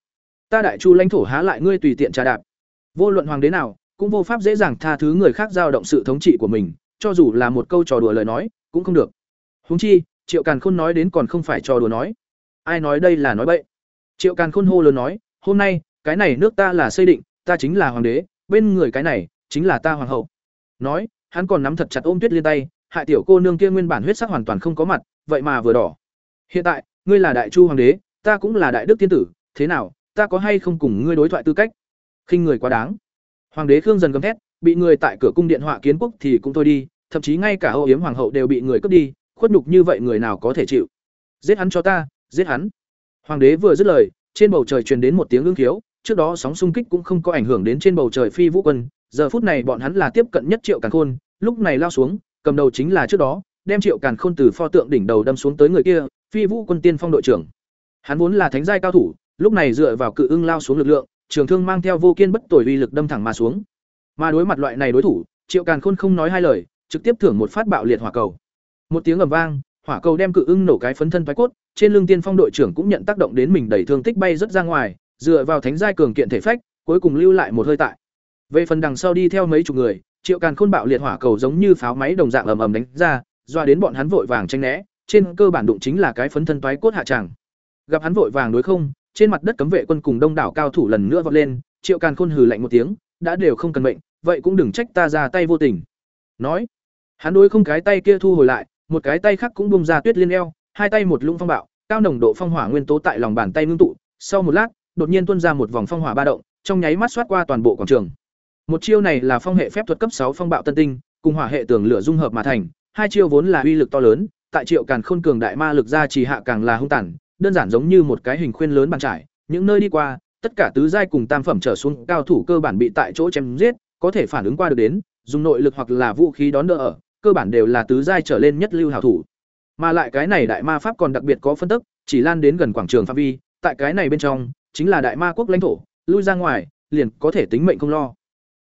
Ta Đại Chu lãnh thổ há lại ngươi tùy tiện trà đạp. Vô luận hoàng đế nào, cũng vô pháp dễ dàng tha thứ người khác giao động sự thống trị của mình, cho dù là một câu trò đùa lời nói, cũng không được. Huống chi, Triệu Càn Khôn nói đến còn không phải trò đùa nói. Ai nói đây là nói bậy? Triệu Càn Khôn hô lớn nói, hôm nay, cái này nước ta là xây định, ta chính là hoàng đế, bên người cái này chính là ta hoàng hậu. Nói, hắn còn nắm thật chặt ôm Tuyết Liên tay, hại tiểu cô nương kia nguyên bản huyết sắc hoàn toàn không có mặt, vậy mà vừa đỏ. Hiện tại, ngươi là đại chu hoàng đế, ta cũng là đại đức tiên tử, thế nào, ta có hay không cùng ngươi đối thoại tư cách? Khinh người quá đáng. Hoàng đế Khương dần gầm thét, bị người tại cửa cung điện họa kiến quốc thì cũng thôi đi, thậm chí ngay cả Âu Yếm hoàng hậu đều bị người cướp đi, khuất nhục như vậy người nào có thể chịu? Giết hắn cho ta, giết hắn. Hoàng đế vừa dứt lời, trên bầu trời truyền đến một tiếng ưng khiếu, trước đó sóng xung kích cũng không có ảnh hưởng đến trên bầu trời phi vũ quân, giờ phút này bọn hắn là tiếp cận nhất Triệu Càn Khôn, lúc này lao xuống, cầm đầu chính là trước đó, đem Triệu Càn Khôn từ pho tượng đỉnh đầu đâm xuống tới người kia, phi vũ quân tiên phong đội trưởng. Hắn vốn là thánh giai cao thủ, lúc này dựa vào cự ưng lao xuống lực lượng, trường thương mang theo vô kiên bất tồi uy lực đâm thẳng mà xuống. Mà đối mặt loại này đối thủ, Triệu Càn Khôn không nói hai lời, trực tiếp thưởng một phát bạo liệt hỏa cầu. Một tiếng ầm vang, hỏa cầu đem cự ưng nổ cái phấn thân phái cốt, trên lưng tiên phong đội trưởng cũng nhận tác động đến mình đẩy thương tích bay rất ra ngoài, dựa vào thánh giai cường kiện thể phách, cuối cùng lưu lại một hơi tại. Về phần đằng sau đi theo mấy chục người, Triệu Càn Khôn bạo liệt hỏa cầu giống như pháo máy đồng dạng ầm ầm đánh ra, doa đến bọn hắn vội vàng tranh né, trên cơ bản đụng chính là cái phấn thân toái cốt hạ tràng. Gặp hắn vội vàng đối không, trên mặt đất cấm vệ quân cùng đông đảo cao thủ lần nữa vọt lên, Triệu Càn Khôn hừ lạnh một tiếng, đã đều không cần mệnh, vậy cũng đừng trách ta ra tay vô tình nói hắn đối không cái tay kia thu hồi lại, một cái tay khác cũng bung ra tuyết liên eo, hai tay một lũng phong bạo, cao nồng độ phong hỏa nguyên tố tại lòng bàn tay ngưng tụ, sau một lát, đột nhiên tuôn ra một vòng phong hỏa ba động, trong nháy mắt xoát qua toàn bộ quảng trường. Một chiêu này là phong hệ phép thuật cấp sáu phong bạo tân tinh, cùng hỏa hệ tường lửa dung hợp mà thành, hai chiêu vốn là uy lực to lớn, tại triệu càn khôn cường đại ma lực ra chỉ hạ càng là hung tàn, đơn giản giống như một cái hình khuyên lớn bàn trải, những nơi đi qua, tất cả tứ giai cùng tam phẩm trở xuống cao thủ cơ bản bị tại chỗ chém giết, có thể phản ứng qua được đến, dùng nội lực hoặc là vũ khí đón đỡ ở cơ bản đều là tứ giai trở lên nhất lưu hảo thủ. Mà lại cái này đại ma pháp còn đặc biệt có phân tức, chỉ lan đến gần quảng trường phạm vi, tại cái này bên trong, chính là đại ma quốc lãnh thổ, lui ra ngoài, liền có thể tính mệnh không lo.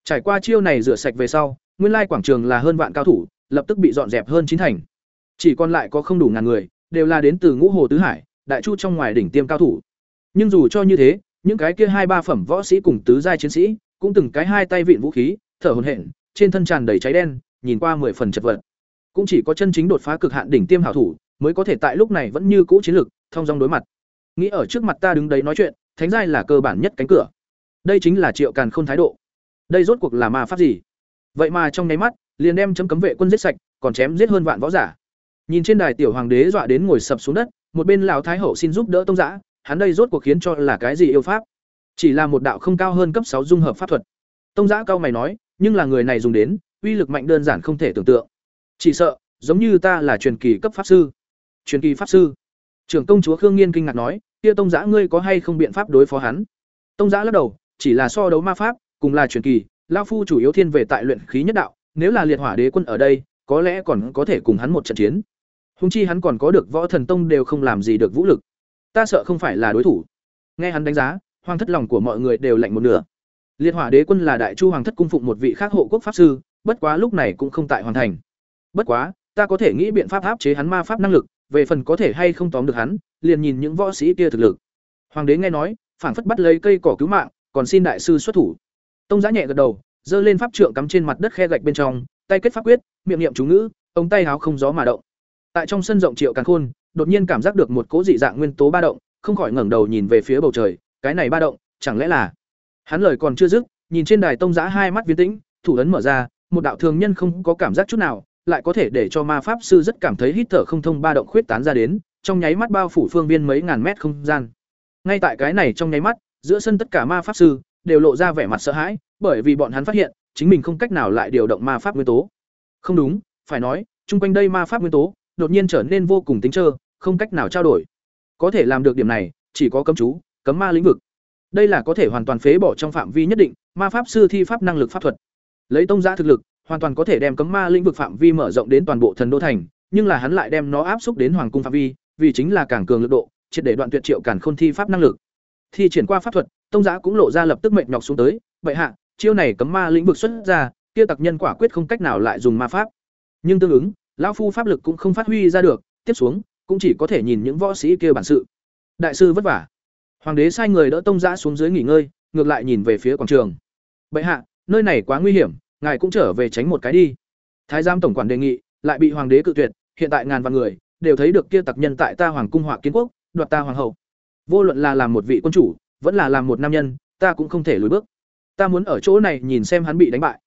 Trải qua chiêu này rửa sạch về sau, nguyên lai quảng trường là hơn vạn cao thủ, lập tức bị dọn dẹp hơn chín thành. Chỉ còn lại có không đủ ngàn người, đều là đến từ ngũ hồ tứ hải, đại chu trong ngoài đỉnh tiêm cao thủ. Nhưng dù cho như thế, những cái kia hai ba phẩm võ sĩ cùng tứ giai chiến sĩ, cũng từng cái hai tay vịn vũ khí, thở hổn hển, trên thân tràn đầy cháy đen nhìn qua mười phần chật vật. Cũng chỉ có chân chính đột phá cực hạn đỉnh tiêm hảo thủ, mới có thể tại lúc này vẫn như cũ chiến lực thông dong đối mặt. Nghĩ ở trước mặt ta đứng đấy nói chuyện, thánh giai là cơ bản nhất cánh cửa. Đây chính là triệu càn khôn thái độ. Đây rốt cuộc là ma pháp gì? Vậy mà trong nháy mắt, liền đem chấm cấm vệ quân giết sạch, còn chém giết hơn vạn võ giả. Nhìn trên đài tiểu hoàng đế dọa đến ngồi sập xuống đất, một bên lão thái hậu xin giúp đỡ tông giã, hắn đây rốt cuộc khiến cho là cái gì yêu pháp? Chỉ là một đạo không cao hơn cấp sáu dung hợp pháp thuật. Tông giã cao mày nói, nhưng là người này dùng đến uy lực mạnh đơn giản không thể tưởng tượng. Chỉ sợ, giống như ta là truyền kỳ cấp pháp sư. Truyền kỳ pháp sư. Trưởng công chúa khương nghiên kinh ngạc nói, kia tông giã ngươi có hay không biện pháp đối phó hắn? Tông giã lắc đầu, chỉ là so đấu ma pháp, cùng là truyền kỳ, lão phu chủ yếu thiên về tại luyện khí nhất đạo, nếu là liệt hỏa đế quân ở đây, có lẽ còn có thể cùng hắn một trận chiến. Hung chi hắn còn có được võ thần tông đều không làm gì được vũ lực. Ta sợ không phải là đối thủ. Nghe hắn đánh giá, hoàng thất lòng của mọi người đều lạnh một nửa. Liệt hỏa đế quân là đại chu hoàng thất cung phụng một vị khác hộ quốc pháp sư bất quá lúc này cũng không tại hoàn thành. Bất quá, ta có thể nghĩ biện pháp áp chế hắn ma pháp năng lực, về phần có thể hay không tóm được hắn, liền nhìn những võ sĩ kia thực lực. Hoàng đế nghe nói, phảng phất bắt lấy cây cỏ cứu mạng, còn xin đại sư xuất thủ. Tông Giá nhẹ gật đầu, giơ lên pháp trượng cắm trên mặt đất khe gạch bên trong, tay kết pháp quyết, miệng niệm chú ngữ ống tay háo không gió mà động. Tại trong sân rộng triệu càng khôn, đột nhiên cảm giác được một cỗ dị dạng nguyên tố ba động, không khỏi ngẩng đầu nhìn về phía bầu trời, cái này ba động, chẳng lẽ là? Hắn lời còn chưa dứt, nhìn trên đài tông Giá hai mắt viên tĩnh, thủ ấn mở ra một đạo thường nhân không có cảm giác chút nào, lại có thể để cho ma pháp sư rất cảm thấy hít thở không thông ba động khuyết tán ra đến, trong nháy mắt bao phủ phương viên mấy ngàn mét không gian. Ngay tại cái này trong nháy mắt, giữa sân tất cả ma pháp sư đều lộ ra vẻ mặt sợ hãi, bởi vì bọn hắn phát hiện, chính mình không cách nào lại điều động ma pháp nguyên tố. Không đúng, phải nói, chung quanh đây ma pháp nguyên tố đột nhiên trở nên vô cùng tính trơ, không cách nào trao đổi. Có thể làm được điểm này, chỉ có cấm chú, cấm ma lĩnh vực. Đây là có thể hoàn toàn phế bỏ trong phạm vi nhất định, ma pháp sư thi pháp năng lực pháp thuật lấy tông giã thực lực, hoàn toàn có thể đem cấm ma lĩnh vực phạm vi mở rộng đến toàn bộ thần đô thành, nhưng là hắn lại đem nó áp xúc đến hoàng cung phạm vi, vì chính là càng cường lực độ, triệt để đoạn tuyệt triệu cản khôn thi pháp năng lực. Thi triển qua pháp thuật, tông giã cũng lộ ra lập tức mệnh nhọc xuống tới vậy hạ, chiêu này cấm ma lĩnh vực xuất ra, kia tặc nhân quả quyết không cách nào lại dùng ma pháp. Nhưng tương ứng, lão phu pháp lực cũng không phát huy ra được, tiếp xuống, cũng chỉ có thể nhìn những võ sĩ kia bản sự. Đại sư vất vả. Hoàng đế sai người đỡ tông giã xuống dưới nghỉ ngơi, ngược lại nhìn về phía quảng trường. Bệ hạ nơi này quá nguy hiểm, ngài cũng trở về tránh một cái đi. Thái giám tổng quản đề nghị, lại bị hoàng đế cự tuyệt, hiện tại ngàn vạn người, đều thấy được kia tặc nhân tại ta hoàng cung họa kiến quốc, đoạt ta hoàng hậu. Vô luận là làm một vị quân chủ, vẫn là làm một nam nhân, ta cũng không thể lùi bước. Ta muốn ở chỗ này nhìn xem hắn bị đánh bại.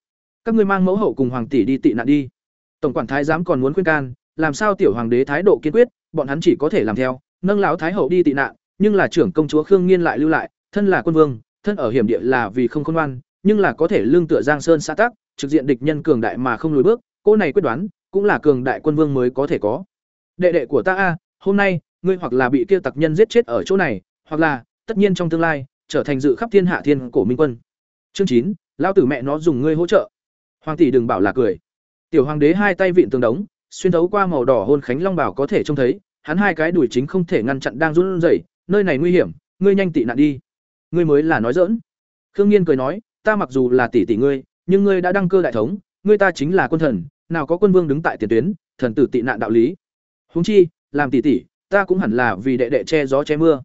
Các ngươi mang mẫu hậu cùng hoàng tỷ đi tị nạn đi. Tổng quản thái giám còn muốn khuyên can, làm sao tiểu hoàng đế thái độ kiên quyết, bọn hắn chỉ có thể làm theo, nâng lão thái hậu đi tị nạn, nhưng là trưởng công chúa khương nghiên lại lưu lại, thân là quân vương, thân ở hiểm địa là vì không khôn ngoan nhưng là có thể lương tựa giang sơn xã tác trực diện địch nhân cường đại mà không lùi bước, cô này quyết đoán, cũng là cường đại quân vương mới có thể có. Đệ đệ của ta a, hôm nay, ngươi hoặc là bị kia tặc nhân giết chết ở chỗ này, hoặc là, tất nhiên trong tương lai, trở thành dự khắp thiên hạ thiên cổ minh quân. Chương chín lao tử mẹ nó dùng ngươi hỗ trợ. Hoàng tỷ đừng bảo là cười. Tiểu hoàng đế hai tay vịn tường đống, xuyên thấu qua màu đỏ hôn khánh long bảo có thể trông thấy, hắn hai cái đuổi chính không thể ngăn chặn đang run rẩy, nơi này nguy hiểm, ngươi nhanh tị nạn đi. Ngươi mới là nói dỡn khương nhiên cười nói ta mặc dù là tỷ tỷ ngươi, nhưng ngươi đã đăng cơ đại thống, ngươi ta chính là quân thần, nào có quân vương đứng tại tiền tuyến, thần tử tị nạn đạo lý. Huống chi, làm tỷ tỷ, ta cũng hẳn là vì đệ đệ che gió che mưa.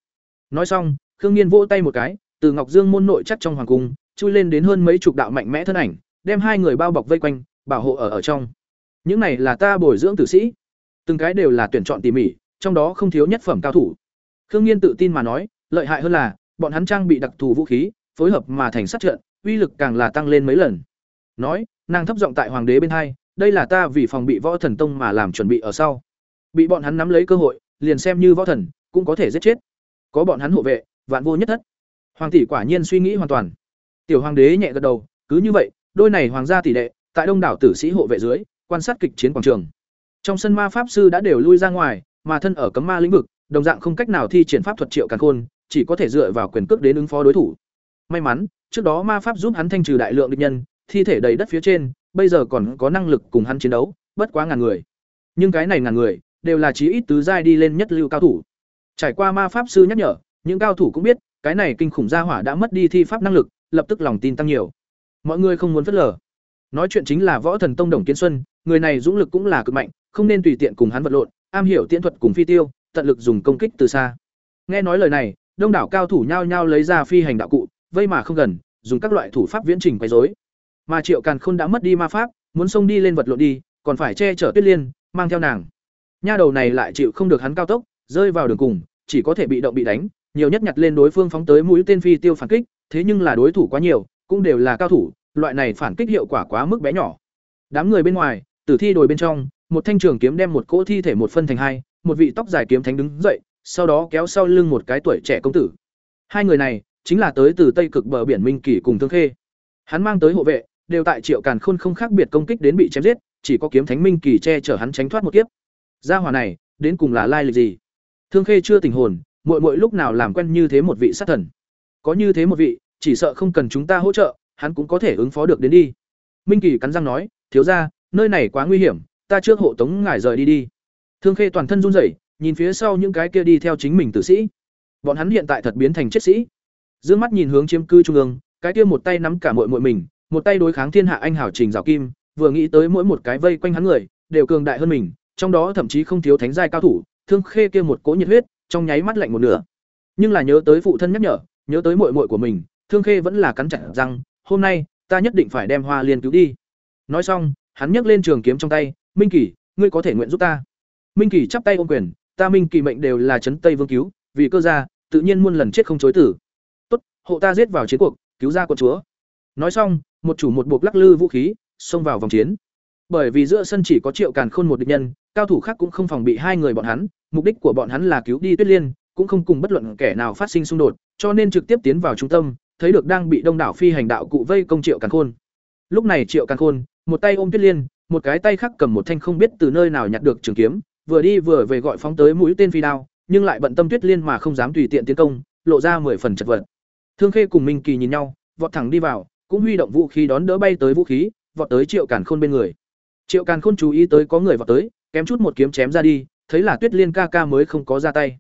Nói xong, khương Nghiên vỗ tay một cái, từ ngọc dương môn nội chắc trong hoàng cung, chui lên đến hơn mấy chục đạo mạnh mẽ thân ảnh, đem hai người bao bọc vây quanh, bảo hộ ở ở trong. Những này là ta bồi dưỡng tử sĩ. Từng cái đều là tuyển chọn tỉ mỉ, trong đó không thiếu nhất phẩm cao thủ. Khương Nghiên tự tin mà nói, lợi hại hơn là, bọn hắn trang bị đặc thù vũ khí phối hợp mà thành sát trận, uy lực càng là tăng lên mấy lần. Nói, nàng thấp giọng tại hoàng đế bên hai, đây là ta vì phòng bị võ thần tông mà làm chuẩn bị ở sau. Bị bọn hắn nắm lấy cơ hội, liền xem như võ thần, cũng có thể giết chết. Có bọn hắn hộ vệ, vạn vô nhất thất. Hoàng tỷ quả nhiên suy nghĩ hoàn toàn. Tiểu hoàng đế nhẹ gật đầu, cứ như vậy, đôi này hoàng gia tỷ đệ, tại đông đảo tử sĩ hộ vệ dưới, quan sát kịch chiến quảng trường. Trong sân ma pháp sư đã đều lui ra ngoài, mà thân ở cấm ma lĩnh vực, đồng dạng không cách nào thi triển pháp thuật triệu càn khôn, chỉ có thể dựa vào quyền cước đến ứng phó đối thủ may mắn, trước đó ma pháp giúp hắn thanh trừ đại lượng địch nhân, thi thể đầy đất phía trên, bây giờ còn có năng lực cùng hắn chiến đấu, bất quá ngàn người. Nhưng cái này ngàn người, đều là chí ít tứ giai đi lên nhất lưu cao thủ. Trải qua ma pháp sư nhắc nhở, những cao thủ cũng biết, cái này kinh khủng gia hỏa đã mất đi thi pháp năng lực, lập tức lòng tin tăng nhiều. Mọi người không muốn phớt lờ. Nói chuyện chính là võ thần tông đồng kiến xuân, người này dũng lực cũng là cực mạnh, không nên tùy tiện cùng hắn vật lộn, am hiểu tiễn thuật cùng phi tiêu, tận lực dùng công kích từ xa. Nghe nói lời này, đông đảo cao thủ nhao nhao lấy ra phi hành đạo cụ vây mà không gần, dùng các loại thủ pháp viễn trình quấy rối. Mà triệu càn khôn đã mất đi ma pháp, muốn xông đi lên vật lộn đi, còn phải che chở tuyết liên, mang theo nàng. Nha đầu này lại chịu không được hắn cao tốc, rơi vào đường cùng, chỉ có thể bị động bị đánh, nhiều nhất nhặt lên đối phương phóng tới mũi tên phi tiêu phản kích, thế nhưng là đối thủ quá nhiều, cũng đều là cao thủ, loại này phản kích hiệu quả quá mức bé nhỏ. Đám người bên ngoài, tử thi đồi bên trong, một thanh trường kiếm đem một cỗ thi thể một phân thành hai, một vị tóc dài kiếm thánh đứng dậy, sau đó kéo sau lưng một cái tuổi trẻ công tử. Hai người này chính là tới từ tây cực bờ biển minh kỳ cùng thương khê. Hắn mang tới hộ vệ, đều tại triệu càn khôn không khác biệt công kích đến bị chém giết, chỉ có kiếm thánh minh kỳ che chở hắn tránh thoát một kiếp. Gia hỏa này, đến cùng là lai lịch gì? Thương khê chưa tình hồn mội mội lúc nào làm quen như thế một vị sát thần? Có như thế một vị, chỉ sợ không cần chúng ta hỗ trợ, hắn cũng có thể ứng phó được đến đi. Minh kỳ cắn răng nói, thiếu ra nơi này quá nguy hiểm, ta trước hộ tống ngài rời đi đi. Thương khê toàn thân run rẩy, nhìn phía sau những cái kia đi theo chính mình tử sĩ. Bọn hắn hiện tại thật biến thành chết sĩ. Dương mắt nhìn hướng chiếm cư trung ương, cái kia một tay nắm cả mội mội mình, một tay đối kháng thiên hạ anh hảo trình rào kim, vừa nghĩ tới mỗi một cái vây quanh hắn người, đều cường đại hơn mình, trong đó thậm chí không thiếu thánh giai cao thủ, thương khê kia một cỗ nhiệt huyết, trong nháy mắt lạnh một nửa. Nhưng là nhớ tới phụ thân nhắc nhở, nhớ tới mội mội của mình, thương khê vẫn là cắn chặt rằng hôm nay, ta nhất định phải đem hoa liên cứu đi. Nói xong, hắn nhấc lên trường kiếm trong tay, minh kỳ, ngươi có thể nguyện giúp ta. Minh kỳ chắp tay ôm quyền, ta minh kỳ mệnh đều là trấn tây vương cứu, vì cơ gia, tự nhiên muôn lần chết không chối tử hộ ta giết vào chiến cuộc, cứu ra quân chúa. Nói xong, một chủ một buộc lắc lư vũ khí, xông vào vòng chiến. Bởi vì giữa sân chỉ có triệu càn khôn một địch nhân, cao thủ khác cũng không phòng bị hai người bọn hắn, mục đích của bọn hắn là cứu đi tuyết liên, cũng không cùng bất luận kẻ nào phát sinh xung đột, cho nên trực tiếp tiến vào trung tâm, thấy được đang bị đông đảo phi hành đạo cụ vây công triệu càn khôn. Lúc này triệu càn khôn, một tay ôm tuyết liên, một cái tay khác cầm một thanh không biết từ nơi nào nhặt được trường kiếm, vừa đi vừa về gọi phóng tới mũi tên phi đao, nhưng lại bận tâm tuyết liên mà không dám tùy tiện tiến công, lộ ra mười phần chật vật thương khê cùng minh kỳ nhìn nhau, vọt thẳng đi vào, cũng huy động vũ khí đón đỡ bay tới vũ khí, vọt tới triệu càn khôn bên người. Triệu càn khôn chú ý tới có người vọt tới, kém chút một kiếm chém ra đi, thấy là tuyết liên ca ca mới không có ra tay.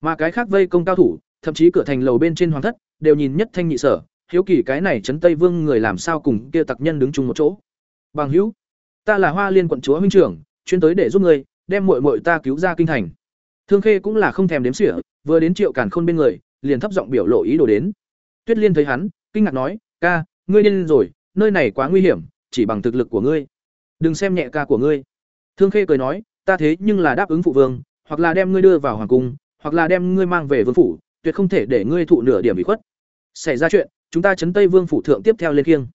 Mà cái khác vây công cao thủ, thậm chí cửa thành lầu bên trên hoàng thất, đều nhìn nhất thanh nhị sở, hiếu kỳ cái này trấn tây vương người làm sao cùng kia tặc nhân đứng chung một chỗ. Bằng hữu, ta là hoa liên quận chúa huynh trưởng, chuyên tới để giúp người đem muội muội ta cứu ra kinh thành. Thương khê cũng là không thèm đếm xỉa, vừa đến triệu càn khôn bên người, liền thấp giọng biểu lộ ý đồ đến tuyết liên thấy hắn, kinh ngạc nói, ca, ngươi điên rồi, nơi này quá nguy hiểm, chỉ bằng thực lực của ngươi. Đừng xem nhẹ ca của ngươi. Thương khê cười nói, ta thế nhưng là đáp ứng phụ vương, hoặc là đem ngươi đưa vào hoàng cung, hoặc là đem ngươi mang về vương phủ, tuyệt không thể để ngươi thụ nửa điểm bị khuất. Xảy ra chuyện, chúng ta chấn tây vương phủ thượng tiếp theo lên kiêng.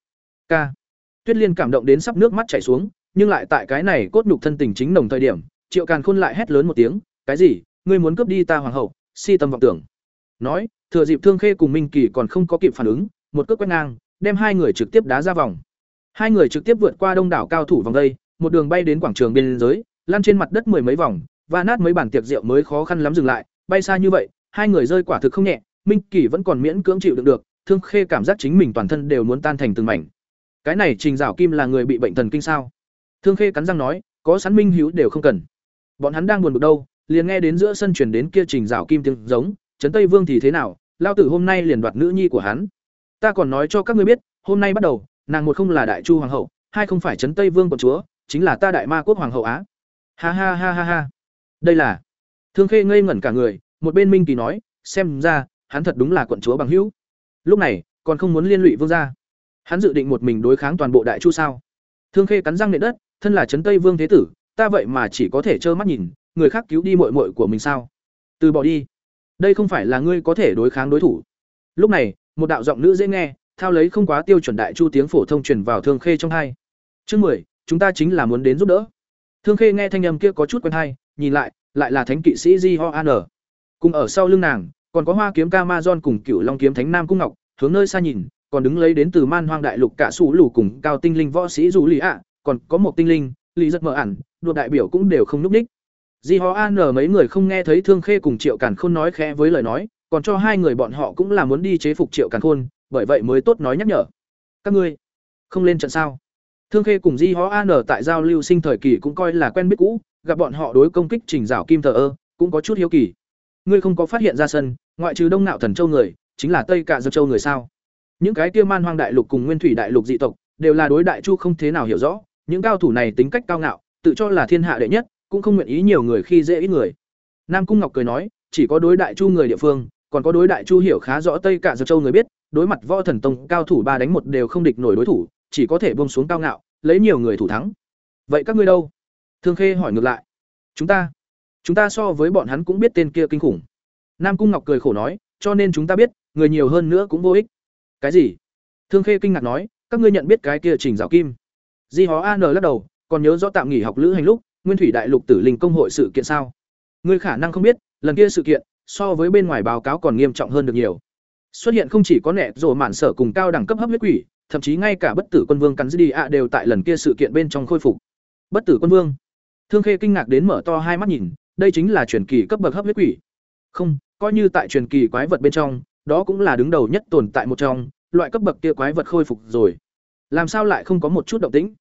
Ca. Tuyết liên cảm động đến sắp nước mắt chảy xuống, nhưng lại tại cái này cốt nhục thân tình chính nồng thời điểm, triệu càn khôn lại hét lớn một tiếng, cái gì? Ngươi muốn cướp đi ta hoàng hậu, si tâm vọng tưởng. Nói thừa dịp thương khê cùng minh kỳ còn không có kịp phản ứng, một cước quét ngang, đem hai người trực tiếp đá ra vòng. Hai người trực tiếp vượt qua đông đảo cao thủ vòng đây, một đường bay đến quảng trường biên giới, lăn trên mặt đất mười mấy vòng, và nát mấy bản tiệc rượu mới khó khăn lắm dừng lại, bay xa như vậy, hai người rơi quả thực không nhẹ, minh kỳ vẫn còn miễn cưỡng chịu đựng được, thương khê cảm giác chính mình toàn thân đều muốn tan thành từng mảnh. Cái này trình dạo kim là người bị bệnh thần kinh sao? Thương khê cắn răng nói, có sẵn minh hữu đều không cần. Bọn hắn đang buồn bực đâu, liền nghe đến giữa sân chuyển đến kia trình dạo kim tiếng giống, trấn tây vương thì thế nào? Lao tử hôm nay liền đoạt nữ nhi của hắn. Ta còn nói cho các ngươi biết, hôm nay bắt đầu, nàng một không là đại chu hoàng hậu, hai không phải trấn tây vương quận chúa, chính là ta đại ma quốc hoàng hậu á. Ha ha ha ha ha. Đây là. Thương khê ngây ngẩn cả người, một bên minh kỳ nói, xem ra, hắn thật đúng là quận chúa bằng hữu. Lúc này, còn không muốn liên lụy vương gia. Hắn dự định một mình đối kháng toàn bộ đại chu sao? Thương khê cắn răng nệ đất, thân là trấn tây vương thế tử, ta vậy mà chỉ có thể trơ mắt nhìn, người khác cứu đi mội mội của mình sao? Từ bỏ đi đây không phải là ngươi có thể đối kháng đối thủ lúc này một đạo giọng nữ dễ nghe thao lấy không quá tiêu chuẩn đại chu tiếng phổ thông truyền vào Thương Khê trong hai. Chương mười, chúng ta chính là muốn đến giúp đỡ. Thương Khê nghe thanh âm kia có chút quen hay, nhìn lại, lại là thánh kỵ sĩ Di Ho An. Cùng ở sau lưng nàng, còn có Hoa kiếm Camazon cùng Cựu Long kiếm Thánh Nam Cung Ngọc, hướng nơi xa nhìn, còn đứng lấy đến từ Man Hoang Đại Lục cả sủ lù cùng cao tinh linh võ sĩ dù lì ạ, còn có một tinh linh, lý rất mở ẩn, đột đại biểu cũng đều không núp đích. Di Ho An mấy người không nghe thấy Thương Khê cùng Triệu Càn Khôn nói khẽ với lời nói, còn cho hai người bọn họ cũng là muốn đi chế phục Triệu Càn Khôn, bởi vậy mới tốt nói nhắc nhở. Các ngươi không lên trận sao? Thương Khê cùng Di Ho An tại giao lưu sinh thời kỳ cũng coi là quen biết cũ, gặp bọn họ đối công kích Trình Giảo Kim Thờ ơ, cũng có chút hiếu kỳ. Ngươi không có phát hiện ra sân, ngoại trừ Đông Nạo Thần Châu người, chính là Tây Cả Dược Châu người sao? Những cái kia Man Hoang Đại Lục cùng Nguyên Thủy Đại Lục dị tộc, đều là đối đại chu không thế nào hiểu rõ, những cao thủ này tính cách cao ngạo, tự cho là thiên hạ đệ nhất, cũng không nguyện ý nhiều người khi dễ ít người. Nam Cung Ngọc cười nói, chỉ có đối đại chu người địa phương, còn có đối đại chu hiểu khá rõ Tây Cả Dược Châu người biết, đối mặt võ thần tông cao thủ ba đánh một đều không địch nổi đối thủ, chỉ có thể buông xuống cao ngạo, lấy nhiều người thủ thắng. Vậy các ngươi đâu? Thương Khê hỏi ngược lại. Chúng ta, chúng ta so với bọn hắn cũng biết tên kia kinh khủng. Nam Cung Ngọc cười khổ nói, cho nên chúng ta biết, người nhiều hơn nữa cũng vô ích. Cái gì? Thương Khê kinh ngạc nói, các ngươi nhận biết cái kia Trình Giảo Kim? Di Hó An lắc đầu, còn nhớ rõ tạm nghỉ học lữ hành lúc, Nguyên Thủy Đại Lục Tử Linh công hội sự kiện sao? Ngươi khả năng không biết, lần kia sự kiện, so với bên ngoài báo cáo còn nghiêm trọng hơn được nhiều. Xuất hiện không chỉ có nệ rồ mạn sở cùng cao đẳng cấp hấp huyết quỷ, thậm chí ngay cả bất tử quân vương cắn đi ạ đều tại lần kia sự kiện bên trong khôi phục. Bất tử quân vương. Thương Khê kinh ngạc đến mở to hai mắt nhìn, đây chính là truyền kỳ cấp bậc hấp huyết quỷ. Không, coi như tại truyền kỳ quái vật bên trong, đó cũng là đứng đầu nhất tồn tại một trong, loại cấp bậc kia quái vật khôi phục rồi. Làm sao lại không có một chút động tĩnh?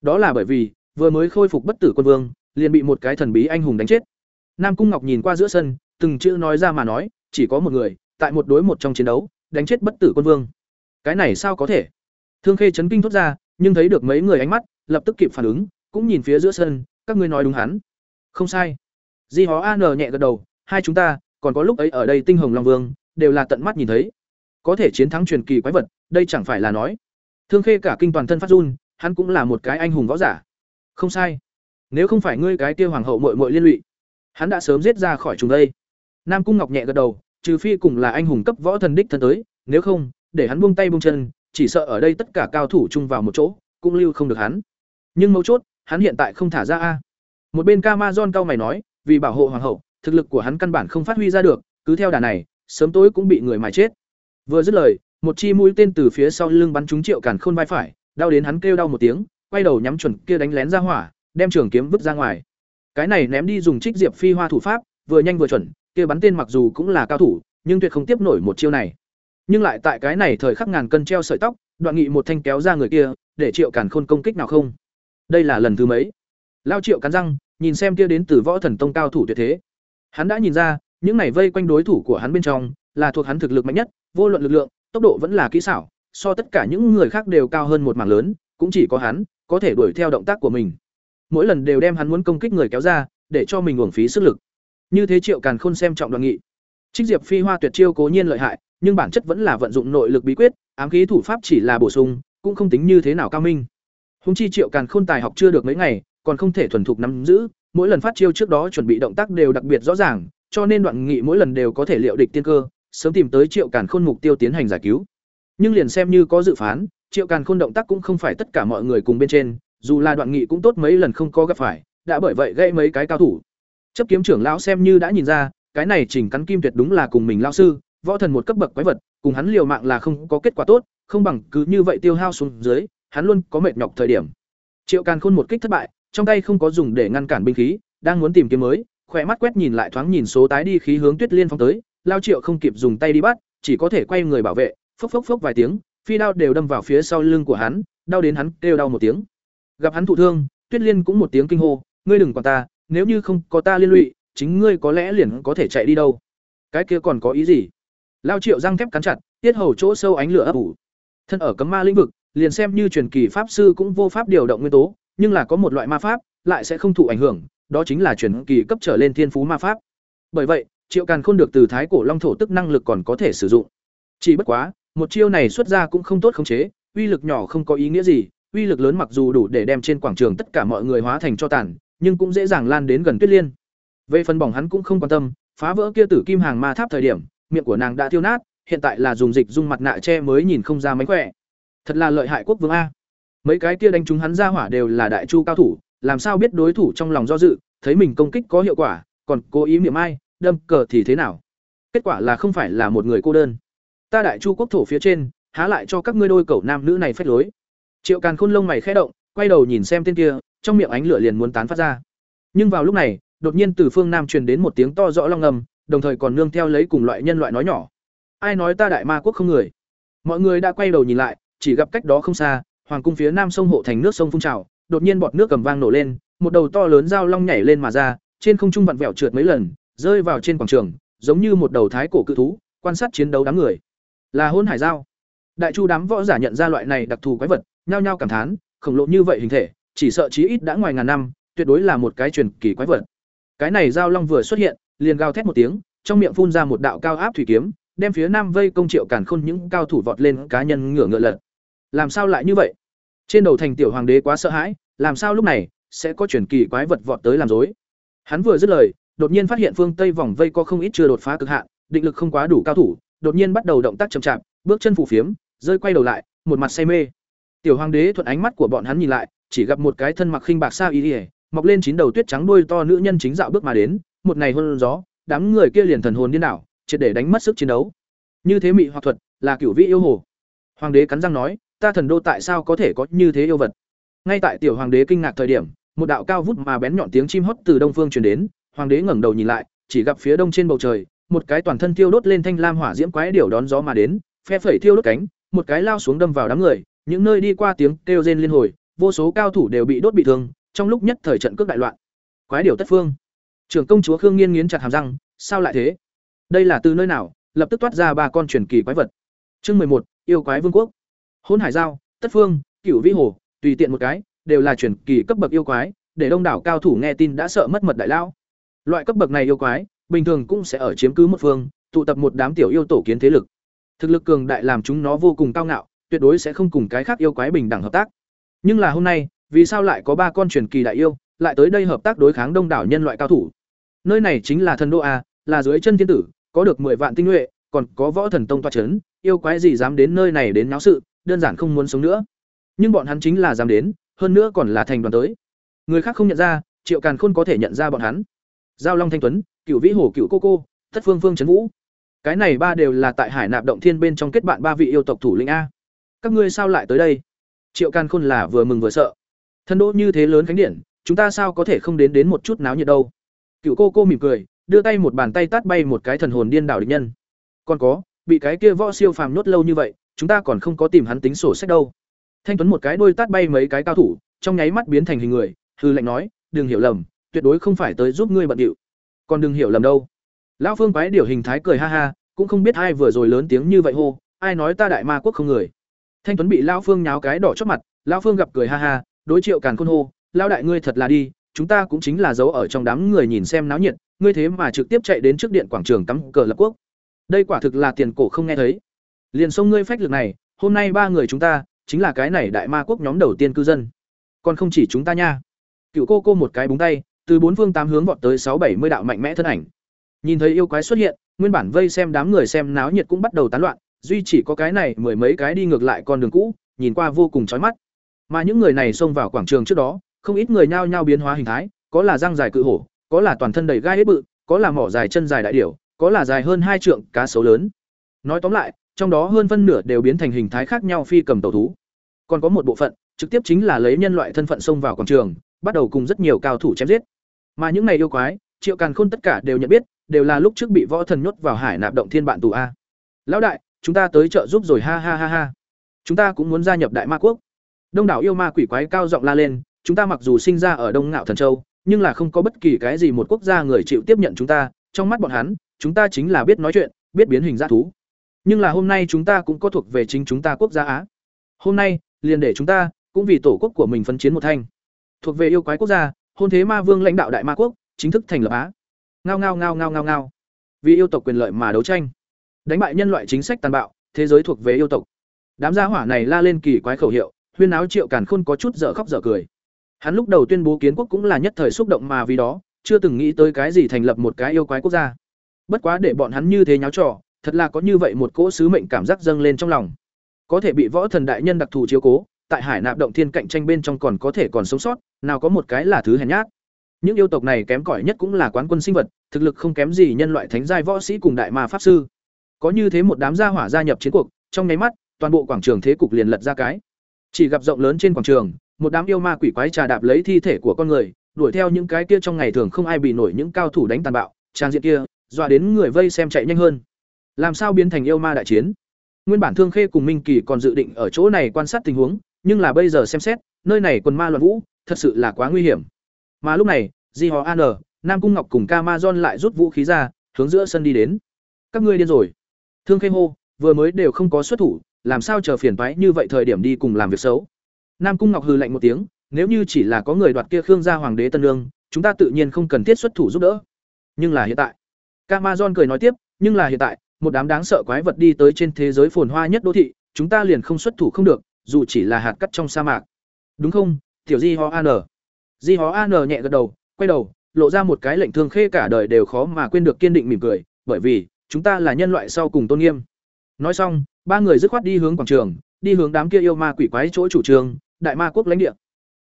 Đó là bởi vì, vừa mới khôi phục bất tử quân vương, liền bị một cái thần bí anh hùng đánh chết. Nam Cung Ngọc nhìn qua giữa sân, từng chữ nói ra mà nói, chỉ có một người, tại một đối một trong chiến đấu, đánh chết bất tử quân vương. Cái này sao có thể? Thương Khê chấn kinh thốt ra, nhưng thấy được mấy người ánh mắt, lập tức kịp phản ứng, cũng nhìn phía giữa sân, các ngươi nói đúng hắn. Không sai. Di Hó An nhẹ gật đầu, hai chúng ta, còn có lúc ấy ở đây Tinh Hồng Long Vương, đều là tận mắt nhìn thấy. Có thể chiến thắng truyền kỳ quái vật, đây chẳng phải là nói. Thương Khê cả kinh toàn thân phát run, hắn cũng là một cái anh hùng võ giả. Không sai. Nếu không phải ngươi cái kia hoàng hậu muội muội liên lụy, hắn đã sớm giết ra khỏi chúng đây. Nam Cung Ngọc nhẹ gật đầu, trừ phi cùng là anh hùng cấp võ thần đích thân tới, nếu không, để hắn buông tay buông chân, chỉ sợ ở đây tất cả cao thủ chung vào một chỗ, cũng lưu không được hắn. Nhưng mấu chốt, hắn hiện tại không thả ra a. Một bên Camazon cao mày nói, vì bảo hộ hoàng hậu, thực lực của hắn căn bản không phát huy ra được, cứ theo đà này, sớm tối cũng bị người mà chết. Vừa dứt lời, một chi mũi tên từ phía sau lưng bắn trúng Triệu Càn Khôn vai phải, đau đến hắn kêu đau một tiếng, quay đầu nhắm chuẩn kia đánh lén ra hỏa, đem trường kiếm vứt ra ngoài. Cái này ném đi dùng trích diệp phi hoa thủ pháp, vừa nhanh vừa chuẩn, kia bắn tên mặc dù cũng là cao thủ, nhưng tuyệt không tiếp nổi một chiêu này. Nhưng lại tại cái này thời khắc ngàn cân treo sợi tóc, đoạn nghị một thanh kéo ra người kia, để Triệu Càn Khôn công kích nào không. Đây là lần thứ mấy. Lao Triệu cắn răng, nhìn xem kia đến từ võ thần tông cao thủ tuyệt thế. Hắn đã nhìn ra, những này vây quanh đối thủ của hắn bên trong, là thuộc hắn thực lực mạnh nhất, vô luận lực lượng, tốc độ vẫn là kỹ xảo, so tất cả những người khác đều cao hơn một mảng lớn, cũng chỉ có hắn có thể đuổi theo động tác của mình. Mỗi lần đều đem hắn muốn công kích người kéo ra, để cho mình uổng phí sức lực. Như thế Triệu Càn Khôn xem trọng Đoàn Nghị. Trích Diệp Phi Hoa tuyệt chiêu cố nhiên lợi hại, nhưng bản chất vẫn là vận dụng nội lực bí quyết, ám khí thủ pháp chỉ là bổ sung, cũng không tính như thế nào cao minh. Hùng chi Triệu Càn Khôn tài học chưa được mấy ngày, còn không thể thuần thục nắm giữ, mỗi lần phát chiêu trước đó chuẩn bị động tác đều đặc biệt rõ ràng, cho nên Đoạn Nghị mỗi lần đều có thể liệu địch tiên cơ, sớm tìm tới Triệu Càn Khôn mục tiêu tiến hành giải cứu. Nhưng liền xem như có dự phán, Triệu Càn Khôn động tác cũng không phải tất cả mọi người cùng bên trên, dù là Đoạn Nghị cũng tốt mấy lần không có gặp phải, đã bởi vậy gây mấy cái cao thủ. Chấp kiếm trưởng lão xem như đã nhìn ra, cái này chỉnh cắn kim tuyệt đúng là cùng mình lao sư, võ thần một cấp bậc quái vật, cùng hắn liều mạng là không có kết quả tốt, không bằng cứ như vậy tiêu hao xuống dưới, hắn luôn có mệt nhọc thời điểm. Triệu Càn Khôn một kích thất bại, trong tay không có dùng để ngăn cản binh khí, đang muốn tìm kiếm mới, khỏe mắt quét nhìn lại thoáng nhìn số tái đi khí hướng Tuyết Liên phong tới, Lao Triệu không kịp dùng tay đi bắt, chỉ có thể quay người bảo vệ, phốc phốc phốc vài tiếng, phi đao đều đâm vào phía sau lưng của hắn, đau đến hắn kêu đau một tiếng. Gặp hắn thụ thương, Tuyết Liên cũng một tiếng kinh hô, ngươi đừng quản ta, nếu như không có ta liên lụy, chính ngươi có lẽ liền có thể chạy đi đâu. Cái kia còn có ý gì? Lao Triệu răng thép cắn chặt, tiết hầu chỗ sâu ánh lửa ấp ủ. Thân ở cấm ma lĩnh vực, liền xem như truyền kỳ pháp sư cũng vô pháp điều động nguyên tố, nhưng là có một loại ma pháp lại sẽ không thụ ảnh hưởng, đó chính là truyền kỳ cấp trở lên thiên phú ma pháp. Bởi vậy, Triệu Càn Khôn được từ thái cổ long thổ tức năng lực còn có thể sử dụng. Chỉ bất quá, một chiêu này xuất ra cũng không tốt khống chế, uy lực nhỏ không có ý nghĩa gì, uy lực lớn mặc dù đủ để đem trên quảng trường tất cả mọi người hóa thành cho tàn, nhưng cũng dễ dàng lan đến gần Tuyết Liên. Về phần bỏng hắn cũng không quan tâm, phá vỡ kia tử kim hàng ma tháp thời điểm, miệng của nàng đã thiêu nát, hiện tại là dùng dịch dung mặt nạ che mới nhìn không ra mánh khỏe. Thật là lợi hại quốc vương a. Mấy cái kia đánh chúng hắn ra hỏa đều là đại chu cao thủ làm sao biết đối thủ trong lòng do dự thấy mình công kích có hiệu quả còn cố ý miệng ai đâm cờ thì thế nào? Kết quả là không phải là một người cô đơn ta đại chu quốc thổ phía trên, há lại cho các ngươi đôi cẩu nam nữ này phách lối. Triệu càn khôn lông mày khẽ động, quay đầu nhìn xem tên kia, trong miệng ánh lửa liền muốn tán phát ra. Nhưng vào lúc này, đột nhiên từ phương nam truyền đến một tiếng to rõ long ngầm đồng thời còn nương theo lấy cùng loại nhân loại nói nhỏ. Ai nói ta đại ma quốc không người? Mọi người đã quay đầu nhìn lại, chỉ gặp cách đó không xa, hoàng cung phía nam sông hộ thành nước sông phun trào, đột nhiên bọt nước cầm vang nổ lên, một đầu to lớn dao long nhảy lên mà ra, trên không trung vặn vẹo trượt mấy lần, rơi vào trên quảng trường, giống như một đầu thái cổ cự thú, quan sát chiến đấu đám người là hôn hải giao. Đại chu đám võ giả nhận ra loại này đặc thù quái vật, nhao nhao cảm thán, khổng lồ như vậy hình thể, chỉ sợ chí ít đã ngoài ngàn năm, tuyệt đối là một cái truyền kỳ quái vật. Cái này giao long vừa xuất hiện, liền gào thét một tiếng, trong miệng phun ra một đạo cao áp thủy kiếm, đem phía nam vây công triệu càn khôn những cao thủ vọt lên cá nhân ngửa ngựa lật. Làm sao lại như vậy? Trên đầu thành tiểu hoàng đế quá sợ hãi, làm sao lúc này sẽ có truyền kỳ quái vật vọt tới làm dối hắn vừa dứt lời, đột nhiên phát hiện phương tây vòng vây có không ít chưa đột phá cực hạn, định lực không quá đủ cao thủ đột nhiên bắt đầu động tác chậm chạp, bước chân phủ phiếm, rơi quay đầu lại, một mặt say mê. Tiểu hoàng đế thuận ánh mắt của bọn hắn nhìn lại, chỉ gặp một cái thân mặc khinh bạc sa y ỉa mọc lên chín đầu tuyết trắng đuôi to nữ nhân chính dạo bước mà đến, một ngày hôn gió, đám người kia liền thần hồn điên đảo, triệt để đánh mất sức chiến đấu. Như thế mị hoặc thuật, là cửu vị yêu hồ. Hoàng đế cắn răng nói, ta thần đô tại sao có thể có như thế yêu vật? Ngay tại tiểu hoàng đế kinh ngạc thời điểm, một đạo cao vút mà bén nhọn tiếng chim hót từ đông phương truyền đến, hoàng đế ngẩng đầu nhìn lại, chỉ gặp phía đông trên bầu trời một cái toàn thân thiêu đốt lên thanh lam hỏa diễm quái điểu đón gió mà đến, phe phẩy thiêu đốt cánh, một cái lao xuống đâm vào đám người, những nơi đi qua tiếng kêu rên liên hồi, vô số cao thủ đều bị đốt bị thương, trong lúc nhất thời trận cướp đại loạn. Quái điểu tất phương. Trưởng công chúa khương nghiên nghiến chặt hàm răng, sao lại thế? Đây là từ nơi nào? Lập tức toát ra ba con truyền kỳ quái vật. Chương mười một, yêu quái vương quốc. Hôn hải giao, tất phương, cửu vĩ hồ, tùy tiện một cái, đều là truyền kỳ cấp bậc yêu quái, để đông đảo cao thủ nghe tin đã sợ mất mật đại lao. Loại cấp bậc này yêu quái bình thường cũng sẽ ở chiếm cứ một phương tụ tập một đám tiểu yêu tổ kiến thế lực. Thực lực cường đại làm chúng nó vô cùng cao ngạo tuyệt đối sẽ không cùng cái khác yêu quái bình đẳng hợp tác. Nhưng là hôm nay vì sao lại có ba con truyền kỳ đại yêu lại tới đây hợp tác đối kháng đông đảo nhân loại cao thủ? Nơi này chính là thần đô a là dưới chân thiên tử có được mười vạn tinh nhuệ còn có võ thần tông toa chấn, yêu quái gì dám đến nơi này đến náo sự đơn giản không muốn sống nữa. Nhưng bọn hắn chính là dám đến hơn nữa còn là thành đoàn tới. Người khác không nhận ra triệu càn khôn có thể nhận ra bọn hắn. Giao long thanh tuấn cựu vĩ hồ cựu cô cô thất phương phương trấn vũ cái này ba đều là tại hải nạp động thiên bên trong kết bạn ba vị yêu tộc thủ lĩnh a các ngươi sao lại tới đây triệu can khôn là vừa mừng vừa sợ thân đỗ như thế lớn khánh điển chúng ta sao có thể không đến đến một chút náo nhiệt đâu cựu cô cô mỉm cười đưa tay một bàn tay tát bay một cái thần hồn điên đảo địch nhân. Còn có, bị cái kia võ siêu phàm nhốt lâu như vậy, chúng ta còn không có tìm hắn tính sổ sách đâu. Thanh Tuấn một cái đôi tát bay mấy cái cao thủ, trong nháy mắt biến thành hình người, hư lệnh nói, đừng hiểu lầm, tuyệt đối không phải tới giúp ngươi bận điệu. Còn đừng hiểu lầm đâu. Lão Phương quái điều hình thái cười ha ha, cũng không biết ai vừa rồi lớn tiếng như vậy hô, ai nói ta đại ma quốc không người. Thanh Tuấn bị lão Phương nháo cái đỏ chót mặt, lão Phương gặp cười ha ha, đối Triệu Càn Khôn hô, lão đại ngươi thật là đi, chúng ta cũng chính là giấu ở trong đám người nhìn xem náo nhiệt, ngươi thế mà trực tiếp chạy đến trước điện quảng trường cắm cờ lập quốc. Đây quả thực là tiền cổ không nghe thấy. Liền xông ngươi phách lực này, hôm nay ba người chúng ta, chính là cái này đại ma quốc nhóm đầu tiên cư dân. Còn không chỉ chúng ta nha. Cựu cô cô một cái búng tay, từ bốn phương tám hướng vọt tới sáu bảy mươi đạo mạnh mẽ thân ảnh. Nhìn thấy yêu quái xuất hiện, nguyên bản vây xem đám người xem náo nhiệt cũng bắt đầu tán loạn, duy chỉ có cái này mười mấy cái đi ngược lại con đường cũ, nhìn qua vô cùng chói mắt. Mà những người này xông vào quảng trường trước đó, không ít người nhao nhao biến hóa hình thái, có là răng dài cự hổ, có là toàn thân đầy gai hết bự, có là mỏ dài chân dài đại điểu, có là dài hơn hai trượng cá sấu lớn. Nói tóm lại, trong đó hơn phân nửa đều biến thành hình thái khác nhau phi cầm tàu thú. Còn có một bộ phận, trực tiếp chính là lấy nhân loại thân phận xông vào quảng trường, bắt đầu cùng rất nhiều cao thủ chém giết. Mà những này yêu quái, Triệu Càn Khôn tất cả đều nhận biết, đều là lúc trước bị võ thần nhốt vào hải nạp động thiên bạn tù a. Lão đại, chúng ta tới trợ giúp rồi ha ha ha ha. Chúng ta cũng muốn gia nhập Đại Ma quốc. Đông đảo yêu ma quỷ quái cao giọng la lên, chúng ta mặc dù sinh ra ở Đông Ngạo Thần Châu, nhưng là không có bất kỳ cái gì một quốc gia người chịu tiếp nhận chúng ta, trong mắt bọn hắn, chúng ta chính là biết nói chuyện, biết biến hình dã thú. Nhưng là hôm nay chúng ta cũng có thuộc về chính chúng ta quốc gia Á. Hôm nay, liền để chúng ta cũng vì tổ quốc của mình phân chiến một thanh. Thuộc về yêu quái quốc gia, hôn thế ma vương lãnh đạo đại ma quốc, chính thức thành lập Á. Ngao ngao ngao ngao ngao ngao. Vì yêu tộc quyền lợi mà đấu tranh, đánh bại nhân loại chính sách tàn bạo, thế giới thuộc về yêu tộc. Đám gia hỏa này la lên kỳ quái khẩu hiệu, huyên áo Triệu Càn Khôn có chút dở khóc dở cười. Hắn lúc đầu tuyên bố kiến quốc cũng là nhất thời xúc động mà vì đó, chưa từng nghĩ tới cái gì thành lập một cái yêu quái quốc gia. Bất quá để bọn hắn như thế nháo trò, thật là có như vậy một cỗ sứ mệnh cảm giác dâng lên trong lòng có thể bị võ thần đại nhân đặc thù chiếu cố tại hải nạp động thiên cạnh tranh bên trong còn có thể còn sống sót, nào có một cái là thứ hèn nhát. Những yêu tộc này kém cỏi nhất cũng là quán quân sinh vật, thực lực không kém gì nhân loại thánh giai võ sĩ cùng đại ma pháp sư. Có như thế một đám gia hỏa gia nhập chiến cuộc, trong nháy mắt, toàn bộ quảng trường thế cục liền lật ra cái. Chỉ gặp rộng lớn trên quảng trường, một đám yêu ma quỷ quái trà đạp lấy thi thể của con người, đuổi theo những cái kia trong ngày thường không ai bị nổi những cao thủ đánh tàn bạo, trang diện kia, dọa đến người vây xem chạy nhanh hơn. Làm sao biến thành yêu ma đại chiến? Nguyên bản thương khê cùng minh kỳ còn dự định ở chỗ này quan sát tình huống nhưng là bây giờ xem xét, nơi này quần ma loạn vũ, thật sự là quá nguy hiểm. Mà lúc này, di họ an nam cung ngọc cùng Camazon lại rút vũ khí ra, hướng giữa sân đi đến. Các ngươi điên rồi. Thương khê hô, vừa mới đều không có xuất thủ, làm sao chờ phiền toái như vậy thời điểm đi cùng làm việc xấu? Nam cung ngọc hừ lạnh một tiếng, nếu như chỉ là có người đoạt kia khương gia hoàng đế tân lương, chúng ta tự nhiên không cần thiết xuất thủ giúp đỡ. Nhưng là hiện tại. Camazon cười nói tiếp, nhưng là hiện tại, một đám đáng sợ quái vật đi tới trên thế giới phồn hoa nhất đô thị, chúng ta liền không xuất thủ không được dù chỉ là hạt cắt trong sa mạc. Đúng không, tiểu di ho an di ho an nhẹ gật đầu, quay đầu, lộ ra một cái lệnh thương khê cả đời đều khó mà quên được kiên định mỉm cười, bởi vì, chúng ta là nhân loại sau cùng tôn nghiêm. Nói xong, ba người dứt khoát đi hướng quảng trường, đi hướng đám kia yêu ma quỷ quái chỗ chủ trường đại ma quốc lãnh địa.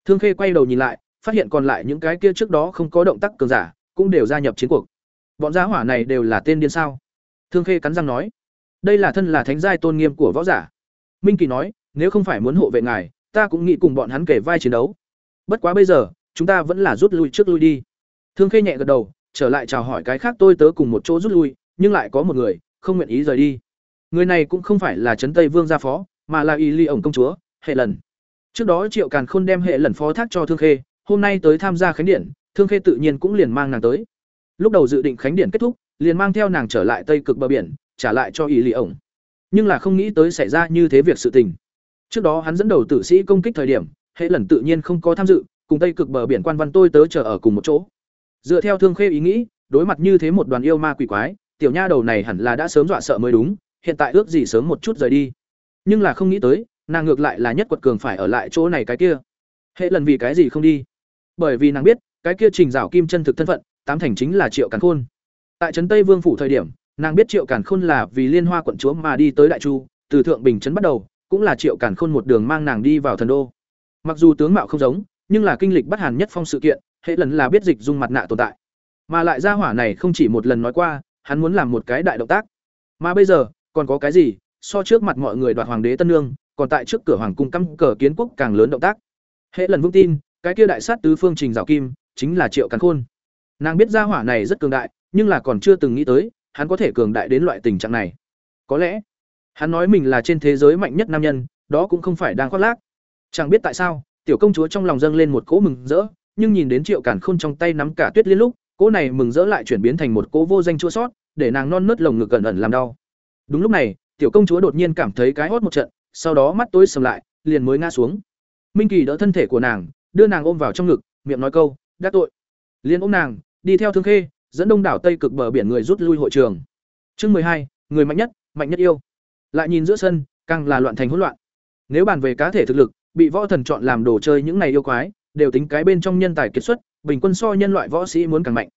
Thương khê quay đầu nhìn lại, phát hiện còn lại những cái kia trước đó không có động tác cường giả, cũng đều gia nhập chiến cuộc. Bọn gia hỏa này đều là tên điên sao? Thương khê cắn răng nói, đây là thân là thánh giai tôn nghiêm của võ giả. Minh kỳ nói nếu không phải muốn hộ vệ ngài ta cũng nghĩ cùng bọn hắn kể vai chiến đấu. Bất quá bây giờ chúng ta vẫn là rút lui trước lui đi. Thương khê nhẹ gật đầu trở lại chào hỏi cái khác tôi tớ cùng một chỗ rút lui nhưng lại có một người không nguyện ý rời đi. Người này cũng không phải là trấn tây vương gia phó mà là y ly ổng công chúa hệ lần. Trước đó triệu càn khôn đem hệ lần phó thác cho thương khê hôm nay tới tham gia khánh điển, thương khê tự nhiên cũng liền mang nàng tới. Lúc đầu dự định khánh điển kết thúc liền mang theo nàng trở lại tây cực bờ biển trả lại cho y ly ổng. Nhưng là không nghĩ tới xảy ra như thế việc sự tình trước đó hắn dẫn đầu tử sĩ công kích thời điểm hệ lần tự nhiên không có tham dự, cùng tây cực bờ biển quan văn tôi tớ chờ ở cùng một chỗ. Dựa theo thương khê ý nghĩ, đối mặt như thế một đoàn yêu ma quỷ quái, tiểu nha đầu này hẳn là đã sớm dọa sợ mới đúng, hiện tại ước gì sớm một chút rời đi. Nhưng là không nghĩ tới, nàng ngược lại là nhất quật cường phải ở lại chỗ này cái kia. Hệ lần vì cái gì không đi? Bởi vì nàng biết, cái kia trình rảo kim chân thực thân phận, tám thành chính là triệu càn khôn. Tại trấn tây vương phủ thời điểm, nàng biết triệu càn khôn là vì liên hoa quận chúa mà đi tới đại chu, từ thượng bình trấn bắt đầu cũng là triệu càn khôn một đường mang nàng đi vào thần đô. Mặc dù tướng mạo không giống, nhưng là kinh lịch bắt hàn nhất phong sự kiện, hệ lần là biết dịch dung mặt nạ tồn tại. Mà lại ra hỏa này không chỉ một lần nói qua, hắn muốn làm một cái đại động tác. Mà bây giờ, còn có cái gì, so trước mặt mọi người đoạt hoàng đế tân lương còn tại trước cửa hoàng cung căm cờ kiến quốc càng lớn động tác. Hệ lần vững tin, cái kia đại sát tứ phương trình rào kim, chính là triệu càn khôn. Nàng biết ra hỏa này rất cường đại, nhưng là còn chưa từng nghĩ tới, hắn có thể cường đại đến loại tình trạng này. Có lẽ hắn nói mình là trên thế giới mạnh nhất nam nhân, đó cũng không phải đang khoác lác. Chẳng biết tại sao, tiểu công chúa trong lòng dâng lên một cỗ mừng rỡ, nhưng nhìn đến triệu càn khôn trong tay nắm cả tuyết liên lúc, cỗ này mừng rỡ lại chuyển biến thành một cỗ vô danh chua sót, để nàng non nớt lồng ngực cẩn ẩn làm đau. Đúng lúc này, tiểu công chúa đột nhiên cảm thấy cái hót một trận, sau đó mắt tối sầm lại, liền mới ngã xuống. Minh kỳ đỡ thân thể của nàng, đưa nàng ôm vào trong ngực, miệng nói câu "Đã tội. Liền ôm nàng, đi theo thương khê, dẫn đông đảo tây cực bờ biển người rút lui hội trường. Chương mười hai, người mạnh nhất mạnh nhất yêu lại nhìn giữa sân, càng là loạn thành hỗn loạn. Nếu bàn về cá thể thực lực, bị võ thần chọn làm đồ chơi những này yêu quái, đều tính cái bên trong nhân tài kiệt xuất, bình quân so nhân loại võ sĩ muốn càng mạnh.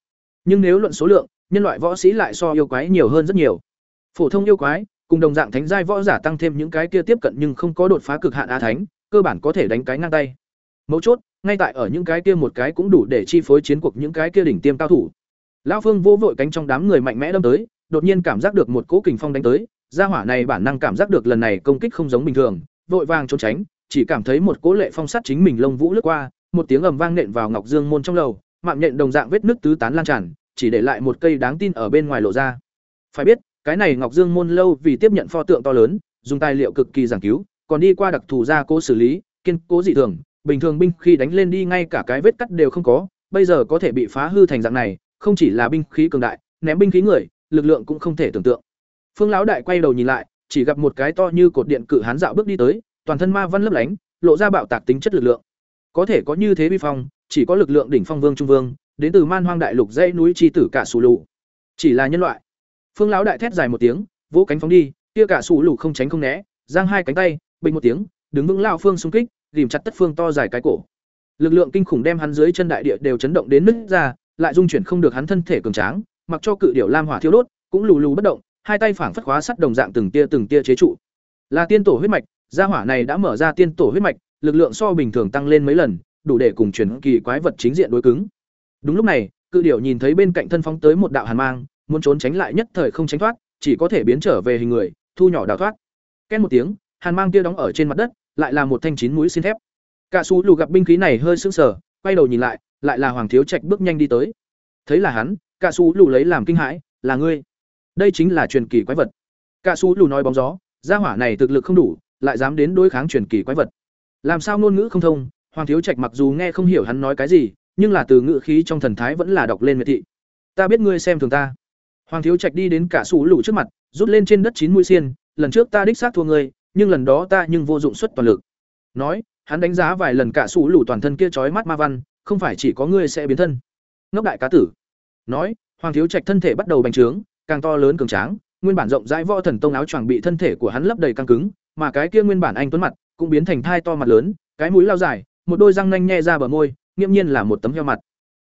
Nhưng nếu luận số lượng, nhân loại võ sĩ lại so yêu quái nhiều hơn rất nhiều. Phổ thông yêu quái, cùng đồng dạng thánh giai võ giả tăng thêm những cái kia tiếp cận nhưng không có đột phá cực hạn á thánh, cơ bản có thể đánh cái ngang tay. Mấu chốt, ngay tại ở những cái kia một cái cũng đủ để chi phối chiến cuộc những cái kia đỉnh tiêm cao thủ. Lão phương vô vội cánh trong đám người mạnh mẽ đâm tới, đột nhiên cảm giác được một cỗ kình phong đánh tới gia hỏa này bản năng cảm giác được lần này công kích không giống bình thường, vội vàng trốn tránh, chỉ cảm thấy một cỗ lệ phong sát chính mình lông vũ lướt qua, một tiếng ầm vang nện vào ngọc dương môn trong lầu, mạng nhện đồng dạng vết nước tứ tán lan tràn, chỉ để lại một cây đáng tin ở bên ngoài lộ ra. Phải biết, cái này ngọc dương môn lâu vì tiếp nhận pho tượng to lớn, dùng tài liệu cực kỳ giảng cứu, còn đi qua đặc thù gia cố xử lý, kiên cố dị thường, bình thường binh khi đánh lên đi ngay cả cái vết cắt đều không có, bây giờ có thể bị phá hư thành dạng này, không chỉ là binh khí cường đại, ném binh khí người, lực lượng cũng không thể tưởng tượng phương lão đại quay đầu nhìn lại, chỉ gặp một cái to như cột điện cự hán dạo bước đi tới, toàn thân ma văn lấp lánh, lộ ra bạo tạc tính chất lực lượng. Có thể có như thế vi phong, chỉ có lực lượng đỉnh phong vương trung vương, đến từ man hoang đại lục dãy núi tri tử cả sù lù. Chỉ là nhân loại. Phương lão đại thét dài một tiếng, vỗ cánh phóng đi, kia cả sù lù không tránh không né, giang hai cánh tay, bình một tiếng, đứng vững lao phương xung kích ghìm chặt tất phương to dài cái cổ. Lực lượng kinh khủng đem hắn dưới chân đại địa đều chấn động đến nứt ra, lại dung chuyển không được hắn thân thể cường tráng, mặc cho cự điểu lam hỏa thiêu đốt, cũng lù lù bất động hai tay phảng phất khóa sắt đồng dạng từng tia từng tia chế trụ. Là tiên tổ huyết mạch, gia hỏa này đã mở ra tiên tổ huyết mạch, lực lượng so bình thường tăng lên mấy lần, đủ để cùng truyền kỳ quái vật chính diện đối cứng. Đúng lúc này, cự điểu nhìn thấy bên cạnh thân phóng tới một đạo hàn mang, muốn trốn tránh lại nhất thời không tránh thoát, chỉ có thể biến trở về hình người, thu nhỏ đào thoát. Ken một tiếng, hàn mang kia đóng ở trên mặt đất, lại là một thanh chín mũi xin thép. Cả sú lù gặp binh khí này hơi sững sờ, quay đầu nhìn lại, lại là Hoàng Thiếu Trạch bước nhanh đi tới. Thấy là hắn, cả sú lù lấy làm kinh hãi, là ngươi. Đây chính là truyền kỳ quái vật. Cả su lù nói bóng gió, gia hỏa này thực lực không đủ, lại dám đến đối kháng truyền kỳ quái vật. Làm sao ngôn ngữ không thông, Hoàng Thiếu Trạch mặc dù nghe không hiểu hắn nói cái gì, nhưng là từ ngữ khí trong thần thái vẫn là đọc lên miệt thị. Ta biết ngươi xem thường ta. Hoàng Thiếu Trạch đi đến cả su lù trước mặt, rút lên trên đất chín mũi xiên, lần trước ta đích xác thua ngươi, nhưng lần đó ta nhưng vô dụng suất toàn lực. Nói, hắn đánh giá vài lần cả su lù toàn thân kia chói mắt ma văn, không phải chỉ có ngươi sẽ biến thân. Ngốc đại cá tử. Nói, Hoàng Thiếu Trạch thân thể bắt đầu bành trướng, càng to lớn cường tráng, nguyên bản rộng rãi võ thần tông áo choàng bị thân thể của hắn lấp đầy căng cứng, mà cái kia nguyên bản anh tuấn mặt cũng biến thành thai to mặt lớn, cái mũi lao dài, một đôi răng nanh nhẹ ra bờ môi, nghiêm nhiên là một tấm heo mặt.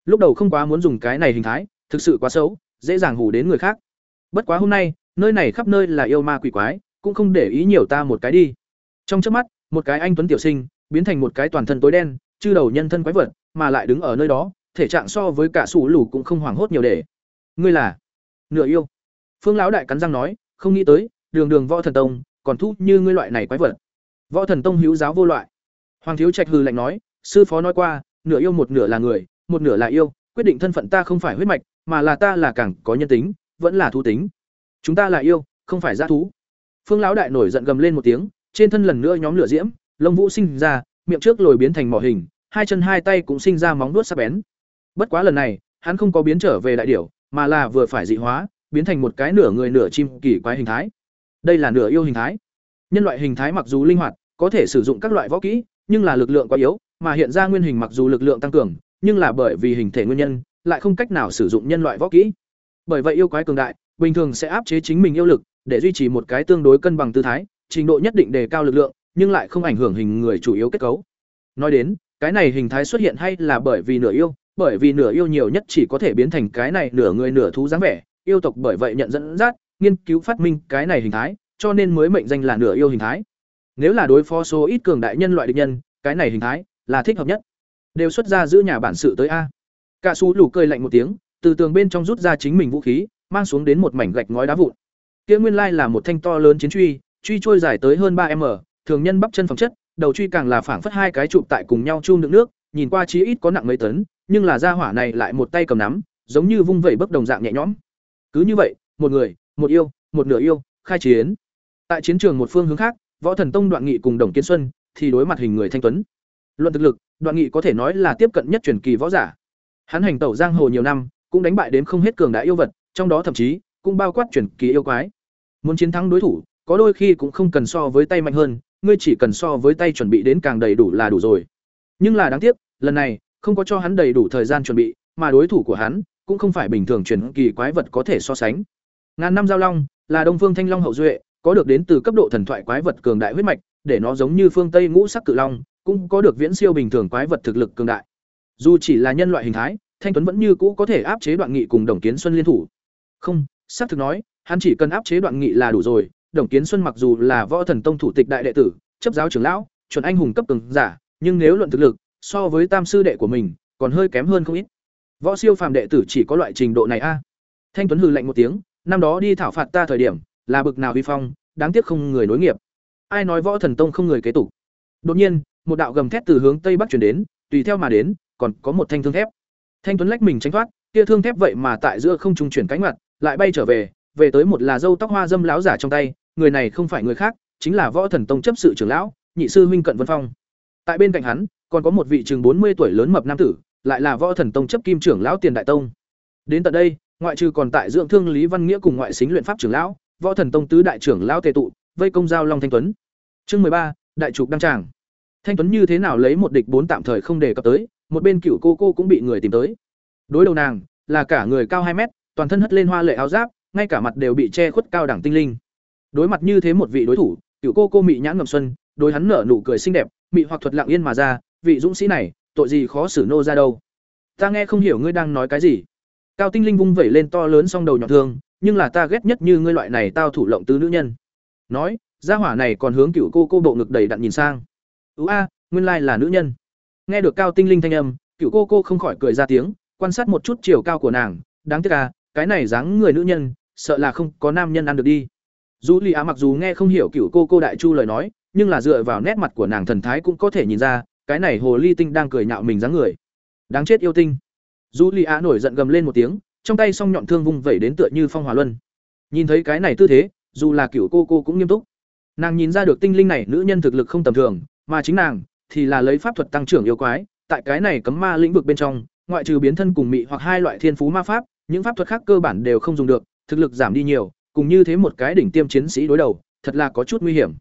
Lúc đầu không quá muốn dùng cái này hình thái, thực sự quá xấu, dễ dàng hù đến người khác. Bất quá hôm nay, nơi này khắp nơi là yêu ma quỷ quái, cũng không để ý nhiều ta một cái đi. Trong chớp mắt, một cái anh tuấn tiểu sinh biến thành một cái toàn thân tối đen, chư đầu nhân thân quái vật, mà lại đứng ở nơi đó, thể trạng so với cả sủ lù cũng không hoảng hốt nhiều để. Ngươi là nửa yêu. Phương lão đại cắn răng nói, không nghĩ tới, đường đường võ thần tông, còn thu như ngươi loại này quái vật. Võ thần tông hữu giáo vô loại. Hoàng thiếu trạch hừ lạnh nói, sư phó nói qua, nửa yêu một nửa là người, một nửa là yêu, quyết định thân phận ta không phải huyết mạch, mà là ta là càng có nhân tính, vẫn là thú tính. Chúng ta là yêu, không phải dã thú. Phương lão đại nổi giận gầm lên một tiếng, trên thân lần nữa nhóm lửa diễm, lông vũ sinh ra, miệng trước lồi biến thành mỏ hình, hai chân hai tay cũng sinh ra móng vuốt sắc bén. Bất quá lần này, hắn không có biến trở về đại điểu, mà là vừa phải dị hóa, biến thành một cái nửa người nửa chim kỳ quái hình thái. Đây là nửa yêu hình thái. Nhân loại hình thái mặc dù linh hoạt, có thể sử dụng các loại võ kỹ, nhưng là lực lượng quá yếu, mà hiện ra nguyên hình mặc dù lực lượng tăng cường, nhưng là bởi vì hình thể nguyên nhân, lại không cách nào sử dụng nhân loại võ kỹ. Bởi vậy yêu quái cường đại, bình thường sẽ áp chế chính mình yêu lực, để duy trì một cái tương đối cân bằng tư thái, trình độ nhất định đề cao lực lượng, nhưng lại không ảnh hưởng hình người chủ yếu kết cấu. Nói đến, cái này hình thái xuất hiện hay là bởi vì nửa yêu, bởi vì nửa yêu nhiều nhất chỉ có thể biến thành cái này nửa người nửa thú dáng vẻ, yêu tộc bởi vậy nhận dẫn dắt, nghiên cứu phát minh cái này hình thái, cho nên mới mệnh danh là nửa yêu hình thái. Nếu là đối phó số ít cường đại nhân loại địch nhân, cái này hình thái là thích hợp nhất. Đều xuất ra giữ nhà bản sự tới a. Cả sú lù cười lạnh một tiếng, từ tường bên trong rút ra chính mình vũ khí, mang xuống đến một mảnh gạch ngói đá vụn. Kia nguyên lai là một thanh to lớn chiến truy, truy trôi dài tới hơn ba m thường nhân bắp chân phẩm chất, đầu truy càng là phảng phất hai cái trụ tại cùng nhau chung đựng nước, nhìn qua chí ít có nặng mấy tấn, nhưng là gia hỏa này lại một tay cầm nắm, giống như vung vẩy bất đồng dạng nhẹ nhõm. Cứ như vậy, một người, một yêu, một nửa yêu, khai chiến. Tại chiến trường một phương hướng khác, Võ Thần Tông Đoạn Nghị cùng Đồng Kiến Xuân thì đối mặt hình người thanh tuấn. Luận thực lực, Đoạn Nghị có thể nói là tiếp cận nhất truyền kỳ võ giả. Hắn hành tẩu giang hồ nhiều năm, cũng đánh bại đến không hết cường đại yêu vật, trong đó thậm chí cũng bao quát truyền kỳ yêu quái. Muốn chiến thắng đối thủ, có đôi khi cũng không cần so với tay mạnh hơn, ngươi chỉ cần so với tay chuẩn bị đến càng đầy đủ là đủ rồi. Nhưng là đáng tiếc, lần này không có cho hắn đầy đủ thời gian chuẩn bị, mà đối thủ của hắn cũng không phải bình thường truyền kỳ quái vật có thể so sánh. Ngàn năm giao long là Đông Phương Thanh Long hậu duệ, có được đến từ cấp độ thần thoại quái vật cường đại huyết mạch, để nó giống như phương Tây ngũ sắc cự long, cũng có được viễn siêu bình thường quái vật thực lực cường đại. Dù chỉ là nhân loại hình thái, Thanh Tuấn vẫn như cũ có thể áp chế Đoạn Nghị cùng Đồng Kiến Xuân liên thủ. Không, xác thực nói, hắn chỉ cần áp chế Đoạn Nghị là đủ rồi, Đồng Kiến Xuân mặc dù là Võ Thần Tông thủ tịch đại đệ tử, chấp giáo trưởng lão, chuẩn anh hùng cấp cường giả, nhưng nếu luận thực lực, so với tam sư đệ của mình, còn hơi kém hơn không ít. Võ siêu phàm đệ tử chỉ có loại trình độ này a. Thanh Tuấn hừ lạnh một tiếng, năm đó đi thảo phạt ta thời điểm, là bực nào vi phong, đáng tiếc không người nối nghiệp. Ai nói Võ Thần Tông không người kế tục. Đột nhiên, một đạo gầm thét từ hướng tây bắc truyền đến, tùy theo mà đến, còn có một thanh thương thép. Thanh Tuấn lách mình tránh thoát, kia thương thép vậy mà tại giữa không trung chuyển cánh mặt, lại bay trở về, về tới một là dâu tóc hoa dâm láo giả trong tay, người này không phải người khác, chính là Võ Thần Tông chấp sự trưởng lão, nhị sư huynh Cận Vân Phong. Tại bên cạnh hắn, còn có một vị chừng mươi tuổi lớn mập nam tử, lại là Võ Thần Tông chấp kim trưởng lão Tiền Đại Tông. Đến tận đây, ngoại trừ còn tại dưỡng thương Lý Văn Nghĩa cùng ngoại xính luyện pháp trưởng lão, Võ Thần Tông tứ đại trưởng lão tề tụ, vây công giao Long Thanh Tuấn. Chương ba, đại trục đăng tràng. Thanh Tuấn như thế nào lấy một địch bốn tạm thời không đề cập tới, một bên cựu cô cô cũng bị người tìm tới. Đối đầu nàng, là cả người cao hai mét, toàn thân hất lên hoa lệ áo giáp, ngay cả mặt đều bị che khuất cao đẳng tinh linh. Đối mặt như thế một vị đối thủ, cựu cô cô mị nhãn ngầm xuân, đối hắn nở nụ cười xinh đẹp, mị hoặc thuật lặng yên mà ra, vị dũng sĩ này, tội gì khó xử nô ra đâu. Ta nghe không hiểu ngươi đang nói cái gì. Cao Tinh Linh vung vẩy lên to lớn song đầu nhọn thương, nhưng là ta ghét nhất như ngươi loại này tao thủ lộng tứ nữ nhân nói gia hỏa này còn hướng cựu cô cô bộ ngực đầy đặn nhìn sang ú a nguyên lai là nữ nhân nghe được cao tinh linh thanh âm cựu cô cô không khỏi cười ra tiếng quan sát một chút chiều cao của nàng đáng tiếc à cái này dáng người nữ nhân sợ là không có nam nhân ăn được đi dù lì á mặc dù nghe không hiểu cựu cô cô đại chu lời nói nhưng là dựa vào nét mặt của nàng thần thái cũng có thể nhìn ra cái này hồ ly tinh đang cười nhạo mình dáng người. Đáng chết yêu tinh. Dù lì á nổi giận gầm lên một tiếng, trong tay song nhọn thương vung vẩy đến tựa như phong hỏa luân. Nhìn thấy cái này tư thế, dù là cựu cô cô cũng nghiêm túc. Nàng nhìn ra được tinh linh này nữ nhân thực lực không tầm thường, mà chính nàng thì là lấy pháp thuật tăng trưởng yêu quái. Tại cái này cấm ma lĩnh vực bên trong, ngoại trừ biến thân cùng mị hoặc hai loại thiên phú ma pháp, những pháp thuật khác cơ bản đều không dùng được, thực lực giảm đi nhiều, cùng như thế một cái đỉnh tiêm chiến sĩ đối đầu, thật là có chút nguy hiểm.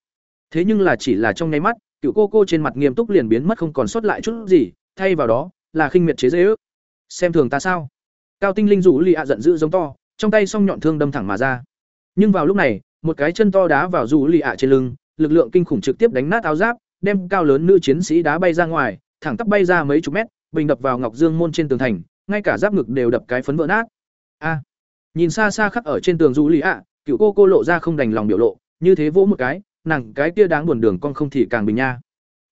Thế nhưng là chỉ là trong nháy mắt cựu cô cô trên mặt nghiêm túc liền biến mất không còn sót lại chút gì, thay vào đó là khinh miệt chế dễ ước. Xem thường ta sao? Cao tinh linh rủ lì ạ giận dữ giống to, trong tay song nhọn thương đâm thẳng mà ra. Nhưng vào lúc này, một cái chân to đá vào rủ lì ạ trên lưng, lực lượng kinh khủng trực tiếp đánh nát áo giáp, đem cao lớn nữ chiến sĩ đá bay ra ngoài, thẳng tắp bay ra mấy chục mét, bình đập vào ngọc dương môn trên tường thành, ngay cả giáp ngực đều đập cái phấn vỡ nát. A! Nhìn xa xa khắc ở trên tường rủ lì ạ, cựu cô cô lộ ra không đành lòng biểu lộ, như thế vỗ một cái nàng cái kia đáng buồn đường con không thì càng bình nha.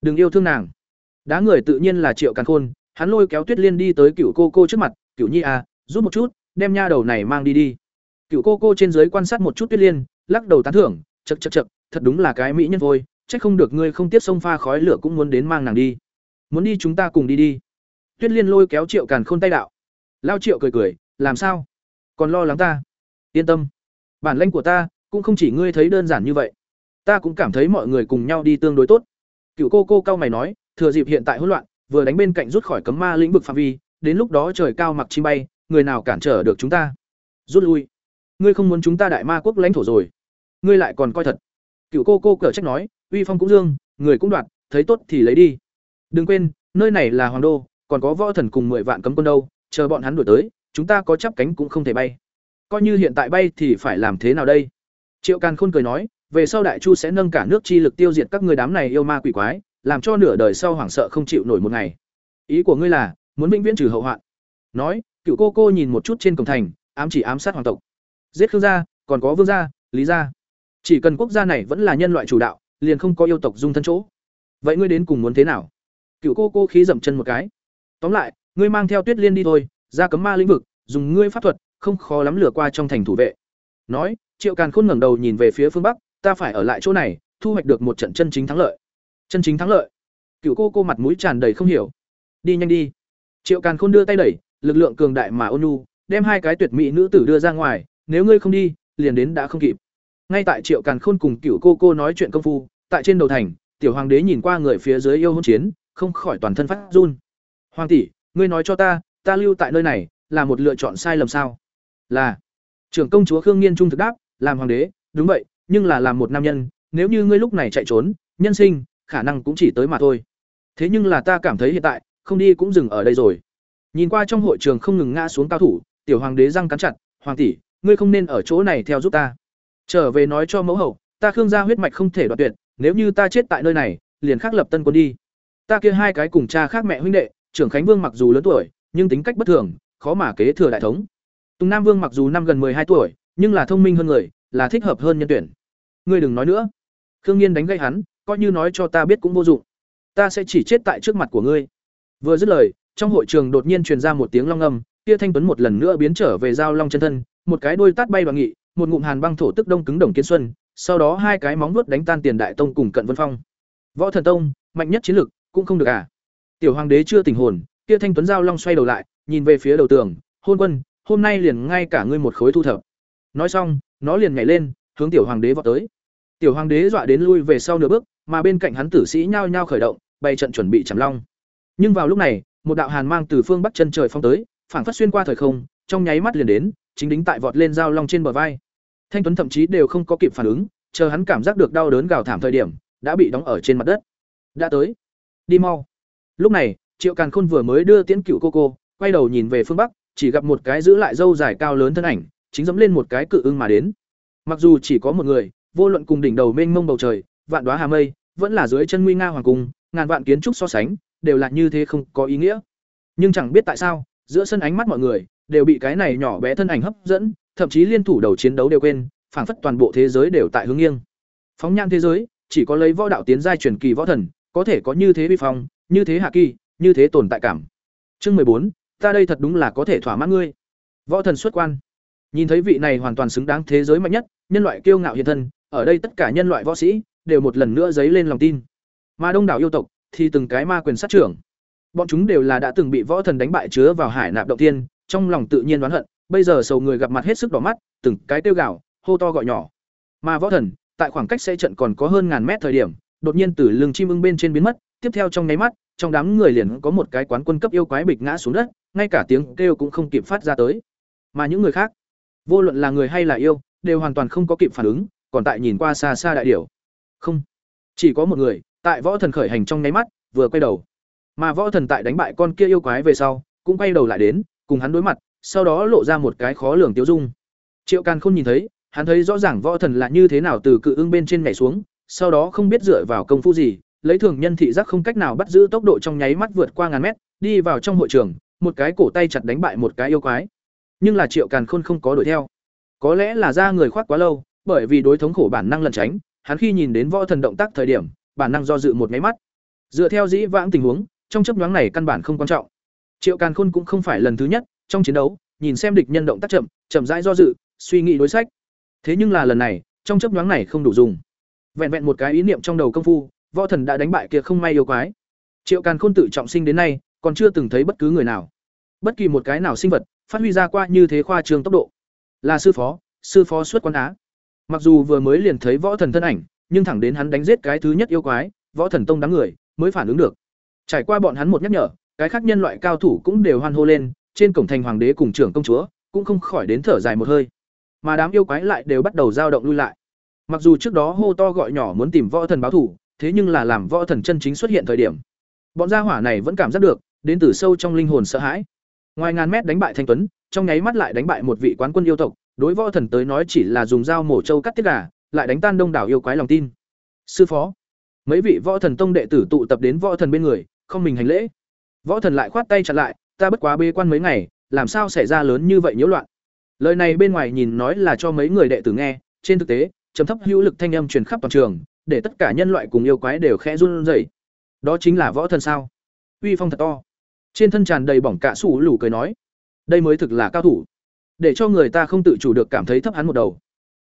Đừng yêu thương nàng. Đá người tự nhiên là triệu càn khôn, hắn lôi kéo tuyết liên đi tới cựu cô cô trước mặt cựu nhi à giúp một chút, đem nha đầu này mang đi đi. Cựu cô cô trên dưới quan sát một chút tuyết liên, lắc đầu tán thưởng chật chật chật thật đúng là cái mỹ nhân thôi trách không được ngươi không tiếp sông pha khói lửa cũng muốn đến mang nàng đi. Muốn đi chúng ta cùng đi đi. Tuyết liên lôi kéo triệu càn khôn tay đạo. Lao triệu cười cười, làm sao? Còn lo lắng ta? Yên tâm. Bản lanh của ta cũng không chỉ ngươi thấy đơn giản như vậy ta cũng cảm thấy mọi người cùng nhau đi tương đối tốt. Cựu cô cô cao mày nói, thừa dịp hiện tại hỗn loạn, vừa đánh bên cạnh rút khỏi cấm ma lĩnh vực phạm vi, đến lúc đó trời cao mặc chim bay, người nào cản trở được chúng ta? Rút lui. Ngươi không muốn chúng ta đại ma quốc lãnh thổ rồi. Ngươi lại còn coi thật. Cựu cô cô cở trách nói, uy phong cũng dương, người cũng đoạt, thấy tốt thì lấy đi. Đừng quên, nơi này là hoàng đô, còn có võ thần cùng mười vạn cấm quân đâu, chờ bọn hắn đuổi tới, chúng ta có chắp cánh cũng không thể bay. Coi như hiện tại bay thì phải làm thế nào đây? Triệu càn khôn cười nói về sau đại chu sẽ nâng cả nước chi lực tiêu diệt các người đám này yêu ma quỷ quái, làm cho nửa đời sau hoảng sợ không chịu nổi một ngày. Ý của ngươi là, muốn vĩnh viễn trừ hậu hoạn. Nói, cựu cô cô nhìn một chút trên cổng thành, ám chỉ ám sát hoàng tộc. Giết khương gia, còn có vương gia, lý gia. Chỉ cần quốc gia này vẫn là nhân loại chủ đạo, liền không có yêu tộc dung thân chỗ. Vậy ngươi đến cùng muốn thế nào? Cựu cô cô khí dậm chân một cái. Tóm lại, ngươi mang theo tuyết liên đi thôi, ra cấm ma lĩnh vực, dùng ngươi pháp thuật, không khó lắm lừa qua trong thành thủ vệ. Nói, triệu càn khôn ngẩng đầu nhìn về phía phương bắc ta phải ở lại chỗ này, thu hoạch được một trận chân chính thắng lợi. Chân chính thắng lợi. Cựu cô cô mặt mũi tràn đầy không hiểu. Đi nhanh đi. Triệu càn khôn đưa tay đẩy, lực lượng cường đại mà ôn nhu, đem hai cái tuyệt mỹ nữ tử đưa ra ngoài, nếu ngươi không đi, liền đến đã không kịp. Ngay tại triệu càn khôn cùng cựu cô cô nói chuyện công phu, tại trên đầu thành, tiểu hoàng đế nhìn qua người phía dưới yêu hôn chiến, không khỏi toàn thân phát run. Hoàng tỷ, ngươi nói cho ta ta lưu tại nơi này, là một lựa chọn sai lầm sao? Là. Trưởng công chúa khương nghiên trung thực đáp, làm hoàng đế, đúng vậy nhưng là làm một nam nhân, nếu như ngươi lúc này chạy trốn, nhân sinh, khả năng cũng chỉ tới mà thôi. Thế nhưng là ta cảm thấy hiện tại, không đi cũng dừng ở đây rồi. Nhìn qua trong hội trường không ngừng ngã xuống cao thủ, tiểu hoàng đế răng cắn chặt, hoàng tỷ, ngươi không nên ở chỗ này theo giúp ta. Trở về nói cho mẫu hậu, ta khương gia huyết mạch không thể đoạt tuyệt, nếu như ta chết tại nơi này, liền khắc lập tân quân đi. Ta kia hai cái cùng cha khác mẹ huynh đệ, trưởng khánh vương mặc dù lớn tuổi, nhưng tính cách bất thường, khó mà kế thừa đại thống. Tùng nam vương mặc dù năm gần hai tuổi, nhưng là thông minh hơn người là thích hợp hơn nhân tuyển. Ngươi đừng nói nữa. Khương nhiên đánh gây hắn, coi như nói cho ta biết cũng vô dụng. Ta sẽ chỉ chết tại trước mặt của ngươi. Vừa dứt lời, trong hội trường đột nhiên truyền ra một tiếng long âm, kia thanh tuấn một lần nữa biến trở về giao long chân thân, một cái đôi tát bay đoàn nghị, một ngụm hàn băng thổ tức đông cứng đồng kiến xuân, sau đó hai cái móng vuốt đánh tan tiền đại tông cùng cận vân phong. Võ thần tông, mạnh nhất chiến lực, cũng không được à? Tiểu hoàng đế chưa tình hồn, kia thanh tuấn giao long xoay đầu lại, nhìn về phía đầu tường, hôn quân, hôm nay liền ngay cả ngươi một khối thu thập nói xong, nó liền nhảy lên, hướng tiểu hoàng đế vọt tới. Tiểu hoàng đế dọa đến lui về sau nửa bước, mà bên cạnh hắn tử sĩ nhao nhao khởi động, bày trận chuẩn bị chằm long. Nhưng vào lúc này, một đạo hàn mang từ phương bắc chân trời phong tới, phảng phất xuyên qua thời không, trong nháy mắt liền đến, chính đính tại vọt lên giao long trên bờ vai. Thanh tuấn thậm chí đều không có kịp phản ứng, chờ hắn cảm giác được đau đớn gào thảm thời điểm, đã bị đóng ở trên mặt đất. Đã tới. Đi mau. Lúc này, triệu càn khôn vừa mới đưa tiễn cựu cô cô, quay đầu nhìn về phương bắc, chỉ gặp một cái giữ lại dâu dài cao lớn thân ảnh chính dẫm lên một cái cự ưng mà đến mặc dù chỉ có một người vô luận cùng đỉnh đầu mênh mông bầu trời vạn đoá hà mây vẫn là dưới chân nguy nga hoàng cung ngàn vạn kiến trúc so sánh đều là như thế không có ý nghĩa nhưng chẳng biết tại sao giữa sân ánh mắt mọi người đều bị cái này nhỏ bé thân ảnh hấp dẫn thậm chí liên thủ đầu chiến đấu đều quên, phảng phất toàn bộ thế giới đều tại hướng nghiêng. Phóng nhan thế giới, chỉ có lấy võ đạo tiến giai truyền kỳ võ thần, có thể có như thế vi phong, như thế hạ kỳ, như thế tồn tại cảm. Chương mười bốn, ta đây thật đúng là có thể thỏa mãn ngươi. Võ thần xuất quan. Nhìn thấy vị này hoàn toàn xứng đáng thế giới mạnh nhất, nhân loại kiêu ngạo hiện thân, ở đây tất cả nhân loại võ sĩ đều một lần nữa dấy lên lòng tin. Mà đông đảo yêu tộc thì từng cái ma quyền sát trưởng. Bọn chúng đều là đã từng bị võ thần đánh bại chứa vào hải nạp động tiên, trong lòng tự nhiên đoán hận, bây giờ sầu người gặp mặt hết sức đỏ mắt, từng cái tiêu gạo, hô to gọi nhỏ. Mà võ thần, tại khoảng cách xe trận còn có hơn ngàn mét thời điểm, đột nhiên từ lưng chim ưng bên trên biến mất, tiếp theo trong nháy mắt, trong đám người liền có một cái quán quân cấp yêu quái bịch ngã xuống đất, ngay cả tiếng kêu cũng không kịp phát ra tới. Mà những người khác, vô luận là người hay là yêu, đều hoàn toàn không có kịp phản ứng, còn tại nhìn qua xa xa đại điểu. Không, chỉ có một người, tại võ thần khởi hành trong nháy mắt, vừa quay đầu. Mà võ thần tại đánh bại con kia yêu quái về sau, cũng quay đầu lại đến, cùng hắn đối mặt, sau đó lộ ra một cái khó lường tiêu dung. Triệu Càn không nhìn thấy, hắn thấy rõ ràng võ thần là như thế nào từ cự ưng bên trên nhảy xuống, sau đó không biết dựa vào công phu gì, lấy thường nhân thị giác không cách nào bắt giữ tốc độ trong nháy mắt vượt qua ngàn mét, đi vào trong hội trường, một cái cổ tay chặt đánh bại một cái yêu quái. Nhưng là Triệu Càn Khôn không có đuổi theo. Có lẽ là ra người khoác quá lâu, bởi vì đối thống khổ bản năng lẩn tránh, hắn khi nhìn đến võ thần động tác thời điểm, bản năng do dự một máy mắt. Dựa theo dĩ vãng tình huống, trong chấp nhoáng này căn bản không quan trọng. Triệu Càn Khôn cũng không phải lần thứ nhất trong chiến đấu, nhìn xem địch nhân động tác chậm, chậm rãi do dự, suy nghĩ đối sách. Thế nhưng là lần này, trong chấp nhoáng này không đủ dùng. Vẹn vẹn một cái ý niệm trong đầu công phu, võ thần đã đánh bại kia không may yêu quái. Triệu Càn Khôn tự trọng sinh đến nay, còn chưa từng thấy bất cứ người nào, bất kỳ một cái nào sinh vật phát huy ra qua như thế khoa trương tốc độ. Là sư phó, sư phó xuất quan á. Mặc dù vừa mới liền thấy võ thần thân ảnh, nhưng thẳng đến hắn đánh giết cái thứ nhất yêu quái, võ thần tông đám người mới phản ứng được. Trải qua bọn hắn một nhắc nhở, cái khác nhân loại cao thủ cũng đều hoan hô lên, trên cổng thành hoàng đế cùng trưởng công chúa cũng không khỏi đến thở dài một hơi. Mà đám yêu quái lại đều bắt đầu dao động lui lại. Mặc dù trước đó hô to gọi nhỏ muốn tìm võ thần báo thủ, thế nhưng là làm võ thần chân chính xuất hiện thời điểm, bọn gia hỏa này vẫn cảm giác được, đến từ sâu trong linh hồn sợ hãi. Ngoài ngàn mét đánh bại Thanh Tuấn, trong nháy mắt lại đánh bại một vị quán quân yêu tộc, đối võ thần tới nói chỉ là dùng dao mổ trâu cắt tiết gà, lại đánh tan đông đảo yêu quái lòng tin. Sư phó, mấy vị võ thần tông đệ tử tụ tập đến võ thần bên người, không mình hành lễ. Võ thần lại khoát tay chặn lại, ta bất quá bê quan mấy ngày, làm sao xảy ra lớn như vậy nhiễu loạn. Lời này bên ngoài nhìn nói là cho mấy người đệ tử nghe, trên thực tế, trầm thấp hữu lực thanh âm truyền khắp toàn trường, để tất cả nhân loại cùng yêu quái đều khẽ run rẩy. Đó chính là võ thần sao? Uy phong thật to. Trên thân tràn đầy bỏng cạ sủ lù cười nói, đây mới thực là cao thủ, để cho người ta không tự chủ được cảm thấy thấp hắn một đầu.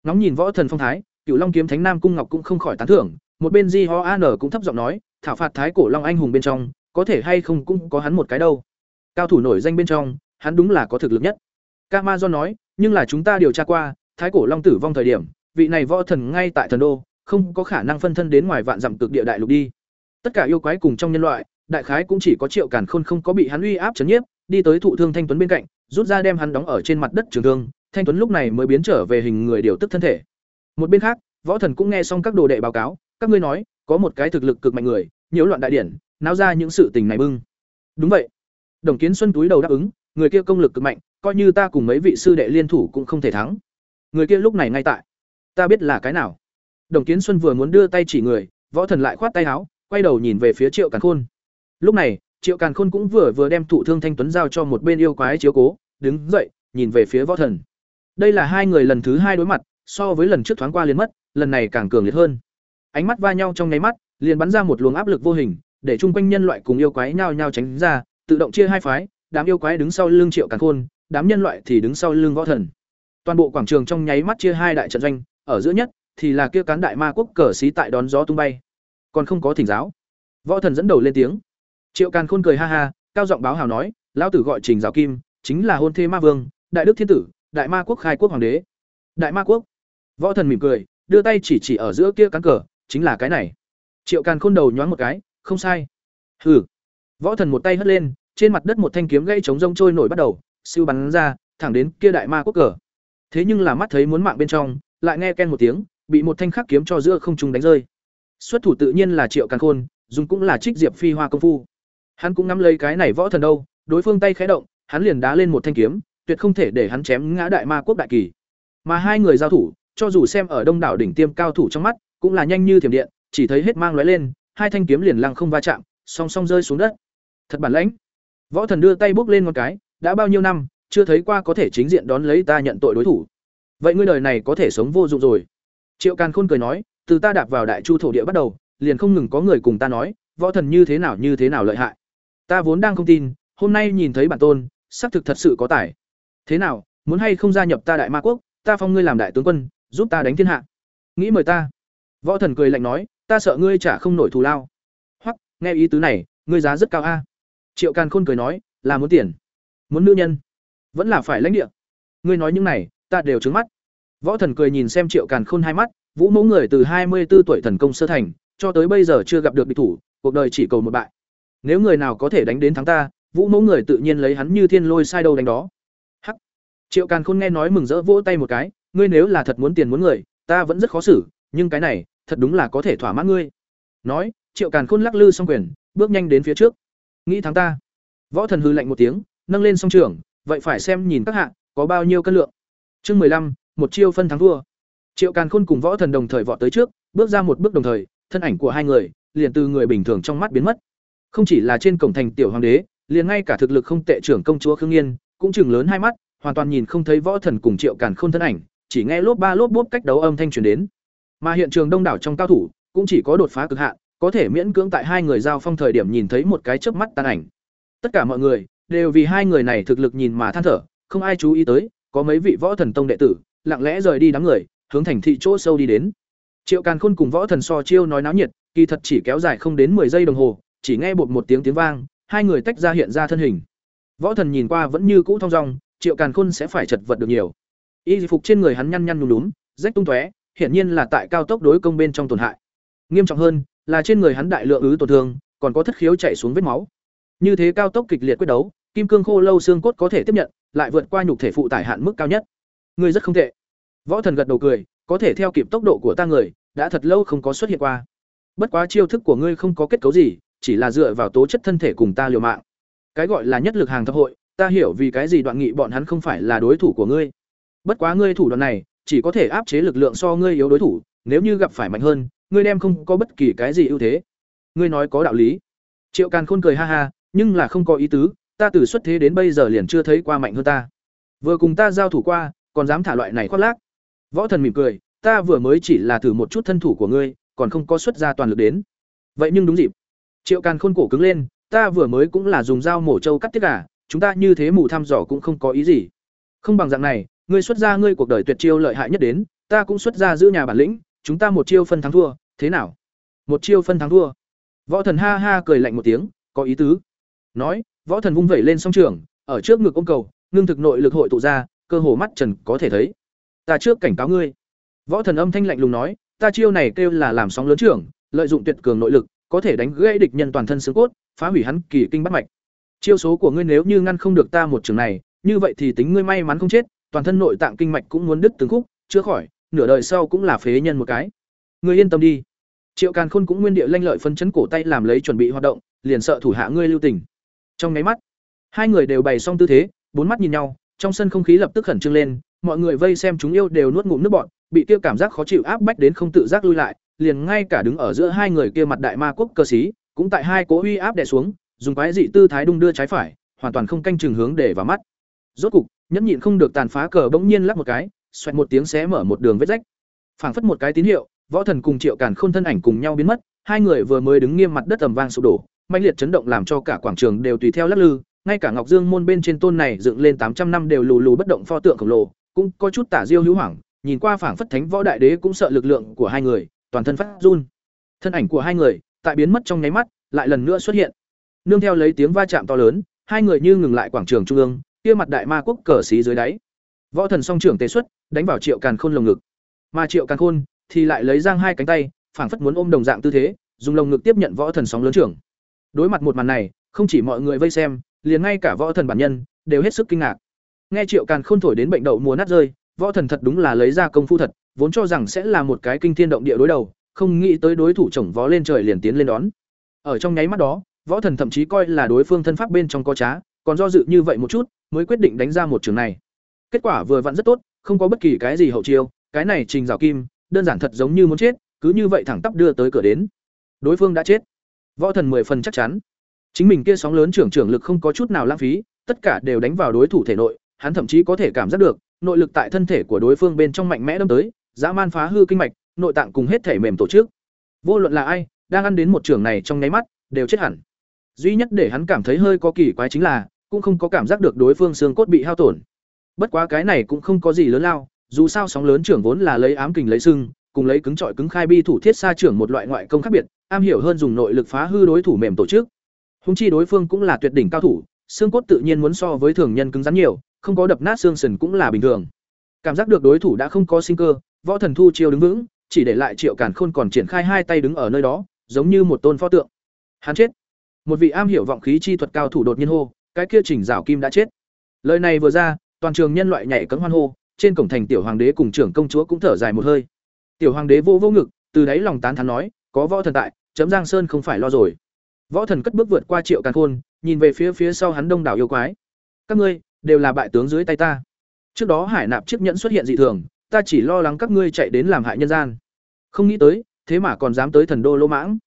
Ngóng nhìn võ thần phong thái, cựu Long kiếm Thánh Nam cung Ngọc cũng không khỏi tán thưởng, một bên Di Ho An cũng thấp giọng nói, thảo phạt thái cổ long anh hùng bên trong, có thể hay không cũng có hắn một cái đâu. Cao thủ nổi danh bên trong, hắn đúng là có thực lực nhất. Camazon nói, nhưng là chúng ta điều tra qua, thái cổ long tử vong thời điểm, vị này võ thần ngay tại thần đô, không có khả năng phân thân đến ngoài vạn dặm cực địa đại lục đi. Tất cả yêu quái cùng trong nhân loại, đại khái cũng chỉ có Triệu Càn Khôn không có bị hắn uy áp chấn nhiếp, đi tới thụ thương Thanh Tuấn bên cạnh, rút ra đem hắn đóng ở trên mặt đất trường thương, Thanh Tuấn lúc này mới biến trở về hình người điều tức thân thể. Một bên khác, Võ Thần cũng nghe xong các đồ đệ báo cáo, các ngươi nói, có một cái thực lực cực mạnh người, nhiễu loạn đại điển, náo ra những sự tình này bưng. Đúng vậy. Đồng Kiến Xuân túi đầu đáp ứng, người kia công lực cực mạnh, coi như ta cùng mấy vị sư đệ liên thủ cũng không thể thắng. Người kia lúc này ngay tại. Ta biết là cái nào. Đồng Kiến Xuân vừa muốn đưa tay chỉ người, Võ Thần lại khoát tay áo, quay đầu nhìn về phía Triệu Càn Khôn. Lúc này, Triệu Càn Khôn cũng vừa vừa đem thụ thương Thanh Tuấn giao cho một bên yêu quái chiếu cố, đứng dậy, nhìn về phía Võ Thần. Đây là hai người lần thứ hai đối mặt, so với lần trước thoáng qua liền mất, lần này càng cường liệt hơn. Ánh mắt va nhau trong nháy mắt, liền bắn ra một luồng áp lực vô hình, để chung quanh nhân loại cùng yêu quái nhao nhao tránh ra, tự động chia hai phái, đám yêu quái đứng sau lưng Triệu Càn Khôn, đám nhân loại thì đứng sau lưng Võ Thần. Toàn bộ quảng trường trong nháy mắt chia hai đại trận doanh, ở giữa nhất thì là kia cán đại ma quốc cờ xí tại đón gió tung bay. Còn không có thỉnh giáo. Võ Thần dẫn đầu lên tiếng. Triệu Càn Khôn cười ha ha, cao giọng báo hào nói, lão tử gọi Trình Giáo Kim, chính là hôn thê ma vương, đại đức thiên tử, đại ma quốc khai quốc hoàng đế. Đại ma quốc. Võ Thần mỉm cười, đưa tay chỉ chỉ ở giữa kia cán cờ, chính là cái này. Triệu Càn Khôn đầu nhoáng một cái, không sai. Hừ. Võ Thần một tay hất lên, trên mặt đất một thanh kiếm gây chống rông trôi nổi bắt đầu, siêu bắn ra, thẳng đến kia đại ma quốc cờ. Thế nhưng là mắt thấy muốn mạng bên trong, lại nghe ken một tiếng, bị một thanh khắc kiếm cho giữa không trung đánh rơi. Xuất thủ tự nhiên là Triệu Càn Khôn, dùng cũng là trích diệp phi hoa công phu. Hắn cũng nắm lấy cái này võ thần đâu, đối phương tay khẽ động, hắn liền đá lên một thanh kiếm, tuyệt không thể để hắn chém ngã đại ma quốc đại kỳ. Mà hai người giao thủ, cho dù xem ở đông đảo đỉnh tiêm cao thủ trong mắt, cũng là nhanh như thiểm điện, chỉ thấy hết mang lóe lên, hai thanh kiếm liền lăng không va chạm, song song rơi xuống đất. Thật bản lãnh. Võ thần đưa tay bốc lên một cái, đã bao nhiêu năm, chưa thấy qua có thể chính diện đón lấy ta nhận tội đối thủ. vậy ngươi đời này có thể sống vô dụng rồi triệu càn khôn cười nói từ ta đạp vào đại chu thổ địa bắt đầu liền không ngừng có người cùng ta nói võ thần như thế nào như thế nào lợi hại ta vốn đang không tin, hôm nay nhìn thấy bản tôn, xác thực thật sự có tài. Thế nào, muốn hay không gia nhập ta đại ma quốc, ta phong ngươi làm đại tướng quân, giúp ta đánh thiên hạ. Nghĩ mời ta. Võ thần cười lạnh nói, ta sợ ngươi trả không nổi thù lao. Hoặc nghe ý tứ này, ngươi giá rất cao a. Triệu càn khôn cười nói, là muốn tiền, muốn nữ nhân. Vẫn là phải lãnh địa. Ngươi nói những này, ta đều trứng mắt. Võ thần cười nhìn xem triệu càn khôn hai mắt, vũ mẫu người từ hai mươi 24 tuổi thần công sơ thành, cho tới bây giờ chưa gặp được địch thủ, cuộc đời chỉ cầu một bại nếu người nào có thể đánh đến thắng ta, vũ mẫu người tự nhiên lấy hắn như thiên lôi sai đâu đánh đó. Hắc. Triệu càn khôn nghe nói mừng rỡ vỗ tay một cái, ngươi nếu là thật muốn tiền muốn người, ta vẫn rất khó xử, nhưng cái này, thật đúng là có thể thỏa mãn ngươi. Nói, triệu càn khôn lắc lư xong quyền, bước nhanh đến phía trước. Nghĩ thắng ta. Võ thần hư lạnh một tiếng, nâng lên song trường vậy phải xem nhìn các hạ, có bao nhiêu cân lượng. Chương mười lăm, một chiêu phân thắng thua. Triệu càn khôn cùng võ thần đồng thời vọt tới trước, bước ra một bước đồng thời, thân ảnh của hai người, liền từ người bình thường trong mắt biến mất không chỉ là trên cổng thành tiểu hoàng đế, liền ngay cả thực lực không tệ trưởng công chúa khương nghiên, cũng chừng lớn hai mắt, hoàn toàn nhìn không thấy võ thần cùng triệu càn khôn thân ảnh, chỉ nghe lốp ba lốp bốp cách đấu âm thanh truyền đến. Mà hiện trường đông đảo trong cao thủ, cũng chỉ có đột phá cực hạn, có thể miễn cưỡng tại hai người giao phong thời điểm nhìn thấy một cái chớp mắt tan ảnh. Tất cả mọi người, đều vì hai người này thực lực nhìn mà than thở, không ai chú ý tới, có mấy vị võ thần tông đệ tử, lặng lẽ rời đi đám người, hướng thành thị chỗ sâu đi đến. Triệu càn khôn cùng võ thần so chiêu nói náo nhiệt, kỳ thật chỉ kéo dài không đến 10 giây đồng hồ chỉ nghe bột một tiếng tiếng vang, hai người tách ra hiện ra thân hình. Võ thần nhìn qua vẫn như cũ thong dong, triệu càn khôn sẽ phải chật vật được nhiều. Y phục trên người hắn nhăn nhăn nhùm nhúm, rách tung tóe, hiển nhiên là tại cao tốc đối công bên trong tổn hại. Nghiêm trọng hơn, là trên người hắn đại lượng ứ tổn thương, còn có thất khiếu chạy xuống vết máu. Như thế cao tốc kịch liệt quyết đấu, kim cương khô lâu xương cốt có thể tiếp nhận, lại vượt qua nhục thể phụ tải hạn mức cao nhất. Ngươi rất không tệ. Võ thần gật đầu cười, có thể theo kịp tốc độ của ta người, đã thật lâu không có xuất hiện qua. Bất quá chiêu thức của ngươi không có kết cấu gì chỉ là dựa vào tố chất thân thể cùng ta liều mạng. Cái gọi là nhất lực hàng thập hội, ta hiểu vì cái gì đoạn nghị bọn hắn không phải là đối thủ của ngươi. Bất quá ngươi thủ đoạn này, chỉ có thể áp chế lực lượng so ngươi yếu đối thủ, nếu như gặp phải mạnh hơn, ngươi đem không có bất kỳ cái gì ưu thế. Ngươi nói có đạo lý. Triệu càn khôn cười ha ha, nhưng là không có ý tứ, ta từ xuất thế đến bây giờ liền chưa thấy qua mạnh hơn ta. Vừa cùng ta giao thủ qua, còn dám thả loại này khoác lác. Võ thần mỉm cười, ta vừa mới chỉ là thử một chút thân thủ của ngươi, còn không có xuất ra toàn lực đến. Vậy nhưng đúng dịp triệu càn khôn cổ cứng lên, ta vừa mới cũng là dùng dao mổ trâu cắt tiết cả chúng ta như thế mù thăm dò cũng không có ý gì. Không bằng dạng này, ngươi xuất ra ngươi cuộc đời tuyệt chiêu lợi hại nhất đến, ta cũng xuất ra giữ nhà bản lĩnh, chúng ta một chiêu phân thắng thua, thế nào? Một chiêu phân thắng thua. Võ thần ha ha cười lạnh một tiếng, có ý tứ. Nói, võ thần vung vẩy lên song trường, ở trước ngực ôm cầu, ngưng thực nội lực hội tụ ra, cơ hồ mắt trần có thể thấy. Ta trước cảnh cáo ngươi. Võ thần âm thanh lạnh lùng nói, ta chiêu này kêu là làm sóng lớn trưởng, lợi dụng tuyệt cường nội lực có thể đánh gãy địch nhân toàn thân xương cốt, phá hủy hắn kỳ kinh bát mạch. Chiêu số của ngươi nếu như ngăn không được ta một trường này, như vậy thì tính ngươi may mắn không chết, toàn thân nội tạng kinh mạch cũng muốn đứt từng khúc, chữa khỏi, nửa đời sau cũng là phế nhân một cái. Ngươi yên tâm đi. Triệu càn khôn cũng nguyên địa lanh lợi phân chấn cổ tay làm lấy chuẩn bị hoạt động, liền sợ thủ hạ ngươi lưu tình. Trong nháy mắt, hai người đều bày xong tư thế, bốn mắt nhìn nhau, trong sân không khí lập tức khẩn trương lên, mọi người vây xem chúng yêu đều nuốt ngụm nước bọt, bị kia cảm giác khó chịu áp bách đến không tự giác lui lại liền ngay cả đứng ở giữa hai người kia mặt đại ma quốc cơ sĩ, cũng tại hai cố uy áp đè xuống, dùng quái dị tư thái đung đưa trái phải, hoàn toàn không canh chừng hướng để vào mắt. Rốt cục, nhẫn nhịn không được tàn phá cờ bỗng nhiên lắc một cái, xoẹt một tiếng xé mở một đường vết rách. Phảng phất một cái tín hiệu, võ thần cùng triệu càn khôn thân ảnh cùng nhau biến mất, hai người vừa mới đứng nghiêm mặt đất ầm vang sụp đổ mạnh liệt chấn động làm cho cả quảng trường đều tùy theo lắc lư, ngay cả ngọc dương môn bên trên tôn này dựng lên tám trăm năm đều lù lù bất động pho tượng khổng lồ, cũng có chút tả diêu hữu hoảng, nhìn qua phảng phất thánh võ đại đế cũng sợ lực lượng của hai người toàn thân phát run. Thân ảnh của hai người, tại biến mất trong nháy mắt, lại lần nữa xuất hiện. Nương theo lấy tiếng va chạm to lớn, hai người như ngừng lại quảng trường trung ương, kia mặt đại ma quốc cờ xí dưới đáy. Võ thần song trưởng tế xuất, đánh vào triệu càn khôn lồng ngực. Mà triệu càn khôn thì lại lấy giang hai cánh tay, phảng phất muốn ôm đồng dạng tư thế, dùng lồng ngực tiếp nhận võ thần sóng lớn trưởng. Đối mặt một màn này, không chỉ mọi người vây xem, liền ngay cả võ thần bản nhân đều hết sức kinh ngạc. Nghe triệu càn khôn thổi đến bệnh đậu mùa nát rơi, võ thần thật đúng là lấy ra công phu thật vốn cho rằng sẽ là một cái kinh thiên động địa đối đầu không nghĩ tới đối thủ chổng vó lên trời liền tiến lên đón. Ở trong nháy mắt đó võ thần thậm chí coi là đối phương thân pháp bên trong có trá còn do dự như vậy một chút mới quyết định đánh ra một trường này. Kết quả vừa vặn rất tốt không có bất kỳ cái gì hậu chiêu cái này trình rào kim đơn giản thật giống như muốn chết cứ như vậy thẳng tắp đưa tới cửa đến. Đối phương đã chết. Võ thần mười phần chắc chắn. Chính mình kia sóng lớn trưởng trưởng lực không có chút nào lãng phí tất cả đều đánh vào đối thủ thể nội hắn thậm chí có thể cảm giác được nội lực tại thân thể của đối phương bên trong mạnh mẽ đâm tới, dã man phá hư kinh mạch, nội tạng cùng hết thể mềm tổ chức. Vô luận là ai, đang ăn đến một trường này trong nháy mắt, đều chết hẳn. Duy nhất để hắn cảm thấy hơi có kỳ quái chính là, cũng không có cảm giác được đối phương xương cốt bị hao tổn. Bất quá cái này cũng không có gì lớn lao, dù sao sóng lớn trưởng vốn là lấy ám kình lấy sưng, cùng lấy cứng trọi cứng khai bi thủ thiết xa trưởng một loại ngoại công khác biệt, am hiểu hơn dùng nội lực phá hư đối thủ mềm tổ chức. húng chi đối phương cũng là tuyệt đỉnh cao thủ, xương cốt tự nhiên muốn so với thường nhân cứng rắn nhiều, không có đập nát xương sườn cũng là bình thường. Cảm giác được đối thủ đã không có sinh cơ, Võ Thần Thu chiêu đứng vững, chỉ để lại Triệu Càn Khôn còn triển khai hai tay đứng ở nơi đó, giống như một tôn pho tượng. Hắn chết. Một vị am hiểu vọng khí chi thuật cao thủ đột nhiên hô, cái kia Trình rảo Kim đã chết. Lời này vừa ra, toàn trường nhân loại nhảy cẫng hoan hô, trên cổng thành tiểu hoàng đế cùng trưởng công chúa cũng thở dài một hơi. Tiểu hoàng đế vô vô ngực, từ đáy lòng tán thán nói, có võ thần tại, chấm Giang Sơn không phải lo rồi. Võ thần cất bước vượt qua Triệu Càn Khôn, nhìn về phía phía sau hắn đông đảo yêu quái. Các ngươi đều là bại tướng dưới tay ta. Trước đó Hải Nạp chiếc nhẫn xuất hiện dị thường, ta chỉ lo lắng các ngươi chạy đến làm hại nhân gian. Không nghĩ tới, thế mà còn dám tới thần đô lô mãng.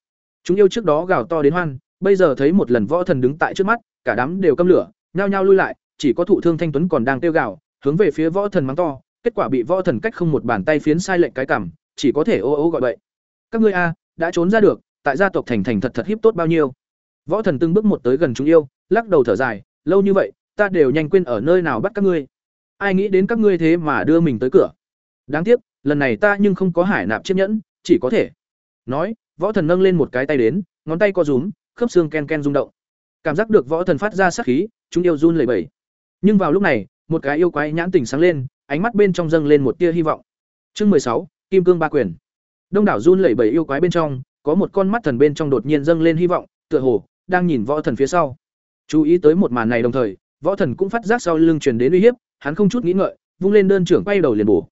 Chúng yêu trước đó gào to đến hoan, bây giờ thấy một lần võ thần đứng tại trước mắt, cả đám đều câm lửa, nhao nhao lui lại, chỉ có thụ thương Thanh Tuấn còn đang tiêu gào, hướng về phía võ thần mắng to, kết quả bị võ thần cách không một bàn tay phiến sai lệnh cái cảm chỉ có thể ô ô gọi bậy. Các ngươi a, đã trốn ra được, tại gia tộc thành thành thật thật hiếp tốt bao nhiêu. Võ thần từng bước một tới gần chúng yêu, lắc đầu thở dài, lâu như vậy, ta đều nhanh quên ở nơi nào bắt các ngươi. Ai nghĩ đến các ngươi thế mà đưa mình tới cửa. Đáng tiếc, lần này ta nhưng không có hải nạp chiếc nhẫn, chỉ có thể. Nói, võ thần nâng lên một cái tay đến, ngón tay co rúm, khớp xương ken ken rung động. Cảm giác được võ thần phát ra sát khí, chúng yêu run lẩy bẩy. Nhưng vào lúc này, một cái yêu quái nhãn tỉnh sáng lên, ánh mắt bên trong dâng lên một tia hy vọng. Chương mười sáu, Kim cương ba quyền. Đông đảo run lẩy bẩy yêu quái bên trong, có một con mắt thần bên trong đột nhiên dâng lên hy vọng, tựa hồ đang nhìn võ thần phía sau. Chú ý tới một màn này đồng thời, võ thần cũng phát giác sau lưng truyền đến uy hiếp, hắn không chút nghĩ ngợi, vung lên đơn trưởng quay đầu liền bổ.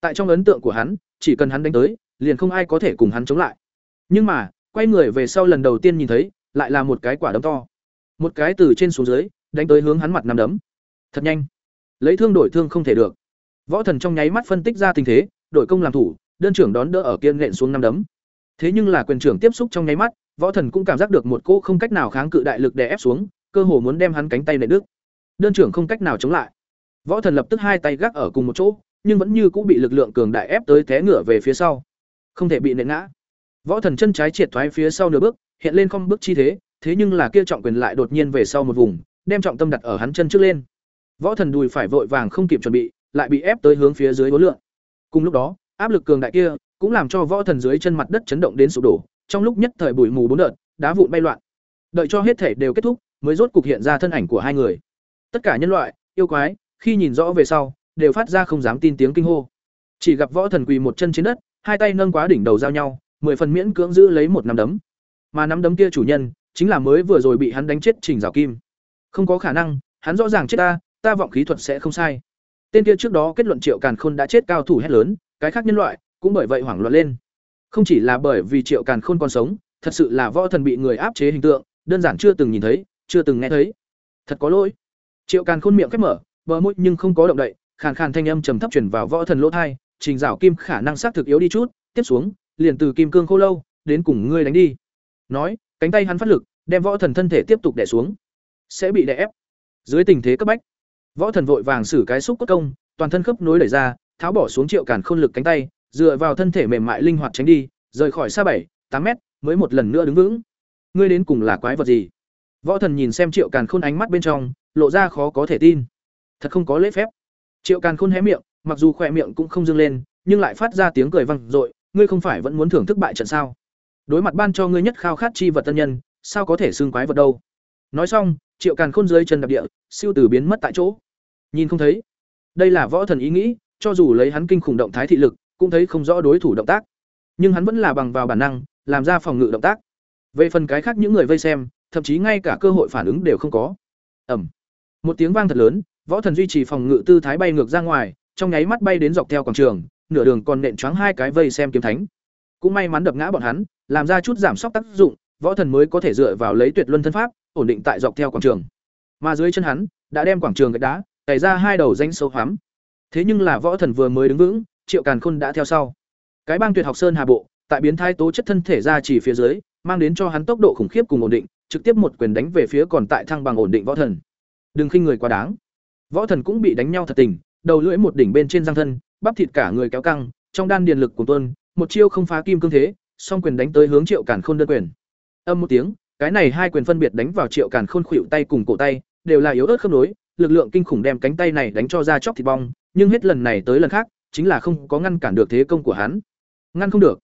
Tại trong ấn tượng của hắn, chỉ cần hắn đánh tới, liền không ai có thể cùng hắn chống lại. Nhưng mà, quay người về sau lần đầu tiên nhìn thấy, lại là một cái quả đấm to. Một cái từ trên xuống dưới, đánh tới hướng hắn mặt nằm đấm. Thật nhanh. Lấy thương đổi thương không thể được. Võ thần trong nháy mắt phân tích ra tình thế, đổi công làm thủ, đơn trưởng đón đỡ ở kiên nện xuống năm đấm. Thế nhưng là quyền trưởng tiếp xúc trong nháy mắt, võ thần cũng cảm giác được một cỗ không cách nào kháng cự đại lực đè ép xuống, cơ hồ muốn đem hắn cánh tay lại đứt. Đơn trưởng không cách nào chống lại. Võ thần lập tức hai tay gác ở cùng một chỗ, nhưng vẫn như cũng bị lực lượng cường đại ép tới té ngửa về phía sau, không thể bị nện ngã. Võ thần chân trái triệt thoái phía sau nửa bước, hiện lên không bước chi thế, thế nhưng là kia trọng quyền lại đột nhiên về sau một vùng, đem trọng tâm đặt ở hắn chân trước lên. Võ thần đùi phải vội vàng không kịp chuẩn bị, lại bị ép tới hướng phía dưới vô lượng. Cùng lúc đó, áp lực cường đại kia cũng làm cho võ thần dưới chân mặt đất chấn động đến sụp đổ, trong lúc nhất thời bụi mù bốn đợt, đá vụn bay loạn. Đợi cho hết thể đều kết thúc, mới rốt cục hiện ra thân ảnh của hai người. Tất cả nhân loại, yêu quái, khi nhìn rõ về sau, đều phát ra không dám tin tiếng kinh hô. Chỉ gặp võ thần quỳ một chân trên đất, hai tay nâng quá đỉnh đầu giao nhau, mười phần miễn cưỡng giữ lấy một nắm đấm. Mà nắm đấm kia chủ nhân, chính là mới vừa rồi bị hắn đánh chết Trình rào Kim. Không có khả năng, hắn rõ ràng chết ta, ta vọng khí thuật sẽ không sai. Tên kia trước đó kết luận Triệu Càn Khôn đã chết cao thủ hét lớn, cái khác nhân loại cũng bởi vậy hoảng loạn lên. Không chỉ là bởi vì Triệu Càn Khôn còn sống, thật sự là võ thần bị người áp chế hình tượng, đơn giản chưa từng nhìn thấy, chưa từng nghe thấy. Thật có lỗi. Triệu Càn Khôn miệng khép mở, bờ môi nhưng không có động đậy, khàn khàn thanh âm trầm thấp truyền vào võ thần lỗ thai, Trình Giảo Kim khả năng xác thực yếu đi chút, tiếp xuống, liền từ kim cương khô lâu, đến cùng ngươi đánh đi. Nói, cánh tay hắn phát lực, đem võ thần thân thể tiếp tục đè xuống. Sẽ bị đè ép. Dưới tình thế cấp bách, võ thần vội vàng sử cái xúc cốt công, toàn thân khớp nối đẩy ra, tháo bỏ xuống Triệu Càn Khôn lực cánh tay, dựa vào thân thể mềm mại linh hoạt tránh đi, rời khỏi xa bảy, tám mét, mới một lần nữa đứng vững. Ngươi đến cùng là quái vật gì? Võ thần nhìn xem Triệu Càn Khôn ánh mắt bên trong, lộ ra khó có thể tin. Thật không có lễ phép. Triệu Càn Khôn hé miệng, mặc dù khỏe miệng cũng không dương lên, nhưng lại phát ra tiếng cười vang dội, ngươi không phải vẫn muốn thưởng thức bại trận sao? Đối mặt ban cho ngươi nhất khao khát chi vật tân nhân, sao có thể xương quái vật đâu? Nói xong, Triệu Càn Khôn dưới chân đạp địa, siêu tử biến mất tại chỗ. Nhìn không thấy. Đây là võ thần ý nghĩ, cho dù lấy hắn kinh khủng động thái thị lực, cũng thấy không rõ đối thủ động tác. Nhưng hắn vẫn là bằng vào bản năng, làm ra phòng ngự động tác. Về phần cái khác những người vây xem, thậm chí ngay cả cơ hội phản ứng đều không có. Ầm. Một tiếng vang thật lớn, võ thần duy trì phòng ngự tư thái bay ngược ra ngoài, trong nháy mắt bay đến dọc theo quảng trường, nửa đường còn nện choáng hai cái vây xem kiếm thánh. Cũng may mắn đập ngã bọn hắn, làm ra chút giảm sốc tác dụng, võ thần mới có thể dựa vào lấy tuyệt luân thân pháp, ổn định tại dọc theo quảng trường. Mà dưới chân hắn, đã đem quảng trường gạch đá, cày ra hai đầu danh sâu hoắm. Thế nhưng là võ thần vừa mới đứng vững, Triệu Càn Khôn đã theo sau. Cái bang tuyệt học sơn hà bộ, tại biến thái tố chất thân thể ra chỉ phía dưới, mang đến cho hắn tốc độ khủng khiếp cùng ổn định, trực tiếp một quyền đánh về phía còn tại thăng bằng ổn định võ thần. Đừng khinh người quá đáng. Võ thần cũng bị đánh nhau thật tình, đầu lưỡi một đỉnh bên trên răng thân bắp thịt cả người kéo căng trong đan điền lực của tuân một chiêu không phá kim cương thế song quyền đánh tới hướng triệu cản khôn đơn quyền. Âm một tiếng cái này hai quyền phân biệt đánh vào triệu cản khôn khuỷu tay cùng cổ tay đều là yếu ớt khớp nối lực lượng kinh khủng đem cánh tay này đánh cho ra chóc thịt bong nhưng hết lần này tới lần khác chính là không có ngăn cản được thế công của hắn. Ngăn không được.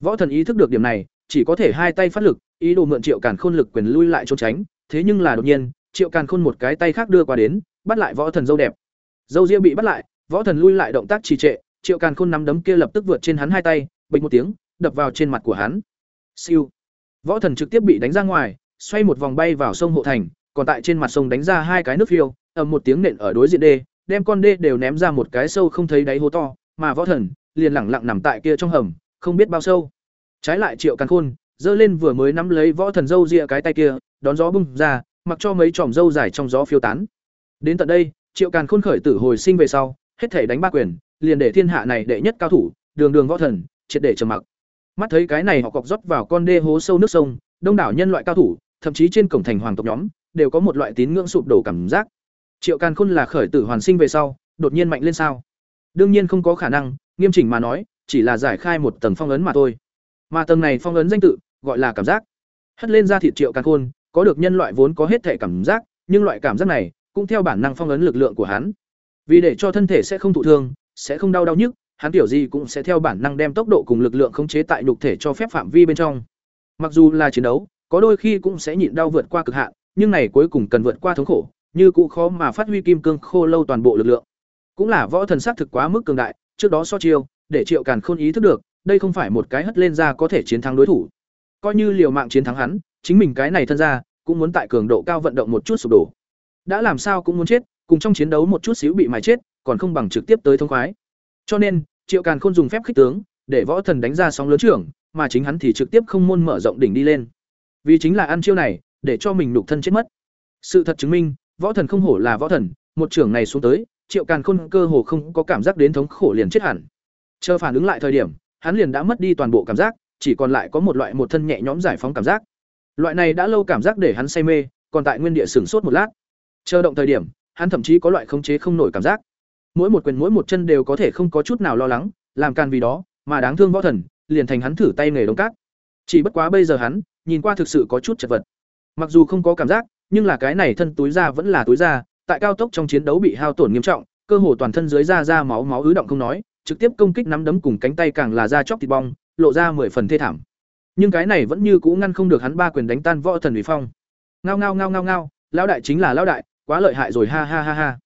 Võ thần ý thức được điểm này chỉ có thể hai tay phát lực ý đồ mượn triệu cản khôn lực quyền lui lại trốn tránh thế nhưng là đột nhiên triệu càn khôn một cái tay khác đưa qua đến bắt lại võ thần dâu đẹp. Dâu ria bị bắt lại, võ thần lui lại động tác trì trệ, triệu càn khôn nắm đấm kia lập tức vượt trên hắn hai tay, bịch một tiếng, đập vào trên mặt của hắn. Siêu. Võ thần trực tiếp bị đánh ra ngoài, xoay một vòng bay vào sông hộ thành, còn tại trên mặt sông đánh ra hai cái nước phiêu, ầm một tiếng nện ở đối diện đê, đem con đê đều ném ra một cái sâu không thấy đáy hố to, mà võ thần liền lẳng lặng nằm tại kia trong hầm, không biết bao sâu. Trái lại triệu càn khôn, giơ lên vừa mới nắm lấy võ thần dâu ria cái tay kia, đón gió bung ra, mặc cho mấy tròm dâu dài trong gió phiêu tán đến tận đây, triệu càn khôn khởi tử hồi sinh về sau, hết thể đánh ba quyền, liền để thiên hạ này đệ nhất cao thủ, đường đường võ thần, triệt để trầm mặc. Mắt thấy cái này họ cọc rót vào con đê hố sâu nước sông, đông đảo nhân loại cao thủ, thậm chí trên cổng thành hoàng tộc nhóm, đều có một loại tín ngưỡng sụp đổ cảm giác. Triệu càn khôn là khởi tử hoàn sinh về sau, đột nhiên mạnh lên sao? Đương nhiên không có khả năng, nghiêm chỉnh mà nói, chỉ là giải khai một tầng phong ấn mà thôi. Mà tầng này phong ấn danh tự, gọi là cảm giác. Hất lên ra thịt triệu càn khôn, có được nhân loại vốn có hết thể cảm giác, nhưng loại cảm giác này cũng theo bản năng phong ấn lực lượng của hắn. Vì để cho thân thể sẽ không thụ thương, sẽ không đau đau nhức, hắn tiểu gì cũng sẽ theo bản năng đem tốc độ cùng lực lượng khống chế tại nhục thể cho phép phạm vi bên trong. Mặc dù là chiến đấu, có đôi khi cũng sẽ nhịn đau vượt qua cực hạn, nhưng này cuối cùng cần vượt qua thống khổ, như cụ khó mà phát huy kim cương khô lâu toàn bộ lực lượng. Cũng là võ thần sắc thực quá mức cường đại, trước đó so chiêu, để triệu càn khôn ý thức được, đây không phải một cái hất lên ra có thể chiến thắng đối thủ. Coi như liều mạng chiến thắng hắn, chính mình cái này thân ra, cũng muốn tại cường độ cao vận động một chút sụp đổ đã làm sao cũng muốn chết, cùng trong chiến đấu một chút xíu bị mài chết, còn không bằng trực tiếp tới thông khoái. Cho nên, triệu càn khôn dùng phép khích tướng, để võ thần đánh ra sóng lớn trưởng, mà chính hắn thì trực tiếp không môn mở rộng đỉnh đi lên. Vì chính là ăn chiêu này, để cho mình nục thân chết mất. Sự thật chứng minh, võ thần không hổ là võ thần, một trưởng này xuống tới, triệu càn khôn cơ hồ không có cảm giác đến thống khổ liền chết hẳn. Chờ phản ứng lại thời điểm, hắn liền đã mất đi toàn bộ cảm giác, chỉ còn lại có một loại một thân nhẹ nhõm giải phóng cảm giác. Loại này đã lâu cảm giác để hắn say mê, còn tại nguyên địa sửng sốt một lát chờ động thời điểm, hắn thậm chí có loại khống chế không nổi cảm giác. Mỗi một quyền mỗi một chân đều có thể không có chút nào lo lắng, làm can vì đó, mà đáng thương võ thần, liền thành hắn thử tay nghề đống cát. Chỉ bất quá bây giờ hắn, nhìn qua thực sự có chút chật vật. Mặc dù không có cảm giác, nhưng là cái này thân túi da vẫn là túi da, tại cao tốc trong chiến đấu bị hao tổn nghiêm trọng, cơ hồ toàn thân dưới da da máu máu ứ động không nói, trực tiếp công kích nắm đấm cùng cánh tay càng là da chóc thịt bong, lộ ra mười phần thê thảm. Nhưng cái này vẫn như cũ ngăn không được hắn ba quyền đánh tan võ thần ủy phong. Ngao ngao ngao ngao ngao, lão đại chính là lão đại quá lợi hại rồi, ha ha ha ha.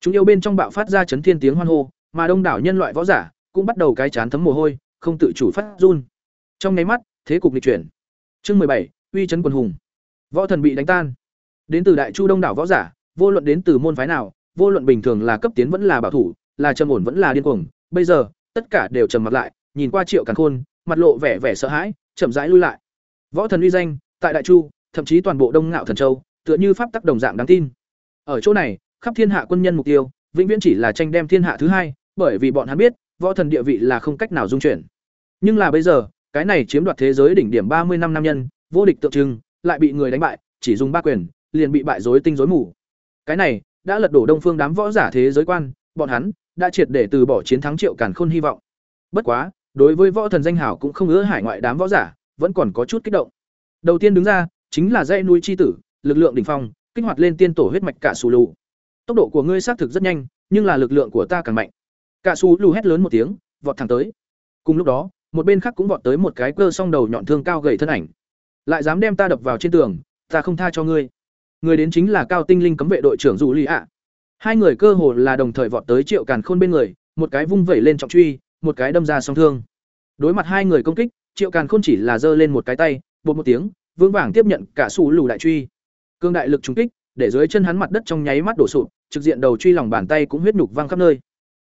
Chúng yêu bên trong bạo phát ra chấn thiên tiếng hoan hô, mà đông đảo nhân loại võ giả cũng bắt đầu cái chán thấm mồ hôi, không tự chủ phát run. Trong nháy mắt, thế cục lịch chuyển. Chương mười bảy, uy chấn quần hùng. Võ thần bị đánh tan. Đến từ đại chu đông đảo võ giả, vô luận đến từ môn phái nào, vô luận bình thường là cấp tiến vẫn là bảo thủ, là trầm ổn vẫn là điên cuồng, bây giờ, tất cả đều trầm mặt lại, nhìn qua triệu càn khôn, mặt lộ vẻ vẻ sợ hãi, chậm rãi lui lại. Võ thần uy danh, tại đại chu, thậm chí toàn bộ đông ngạo thần châu, tựa như pháp tắc đồng dạng đáng tin ở chỗ này, khắp thiên hạ quân nhân mục tiêu, vĩnh viễn chỉ là tranh đem thiên hạ thứ hai, bởi vì bọn hắn biết, võ thần địa vị là không cách nào dung chuyển. Nhưng là bây giờ, cái này chiếm đoạt thế giới đỉnh điểm ba mươi năm nam nhân, vô địch tượng trưng, lại bị người đánh bại, chỉ dùng ba quyền, liền bị bại rối tinh rối mù. Cái này, đã lật đổ đông phương đám võ giả thế giới quan, bọn hắn đã triệt để từ bỏ chiến thắng triệu càn khôn hy vọng. Bất quá, đối với võ thần danh hảo cũng không ứa hải ngoại đám võ giả, vẫn còn có chút kích động. Đầu tiên đứng ra, chính là dãy núi chi tử, lực lượng đỉnh phong kích hoạt lên tiên tổ huyết mạch cả sù lù. Tốc độ của ngươi xác thực rất nhanh, nhưng là lực lượng của ta càng mạnh. Cả sù lù hét lớn một tiếng, vọt thẳng tới. Cùng lúc đó, một bên khác cũng vọt tới một cái cơ song đầu nhọn thương cao gầy thân ảnh. Lại dám đem ta đập vào trên tường, ta không tha cho ngươi. Người đến chính là cao tinh linh cấm vệ đội trưởng dù lì ạ. Hai người cơ hồ là đồng thời vọt tới triệu càn khôn bên người, một cái vung vẩy lên trọng truy, một cái đâm ra song thương. Đối mặt hai người công kích, triệu càn khôn chỉ là giơ lên một cái tay, bột một tiếng, vững vàng tiếp nhận cả xù lù đại truy cương đại lực trúng kích, để dưới chân hắn mặt đất trong nháy mắt đổ sụp, trực diện đầu truy lòng bàn tay cũng huyết nhục văng khắp nơi.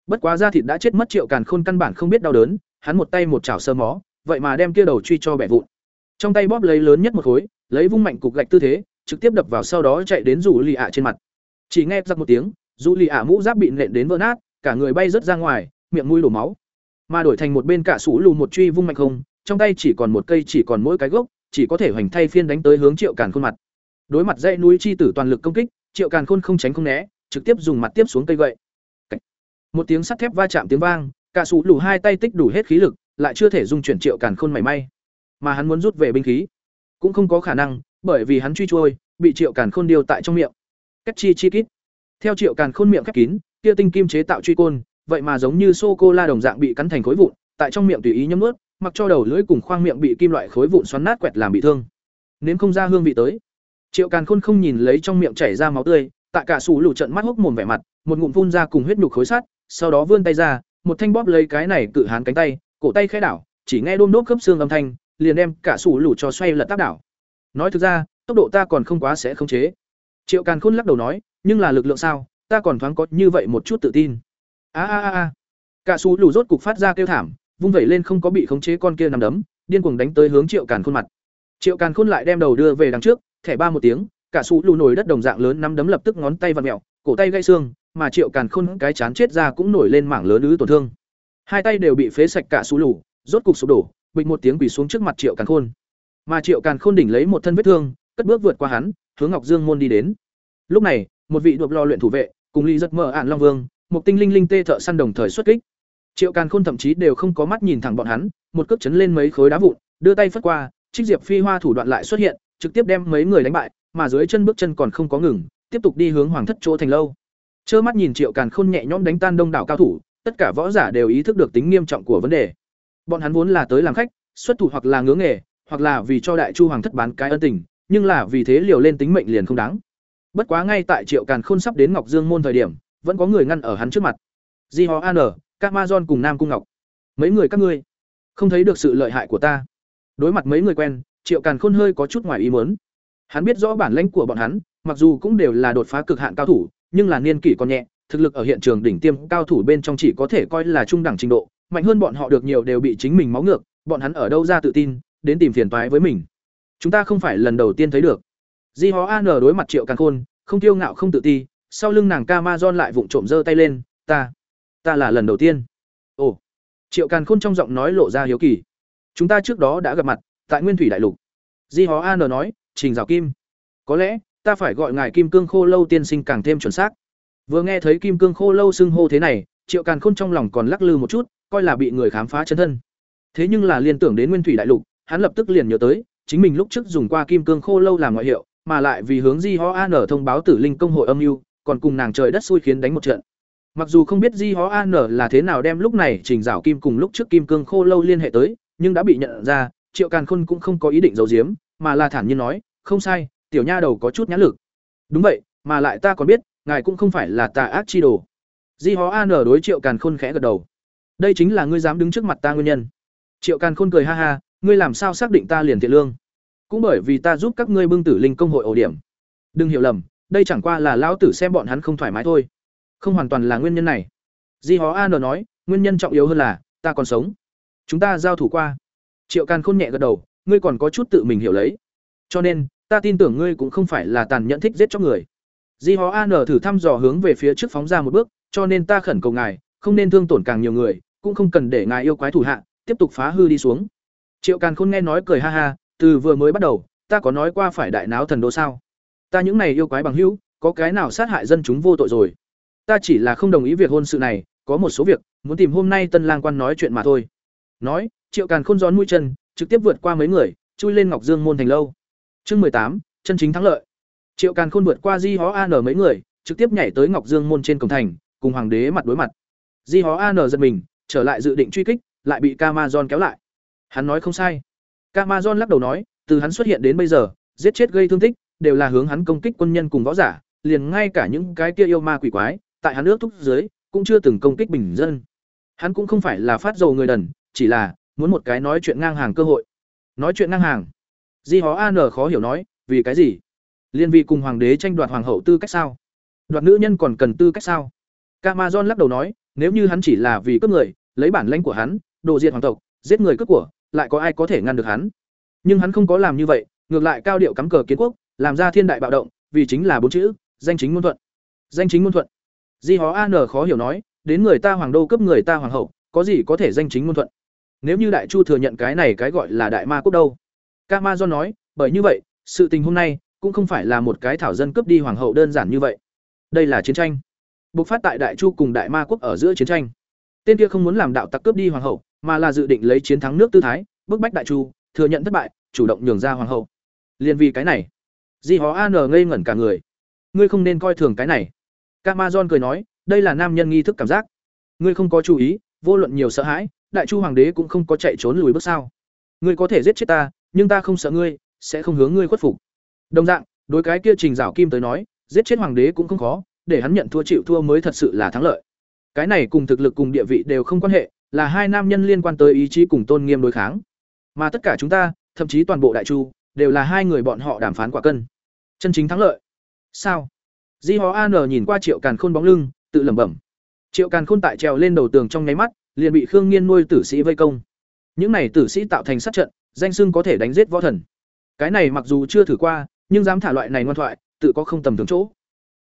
Bất quá da thịt đã chết mất triệu càn khôn căn bản không biết đau đớn, hắn một tay một chảo sơ mó, vậy mà đem kia đầu truy cho bẻ vụn. Trong tay bóp lấy lớn nhất một khối, lấy vung mạnh cục gạch tư thế, trực tiếp đập vào sau đó chạy đến rủ lì ạ trên mặt. Chỉ nghe giặc một tiếng rủ lì ạ mũ giáp bị nện đến vỡ nát, cả người bay rớt ra ngoài, miệng mũi đổ máu. Mà đổi thành một bên cả sủ lù một truy vung mạnh không, trong tay chỉ còn một cây chỉ còn mỗi cái gốc, chỉ có thể hoành thay phiên đánh tới hướng triệu càn khuôn mặt đối mặt dãy núi chi tử toàn lực công kích, triệu càn khôn không tránh không né, trực tiếp dùng mặt tiếp xuống cây gậy. Một tiếng sắt thép va chạm tiếng vang, cả sủ lù hai tay tích đủ hết khí lực, lại chưa thể dung chuyển triệu càn khôn mảy may. Mà hắn muốn rút về binh khí. Cũng không có khả năng, bởi vì hắn truy trôi, bị triệu càn khôn điều tại trong miệng. Cách chi chi kít. Theo triệu càn khôn miệng khép kín, kia tinh kim chế tạo truy côn, vậy mà giống như sô cô la đồng dạng bị cắn thành khối vụn, tại trong miệng tùy ý nhấm nuốt, mặc cho đầu lưỡi cùng khoang miệng bị kim loại khối vụn xoắn nát quẹt làm bị thương. Nếm không ra hương vị tới triệu càn khôn không nhìn lấy trong miệng chảy ra máu tươi, tạ cả sủ lù trận mắt hốc mồm vẻ mặt, một ngụm phun ra cùng huyết nhục khối sắt, sau đó vươn tay ra, một thanh bóp lấy cái này cự hán cánh tay, cổ tay khẽ đảo, chỉ nghe đôm đốp khớp xương âm thanh, liền đem cả sủ lù cho xoay lật tác đảo. Nói thực ra, tốc độ ta còn không quá sẽ khống chế. Triệu càn khôn lắc đầu nói, nhưng là lực lượng sao, ta còn thoáng có như vậy một chút tự tin. A a a a. Cả sủ lù rốt cục phát ra kêu thảm, vung vẩy lên không có bị khống chế con kia nằm đấm, điên cuồng đánh tới hướng triệu càn khôn mặt. Triệu càn khôn lại đem đầu đưa về đằng trước thẻ ba một tiếng, cả sụ lù nổi đất đồng dạng lớn nắm đấm lập tức ngón tay vặn mẹo, cổ tay gãy xương, mà triệu càn khôn cái chán chết ra cũng nổi lên mảng lớn ứ tổn thương. Hai tay đều bị phế sạch cả sụ lù, rốt cục sụp đổ, bịch một tiếng quỳ xuống trước mặt triệu càn khôn. Mà triệu càn khôn đỉnh lấy một thân vết thương, cất bước vượt qua hắn, hướng ngọc dương môn đi đến. Lúc này, một vị đột lo luyện thủ vệ, cùng ly giật mở ạn long vương, một tinh linh linh tê thợ săn đồng thời xuất kích. Triệu càn khôn thậm chí đều không có mắt nhìn thẳng bọn hắn, một cước chấn lên mấy khối đá vụn, đưa tay phất qua, trích diệp phi hoa thủ đoạn lại xuất hiện trực tiếp đem mấy người đánh bại, mà dưới chân bước chân còn không có ngừng, tiếp tục đi hướng hoàng thất chỗ thành lâu. Trơ mắt nhìn triệu càn khôn nhẹ nhõm đánh tan đông đảo cao thủ, tất cả võ giả đều ý thức được tính nghiêm trọng của vấn đề. Bọn hắn vốn là tới làm khách, xuất thủ hoặc là ngưỡng nghề, hoặc là vì cho đại chu hoàng thất bán cái ân tình, nhưng là vì thế liều lên tính mệnh liền không đáng. Bất quá ngay tại triệu càn khôn sắp đến ngọc dương môn thời điểm, vẫn có người ngăn ở hắn trước mặt. Di ho an Camazon ma cùng nam cung ngọc. Mấy người các ngươi, không thấy được sự lợi hại của ta. Đối mặt mấy người quen triệu càn khôn hơi có chút ngoài ý muốn. Hắn biết rõ bản lãnh của bọn hắn, mặc dù cũng đều là đột phá cực hạn cao thủ, nhưng là niên kỷ còn nhẹ, thực lực ở hiện trường đỉnh tiêm cao thủ bên trong chỉ có thể coi là trung đẳng trình độ, mạnh hơn bọn họ được nhiều đều bị chính mình máu ngược, bọn hắn ở đâu ra tự tin, đến tìm phiền toái với mình. Chúng ta không phải lần đầu tiên thấy được. Di hó an đối mặt triệu càn khôn, không kiêu ngạo không tự ti, sau lưng nàng ca ma don lại vụng trộm giơ tay lên, ta ta là lần đầu tiên. Ồ. Triệu càn khôn trong giọng nói lộ ra hiếu kỳ. Chúng ta trước đó đã gặp mặt tại nguyên thủy đại lục. Di hó an nói, trình rào kim, có lẽ ta phải gọi ngài kim cương khô lâu tiên sinh càng thêm chuẩn xác. Vừa nghe thấy kim cương khô lâu xưng hô thế này, triệu càn khôn trong lòng còn lắc lư một chút, coi là bị người khám phá chân thân. Thế nhưng là liên tưởng đến nguyên thủy đại lục, hắn lập tức liền nhớ tới, chính mình lúc trước dùng qua kim cương khô lâu làm ngoại hiệu, mà lại vì hướng di ho an thông báo tử linh công hội âm mưu, còn cùng nàng trời đất xui khiến đánh một trận. Mặc dù không biết di ho an là thế nào đem lúc này trình rào kim cùng lúc trước kim cương khô lâu liên hệ tới, nhưng đã bị nhận ra triệu càn khôn cũng không có ý định giấu giếm, mà là thản nhiên nói, không sai, tiểu nha đầu có chút nhãn lực. Đúng vậy, mà lại ta còn biết, ngài cũng không phải là tà ác chi đồ. Di hó an đối triệu càn khôn khẽ gật đầu. Đây chính là ngươi dám đứng trước mặt ta nguyên nhân. Triệu càn khôn cười ha ha, ngươi làm sao xác định ta liền thiện lương? Cũng bởi vì ta giúp các ngươi bưng tử linh công hội ổ điểm. Đừng hiểu lầm, đây chẳng qua là lão tử xem bọn hắn không thoải mái thôi. Không hoàn toàn là nguyên nhân này. Di hó an nói, nguyên nhân trọng yếu hơn là, ta còn sống. Chúng ta giao thủ qua triệu càn khôn nhẹ gật đầu, ngươi còn có chút tự mình hiểu lấy. Cho nên, ta tin tưởng ngươi cũng không phải là tàn nhẫn thích giết cho người. Di hó an thử thăm dò hướng về phía trước phóng ra một bước, cho nên ta khẩn cầu ngài, không nên thương tổn càng nhiều người, cũng không cần để ngài yêu quái thủ hạ, tiếp tục phá hư đi xuống. Triệu càn khôn nghe nói cười ha ha, từ vừa mới bắt đầu, ta có nói qua phải đại náo thần đô sao? Ta những này yêu quái bằng hữu, có cái nào sát hại dân chúng vô tội rồi? Ta chỉ là không đồng ý việc hôn sự này, có một số việc, muốn tìm hôm nay tân lang quan nói chuyện mà thôi. Nói triệu càn khôn gión mũi chân trực tiếp vượt qua mấy người chui lên ngọc dương môn thành lâu chương mười tám chân chính thắng lợi triệu càn khôn vượt qua di hó an mấy người trực tiếp nhảy tới ngọc dương môn trên cổng thành cùng hoàng đế mặt đối mặt di hó an giật mình trở lại dự định truy kích lại bị Camazon kéo lại. Hắn nói không sai. Camazon lắc đầu nói, từ hắn xuất hiện đến bây giờ, giết chết gây thương tích, đều là hướng hắn công kích quân nhân cùng võ giả, liền ngay cả những cái kia yêu ma quỷ quái, tại hắn nước thúc dưới, cũng chưa từng công kích bình dân. Hắn cũng không phải là phát dầu người đần, chỉ là muốn một cái nói chuyện ngang hàng cơ hội. Nói chuyện ngang hàng. Di Hó An khó hiểu nói, vì cái gì? Liên Vi cùng hoàng đế tranh đoạt hoàng hậu tư cách sao? Đoạt nữ nhân còn cần tư cách sao? Camazon lắc đầu nói, nếu như hắn chỉ là vì cướp người, lấy bản lãnh của hắn, đồ diệt hoàng tộc, giết người cướp của, lại có ai có thể ngăn được hắn? Nhưng hắn không có làm như vậy, ngược lại cao điệu cắm cờ kiến quốc, làm ra thiên đại bạo động, vì chính là bốn chữ, danh chính ngôn thuận. Danh chính ngôn thuận. Di Hó An khó hiểu nói, đến người ta hoàng đô cướp người ta hoàng hậu, có gì có thể danh chính ngôn thuận? Nếu như Đại Chu thừa nhận cái này cái gọi là đại ma quốc đâu? Camazon nói, bởi như vậy, sự tình hôm nay cũng không phải là một cái thảo dân cướp đi hoàng hậu đơn giản như vậy. Đây là chiến tranh. bộc phát tại đại chu cùng đại ma quốc ở giữa chiến tranh tên kia không muốn làm đạo tặc cướp đi hoàng hậu mà là dự định lấy chiến thắng nước tư thái bức bách đại chu thừa nhận thất bại chủ động nhường ra hoàng hậu liền vì cái này di hó an ngây ngẩn cả người ngươi không nên coi thường cái này Camazon cười nói đây là nam nhân nghi thức cảm giác ngươi không có chú ý vô luận nhiều sợ hãi đại chu hoàng đế cũng không có chạy trốn lùi bước sao? Ngươi có thể giết chết ta, nhưng ta không sợ ngươi, sẽ không hướng ngươi khuất phục. Đồng dạng, đối cái kia trình dạo kim tới nói, giết chết hoàng đế cũng không khó, để hắn nhận thua chịu thua mới thật sự là thắng lợi. Cái này cùng thực lực cùng địa vị đều không quan hệ, là hai nam nhân liên quan tới ý chí cùng tôn nghiêm đối kháng. Mà tất cả chúng ta, thậm chí toàn bộ đại chu, đều là hai người bọn họ đàm phán quả cân. Chân chính thắng lợi. Sao? Di hó an nhìn qua triệu càn khôn bóng lưng, tự lẩm bẩm. Triệu càn khôn tại trèo lên đầu tường trong nháy mắt liền bị khương nghiên nuôi tử sĩ vây công. Những này tử sĩ tạo thành sát trận, danh xưng có thể đánh giết võ thần. Cái này mặc dù chưa thử qua, nhưng dám thả loại này ngoan thoại, tự có không tầm thường chỗ.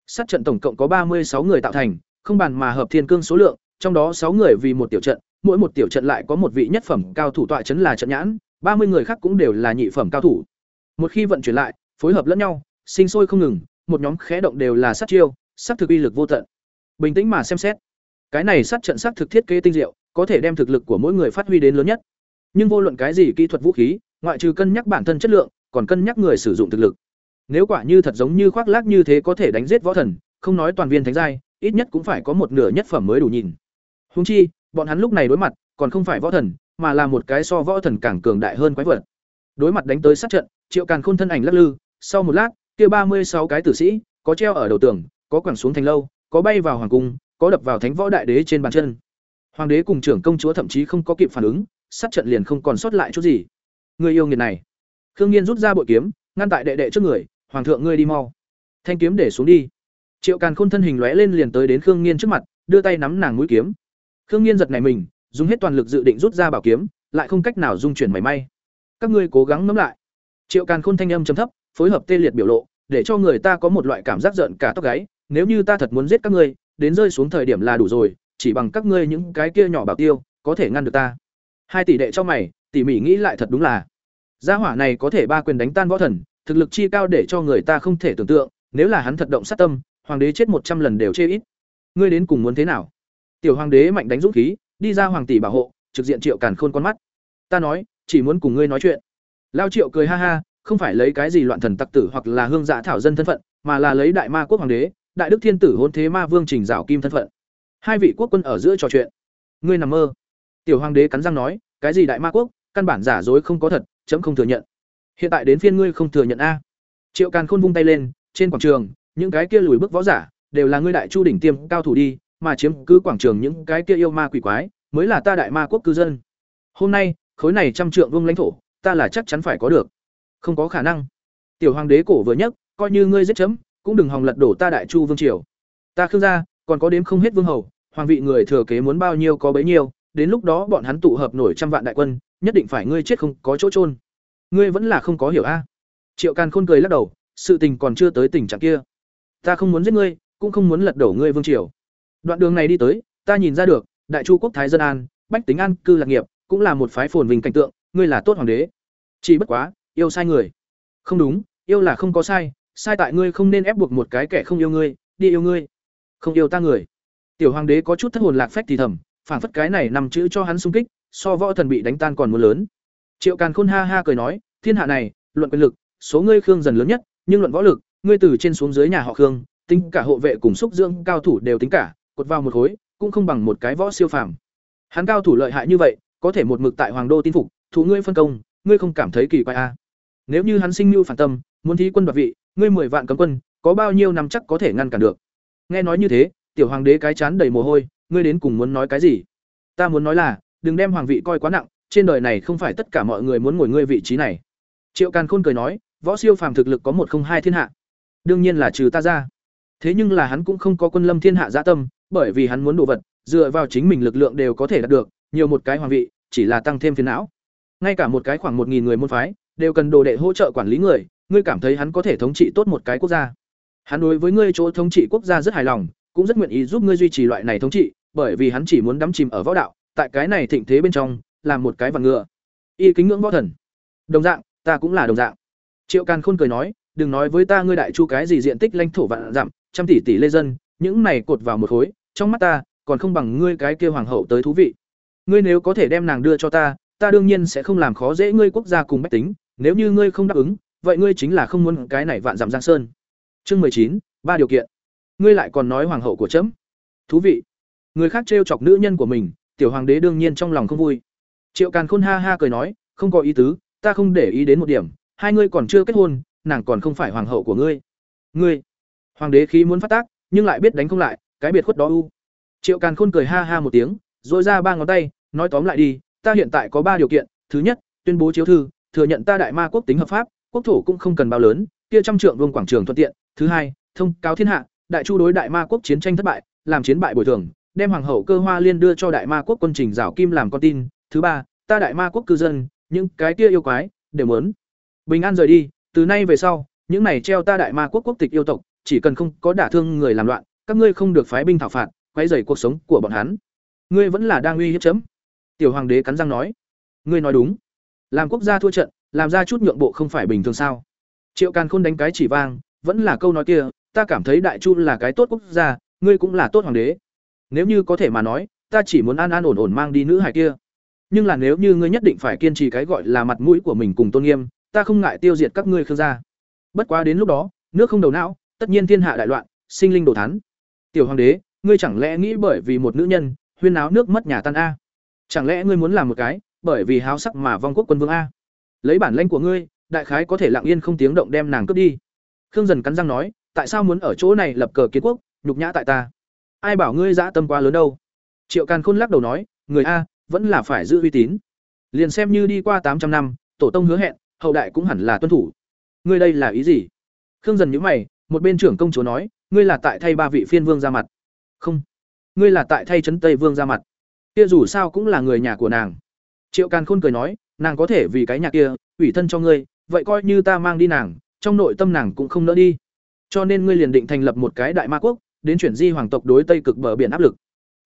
Sát trận tổng cộng có ba mươi sáu người tạo thành, không bàn mà hợp thiên cương số lượng, trong đó sáu người vì một tiểu trận, mỗi một tiểu trận lại có một vị nhất phẩm cao thủ tọa chấn là trận nhãn, ba mươi người khác cũng đều là nhị phẩm cao thủ. Một khi vận chuyển lại, phối hợp lẫn nhau, sinh sôi không ngừng, một nhóm khẽ động đều là sát chiêu, sát thực uy lực vô tận. Bình tĩnh mà xem xét. Cái này sát trận sát thực thiết kế tinh diệu có thể đem thực lực của mỗi người phát huy đến lớn nhất. Nhưng vô luận cái gì kỹ thuật vũ khí, ngoại trừ cân nhắc bản thân chất lượng, còn cân nhắc người sử dụng thực lực. Nếu quả như thật giống như khoác lác như thế có thể đánh giết võ thần, không nói toàn viên thánh giai, ít nhất cũng phải có một nửa nhất phẩm mới đủ nhìn. Huống chi, bọn hắn lúc này đối mặt, còn không phải võ thần, mà là một cái so võ thần càng cường đại hơn quái vật. Đối mặt đánh tới sát trận, triệu càn khôn thân ảnh lắc lư, sau một lát, kia ba mươi sáu cái tử sĩ, có treo ở đầu tường, có quẳng xuống thành lâu, có bay vào hoàng cung, có đập vào thánh võ đại đế trên bàn chân hoàng đế cùng trưởng công chúa thậm chí không có kịp phản ứng, sát trận liền không còn sót lại chút gì. Người yêu nghiệt này. Khương nhiên rút ra bội kiếm, ngăn tại đệ đệ trước người, hoàng thượng ngươi đi mau. Thanh kiếm để xuống đi. Triệu càn khôn thân hình lóe lên liền tới đến khương nhiên trước mặt, đưa tay nắm nàng mũi kiếm. Khương nhiên giật này mình, dùng hết toàn lực dự định rút ra bảo kiếm, lại không cách nào dung chuyển mảy may. Các ngươi cố gắng nắm lại. Triệu càn khôn thanh âm trầm thấp, phối hợp tê liệt biểu lộ, để cho người ta có một loại cảm giác giận cả tóc gáy, nếu như ta thật muốn giết các ngươi, đến rơi xuống thời điểm là đủ rồi chỉ bằng các ngươi những cái kia nhỏ bảo tiêu, có thể ngăn được ta. Hai tỷ đệ cho mày, tỉ mỉ nghĩ lại thật đúng là. Gia hỏa này có thể ba quyền đánh tan võ thần, thực lực chi cao để cho người ta không thể tưởng tượng, nếu là hắn thật động sát tâm, hoàng đế chết một trăm lần đều chê ít. Ngươi đến cùng muốn thế nào? Tiểu hoàng đế mạnh đánh dũng khí, đi ra hoàng tỷ bảo hộ, trực diện triệu càn khôn con mắt. Ta nói, chỉ muốn cùng ngươi nói chuyện. Lao triệu cười ha ha, không phải lấy cái gì loạn thần tặc tử hoặc là hương dạ thảo dân thân phận, mà là lấy đại ma quốc hoàng đế, đại đức thiên tử hôn thế ma vương trình dạo kim thân phận hai vị quốc quân ở giữa trò chuyện. Ngươi nằm mơ. Tiểu hoàng đế cắn răng nói cái gì đại ma quốc căn bản giả dối không có thật chấm không thừa nhận. Hiện tại đến phiên ngươi không thừa nhận a. Triệu càn khôn vung tay lên trên quảng trường những cái kia lùi bước võ giả đều là ngươi đại chu đỉnh tiêm cao thủ đi mà chiếm cứ quảng trường những cái kia yêu ma quỷ quái mới là ta đại ma quốc cư dân. Hôm nay khối này trăm trượng vương lãnh thổ ta là chắc chắn phải có được. Không có khả năng. Tiểu hoàng đế cổ vừa nhấc, coi như ngươi giết chấm cũng đừng hòng lật đổ ta đại chu vương triều. Ta khương gia còn có đếm không hết vương hầu, hoàng vị người thừa kế muốn bao nhiêu có bấy nhiêu, đến lúc đó bọn hắn tụ hợp nổi trăm vạn đại quân, nhất định phải ngươi chết không có chỗ trôn ngươi vẫn là không có hiểu a? À? Triệu càn khôn cười lắc đầu, sự tình còn chưa tới tình trạng kia. Ta không muốn giết ngươi, cũng không muốn lật đổ ngươi vương triều. Đoạn đường này đi tới, ta nhìn ra được, đại chu quốc thái dân an, bách tính an, cư lạc nghiệp, cũng là một phái phồn vinh cảnh tượng, ngươi là tốt hoàng đế. Chỉ bất quá, yêu sai người. Không đúng, yêu là không có sai sai tại ngươi không nên ép buộc một cái kẻ không yêu ngươi, đi yêu ngươi không yêu ta người. Tiểu hoàng đế có chút thất hồn lạc phách thì thầm, phảng phất cái này nằm chữ cho hắn sung kích, so võ thần bị đánh tan còn muốn lớn. Triệu càn khôn ha ha cười nói, thiên hạ này, luận quyền lực, số ngươi khương dần lớn nhất, nhưng luận võ lực, ngươi từ trên xuống dưới nhà họ khương, tính cả hộ vệ cùng xúc dưỡng cao thủ đều tính cả, cột vào một khối, cũng không bằng một cái võ siêu phàm. Hắn cao thủ lợi hại như vậy, có thể một mực tại hoàng đô tin phục thủ ngươi phân công, ngươi không cảm thấy kỳ quái à. nếu như hắn sinh mưu phản tâm, muốn thi quân đoạt vị, ngươi mười vạn cấm quân, có bao nhiêu năm chắc có thể ngăn cản được? Nghe nói như thế, tiểu hoàng đế cái chán đầy mồ hôi, ngươi đến cùng muốn nói cái gì? Ta muốn nói là, đừng đem hoàng vị coi quá nặng, trên đời này không phải tất cả mọi người muốn ngồi ngươi vị trí này. Triệu càn khôn cười nói, võ siêu phàm thực lực có một không hai thiên hạ. Đương nhiên là trừ ta ra. Thế nhưng là hắn cũng không có quân lâm thiên hạ gia tâm, bởi vì hắn muốn đồ vật, dựa vào chính mình lực lượng đều có thể đạt được, nhiều một cái hoàng vị, chỉ là tăng thêm phiền não. Ngay cả một cái khoảng một nghìn người môn phái, đều cần đồ đệ hỗ trợ quản lý người, ngươi cảm thấy hắn có thể thống trị tốt một cái quốc gia hắn đối với ngươi chỗ thống trị quốc gia rất hài lòng cũng rất nguyện ý giúp ngươi duy trì loại này thống trị bởi vì hắn chỉ muốn đắm chìm ở võ đạo tại cái này thịnh thế bên trong làm một cái vàng ngựa y kính ngưỡng võ thần đồng dạng ta cũng là đồng dạng triệu càn khôn cười nói đừng nói với ta ngươi đại chu cái gì diện tích lãnh thổ vạn dặm trăm tỷ tỷ lê dân những này cột vào một khối, trong mắt ta, còn không bằng ngươi cái kia hoàng hậu tới thú vị. Ngươi nếu có thể đem nàng đưa cho ta, ta đương nhiên sẽ không làm khó dễ ngươi quốc gia cùng bách tính, nếu như ngươi không đáp ứng, vậy ngươi chính là không muốn cái này vạn dặm giang sơn. Chương mười chín, ba điều kiện. Ngươi lại còn nói hoàng hậu của trẫm? Thú vị. Người khác trêu chọc nữ nhân của mình, tiểu hoàng đế đương nhiên trong lòng không vui. Triệu Càn Khôn ha ha cười nói, không có ý tứ, ta không để ý đến một điểm, hai ngươi còn chưa kết hôn, nàng còn không phải hoàng hậu của ngươi. Ngươi. Hoàng đế khí muốn phát tác, nhưng lại biết đánh không lại, cái biệt khuất đó u. Triệu Càn Khôn cười ha ha một tiếng, rồi ra ba ngón tay, nói tóm lại đi, ta hiện tại có ba điều kiện, thứ nhất, tuyên bố chiếu thư, thừa nhận ta đại ma quốc tính hợp pháp, quốc thổ cũng không cần bao lớn, kia trăm trượng vương quảng trường thuận tiện. Thứ hai, thông cáo thiên hạ, đại chu đối đại ma quốc chiến tranh thất bại, làm chiến bại bồi thường, đem hoàng hậu cơ hoa liên đưa cho đại ma quốc quân trình rào kim làm con tin. Thứ ba, ta đại ma quốc cư dân, những cái kia yêu quái đều muốn bình an rời đi, từ nay về sau, những này treo ta đại ma quốc quốc tịch yêu tộc, chỉ cần không có đả thương người làm loạn, các ngươi không được phái binh thảo phạt, quấy rầy cuộc sống của bọn hắn. Ngươi vẫn là đang uy hiếp chấm. Tiểu hoàng đế cắn răng nói, ngươi nói đúng. Làm quốc gia thua trận, làm ra chút nhượng bộ không phải bình thường sao? Triệu Càn Khôn đánh cái chỉ vang, vẫn là câu nói kia, ta cảm thấy Đại Chu là cái tốt quốc gia, ngươi cũng là tốt hoàng đế. Nếu như có thể mà nói, ta chỉ muốn an an ổn ổn mang đi nữ hài kia. Nhưng là nếu như ngươi nhất định phải kiên trì cái gọi là mặt mũi của mình cùng tôn nghiêm, ta không ngại tiêu diệt các ngươi khương gia. Bất quá đến lúc đó, nước không đầu não, tất nhiên thiên hạ đại loạn, sinh linh đổ thán. Tiểu hoàng đế, ngươi chẳng lẽ nghĩ bởi vì một nữ nhân, huyên áo nước mất nhà tan a? Chẳng lẽ ngươi muốn làm một cái, bởi vì háo sắc mà vong quốc quân vương a? Lấy bản lãnh của ngươi, đại khái có thể lặng yên không tiếng động đem nàng cướp đi. Khương Dần cắn răng nói, tại sao muốn ở chỗ này lập cờ kiến quốc, nhục nhã tại ta? Ai bảo ngươi dã tâm quá lớn đâu? Triệu Càn Khôn lắc đầu nói, người a, vẫn là phải giữ uy tín. Liền xem như đi qua tám trăm năm, tổ tông hứa hẹn, hậu đại cũng hẳn là tuân thủ. Ngươi đây là ý gì? Khương Dần nhíu mày, một bên trưởng công chúa nói, ngươi là tại thay ba vị phiên vương ra mặt. Không, ngươi là tại thay trấn Tây vương ra mặt. Kia dù sao cũng là người nhà của nàng. Triệu Càn Khôn cười nói, nàng có thể vì cái nhà kia, ủy thân cho ngươi, vậy coi như ta mang đi nàng, trong nội tâm nàng cũng không nỡ đi. Cho nên ngươi liền định thành lập một cái đại ma quốc, đến chuyển di hoàng tộc đối Tây cực bờ biển áp lực.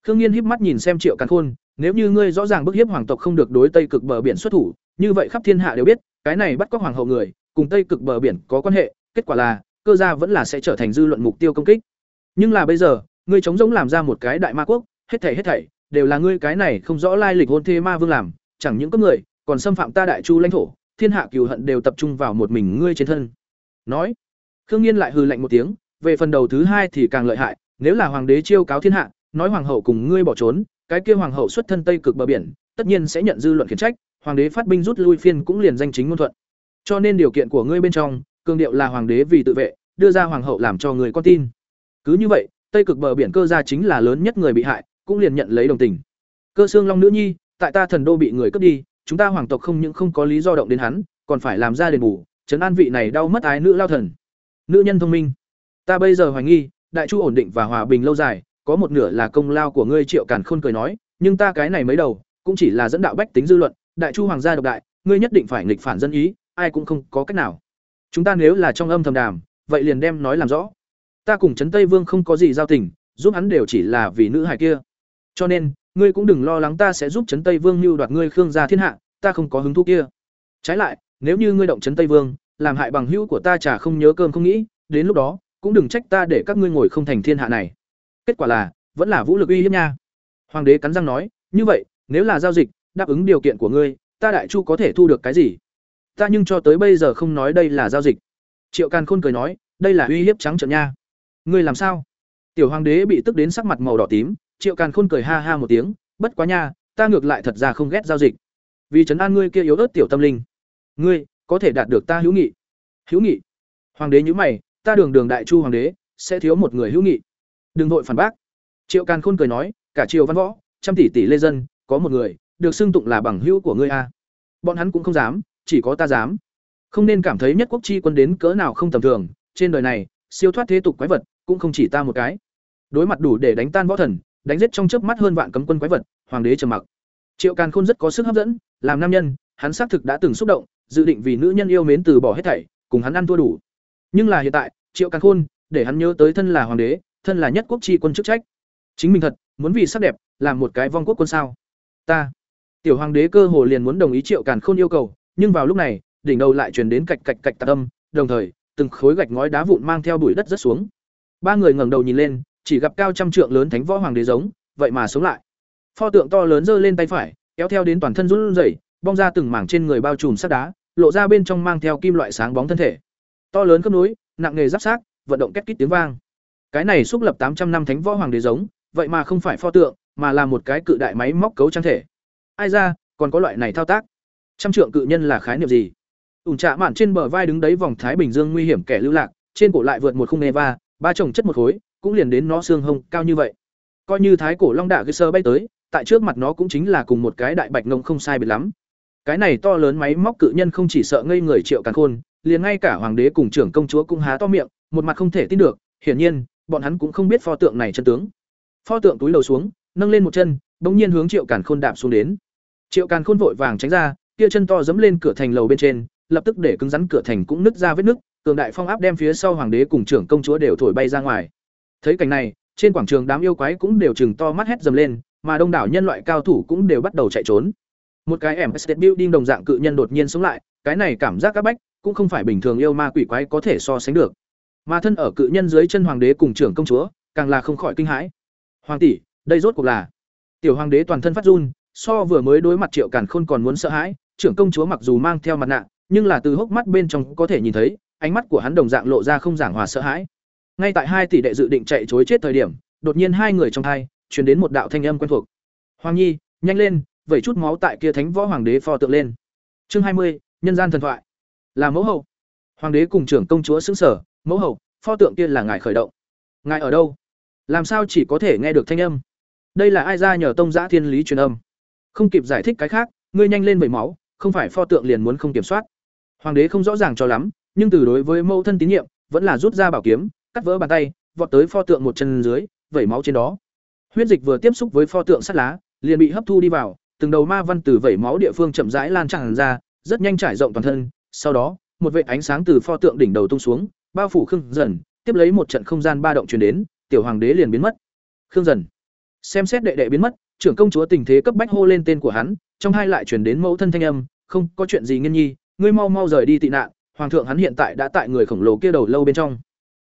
Khương Nghiên híp mắt nhìn xem Triệu Càn Khôn, nếu như ngươi rõ ràng bức hiếp hoàng tộc không được đối Tây cực bờ biển xuất thủ, như vậy khắp thiên hạ đều biết, cái này bắt cóc hoàng hậu người, cùng Tây cực bờ biển có quan hệ, kết quả là, cơ gia vẫn là sẽ trở thành dư luận mục tiêu công kích. Nhưng là bây giờ, ngươi chống giống làm ra một cái đại ma quốc, hết thảy hết thảy đều là ngươi cái này không rõ lai lịch hôn thê ma vương làm, chẳng những cấp người, còn xâm phạm ta đại chu lãnh thổ, thiên hạ cừu hận đều tập trung vào một mình ngươi trên thân. Nói, Khương Nghiên lại hừ lạnh một tiếng, về phần đầu thứ hai thì càng lợi hại, nếu là hoàng đế chiêu cáo thiên hạ, nói hoàng hậu cùng ngươi bỏ trốn, cái kia hoàng hậu xuất thân Tây cực bờ biển, tất nhiên sẽ nhận dư luận khiển trách, hoàng đế phát binh rút lui phiên cũng liền danh chính ngôn thuận. Cho nên điều kiện của ngươi bên trong, cương điệu là hoàng đế vì tự vệ, đưa ra hoàng hậu làm cho người con tin. Cứ như vậy, Tây cực bờ biển cơ gia chính là lớn nhất người bị hại, cũng liền nhận lấy đồng tình. Cơ xương long nữ nhi, tại ta thần đô bị người cướp đi, chúng ta hoàng tộc không những không có lý do động đến hắn, còn phải làm ra đền bù, trấn an vị này đau mất ái nữ lao thần. Nữ nhân thông minh, ta bây giờ hoài nghi, đại chu ổn định và hòa bình lâu dài, có một nửa là công lao của ngươi Triệu Càn Khôn cười nói, nhưng ta cái này mấy đầu, cũng chỉ là dẫn đạo bách tính dư luận, đại chu hoàng gia độc đại, ngươi nhất định phải nghịch phản dân ý, ai cũng không có cách nào. Chúng ta nếu là trong âm thầm đàm, vậy liền đem nói làm rõ. Ta cùng Trấn Tây Vương không có gì giao tình, giúp hắn đều chỉ là vì nữ hài kia. Cho nên, ngươi cũng đừng lo lắng ta sẽ giúp Trấn Tây Vương mưu đoạt ngươi Khương gia thiên hạ, ta không có hứng thú kia. Trái lại, nếu như ngươi động Trấn Tây Vương, làm hại bằng hữu của ta chả không nhớ cơm không nghĩ, đến lúc đó, cũng đừng trách ta để các ngươi ngồi không thành thiên hạ này. Kết quả là, vẫn là vũ lực uy hiếp nha. Hoàng đế cắn răng nói, như vậy, nếu là giao dịch, đáp ứng điều kiện của ngươi, ta đại chu có thể thu được cái gì? Ta nhưng cho tới bây giờ không nói đây là giao dịch. Triệu Càn Khôn cười nói, đây là uy hiếp trắng trợn nha. Ngươi làm sao? Tiểu hoàng đế bị tức đến sắc mặt màu đỏ tím, Triệu Càn Khôn cười ha ha một tiếng, bất quá nha, ta ngược lại thật ra không ghét giao dịch. Vì trấn an ngươi kia yếu ớt tiểu tâm linh, ngươi có thể đạt được ta hữu nghị. Hữu nghị? Hoàng đế nhữ mày, ta đường đường đại chu hoàng đế, sẽ thiếu một người hữu nghị. Đừng vội phản bác. Triệu Càn Khôn cười nói, cả triều văn võ, trăm tỷ tỷ lê dân, có một người được xưng tụng là bằng hữu của ngươi a. Bọn hắn cũng không dám, chỉ có ta dám. Không nên cảm thấy nhất quốc chi quân đến cỡ nào không tầm thường, trên đời này, siêu thoát thế tục quái vật, cũng không chỉ ta một cái. Đối mặt đủ để đánh tan võ thần, đánh giết trong chớp mắt hơn vạn cấm quân quái vật, hoàng đế trầm mặc. Triệu Càn Khôn rất có sức hấp dẫn, làm nam nhân, hắn xác thực đã từng xúc động, dự định vì nữ nhân yêu mến từ bỏ hết thảy, cùng hắn ăn thua đủ. Nhưng là hiện tại, Triệu Càn Khôn, để hắn nhớ tới thân là hoàng đế, thân là nhất quốc chi quân chức trách. Chính mình thật, muốn vì sắc đẹp, làm một cái vong quốc quân sao? Ta. Tiểu hoàng đế cơ hồ liền muốn đồng ý Triệu Càn Khôn yêu cầu, nhưng vào lúc này, đỉnh đầu lại truyền đến cạch cạch cạch tạc âm, đồng thời, từng khối gạch ngói đá vụn mang theo bụi đất rất xuống. Ba người ngẩng đầu nhìn lên, chỉ gặp cao trăm trượng lớn thánh võ hoàng đế giống vậy mà sống lại pho tượng to lớn giơ lên tay phải kéo theo đến toàn thân run rẩy bong ra từng mảng trên người bao trùm sắt đá, lộ ra bên trong mang theo kim loại sáng bóng thân thể. To lớn khớp nối, nặng nghề giáp sát, vận động két kít tiếng vang. Cái này xúc lập tám trăm năm thánh võ hoàng đế giống, vậy mà không phải pho tượng, mà là một cái cự đại máy móc cấu trang thể. Ai ra, còn có loại này thao tác? Trăm trượng cự nhân là khái niệm gì? Ủn trạ mạn trên bờ vai đứng đấy vòng thái bình dương nguy hiểm kẻ lưu lạc, trên cổ lại vượt một khung neva ba chồng chất một khối, cũng liền đến nó xương hông cao như vậy. Coi như thái cổ long đạ cơ sơ bay tới, tại trước mặt nó cũng chính là cùng một cái đại bạch ngông không sai biệt lắm cái này to lớn máy móc cự nhân không chỉ sợ ngây người triệu càn khôn, liền ngay cả hoàng đế cùng trưởng công chúa cũng há to miệng, một mặt không thể tin được, hiển nhiên, bọn hắn cũng không biết pho tượng này chân tướng. Pho tượng túi lầu xuống, nâng lên một chân, bỗng nhiên hướng triệu càn khôn đạp xuống đến. Triệu càn khôn vội vàng tránh ra, kia chân to dẫm lên cửa thành lầu bên trên, lập tức để cứng rắn cửa thành cũng nứt ra vết nứt, cường đại phong áp đem phía sau hoàng đế cùng trưởng công chúa đều thổi bay ra ngoài. Thấy cảnh này, trên quảng trường đám yêu quái cũng đều chừng to mắt hét dầm lên, mà đông đảo nhân loại cao thủ cũng đều bắt đầu chạy trốn một cái em state building đồng dạng cự nhân đột nhiên sống lại, cái này cảm giác các bách, cũng không phải bình thường yêu ma quỷ quái có thể so sánh được. Mà thân ở cự nhân dưới chân hoàng đế cùng trưởng công chúa, càng là không khỏi kinh hãi. Hoàng tỷ, đây rốt cuộc là? Tiểu hoàng đế toàn thân phát run, so vừa mới đối mặt triệu càn khôn còn muốn sợ hãi, trưởng công chúa mặc dù mang theo mặt nạ, nhưng là từ hốc mắt bên trong có thể nhìn thấy, ánh mắt của hắn đồng dạng lộ ra không giảng hòa sợ hãi. Ngay tại hai tỷ đệ dự định chạy chối chết thời điểm, đột nhiên hai người trong thai chuyển đến một đạo thanh âm quen thuộc. Hoàng nhi, nhanh lên vẩy chút máu tại kia thánh võ hoàng đế pho tượng lên. Chương hai mươi, nhân gian thần thoại. Là mẫu hậu. Hoàng đế cùng trưởng công chúa xứng sở mẫu hậu, pho tượng kia là ngài khởi động. Ngài ở đâu? Làm sao chỉ có thể nghe được thanh âm? Đây là ai ra nhờ tông giã thiên lý truyền âm? Không kịp giải thích cái khác, ngươi nhanh lên vẩy máu, không phải pho tượng liền muốn không kiểm soát. Hoàng đế không rõ ràng cho lắm, nhưng từ đối với mẫu thân tín nhiệm, vẫn là rút ra bảo kiếm, cắt vỡ bàn tay, vọt tới pho tượng một chân dưới, vẩy máu trên đó. Huyết dịch vừa tiếp xúc với pho tượng sắt lá, liền bị hấp thu đi vào từng đầu ma văn từ vẩy máu địa phương chậm rãi lan tràn ra, rất nhanh trải rộng toàn thân. Sau đó, một vệt ánh sáng từ pho tượng đỉnh đầu tung xuống, bao phủ khương dần. Tiếp lấy một trận không gian ba động truyền đến, tiểu hoàng đế liền biến mất. Khương dần. Xem xét đệ đệ biến mất, trưởng công chúa tình thế cấp bách hô lên tên của hắn, trong hai lại truyền đến mẫu thân thanh âm, không có chuyện gì nghiên nhi, ngươi mau mau rời đi tị nạn, hoàng thượng hắn hiện tại đã tại người khổng lồ kia đầu lâu bên trong.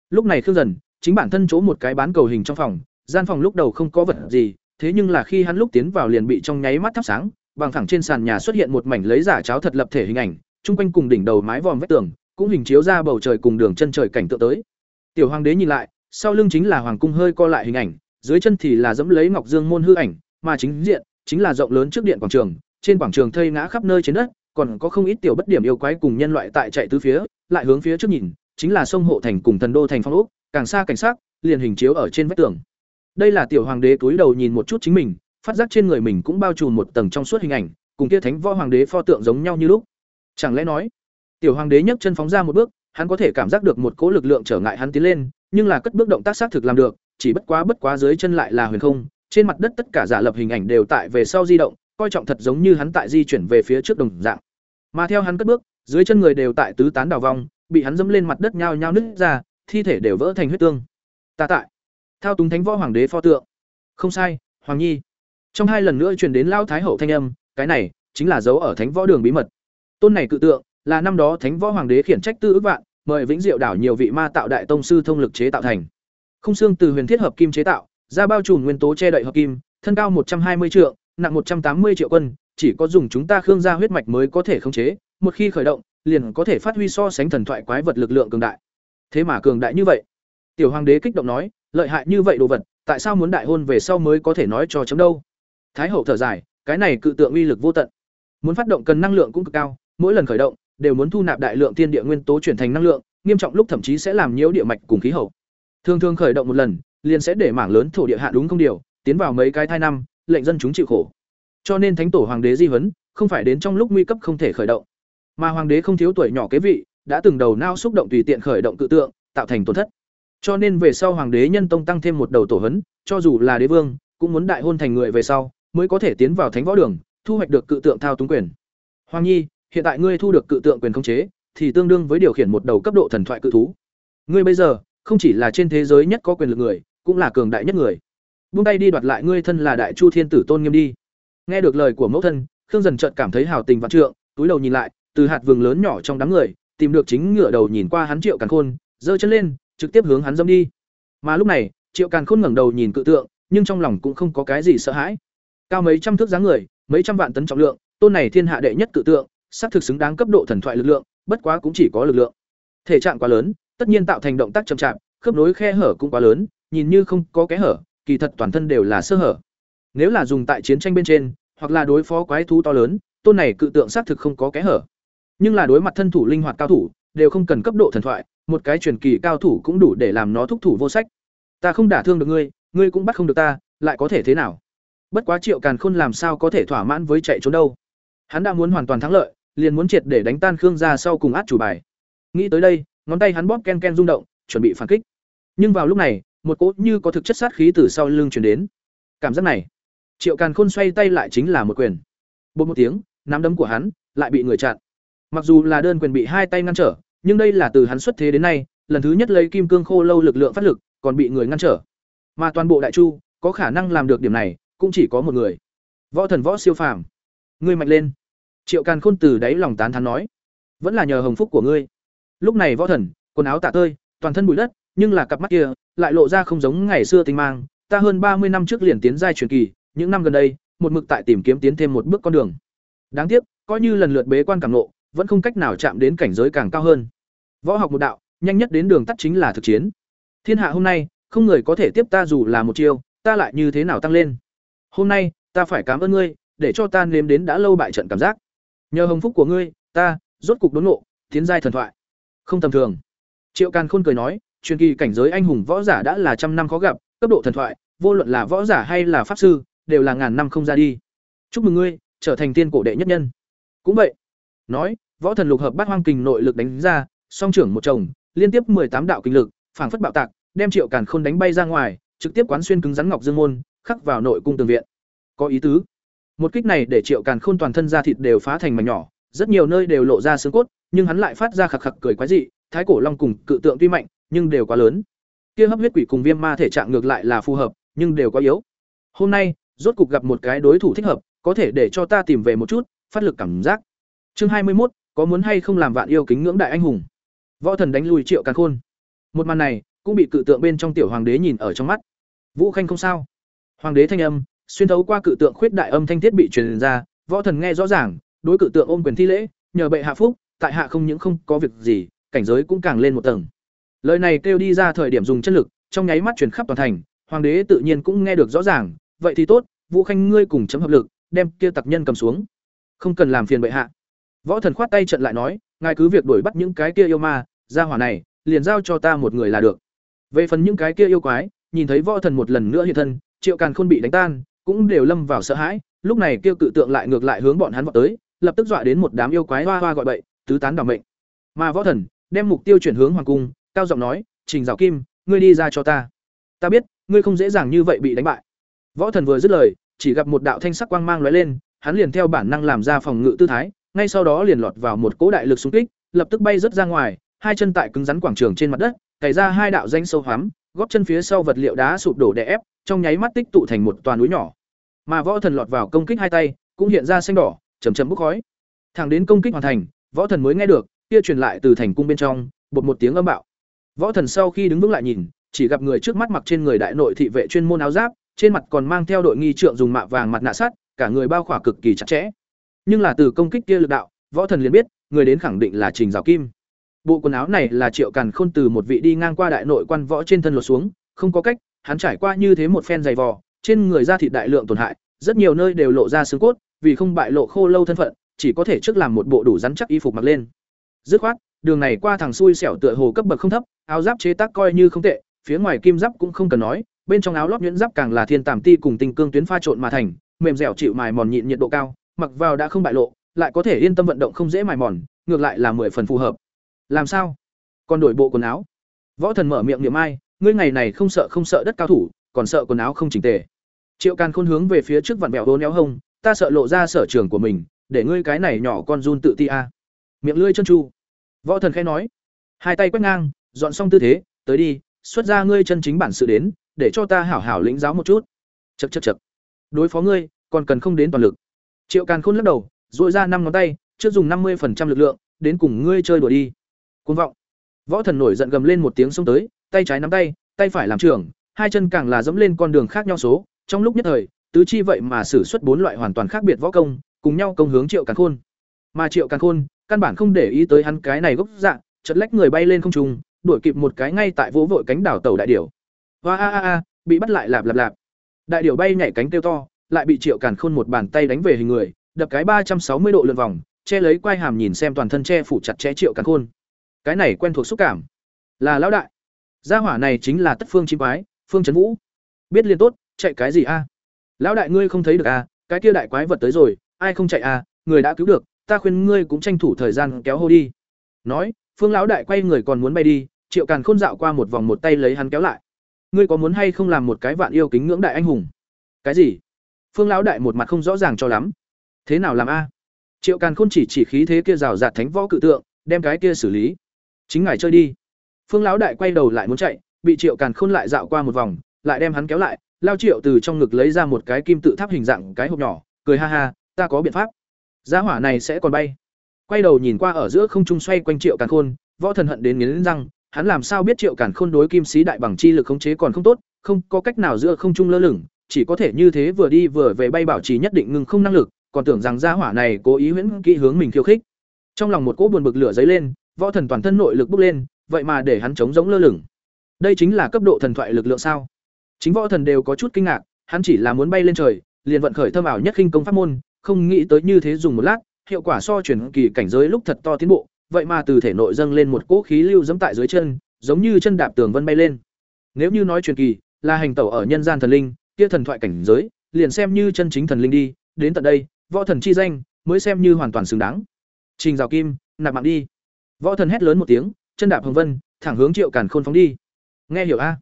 Lúc này khương dần, chính bản thân chỗ một cái bán cầu hình trong phòng, gian phòng lúc đầu không có vật gì thế nhưng là khi hắn lúc tiến vào liền bị trong nháy mắt thắp sáng, bằng thẳng trên sàn nhà xuất hiện một mảnh lấy giả cháo thật lập thể hình ảnh, chung quanh cùng đỉnh đầu mái vòm vách tường, cũng hình chiếu ra bầu trời cùng đường chân trời cảnh tượng tới. Tiểu hoàng đế nhìn lại, sau lưng chính là hoàng cung hơi co lại hình ảnh, dưới chân thì là dẫm lấy ngọc dương môn hư ảnh, mà chính diện, chính là rộng lớn trước điện quảng trường, trên quảng trường thây ngã khắp nơi trên đất, còn có không ít tiểu bất điểm yêu quái cùng nhân loại tại chạy tứ phía, lại hướng phía trước nhìn, chính là sông hộ thành cùng thần đô thành phong ốc, càng xa cảnh sát liền hình chiếu ở trên vách tường đây là tiểu hoàng đế túi đầu nhìn một chút chính mình, phát giác trên người mình cũng bao trùm một tầng trong suốt hình ảnh, cùng kia thánh võ hoàng đế pho tượng giống nhau như lúc. Chẳng lẽ nói, tiểu hoàng đế nhấc chân phóng ra một bước, hắn có thể cảm giác được một cỗ lực lượng trở ngại hắn tiến lên, nhưng là cất bước động tác xác thực làm được, chỉ bất quá bất quá dưới chân lại là huyền không, trên mặt đất tất cả giả lập hình ảnh đều tại về sau di động, coi trọng thật giống như hắn tại di chuyển về phía trước đồng dạng. Mà theo hắn cất bước, dưới chân người đều tại tứ tán đào vong, bị hắn dẫm lên mặt đất nhao nhao nứt ra, thi thể đều vỡ thành huyết tương. Ta tại thao túng thánh võ hoàng đế pho tượng. Không sai, hoàng nhi. Trong hai lần nữa truyền đến lao thái hậu thanh âm, cái này chính là dấu ở thánh võ đường bí mật. Tôn này cự tượng, là năm đó thánh võ hoàng đế khiển trách tư ước vạn, mời vĩnh diệu đảo nhiều vị ma tạo đại tông sư thông lực chế tạo thành. Không xương từ huyền thiết hợp kim chế tạo, ra bao trùm nguyên tố che đậy hợp kim, thân cao một trăm hai mươi triệu nặng một trăm tám mươi triệu quân, chỉ có dùng chúng ta khương gia huyết mạch mới có thể khống chế, một khi khởi động, liền có thể phát huy so sánh thần thoại quái vật lực lượng cường đại. Thế mà cường đại như vậy. Tiểu hoàng đế kích động nói lợi hại như vậy đồ vật, tại sao muốn đại hôn về sau mới có thể nói cho chấm đâu? Thái hậu thở dài, cái này cự tượng uy lực vô tận. Muốn phát động cần năng lượng cũng cực cao, mỗi lần khởi động, đều muốn thu nạp đại lượng tiên địa nguyên tố chuyển thành năng lượng, nghiêm trọng lúc thậm chí sẽ làm nhiễu địa mạch cùng khí hậu. Thường thường khởi động một lần, liền sẽ để mảng lớn thổ địa hạ đúng không điều, tiến vào mấy cái thai năm, lệnh dân chúng chịu khổ. Cho nên thánh tổ hoàng đế di huấn, không phải đến trong lúc nguy cấp không thể khởi động. Mà hoàng đế không thiếu tuổi nhỏ kế vị, đã từng đầu nao xúc động tùy tiện khởi động cự tượng, tạo thành tổn thất cho nên về sau hoàng đế nhân tông tăng thêm một đầu tổ hấn, cho dù là đế vương, cũng muốn đại hôn thành người về sau, mới có thể tiến vào thánh võ đường, thu hoạch được cự tượng thao túng quyền. Hoàng Nhi, hiện tại ngươi thu được cự tượng quyền khống chế, thì tương đương với điều khiển một đầu cấp độ thần thoại cự thú. Ngươi bây giờ, không chỉ là trên thế giới nhất có quyền lực người, cũng là cường đại nhất người. Buông tay đi đoạt lại ngươi thân là đại chu thiên tử tôn nghiêm đi. Nghe được lời của mẫu thân, Khương dần chợt cảm thấy hào tình vạn trượng, túi đầu nhìn lại, từ hạt vừng lớn nhỏ trong đám người, tìm được chính ngựa đầu nhìn qua hắn Triệu Càn Khôn, giơ chân lên, trực tiếp hướng hắn dâm đi. Mà lúc này, Triệu Càn Khôn ngẩng đầu nhìn cự tượng, nhưng trong lòng cũng không có cái gì sợ hãi. Cao mấy trăm thước dáng người, mấy trăm vạn tấn trọng lượng, tôn này thiên hạ đệ nhất cự tượng, xác thực xứng đáng cấp độ thần thoại lực lượng, bất quá cũng chỉ có lực lượng. Thể trạng quá lớn, tất nhiên tạo thành động tác chậm chạp, khớp nối khe hở cũng quá lớn, nhìn như không có kẽ hở, kỳ thật toàn thân đều là sơ hở. Nếu là dùng tại chiến tranh bên trên, hoặc là đối phó quái thú to lớn, tôn này cự tượng xác thực không có kẽ hở. Nhưng là đối mặt thân thủ linh hoạt cao thủ, đều không cần cấp độ thần thoại, một cái truyền kỳ cao thủ cũng đủ để làm nó thúc thủ vô sách. Ta không đả thương được ngươi, ngươi cũng bắt không được ta, lại có thể thế nào? Bất quá Triệu Càn Khôn làm sao có thể thỏa mãn với chạy trốn đâu? Hắn đã muốn hoàn toàn thắng lợi, liền muốn triệt để đánh tan Khương gia sau cùng át chủ bài. Nghĩ tới đây, ngón tay hắn bóp ken ken rung động, chuẩn bị phản kích. Nhưng vào lúc này, một cỗ như có thực chất sát khí từ sau lưng truyền đến. Cảm giác này, Triệu Càn Khôn xoay tay lại chính là một quyền. Bột một tiếng, nắm đấm của hắn lại bị người chặn. Mặc dù là đơn quyền bị hai tay ngăn trở, nhưng đây là từ hắn xuất thế đến nay, lần thứ nhất lấy kim cương khô lâu lực lượng phát lực, còn bị người ngăn trở. Mà toàn bộ đại chu, có khả năng làm được điểm này, cũng chỉ có một người. Võ thần võ siêu phàm. Ngươi mạnh lên. Triệu Càn Khôn từ đáy lòng tán thán nói, vẫn là nhờ hồng phúc của ngươi. Lúc này võ thần, quần áo tả tơi, toàn thân bụi đất, nhưng là cặp mắt kia lại lộ ra không giống ngày xưa tinh mang, ta hơn ba mươi năm trước liền tiến giai truyền kỳ, những năm gần đây, một mực tại tìm kiếm tiến thêm một bước con đường. Đáng tiếc, coi như lần lượt bế quan cảm ngộ, vẫn không cách nào chạm đến cảnh giới càng cao hơn. Võ học một đạo, nhanh nhất đến đường tắt chính là thực chiến. Thiên hạ hôm nay, không người có thể tiếp ta dù là một chiêu, ta lại như thế nào tăng lên. Hôm nay, ta phải cảm ơn ngươi, để cho ta nếm đến đã lâu bại trận cảm giác. Nhờ hồng phúc của ngươi, ta rốt cục đốn ngộ, tiến giai thần thoại. Không tầm thường. Triệu Càn Khôn cười nói, truyền kỳ cảnh giới anh hùng võ giả đã là trăm năm khó gặp, cấp độ thần thoại, vô luận là võ giả hay là pháp sư, đều là ngàn năm không ra đi. Chúc mừng ngươi, trở thành tiên cổ đệ nhất nhân. Cũng vậy. Nói, võ thần lục hợp bát hoang kình nội lực đánh ra, song trưởng một chồng, liên tiếp tám đạo kinh lực, phảng phất bạo tạc, đem Triệu Càn Khôn đánh bay ra ngoài, trực tiếp quán xuyên cứng rắn ngọc dương môn, khắc vào nội cung tường viện. Có ý tứ. Một kích này để Triệu Càn Khôn toàn thân da thịt đều phá thành mảnh nhỏ, rất nhiều nơi đều lộ ra xương cốt, nhưng hắn lại phát ra khặc khặc cười quái dị, thái cổ long cùng cự tượng tuy mạnh, nhưng đều quá lớn. Kia hấp huyết quỷ cùng viêm ma thể trạng ngược lại là phù hợp, nhưng đều quá yếu. Hôm nay, rốt cục gặp một cái đối thủ thích hợp, có thể để cho ta tìm về một chút phát lực cảm giác. Chương hai mươi 21, có muốn hay không làm vạn yêu kính ngưỡng đại anh hùng. Võ thần đánh lui Triệu Càn Khôn. Một màn này, cũng bị cự tượng bên trong tiểu hoàng đế nhìn ở trong mắt. Vũ Khanh không sao. Hoàng đế thanh âm, xuyên thấu qua cự tượng khuyết đại âm thanh thiết bị truyền ra, võ thần nghe rõ ràng, đối cự tượng ôm quyền thi lễ, nhờ bệ hạ phúc, tại hạ không những không có việc gì, cảnh giới cũng càng lên một tầng. Lời này kêu đi ra thời điểm dùng chất lực, trong nháy mắt truyền khắp toàn thành, hoàng đế tự nhiên cũng nghe được rõ ràng, vậy thì tốt, Vũ Khanh ngươi cùng chấm hợp lực, đem kia tặc nhân cầm xuống. Không cần làm phiền bệ hạ. Võ thần khoát tay trận lại nói, ngài cứ việc đuổi bắt những cái kia yêu ma, ra hỏa này, liền giao cho ta một người là được. Về phần những cái kia yêu quái, nhìn thấy võ thần một lần nữa hiện thân, Triệu Càn Khôn bị đánh tan, cũng đều lâm vào sợ hãi, lúc này kêu cự tượng lại ngược lại hướng bọn hắn vọt tới, lập tức dọa đến một đám yêu quái hoa hoa gọi bậy, tứ tán đảm mệnh. Mà võ thần đem mục tiêu chuyển hướng hoàng cung, cao giọng nói, "Trình Giảo Kim, ngươi đi ra cho ta. Ta biết, ngươi không dễ dàng như vậy bị đánh bại." Võ thần vừa dứt lời, chỉ gặp một đạo thanh sắc quang mang lóe lên, hắn liền theo bản năng làm ra phòng ngự tư thái, ngay sau đó liền lọt vào một cỗ đại lực xung kích, lập tức bay rất ra ngoài, hai chân tại cứng rắn quảng trường trên mặt đất, cày ra hai đạo danh sâu hoắm, góp chân phía sau vật liệu đá sụp đổ đè ép, trong nháy mắt tích tụ thành một toàn núi nhỏ. Mà võ thần lọt vào công kích hai tay, cũng hiện ra xanh đỏ, chầm chậm bốc khói. Thẳng đến công kích hoàn thành, võ thần mới nghe được, kia truyền lại từ thành cung bên trong, bột một tiếng âm bạo. Võ thần sau khi đứng vững lại nhìn, chỉ gặp người trước mắt mặc trên người đại nội thị vệ chuyên môn áo giáp, trên mặt còn mang theo đội nghi trượng dùng mạ vàng mặt nạ sắt, cả người bao khỏa cực kỳ chặt chẽ. Nhưng là từ công kích kia lực đạo, võ thần liền biết, người đến khẳng định là Trình Giảo Kim. Bộ quần áo này là Triệu Càn Khôn từ một vị đi ngang qua đại nội quan võ trên thân lột xuống, không có cách, hắn trải qua như thế một phen dày vò, trên người ra thịt đại lượng tổn hại, rất nhiều nơi đều lộ ra xương cốt, vì không bại lộ khô lâu thân phận, chỉ có thể trước làm một bộ đủ rắn chắc y phục mặc lên. Dứt khoát, đường này qua thằng xui xẻo tựa hồ cấp bậc không thấp, áo giáp chế tác coi như không tệ, phía ngoài kim giáp cũng không cần nói, bên trong áo lót nhuyễn giáp càng là thiên tàm ti cùng tình cương tuyến pha trộn mà thành, mềm dẻo chịu mài mòn nhịn nhiệt độ cao, mặc vào đã không bại lộ, lại có thể yên tâm vận động không dễ mài mòn, ngược lại là mười phần phù hợp. Làm sao? Còn đổi bộ quần áo? Võ thần mở miệng niệm ai, ngươi ngày này không sợ không sợ đất cao thủ, còn sợ quần áo không chỉnh tề. Triệu Càn Khôn hướng về phía trước vặn vẹo đố néo hông, ta sợ lộ ra sở trường của mình, để ngươi cái này nhỏ con run tự ti a. Miệng lưỡi chân chu. Võ thần khẽ nói, hai tay quét ngang, dọn xong tư thế, tới đi, xuất ra ngươi chân chính bản sự đến, để cho ta hảo hảo lĩnh giáo một chút. chật chật chật Đối phó ngươi, còn cần không đến toàn lực. Triệu Càn Khôn lắc đầu, duỗi ra năm ngón tay, trước dùng năm 50% lực lượng, đến cùng ngươi chơi đùa đi. Cuồng vọng. Võ thần nổi giận gầm lên một tiếng xông tới, tay trái nắm tay, tay phải làm trưởng, hai chân càng là dẫm lên con đường khác nhau số, trong lúc nhất thời, tứ chi vậy mà sử xuất bốn loại hoàn toàn khác biệt võ công, cùng nhau công hướng Triệu Càn Khôn. Mà Triệu Càn Khôn, căn bản không để ý tới hắn cái này gốc dạng, chợt lách người bay lên không trung, đuổi kịp một cái ngay tại vỗ vội cánh đảo tàu đại điểu. Oa a a a, bị bắt lại lạp lạp lạp. Đại điểu bay nhảy cánh kêu to, lại bị Triệu Càn Khôn một bàn tay đánh về hình người, đập cái ba trăm sáu mươi độ lượn vòng, che lấy quai hàm nhìn xem toàn thân che phủ chặt chẽ Triệu Càn Khôn. Cái này quen thuộc xúc cảm. Là lão đại. Gia hỏa này chính là Tất Phương chim quái, Phương Trấn Vũ. Biết liên tốt, chạy cái gì a? Lão đại ngươi không thấy được a, cái kia đại quái vật tới rồi, ai không chạy a, người đã cứu được, ta khuyên ngươi cũng tranh thủ thời gian kéo hô đi. Nói, Phương lão đại quay người còn muốn bay đi, Triệu Càn Khôn dạo qua một vòng một tay lấy hắn kéo lại. Ngươi có muốn hay không làm một cái vạn yêu kính ngưỡng đại anh hùng? Cái gì? Phương lão đại một mặt không rõ ràng cho lắm. Thế nào làm a? Triệu Càn Khôn chỉ chỉ khí thế kia rào rạt thánh võ cự tượng, đem cái kia xử lý. Chính ngài chơi đi. Phương lão đại quay đầu lại muốn chạy, bị Triệu Càn Khôn lại dạo qua một vòng, lại đem hắn kéo lại, lao Triệu từ trong ngực lấy ra một cái kim tự tháp hình dạng cái hộp nhỏ, cười ha ha, ta có biện pháp. Giá hỏa này sẽ còn bay. Quay đầu nhìn qua ở giữa không trung xoay quanh Triệu Càn Khôn, võ thần hận đến nghiến răng, hắn làm sao biết Triệu Càn Khôn đối kim sĩ đại bằng chi lực khống chế còn không tốt, không có cách nào giữa không trung lơ lửng, chỉ có thể như thế vừa đi vừa về bay bảo trì nhất định ngừng không năng lực, còn tưởng rằng gia hỏa này cố ý huyễn kỹ hướng mình khiêu khích. Trong lòng một cỗ buồn bực lửa dấy lên, võ thần toàn thân nội lực bốc lên, vậy mà để hắn chống giống lơ lửng. Đây chính là cấp độ thần thoại lực lượng sao? Chính võ thần đều có chút kinh ngạc, hắn chỉ là muốn bay lên trời, liền vận khởi thâm ảo nhất khinh công pháp môn, không nghĩ tới như thế dùng một lát, hiệu quả so chuyển kỳ cảnh giới lúc thật to tiến bộ, vậy mà từ thể nội dâng lên một cỗ khí lưu dẫm tại dưới chân, giống như chân đạp tường vân bay lên. Nếu như nói truyền kỳ là hành tẩu ở nhân gian thần linh, kia thần thoại cảnh giới, liền xem như chân chính thần linh đi, đến tận đây, võ thần chi danh mới xem như hoàn toàn xứng đáng. Trình Giảo Kim, nạp mạng đi. Võ thần hét lớn một tiếng, chân đạp hồng vân, thẳng hướng Triệu Càn Khôn phóng đi. Nghe hiểu a?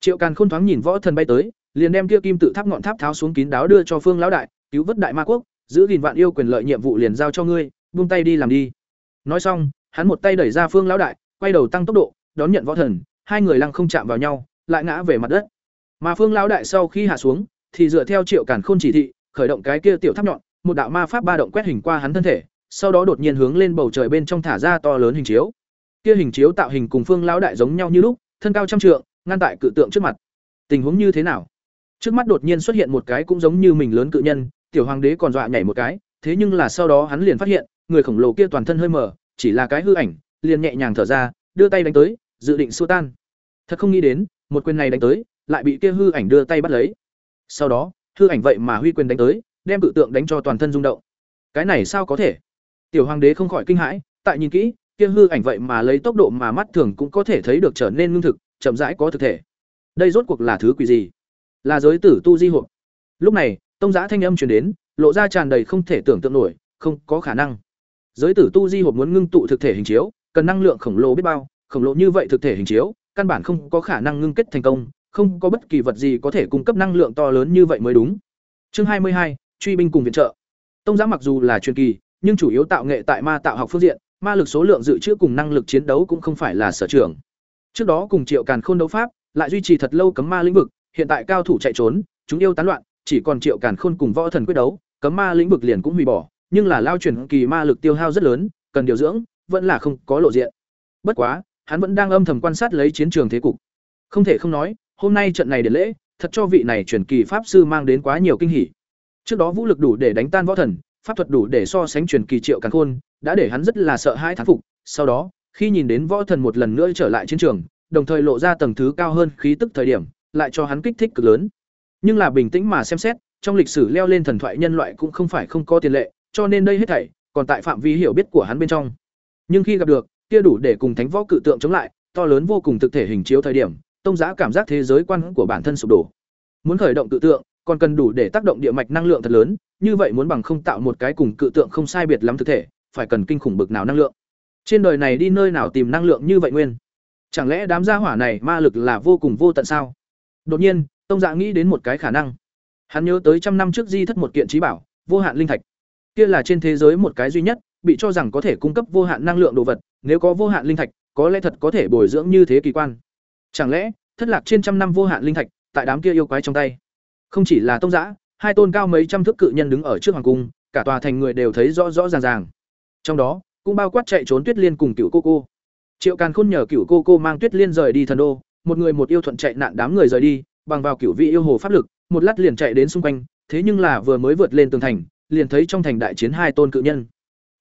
Triệu Càn Khôn thoáng nhìn võ thần bay tới, liền đem kia kim tự tháp ngọn tháp tháo xuống kín đáo đưa cho Phương lão đại, cứu vớt đại ma quốc, giữ gìn vạn yêu quyền lợi nhiệm vụ liền giao cho ngươi, buông tay đi làm đi. Nói xong, hắn một tay đẩy ra Phương lão đại, quay đầu tăng tốc độ, đón nhận võ thần, hai người lăng không chạm vào nhau, lại ngã về mặt đất. Mà Phương lão đại sau khi hạ xuống, thì dựa theo Triệu Càn Khôn chỉ thị, khởi động cái kia tiểu tháp nhọn, một đạo ma pháp ba động quét hình qua hắn thân thể, sau đó đột nhiên hướng lên bầu trời bên trong thả ra to lớn hình chiếu. Kia hình chiếu tạo hình cùng Phương lão đại giống nhau như lúc, thân cao trăm trượng, ngăn tại cự tượng trước mặt. Tình huống như thế nào? Trước mắt đột nhiên xuất hiện một cái cũng giống như mình lớn cự nhân, tiểu hoàng đế còn dọa nhảy một cái, thế nhưng là sau đó hắn liền phát hiện, người khổng lồ kia toàn thân hơi mờ, chỉ là cái hư ảnh, liền nhẹ nhàng thở ra, đưa tay đánh tới, dự định xua tan. Thật không nghĩ đến, một quyền này đánh tới, lại bị kia hư ảnh đưa tay bắt lấy. Sau đó, hư ảnh vậy mà huy quyền đánh tới, đem cự tượng đánh cho toàn thân rung động. Cái này sao có thể? Tiểu hoàng đế không khỏi kinh hãi, tại nhìn kỹ, kia hư ảnh vậy mà lấy tốc độ mà mắt thường cũng có thể thấy được trở nên ngưng thực, chậm rãi có thực thể. Đây rốt cuộc là thứ quỷ gì? Là giới tử tu di hộp. Lúc này, tông giá thanh âm truyền đến, lộ ra tràn đầy không thể tưởng tượng nổi, không có khả năng. Giới tử tu di hộp muốn ngưng tụ thực thể hình chiếu, cần năng lượng khổng lồ biết bao, khổng lồ như vậy thực thể hình chiếu, căn bản không có khả năng ngưng kết thành công, không có bất kỳ vật gì có thể cung cấp năng lượng to lớn như vậy mới đúng. Chương hai mươi hai, truy binh cùng viện trợ. Tông giá mặc dù là truyền kỳ, nhưng chủ yếu tạo nghệ tại ma tạo học phương diện, ma lực số lượng dự trữ cùng năng lực chiến đấu cũng không phải là sở trường. Trước đó cùng Triệu Càn Khôn đấu pháp, lại duy trì thật lâu cấm ma lĩnh vực, hiện tại cao thủ chạy trốn, chúng yêu tán loạn, chỉ còn Triệu Càn Khôn cùng võ thần quyết đấu, cấm ma lĩnh vực liền cũng hủy bỏ, nhưng là lao truyền kỳ ma lực tiêu hao rất lớn, cần điều dưỡng, vẫn là không có lộ diện. Bất quá, hắn vẫn đang âm thầm quan sát lấy chiến trường thế cục. Không thể không nói, hôm nay trận này để lễ, thật cho vị này truyền kỳ pháp sư mang đến quá nhiều kinh hỉ. Trước đó vũ lực đủ để đánh tan võ thần, pháp thuật đủ để so sánh truyền kỳ Triệu Càn Khôn, đã để hắn rất là sợ hãi thán phục, sau đó, khi nhìn đến võ thần một lần nữa trở lại chiến trường, đồng thời lộ ra tầng thứ cao hơn khí tức thời điểm, lại cho hắn kích thích cực lớn. Nhưng là bình tĩnh mà xem xét, trong lịch sử leo lên thần thoại nhân loại cũng không phải không có tiền lệ, cho nên đây hết thảy còn tại phạm vi hiểu biết của hắn bên trong. Nhưng khi gặp được, kia đủ để cùng thánh võ cự tượng chống lại, to lớn vô cùng thực thể hình chiếu thời điểm, tông giá cảm giác thế giới quan của bản thân sụp đổ. Muốn khởi động cự tượng, còn cần đủ để tác động địa mạch năng lượng thật lớn, như vậy muốn bằng không tạo một cái cùng cự tượng không sai biệt lắm thực thể, phải cần kinh khủng bực nào năng lượng. Trên đời này đi nơi nào tìm năng lượng như vậy nguyên? Chẳng lẽ đám gia hỏa này ma lực là vô cùng vô tận sao? Đột nhiên, Tông Dạ nghĩ đến một cái khả năng. Hắn nhớ tới trăm năm trước di thất một kiện trí bảo, vô hạn linh thạch. Kia là trên thế giới một cái duy nhất, bị cho rằng có thể cung cấp vô hạn năng lượng đồ vật, nếu có vô hạn linh thạch, có lẽ thật có thể bồi dưỡng như thế kỳ quan. Chẳng lẽ, thất lạc trên trăm năm vô hạn linh thạch, tại đám kia yêu quái trong tay. Không chỉ là Tông giã, hai tôn cao mấy trăm thước cự nhân đứng ở trước hoàng cung, cả tòa thành người đều thấy rõ rõ ràng ràng. Trong đó, cũng bao quát chạy trốn Tuyết Liên cùng Cửu Cô Cô. Triệu Càn Khôn nhờ Cửu Cô Cô mang Tuyết Liên rời đi thần đô, một người một yêu thuận chạy nạn đám người rời đi, bằng vào cửu vị yêu hồ pháp lực, một lát liền chạy đến xung quanh, thế nhưng là vừa mới vượt lên tường thành, liền thấy trong thành đại chiến hai tôn cự nhân.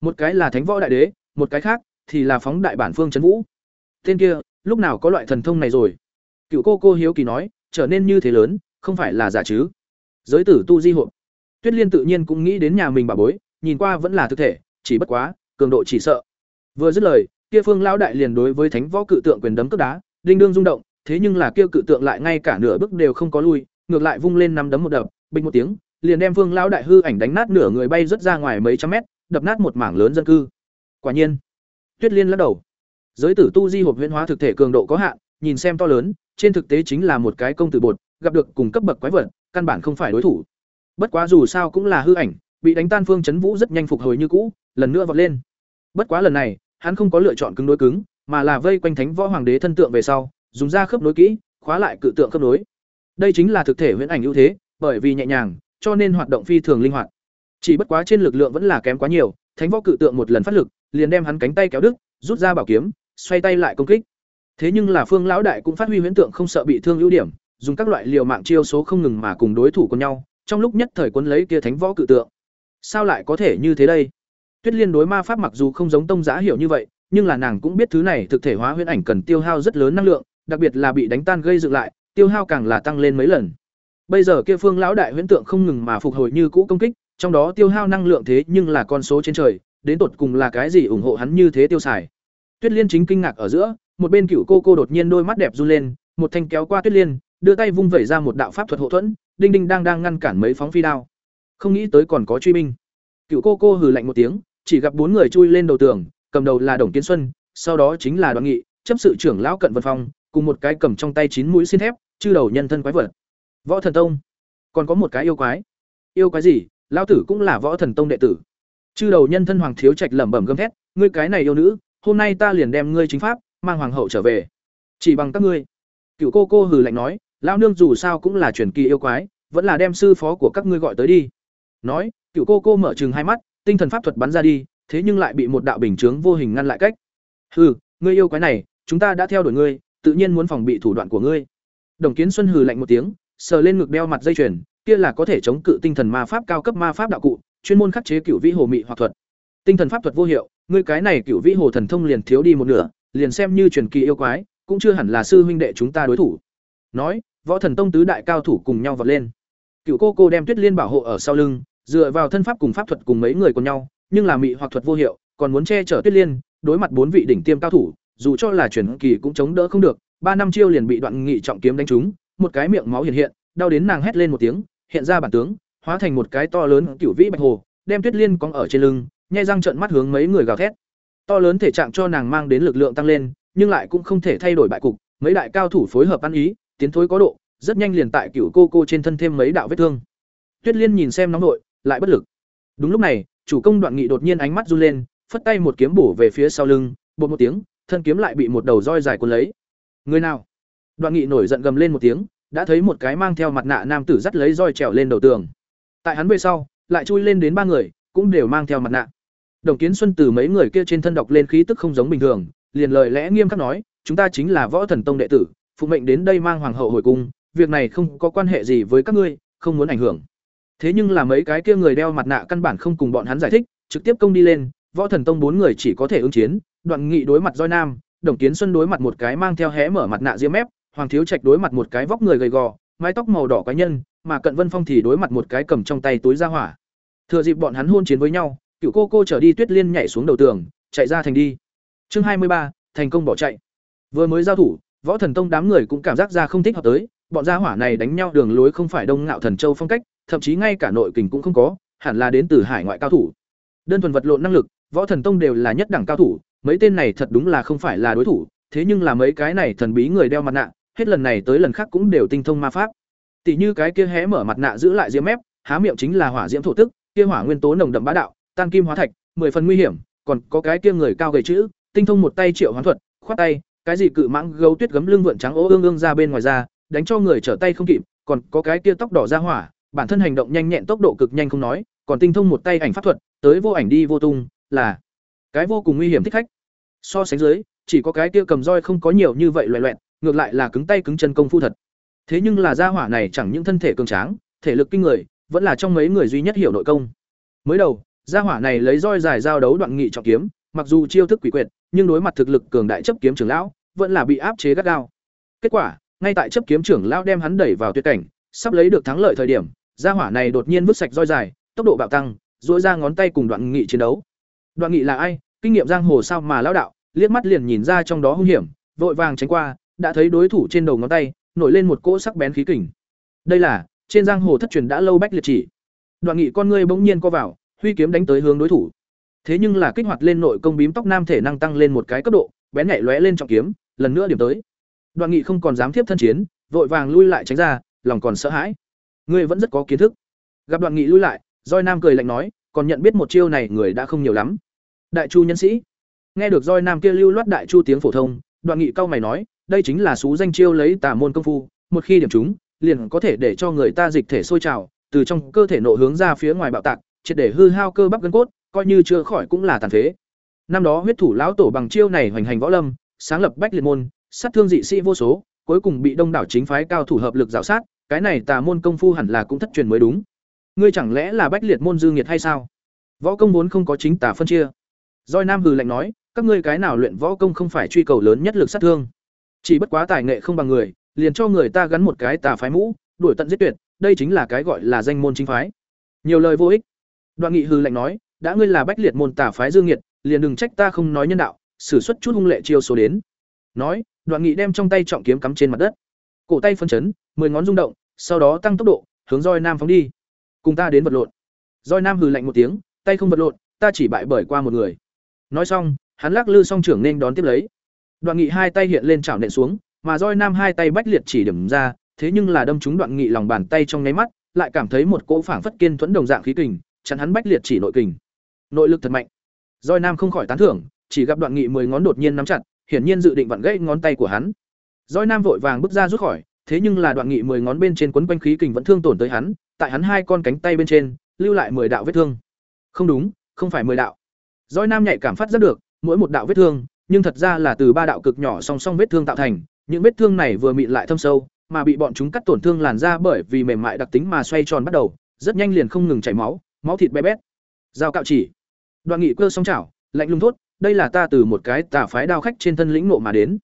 Một cái là Thánh Võ Đại Đế, một cái khác thì là phóng đại bản phương trấn vũ. Tên kia, lúc nào có loại thần thông này rồi? Cựu cô cô hiếu kỳ nói, trở nên như thế lớn, không phải là giả chứ? Giới tử tu di hộ. Tuyết Liên tự nhiên cũng nghĩ đến nhà mình bà bối, nhìn qua vẫn là thực thể, chỉ bất quá, cường độ chỉ sợ. Vừa dứt lời, kia Phương lão đại liền đối với Thánh Võ cự tượng quyền đấm cước đá, đinh đương rung động, thế nhưng là kia cự tượng lại ngay cả nửa bước đều không có lui, ngược lại vung lên năm đấm một đập, bình một tiếng, liền đem Phương lão đại hư ảnh đánh nát nửa người bay rất ra ngoài mấy trăm mét, đập nát một mảng lớn dân cư. Quả nhiên, Tuyết Liên lắc đầu. Giới tử tu di hộp huyễn hóa thực thể cường độ có hạn, nhìn xem to lớn, trên thực tế chính là một cái công tử bột, gặp được cùng cấp bậc quái vật, căn bản không phải đối thủ. Bất quá dù sao cũng là hư ảnh, bị đánh tan Phương Chấn Vũ rất nhanh phục hồi như cũ, lần nữa vọt lên. Bất quá lần này, hắn không có lựa chọn cứng đối cứng, mà là vây quanh Thánh Võ Hoàng đế thân tượng về sau, dùng ra khớp nối kỹ, khóa lại cự tượng khớp nối. Đây chính là thực thể huyễn ảnh ưu thế, bởi vì nhẹ nhàng, cho nên hoạt động phi thường linh hoạt. Chỉ bất quá trên lực lượng vẫn là kém quá nhiều, Thánh Võ cự tượng một lần phát lực, liền đem hắn cánh tay kéo đứt, rút ra bảo kiếm, xoay tay lại công kích. Thế nhưng là Phương lão đại cũng phát huy huyễn tượng không sợ bị thương ưu điểm, dùng các loại liều mạng chiêu số không ngừng mà cùng đối thủ của nhau, trong lúc nhất thời cuốn lấy kia Thánh Võ cự tượng. Sao lại có thể như thế đây? Tuyết Liên đối ma pháp mặc dù không giống tông giá hiểu như vậy, nhưng là nàng cũng biết thứ này thực thể hóa huyễn ảnh cần tiêu hao rất lớn năng lượng, đặc biệt là bị đánh tan gây dựng lại, tiêu hao càng là tăng lên mấy lần. Bây giờ kia Phương lão đại huyễn tượng không ngừng mà phục hồi như cũ công kích, trong đó tiêu hao năng lượng thế nhưng là con số trên trời, đến tột cùng là cái gì ủng hộ hắn như thế tiêu xài. Tuyết Liên chính kinh ngạc ở giữa, một bên cựu cô cô đột nhiên đôi mắt đẹp run lên, một thanh kéo qua Tuyết Liên, đưa tay vung vẩy ra một đạo pháp thuật hộ thuẫn, đinh đinh đang đang ngăn cản mấy phóng phi đao. Không nghĩ tới còn có truy binh. Cựu cô cô hừ lạnh một tiếng, chỉ gặp bốn người chui lên đầu tường, cầm đầu là Đồng Kiến Xuân, sau đó chính là Đoàn Nghị, chấp sự trưởng lão Cận Vân Phong, cùng một cái cầm trong tay chín mũi xin thép, chư đầu nhân thân quái vật. Võ Thần Tông, còn có một cái yêu quái. Yêu quái gì? Lão tử cũng là Võ Thần Tông đệ tử. Chư đầu nhân thân Hoàng Thiếu Trạch lẩm bẩm gầm thét, ngươi cái này yêu nữ, hôm nay ta liền đem ngươi chính pháp, mang hoàng hậu trở về. Chỉ bằng các ngươi. Cựu cô cô hừ lạnh nói, lão nương dù sao cũng là truyền kỳ yêu quái, vẫn là đem sư phó của các ngươi gọi tới đi. Nói, cựu cô cô mở trừng hai mắt, tinh thần pháp thuật bắn ra đi, thế nhưng lại bị một đạo bình chướng vô hình ngăn lại cách. Hừ, ngươi yêu quái này, chúng ta đã theo đuổi ngươi, tự nhiên muốn phòng bị thủ đoạn của ngươi. Đồng Kiến Xuân hừ lạnh một tiếng, sờ lên ngực đeo mặt dây chuyền, kia là có thể chống cự tinh thần ma pháp cao cấp ma pháp đạo cụ, chuyên môn khắc chế cựu vĩ hồ mị hoặc thuật. Tinh thần pháp thuật vô hiệu, ngươi cái này cựu vĩ hồ thần thông liền thiếu đi một nửa, liền xem như truyền kỳ yêu quái, cũng chưa hẳn là sư huynh đệ chúng ta đối thủ. Nói, võ thần tông tứ đại cao thủ cùng nhau vọt lên. Cựu cô cô đem Tuyết Liên bảo hộ ở sau lưng, dựa vào thân pháp cùng pháp thuật cùng mấy người cùng nhau, nhưng là mị hoặc thuật vô hiệu, còn muốn che chở Tuyết Liên, đối mặt bốn vị đỉnh tiêm cao thủ, dù cho là truyền kỳ cũng chống đỡ không được, ba năm chiêu liền bị đoạn nghị trọng kiếm đánh trúng, một cái miệng máu hiện hiện, đau đến nàng hét lên một tiếng, hiện ra bản tướng, hóa thành một cái to lớn cựu vĩ bạch hồ, đem Tuyết Liên cong ở trên lưng, nhai răng trợn mắt hướng mấy người gào thét. To lớn thể trạng cho nàng mang đến lực lượng tăng lên, nhưng lại cũng không thể thay đổi bại cục, mấy đại cao thủ phối hợp ăn ý, tiến thối có độ, rất nhanh liền tại cựu cô cô trên thân thêm mấy đạo vết thương. Tuyết Liên nhìn xem nóng nội, lại bất lực. Đúng lúc này, chủ công Đoạn Nghị đột nhiên ánh mắt run lên, phất tay một kiếm bổ về phía sau lưng, bột một tiếng, thân kiếm lại bị một đầu roi dài cuốn lấy. Người nào? Đoạn Nghị nổi giận gầm lên một tiếng, đã thấy một cái mang theo mặt nạ nam tử dắt lấy roi trèo lên đầu tường. Tại hắn về sau, lại chui lên đến ba người, cũng đều mang theo mặt nạ. Đồng Kiến Xuân từ mấy người kia trên thân đọc lên khí tức không giống bình thường, liền lời lẽ nghiêm khắc nói, chúng ta chính là Võ Thần Tông đệ tử, phụ mệnh đến đây mang hoàng hậu hồi cung, việc này không có quan hệ gì với các ngươi, không muốn ảnh hưởng. Thế nhưng là mấy cái kia người đeo mặt nạ căn bản không cùng bọn hắn giải thích, trực tiếp công đi lên, Võ Thần Tông bốn người chỉ có thể ứng chiến, Đoạn Nghị đối mặt roi nam, Đồng Kiến Xuân đối mặt một cái mang theo hé mở mặt nạ diêm mép, Hoàng Thiếu Trạch đối mặt một cái vóc người gầy gò, mái tóc màu đỏ cá nhân, mà Cận Vân Phong thì đối mặt một cái cầm trong tay túi ra hỏa. Thừa dịp bọn hắn hôn chiến với nhau, cựu cô cô trở đi Tuyết Liên nhảy xuống đầu tường, chạy ra thành đi. Chương hai mươi ba thành công bỏ chạy. Vừa mới giao thủ, Võ Thần Tông đám người cũng cảm giác ra không thích hợp tới, bọn gia hỏa này đánh nhau đường lối không phải Đông Ngạo Thần Châu phong cách, thậm chí ngay cả nội kình cũng không có, hẳn là đến từ hải ngoại cao thủ. Đơn thuần vật lộn năng lực, Võ Thần Tông đều là nhất đẳng cao thủ, mấy tên này thật đúng là không phải là đối thủ, thế nhưng là mấy cái này thần bí người đeo mặt nạ, hết lần này tới lần khác cũng đều tinh thông ma pháp. Tỷ như cái kia hé mở mặt nạ giữ lại diễm mép, há miệng chính là hỏa diễm thổ tức, kia hỏa nguyên tố nồng đậm bá đạo, tan kim hóa thạch, mười phần nguy hiểm, còn có cái kia người cao gầy chữ, tinh thông một tay triệu hoán thuật, khoát tay, cái gì cự mãng gấu tuyết gấm lưng vượn trắng ố ương ương ra bên ngoài ra, đánh cho người trở tay không kịp, còn có cái kia tóc đỏ ra hỏa, bản thân hành động nhanh nhẹn tốc độ cực nhanh không nói, còn tinh thông một tay ảnh pháp thuật, tới vô ảnh đi vô tung, là cái vô cùng nguy hiểm thích khách. So sánh dưới, chỉ có cái kia cầm roi không có nhiều như vậy loẹ loẹt, ngược lại là cứng tay cứng chân công phu thật. thế nhưng là gia hỏa này chẳng những thân thể cường tráng thể lực kinh người vẫn là trong mấy người duy nhất hiểu nội công mới đầu gia hỏa này lấy roi dài giao đấu đoạn nghị trọng kiếm mặc dù chiêu thức quỷ quyệt nhưng đối mặt thực lực cường đại chấp kiếm trưởng lão vẫn là bị áp chế gắt gao. Kết quả, ngay tại chấp kiếm trưởng lão đem hắn đẩy vào tuyệt cảnh, sắp lấy được thắng lợi thời điểm, gia hỏa này đột nhiên vứt sạch roi dài, tốc độ bạo tăng, duỗi ra ngón tay cùng đoạn nghị chiến đấu. Đoạn nghị là ai? Kinh nghiệm giang hồ sao mà lão đạo, liếc mắt liền nhìn ra trong đó hung hiểm, vội vàng tránh qua, đã thấy đối thủ trên đầu ngón tay, nổi lên một cỗ sắc bén khí kình. Đây là, trên giang hồ thất truyền đã lâu bách liệt chỉ. Đoạn nghị con ngươi bỗng nhiên co vào, huy kiếm đánh tới hướng đối thủ. Thế nhưng là kích hoạt lên nội công bím tóc nam thể năng tăng lên một cái cấp độ, bén nhạy lóe lên trọng kiếm lần nữa điểm tới. Đoạn nghị không còn dám tiếp thân chiến, vội vàng lui lại tránh ra, lòng còn sợ hãi. Ngươi vẫn rất có kiến thức. Gặp đoạn nghị lui lại roi nam cười lạnh nói, còn nhận biết một chiêu này người đã không nhiều lắm. Đại chu nhân sĩ. Nghe được roi nam kia lưu loát đại chu tiếng phổ thông, đoạn nghị cao mày nói, đây chính là số danh chiêu lấy tà môn công phu, một khi điểm chúng liền có thể để cho người ta dịch thể sôi trào, từ trong cơ thể nộ hướng ra phía ngoài bạo tạc, triệt để hư hao cơ bắp gân cốt, coi như chưa khỏi cũng là tàn phế. Năm đó huyết thủ lão tổ bằng chiêu này hoành hành võ lâm sáng lập bách liệt môn, sát thương dị sĩ vô số, cuối cùng bị đông đảo chính phái cao thủ hợp lực dạo sát, cái này tà môn công phu hẳn là cũng thất truyền mới đúng. Ngươi chẳng lẽ là bách liệt môn dư nghiệt hay sao? Võ công vốn không có chính tà phân chia. Doi nam hừ lạnh nói, các ngươi cái nào luyện võ công không phải truy cầu lớn nhất lực sát thương? Chỉ bất quá tài nghệ không bằng người, liền cho người ta gắn một cái tà phái mũ, đuổi tận giết tuyệt, đây chính là cái gọi là danh môn chính phái. Nhiều lời vô ích. Đoạn nghị hừ lạnh nói, đã ngươi là bách liệt môn tà phái dương nghiệt, liền đừng trách ta không nói nhân đạo sử xuất chút hung lệ chiêu số đến. Nói, đoạn nghị đem trong tay trọng kiếm cắm trên mặt đất. Cổ tay phân chấn, mười ngón rung động, sau đó tăng tốc độ, hướng roi nam phóng đi. Cùng ta đến vật lộn. Roi nam hừ lạnh một tiếng, tay không vật lộn, ta chỉ bại bởi qua một người. Nói xong, hắn lắc lư song trưởng nên đón tiếp lấy. Đoạn nghị hai tay hiện lên chảo nện xuống, mà roi nam hai tay bách liệt chỉ điểm ra, thế nhưng là đâm trúng đoạn nghị lòng bàn tay trong nháy mắt, lại cảm thấy một cỗ phảng phất kiên thuẫn đồng dạng khí kình, chặn hắn bách liệt chỉ nội kình. Nội lực thật mạnh. Roi nam không khỏi tán thưởng chỉ gặp đoạn nghị mười ngón đột nhiên nắm chặt, hiển nhiên dự định vặn gãy ngón tay của hắn. Roi nam vội vàng bước ra rút khỏi, thế nhưng là đoạn nghị mười ngón bên trên quấn quanh khí kình vẫn thương tổn tới hắn, tại hắn hai con cánh tay bên trên, lưu lại mười đạo vết thương. Không đúng, không phải mười đạo. Roi nam nhạy cảm phát giác được, mỗi một đạo vết thương, nhưng thật ra là từ ba đạo cực nhỏ song song vết thương tạo thành, những vết thương này vừa mịn lại thâm sâu, mà bị bọn chúng cắt tổn thương làn da bởi vì mềm mại đặc tính mà xoay tròn bắt đầu, rất nhanh liền không ngừng chảy máu máu thịt bé bét. Dao cạo chỉ. Đoạn nghị cơ song chảo, lạnh lùng thốt đây là ta từ một cái tà phái đao khách trên thân lĩnh nộ mà đến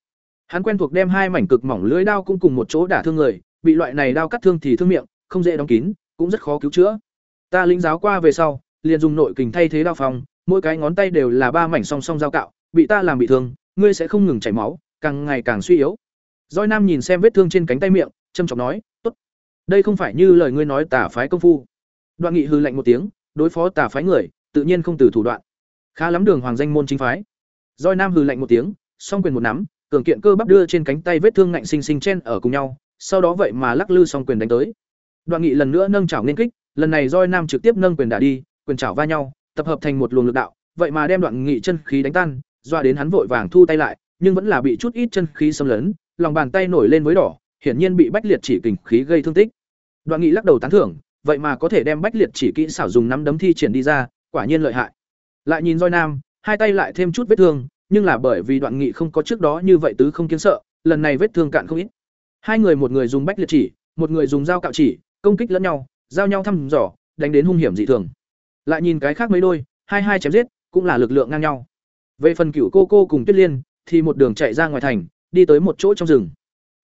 hắn quen thuộc đem hai mảnh cực mỏng lưỡi đao cũng cùng một chỗ đả thương người bị loại này đao cắt thương thì thương miệng không dễ đóng kín cũng rất khó cứu chữa ta lĩnh giáo qua về sau liền dùng nội kình thay thế đao phòng mỗi cái ngón tay đều là ba mảnh song song dao cạo bị ta làm bị thương ngươi sẽ không ngừng chảy máu càng ngày càng suy yếu Doi Nam nhìn xem vết thương trên cánh tay miệng, trầm trọng nói, "Tốt. Đây không phải như lời ngươi nói tà phái công phu." Đoạn Nghị hừ lạnh một tiếng, đối phó tà phái người, tự nhiên không từ thủ đoạn. Khá lắm đường hoàng danh môn chính phái. roi Nam hừ lạnh một tiếng, song quyền một nắm, cường kiện cơ bắp đưa trên cánh tay vết thương ngạnh sinh sinh chen ở cùng nhau, sau đó vậy mà lắc lư song quyền đánh tới. Đoạn Nghị lần nữa nâng chảo nên kích, lần này roi Nam trực tiếp nâng quyền đả đi, quyền chảo va nhau, tập hợp thành một luồng lực đạo, vậy mà đem Đoạn Nghị chân khí đánh tan, doa đến hắn vội vàng thu tay lại, nhưng vẫn là bị chút ít chân khí xâm lấn, lòng bàn tay nổi lên với đỏ, hiển nhiên bị bách liệt chỉ kình khí gây thương tích. Đoạn Nghị lắc đầu tán thưởng, vậy mà có thể đem bách liệt chỉ kỹ xảo dùng nắm đấm thi triển đi ra, quả nhiên lợi hại. Lại nhìn roi Nam, hai tay lại thêm chút vết thương, nhưng là bởi vì Đoạn Nghị không có trước đó như vậy tứ không kiến sợ, lần này vết thương cạn không ít. Hai người một người dùng bách liệt chỉ, một người dùng dao cạo chỉ, công kích lẫn nhau, giao nhau thăm dò, đánh đến hung hiểm dị thường. Lại nhìn cái khác mấy đôi, hai hai chém giết, cũng là lực lượng ngang nhau. Về phần cựu Cô Cô cùng Tuyết Liên, thì một đường chạy ra ngoài thành, đi tới một chỗ trong rừng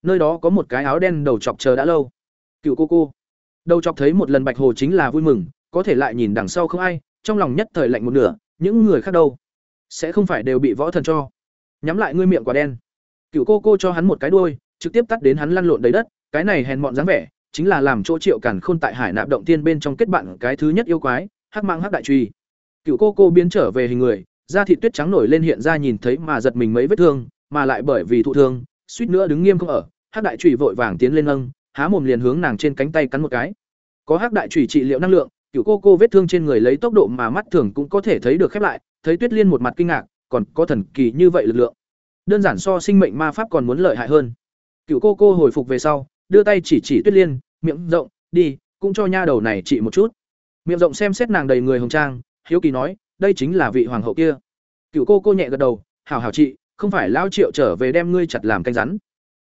nơi đó có một cái áo đen đầu chọc chờ đã lâu cựu cô cô đầu chọc thấy một lần bạch hồ chính là vui mừng có thể lại nhìn đằng sau không ai trong lòng nhất thời lạnh một nửa những người khác đâu? Sẽ không phải đều bị võ thần cho. Nhắm lại ngươi miệng quả đen. Cựu cô cô cho hắn một cái đuôi trực tiếp tắt đến hắn lăn lộn đầy đất cái này hèn mọn dáng vẻ chính là làm chỗ triệu cản khôn tại hải nạp động tiên bên trong kết bạn cái thứ nhất yêu quái hắc mang hắc đại truy. Cựu cô cô biến trở về hình người da thịt tuyết trắng nổi lên hiện ra nhìn thấy mà giật mình mấy vết thương mà lại bởi vì thụ thương, suýt nữa đứng nghiêm không ở, Hắc đại truy vội vàng tiến lên nâng, há mồm liền hướng nàng trên cánh tay cắn một cái. Có Hắc đại truy trị liệu năng lượng, cựu cô cô vết thương trên người lấy tốc độ mà mắt thường cũng có thể thấy được khép lại, thấy Tuyết Liên một mặt kinh ngạc, còn có thần kỳ như vậy lực lượng. Đơn giản so sinh mệnh ma pháp còn muốn lợi hại hơn. cựu cô cô hồi phục về sau, đưa tay chỉ chỉ Tuyết Liên, miệng rộng, "Đi, cũng cho nha đầu này trị một chút." Miệng rộng xem xét nàng đầy người hồng trang, hiếu kỳ nói, "Đây chính là vị hoàng hậu kia." cựu cô cô nhẹ gật đầu, "Hảo hảo trị, không phải lao triệu trở về đem ngươi chặt làm canh rắn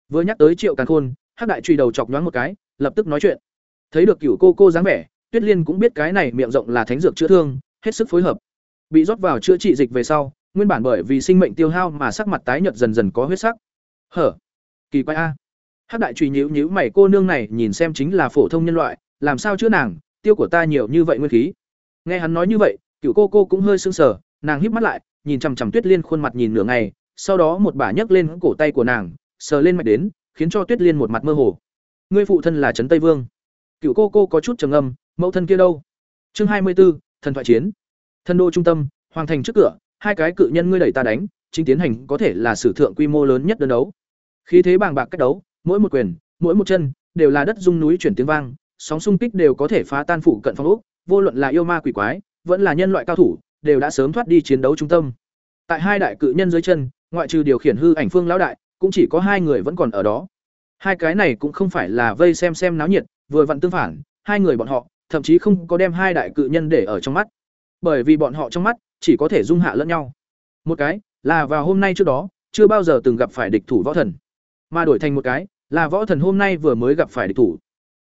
vừa nhắc tới triệu càng khôn Hắc đại truy đầu chọc nhoáng một cái, lập tức nói chuyện. Thấy được cựu cô cô dáng vẻ, Tuyết Liên cũng biết cái này miệng rộng là thánh dược chữa thương, hết sức phối hợp. Bị rót vào chữa trị dịch về sau, nguyên bản bởi vì sinh mệnh tiêu hao mà sắc mặt tái nhợt dần dần có huyết sắc. Hở, kỳ quái a. Hắc đại truy nhíu nhíu mày cô nương này nhìn xem chính là phổ thông nhân loại, làm sao chữa nàng, tiêu của ta nhiều như vậy nguyên khí. Nghe hắn nói như vậy, cựu cô cô cũng hơi sững sờ, nàng híp mắt lại, nhìn chằm chằm Tuyết Liên khuôn mặt nhìn nửa ngày, sau đó một bà nhấc lên cổ tay của nàng, sờ lên mạch đến, khiến cho Tuyết Liên một mặt mơ hồ. Ngươi phụ thân là trấn Tây Vương. Cựu cô cô có chút trầm ngâm, mẫu thân kia đâu? Chương hai mươi 24, thần thoại chiến. Thân đô trung tâm, hoàng thành trước cửa, hai cái cự nhân ngươi đẩy ta đánh, chính tiến hành có thể là sử thượng quy mô lớn nhất đơn đấu. Khí thế bàng bạc cách đấu, mỗi một quyền, mỗi một chân đều là đất rung núi chuyển tiếng vang, sóng xung kích đều có thể phá tan phủ cận phong úc vô luận là yêu ma quỷ quái, vẫn là nhân loại cao thủ, đều đã sớm thoát đi chiến đấu trung tâm. Tại hai đại cự nhân dưới chân, ngoại trừ điều khiển hư ảnh phương lão đại, cũng chỉ có hai người vẫn còn ở đó. Hai cái này cũng không phải là vây xem xem náo nhiệt, vừa vặn tương phản, hai người bọn họ thậm chí không có đem hai đại cự nhân để ở trong mắt. Bởi vì bọn họ trong mắt chỉ có thể dung hạ lẫn nhau. Một cái là vào hôm nay trước đó, chưa bao giờ từng gặp phải địch thủ võ thần, mà đổi thành một cái là võ thần hôm nay vừa mới gặp phải địch thủ.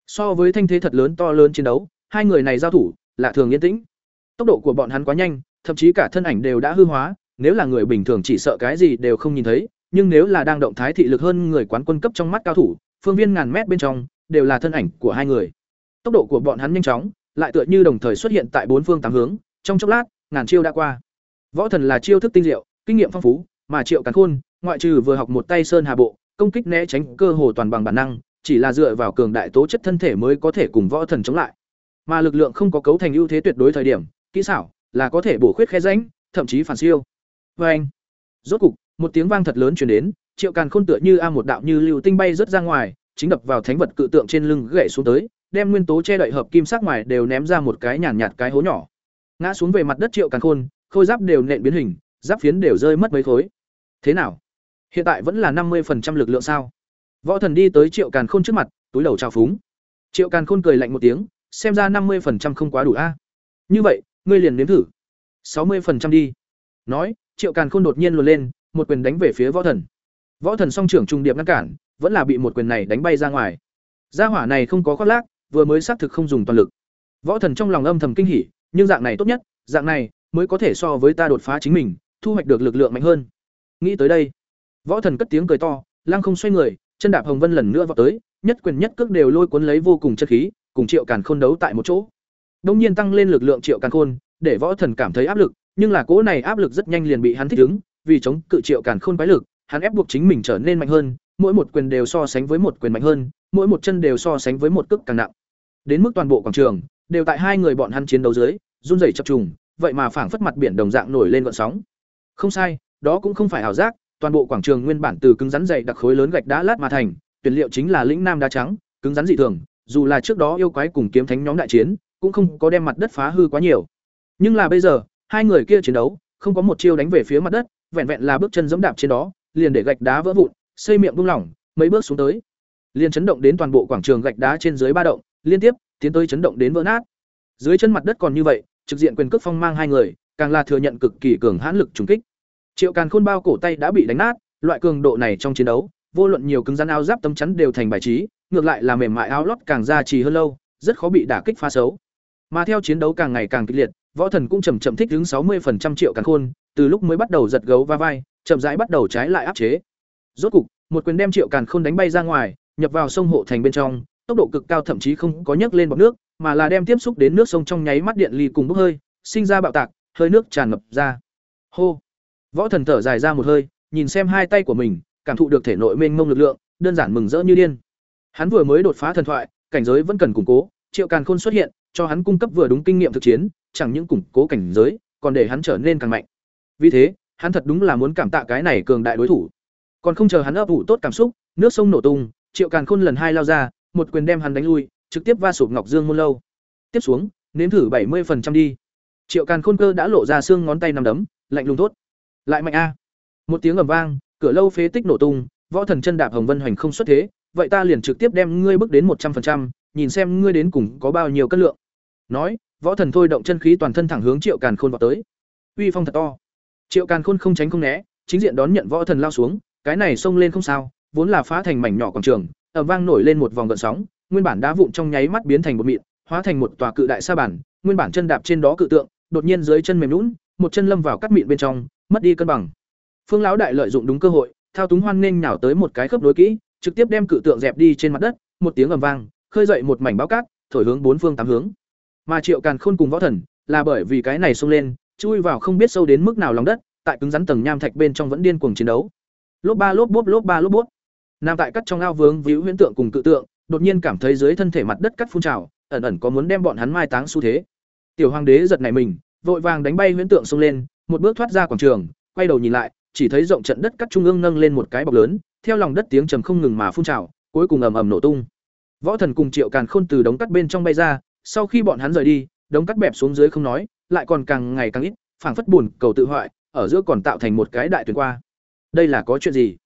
So với thanh thế thật lớn to lớn chiến đấu, hai người này giao thủ, là thường yên tĩnh. Tốc độ của bọn hắn quá nhanh, thậm chí cả thân ảnh đều đã hư hóa, nếu là người bình thường chỉ sợ cái gì đều không nhìn thấy, nhưng nếu là đang động thái thị lực hơn người quán quân cấp trong mắt cao thủ, phương viên ngàn mét bên trong đều là thân ảnh của hai người. Tốc độ của bọn hắn nhanh chóng, lại tựa như đồng thời xuất hiện tại bốn phương tám hướng, trong chốc lát, ngàn chiêu đã qua. Võ thần là chiêu thức tinh diệu, kinh nghiệm phong phú, mà Triệu Càn Khôn, ngoại trừ vừa học một tay sơn hà bộ, công kích né tránh cơ hồ toàn bằng bản năng, chỉ là dựa vào cường đại tố chất thân thể mới có thể cùng võ thần chống lại. Mà lực lượng không có cấu thành ưu thế tuyệt đối thời điểm, kỹ xảo là có thể bổ khuyết khe ránh thậm chí phản siêu. vê anh, rốt cục, một tiếng vang thật lớn truyền đến, Triệu Càn Khôn tựa như a một đạo như lưu tinh bay rất ra ngoài, chính đập vào thánh vật cự tượng trên lưng gãy xuống tới, đem nguyên tố che đậy hợp kim sắc ngoài đều ném ra một cái nhàn nhạt, nhạt cái hố nhỏ. Ngã xuống về mặt đất Triệu Càn Khôn, khôi giáp đều nện biến hình, giáp phiến đều rơi mất mấy khối. Thế nào? Hiện tại vẫn là năm 50% lực lượng sao? Võ Thần đi tới Triệu Càn Khôn trước mặt, túi đầu chào phúng. Triệu Càn Khôn cười lạnh một tiếng, xem ra năm 50% không quá đủ a. Như vậy, ngươi liền nếm thử. sáu 60% đi. Nói, Triệu Càn Khôn đột nhiên luồn lên, một quyền đánh về phía Võ Thần. Võ Thần song trưởng trung điệp ngăn cản, vẫn là bị một quyền này đánh bay ra ngoài. Gia hỏa này không có khoác lác, vừa mới xác thực không dùng toàn lực. Võ Thần trong lòng âm thầm kinh hỉ, nhưng dạng này tốt nhất, dạng này mới có thể so với ta đột phá chính mình, thu hoạch được lực lượng mạnh hơn. Nghĩ tới đây, Võ Thần cất tiếng cười to, lăng không xoay người, chân đạp hồng vân lần nữa vọt tới, nhất quyền nhất cước đều lôi cuốn lấy vô cùng chất khí, cùng Triệu Càn Khôn đấu tại một chỗ. Đông nhiên tăng lên lực lượng Triệu Càn Khôn, để Võ Thần cảm thấy áp lực, nhưng là cỗ này áp lực rất nhanh liền bị hắn thích ứng, vì chống cự Triệu Càn Khôn quái lực, hắn ép buộc chính mình trở nên mạnh hơn, mỗi một quyền đều so sánh với một quyền mạnh hơn, mỗi một chân đều so sánh với một cước càng nặng. Đến mức toàn bộ quảng trường đều tại hai người bọn hắn chiến đấu dưới, run rẩy chập trùng, vậy mà phảng phất mặt biển đồng dạng nổi lên gợn sóng. Không sai, đó cũng không phải ảo giác, toàn bộ quảng trường nguyên bản từ cứng rắn dày đặc khối lớn gạch đá lát mà thành, tuyển liệu chính là lĩnh nam đá trắng, cứng rắn dị thường, dù là trước đó yêu quái cùng kiếm thánh nhóm đại chiến, cũng không có đem mặt đất phá hư quá nhiều. Nhưng là bây giờ, hai người kia chiến đấu, không có một chiêu đánh về phía mặt đất, vẹn vẹn là bước chân giẫm đạp trên đó, liền để gạch đá vỡ vụn, xây miệng buông lỏng, mấy bước xuống tới, liền chấn động đến toàn bộ quảng trường gạch đá trên dưới ba động, liên tiếp tiến tới chấn động đến vỡ nát. Dưới chân mặt đất còn như vậy, trực diện quyền cước phong mang hai người, càng là thừa nhận cực kỳ cường hãn lực trùng kích. Triệu Càn Khôn bao cổ tay đã bị đánh nát, loại cường độ này trong chiến đấu, vô luận nhiều cứng rắn áo giáp tấm chắn đều thành bài trí, ngược lại là mềm mại áo lót càng ra trì hơn lâu, rất khó bị đả kích phá xấu. Mà theo chiến đấu càng ngày càng kịch liệt, võ thần cũng chầm chậm thích đứng sáu mươi Triệu Càn Khôn, từ lúc mới bắt đầu giật gấu va vai, chậm rãi bắt đầu trái lại áp chế. Rốt cục, một quyền đem Triệu Càn Khôn đánh bay ra ngoài, nhập vào sông hộ thành bên trong, tốc độ cực cao thậm chí không có nhấc lên bọt nước, mà là đem tiếp xúc đến nước sông trong nháy mắt điện ly cùng bốc hơi, sinh ra bạo tạc, hơi nước tràn ngập ra. Hô. Võ thần thở dài ra một hơi, nhìn xem hai tay của mình, cảm thụ được thể nội mênh mông lực lượng, đơn giản mừng rỡ như điên. Hắn vừa mới đột phá thần thoại, cảnh giới vẫn cần củng cố, Triệu Càn Khôn xuất hiện, cho hắn cung cấp vừa đúng kinh nghiệm thực chiến, chẳng những củng cố cảnh giới, còn để hắn trở nên càng mạnh. Vì thế, hắn thật đúng là muốn cảm tạ cái này cường đại đối thủ. Còn không chờ hắn ấp ủ tốt cảm xúc, nước sông nổ tung, Triệu Càn Khôn lần hai lao ra, một quyền đem hắn đánh lui, trực tiếp va sụp Ngọc Dương môn lâu. Tiếp xuống, nếm thử bảy 70% đi. Triệu Càn Khôn cơ đã lộ ra xương ngón tay nằm đấm, lạnh lùng tốt. Lại mạnh a. Một tiếng ầm vang, cửa lâu phế tích nổ tung, võ thần chân đạp hồng vân hoành không xuất thế, vậy ta liền trực tiếp đem ngươi bước đến một trăm 100%, nhìn xem ngươi đến cùng có bao nhiêu cân lượng. Nói, võ thần thôi động chân khí toàn thân thẳng hướng Triệu Càn Khôn vọt tới. Uy phong thật to. Triệu Càn Khôn không tránh không né, chính diện đón nhận võ thần lao xuống, cái này xông lên không sao, vốn là phá thành mảnh nhỏ quảng trường, ầm vang nổi lên một vòng gợn sóng, nguyên bản đá vụn trong nháy mắt biến thành một mịn, hóa thành một tòa cự đại sa bản, nguyên bản chân đạp trên đó cự tượng, đột nhiên dưới chân mềm nhũn, một chân lâm vào cắt mịn bên trong, mất đi cân bằng. Phương lão đại lợi dụng đúng cơ hội, thao túng hoan nên nhào tới một cái khớp nối kỹ, trực tiếp đem cự tượng dẹp đi trên mặt đất, một tiếng ầm vang, khơi dậy một mảnh báo cát, thổi hướng bốn phương tám hướng. Mà Triệu Càn Khôn cùng Võ Thần, là bởi vì cái này xông lên, chui vào không biết sâu đến mức nào lòng đất, tại cứng rắn tầng nham thạch bên trong vẫn điên cuồng chiến đấu. Lốp ba lốp bốp lốp ba lốp bốp. Nam tại cắt trong ao vướng víu huyễn tượng cùng cự tượng, đột nhiên cảm thấy dưới thân thể mặt đất cắt phun trào, ẩn ẩn có muốn đem bọn hắn mai táng xu thế. Tiểu Hoàng đế giật nảy mình, vội vàng đánh bay huyễn tượng xông lên, một bước thoát ra quảng trường, quay đầu nhìn lại, chỉ thấy rộng trận đất cắt trung ương nâng lên một cái bọc lớn, theo lòng đất tiếng trầm không ngừng mà phun trào, cuối cùng ầm ầm nổ tung. Võ Thần cùng Triệu Càn Khôn từ đống cắt bên trong bay ra, sau khi bọn hắn rời đi, đống cắt bẹp xuống dưới không nói, lại còn càng ngày càng ít, phảng phất buồn cầu tự hoại, ở giữa còn tạo thành một cái đại tuyển qua. Đây là có chuyện gì?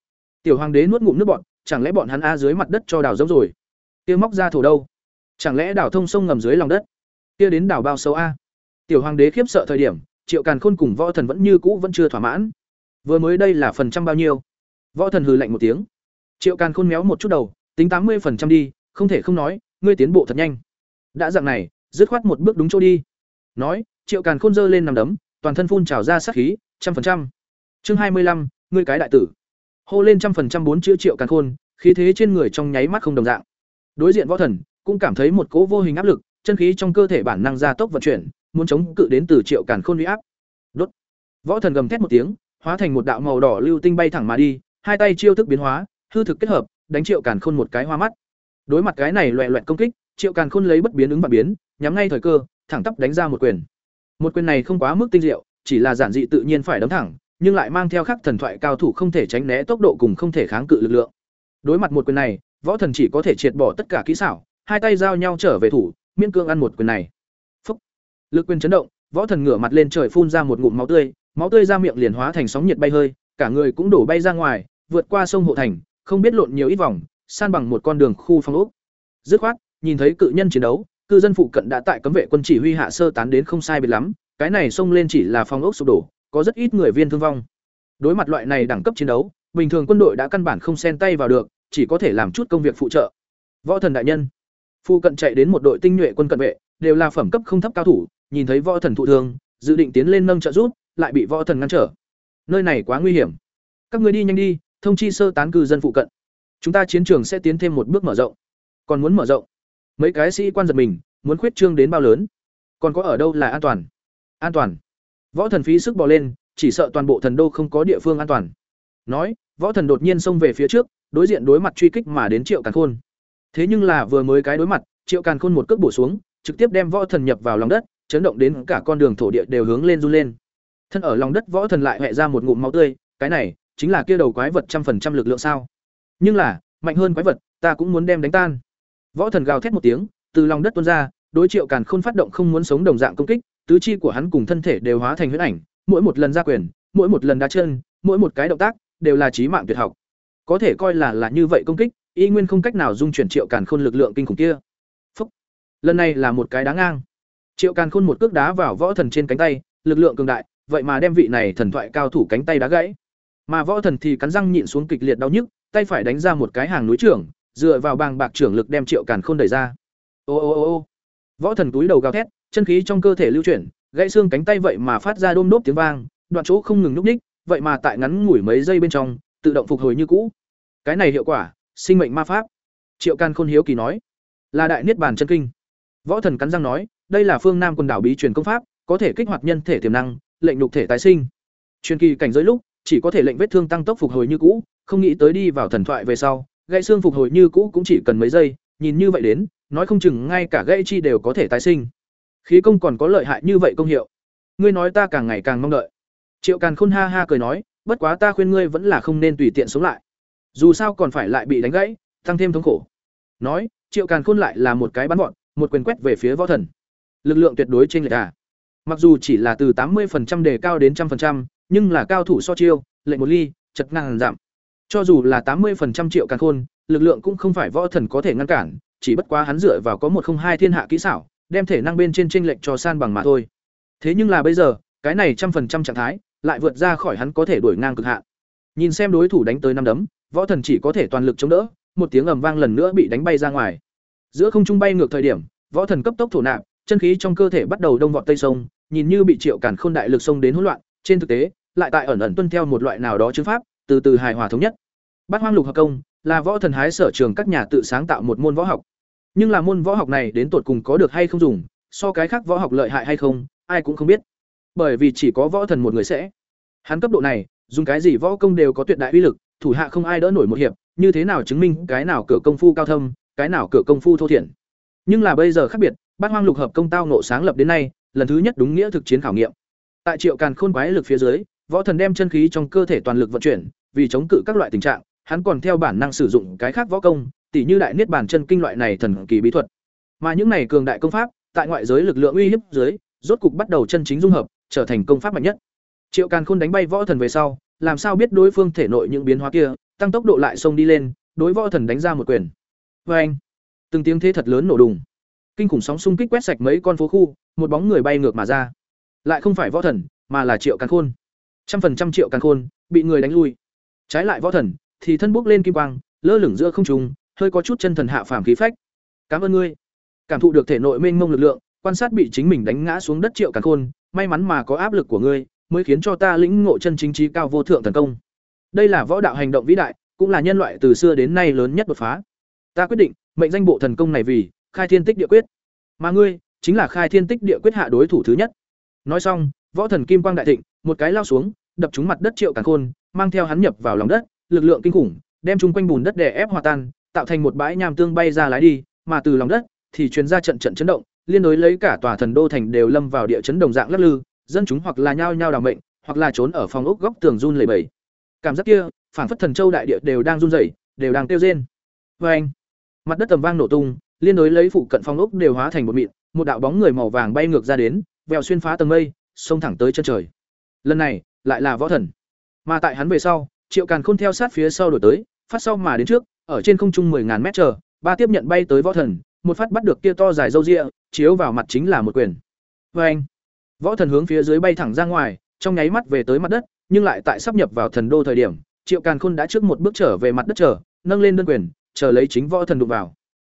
Tiểu Hoàng đế nuốt ngụm nước bọn, chẳng lẽ bọn hắn a dưới mặt đất cho đào giống rồi? Kia móc ra thổ đâu? Chẳng lẽ đào thông sông ngầm dưới lòng đất? Kia đến đào bao sâu a? Tiểu Hoàng đế khiếp sợ thời điểm, Triệu Càn Khôn cùng Võ Thần vẫn như cũ vẫn chưa thỏa mãn. Vừa mới đây là phần trăm bao nhiêu? Võ Thần hừ lạnh một tiếng. Triệu Càn Khôn méo một chút đầu, tính tám 80% đi, không thể không nói, ngươi tiến bộ thật nhanh. Đã dạng này, dứt khoát một bước đúng chỗ đi. Nói, Triệu Càn Khôn giơ lên nằm đấm, toàn thân phun trào ra sát khí, trăm phần trăm. Chương hai mươi lăm, ngươi cái đại tử. Hô lên trăm phần trăm bốn chữ Triệu Càn Khôn, khí thế trên người trong nháy mắt không đồng dạng. Đối diện võ thần cũng cảm thấy một cỗ vô hình áp lực, chân khí trong cơ thể bản năng gia tốc vận chuyển, muốn chống cự đến từ Triệu Càn Khôn uy áp. Đốt. Võ thần gầm thét một tiếng, hóa thành một đạo màu đỏ lưu tinh bay thẳng mà đi, hai tay chiêu thức biến hóa, hư thực kết hợp, đánh Triệu Càn Khôn một cái hoa mắt. Đối mặt cái này loẹt loẹt công kích, Triệu Càn Khôn lấy bất biến ứng và biến, nhắm ngay thời cơ, thẳng tắp đánh ra một quyền. Một quyền này không quá mức tinh diệu, chỉ là giản dị tự nhiên phải đấm thẳng, nhưng lại mang theo khắc thần thoại cao thủ không thể tránh né tốc độ cùng không thể kháng cự lực lượng. Đối mặt một quyền này, võ thần chỉ có thể triệt bỏ tất cả kỹ xảo, hai tay giao nhau trở về thủ, miên cương ăn một quyền này. Phúc. Lực quyền chấn động, võ thần ngửa mặt lên trời phun ra một ngụm máu tươi, máu tươi ra miệng liền hóa thành sóng nhiệt bay hơi, cả người cũng đổ bay ra ngoài, vượt qua sông hộ thành, không biết lộn nhiều ít vòng, san bằng một con đường khu phong ốc. Dứt khoát, nhìn thấy cự nhân chiến đấu, cư dân phụ cận đã tại cấm vệ quân chỉ huy hạ sơ tán đến không sai biệt lắm, cái này xông lên chỉ là phong ốc sụp đổ, có rất ít người viên thương vong. Đối mặt loại này đẳng cấp chiến đấu, bình thường quân đội đã căn bản không xen tay vào được, chỉ có thể làm chút công việc phụ trợ. Võ thần đại nhân, phụ cận chạy đến một đội tinh nhuệ quân cận vệ, đều là phẩm cấp không thấp cao thủ, nhìn thấy võ thần thụ thương, dự định tiến lên nâng trợ giúp, lại bị võ thần ngăn trở. Nơi này quá nguy hiểm. Các người đi nhanh đi, thông chi sơ tán cư dân phụ cận. Chúng ta chiến trường sẽ tiến thêm một bước mở rộng. Còn muốn mở rộng. Mấy cái sĩ quan giật mình, muốn khuyết trương đến bao lớn? Còn có ở đâu là an toàn? An toàn. Võ thần phí sức bò lên, chỉ sợ toàn bộ thần đô không có địa phương an toàn. Nói, võ thần đột nhiên xông về phía trước, đối diện đối mặt truy kích mà đến Triệu Càn Khôn. Thế nhưng là vừa mới cái đối mặt, Triệu Càn Khôn một cước bổ xuống, trực tiếp đem võ thần nhập vào lòng đất, chấn động đến cả con đường thổ địa đều hướng lên run lên. Thân ở lòng đất võ thần lại hẹ ra một ngụm máu tươi, cái này chính là kia đầu quái vật trăm phần trăm lực lượng sao? Nhưng là, mạnh hơn quái vật, ta cũng muốn đem đánh tan. Võ thần gào thét một tiếng, từ lòng đất tuôn ra, đối Triệu Càn Khôn phát động không muốn sống đồng dạng công kích, tứ chi của hắn cùng thân thể đều hóa thành huyễn ảnh, mỗi một lần ra quyền, mỗi một lần đá chân, mỗi một cái động tác đều là chí mạng tuyệt học. Có thể coi là là như vậy công kích, y nguyên không cách nào dung chuyển Triệu Càn Khôn lực lượng kinh khủng kia. Phúc. Lần này là một cái đá ngang. Triệu Càn Khôn một cước đá vào võ thần trên cánh tay, lực lượng cường đại, vậy mà đem vị này thần thoại cao thủ cánh tay đá gãy. Mà võ thần thì cắn răng nhịn xuống kịch liệt đau nhức, tay phải đánh ra một cái hàng núi trưởng, dựa vào bàng bạc trưởng lực đem Triệu Càn Khôn đẩy ra. Ô ô ô ô. Võ thần túi đầu gào thét, chân khí trong cơ thể lưu chuyển, gãy xương cánh tay vậy mà phát ra đôm đốp tiếng vang, đoạn chỗ không ngừng nhúc nhích, vậy mà tại ngắn ngủi mấy giây bên trong, tự động phục hồi như cũ. Cái này hiệu quả, sinh mệnh ma pháp. Triệu Can Khôn hiếu kỳ nói, là đại niết bàn chân kinh. Võ thần cắn răng nói, đây là phương Nam quần đảo bí truyền công pháp, có thể kích hoạt nhân thể tiềm năng, lệnh nhục thể tái sinh. Truyền kỳ cảnh giới lúc, chỉ có thể lệnh vết thương tăng tốc phục hồi như cũ, không nghĩ tới đi vào thần thoại về sau, gãy xương phục hồi như cũ cũng chỉ cần mấy giây, nhìn như vậy đến, nói không chừng ngay cả gãy chi đều có thể tái sinh. Khí công còn có lợi hại như vậy công hiệu. Ngươi nói ta càng ngày càng mong đợi. Triệu Càn Khôn ha ha cười nói, bất quá ta khuyên ngươi vẫn là không nên tùy tiện sống lại. Dù sao còn phải lại bị đánh gãy, tăng thêm thống khổ. Nói, Triệu Càn Khôn lại là một cái bắn gọn, một quyền quét về phía võ thần. Lực lượng tuyệt đối trên lệch à. Mặc dù chỉ là từ tám 80% đề cao đến trăm phần trăm, nhưng là cao thủ so chiêu, lệnh một ly, chật ngang giảm. Cho dù là tám 80% Triệu Càn Khôn, lực lượng cũng không phải võ thần có thể ngăn cản, chỉ bất quá hắn dựa vào có một không hai thiên hạ kỹ xảo, đem thể năng bên trên chênh lệch cho san bằng mà thôi. Thế nhưng là bây giờ, cái này trăm phần trăm trạng thái, lại vượt ra khỏi hắn có thể đuổi ngang cực hạn. Nhìn xem đối thủ đánh tới năm đấm, võ thần chỉ có thể toàn lực chống đỡ, một tiếng ầm vang lần nữa bị đánh bay ra ngoài. Giữa không trung bay ngược thời điểm, võ thần cấp tốc thổ nạp, chân khí trong cơ thể bắt đầu đông vọt tây sông, nhìn như bị Triệu Càn Khôn đại lực sông đến hỗn loạn, trên thực tế, lại tại ẩn ẩn tuân theo một loại nào đó chư pháp, từ từ hài hòa thống nhất. Bát Hoang Lục Hợp Công là võ thần hái sở trường các nhà tự sáng tạo một môn võ học. Nhưng là môn võ học này đến tột cùng có được hay không dùng, so cái khác võ học lợi hại hay không, ai cũng không biết. Bởi vì chỉ có võ thần một người sẽ. Hắn cấp độ này, dùng cái gì võ công đều có tuyệt đại uy lực, thủ hạ không ai đỡ nổi một hiệp, như thế nào chứng minh cái nào cửa công phu cao thâm, cái nào cửa công phu thô thiển. Nhưng là bây giờ khác biệt, Bát Hoang Lục Hợp Công tao nộ sáng lập đến nay, lần thứ nhất đúng nghĩa thực chiến khảo nghiệm. Tại Triệu Càn Khôn quái lực phía dưới, võ thần đem chân khí trong cơ thể toàn lực vận chuyển, vì chống cự các loại tình trạng, hắn còn theo bản năng sử dụng cái khác võ công, tỉ như đại niết bàn chân kinh loại này thần kỳ bí thuật. Mà những này cường đại công pháp, tại ngoại giới lực lượng uy hiếp dưới, rốt cục bắt đầu chân chính dung hợp, trở thành công pháp mạnh nhất. Triệu Càn Khôn đánh bay võ thần về sau, làm sao biết đối phương thể nội những biến hóa kia, tăng tốc độ lại xông đi lên, đối võ thần đánh ra một quyền. Oeng! Từng tiếng thế thật lớn nổ đùng. Kinh khủng sóng xung kích quét sạch mấy con phố khu, một bóng người bay ngược mà ra. Lại không phải võ thần, mà là Triệu Càn Khôn. Trăm phần trăm Triệu Càn Khôn bị người đánh lui. Trái lại võ thần thì thân bốc lên kim quang, lơ lửng giữa không trung, hơi có chút chân thần hạ phàm khí phách. Cảm ơn ngươi. Cảm thụ được thể nội mênh mông lực lượng, quan sát bị chính mình đánh ngã xuống đất Triệu Càn Khôn, may mắn mà có áp lực của ngươi, mới khiến cho ta lĩnh ngộ chân chính trí cao vô thượng thần công. Đây là võ đạo hành động vĩ đại, cũng là nhân loại từ xưa đến nay lớn nhất đột phá. Ta quyết định, mệnh danh bộ thần công này vì Khai Thiên Tích Địa Quyết. Mà ngươi, chính là Khai Thiên Tích Địa Quyết hạ đối thủ thứ nhất. Nói xong, võ thần kim quang đại thịnh, một cái lao xuống, đập trúng mặt đất Triệu Càn Khôn, mang theo hắn nhập vào lòng đất, lực lượng kinh khủng, đem chung quanh bùn đất đè ép hòa tan, tạo thành một bãi nham tương bay ra lái đi, mà từ lòng đất thì truyền ra trận trận chấn động, liên đối lấy cả tòa thần đô thành đều lâm vào địa chấn đồng dạng lắc lư, dân chúng hoặc là nhao nhao đào mệnh, hoặc là trốn ở phòng ốc góc tường run lẩy bẩy. Cảm giác kia, phản phất thần châu đại địa đều đang run rẩy, đều đang tiêu rên. Oeng! Mặt đất tầm vang nổ tung, liên đối lấy phụ cận phòng ốc đều hóa thành một mịn, một đạo bóng người màu vàng bay ngược ra đến, vèo xuyên phá tầng mây, xông thẳng tới chân trời. Lần này, lại là võ thần. Mà tại hắn về sau, Triệu Càn Khôn theo sát phía sau đuổi tới, phát sau mà đến trước, ở trên không trung 10000 mét chờ, ba tiếp nhận bay tới võ thần, một phát bắt được kia to dài râu ria, chiếu vào mặt chính là một quyền. Oeng! Võ thần hướng phía dưới bay thẳng ra ngoài, trong nháy mắt về tới mặt đất, nhưng lại tại sắp nhập vào thần đô thời điểm, Triệu Càn Khôn đã trước một bước trở về mặt đất chờ, nâng lên đơn quyền, chờ lấy chính võ thần đụng vào.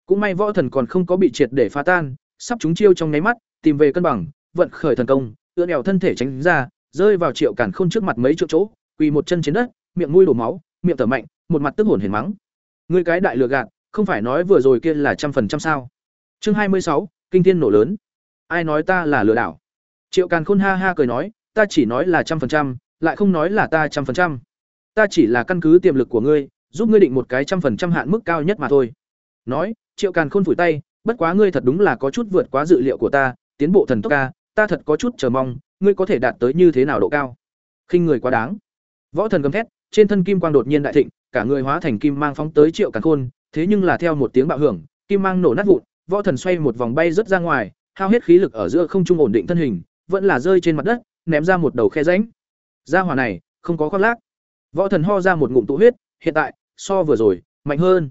Cũng may võ thần còn không có bị triệt để phá tan, sắp chúng chiêu trong nháy mắt, tìm về cân bằng, vận khởi thần công, tựa đèo thân thể tránh ra, rơi vào Triệu Càn Khôn trước mặt mấy chỗ chỗ, quỳ một chân trên đất, miệng mũi đổ máu, miệng thở mạnh, một mặt tức hồn hển mắng. Ngươi cái đại lừa gạt, không phải nói vừa rồi kia là trăm phần trăm sao? Chương hai mươi sáu, kinh thiên nổ lớn. Ai nói ta là lừa đảo? Triệu Càn Khôn ha ha cười nói, ta chỉ nói là trăm phần trăm, lại không nói là ta trăm phần trăm. Ta chỉ là căn cứ tiềm lực của ngươi, giúp ngươi định một cái trăm phần trăm hạn mức cao nhất mà thôi. Nói, Triệu Càn Khôn phủi tay, bất quá ngươi thật đúng là có chút vượt quá dự liệu của ta, tiến bộ thần tốc ca, ta thật có chút chờ mong, ngươi có thể đạt tới như thế nào độ cao. Khinh người quá đáng. Võ thần gầm thét, trên thân kim quang đột nhiên đại thịnh, cả người hóa thành kim mang phóng tới Triệu Càn Khôn, thế nhưng là theo một tiếng bạo hưởng, kim mang nổ nát vụn, võ thần xoay một vòng bay rất ra ngoài, hao hết khí lực ở giữa không trung ổn định thân hình, vẫn là rơi trên mặt đất, ném ra một đầu khe rãnh. Gia hỏa này, không có khoác lác. Võ thần ho ra một ngụm tụ huyết, hiện tại, so vừa rồi, mạnh hơn.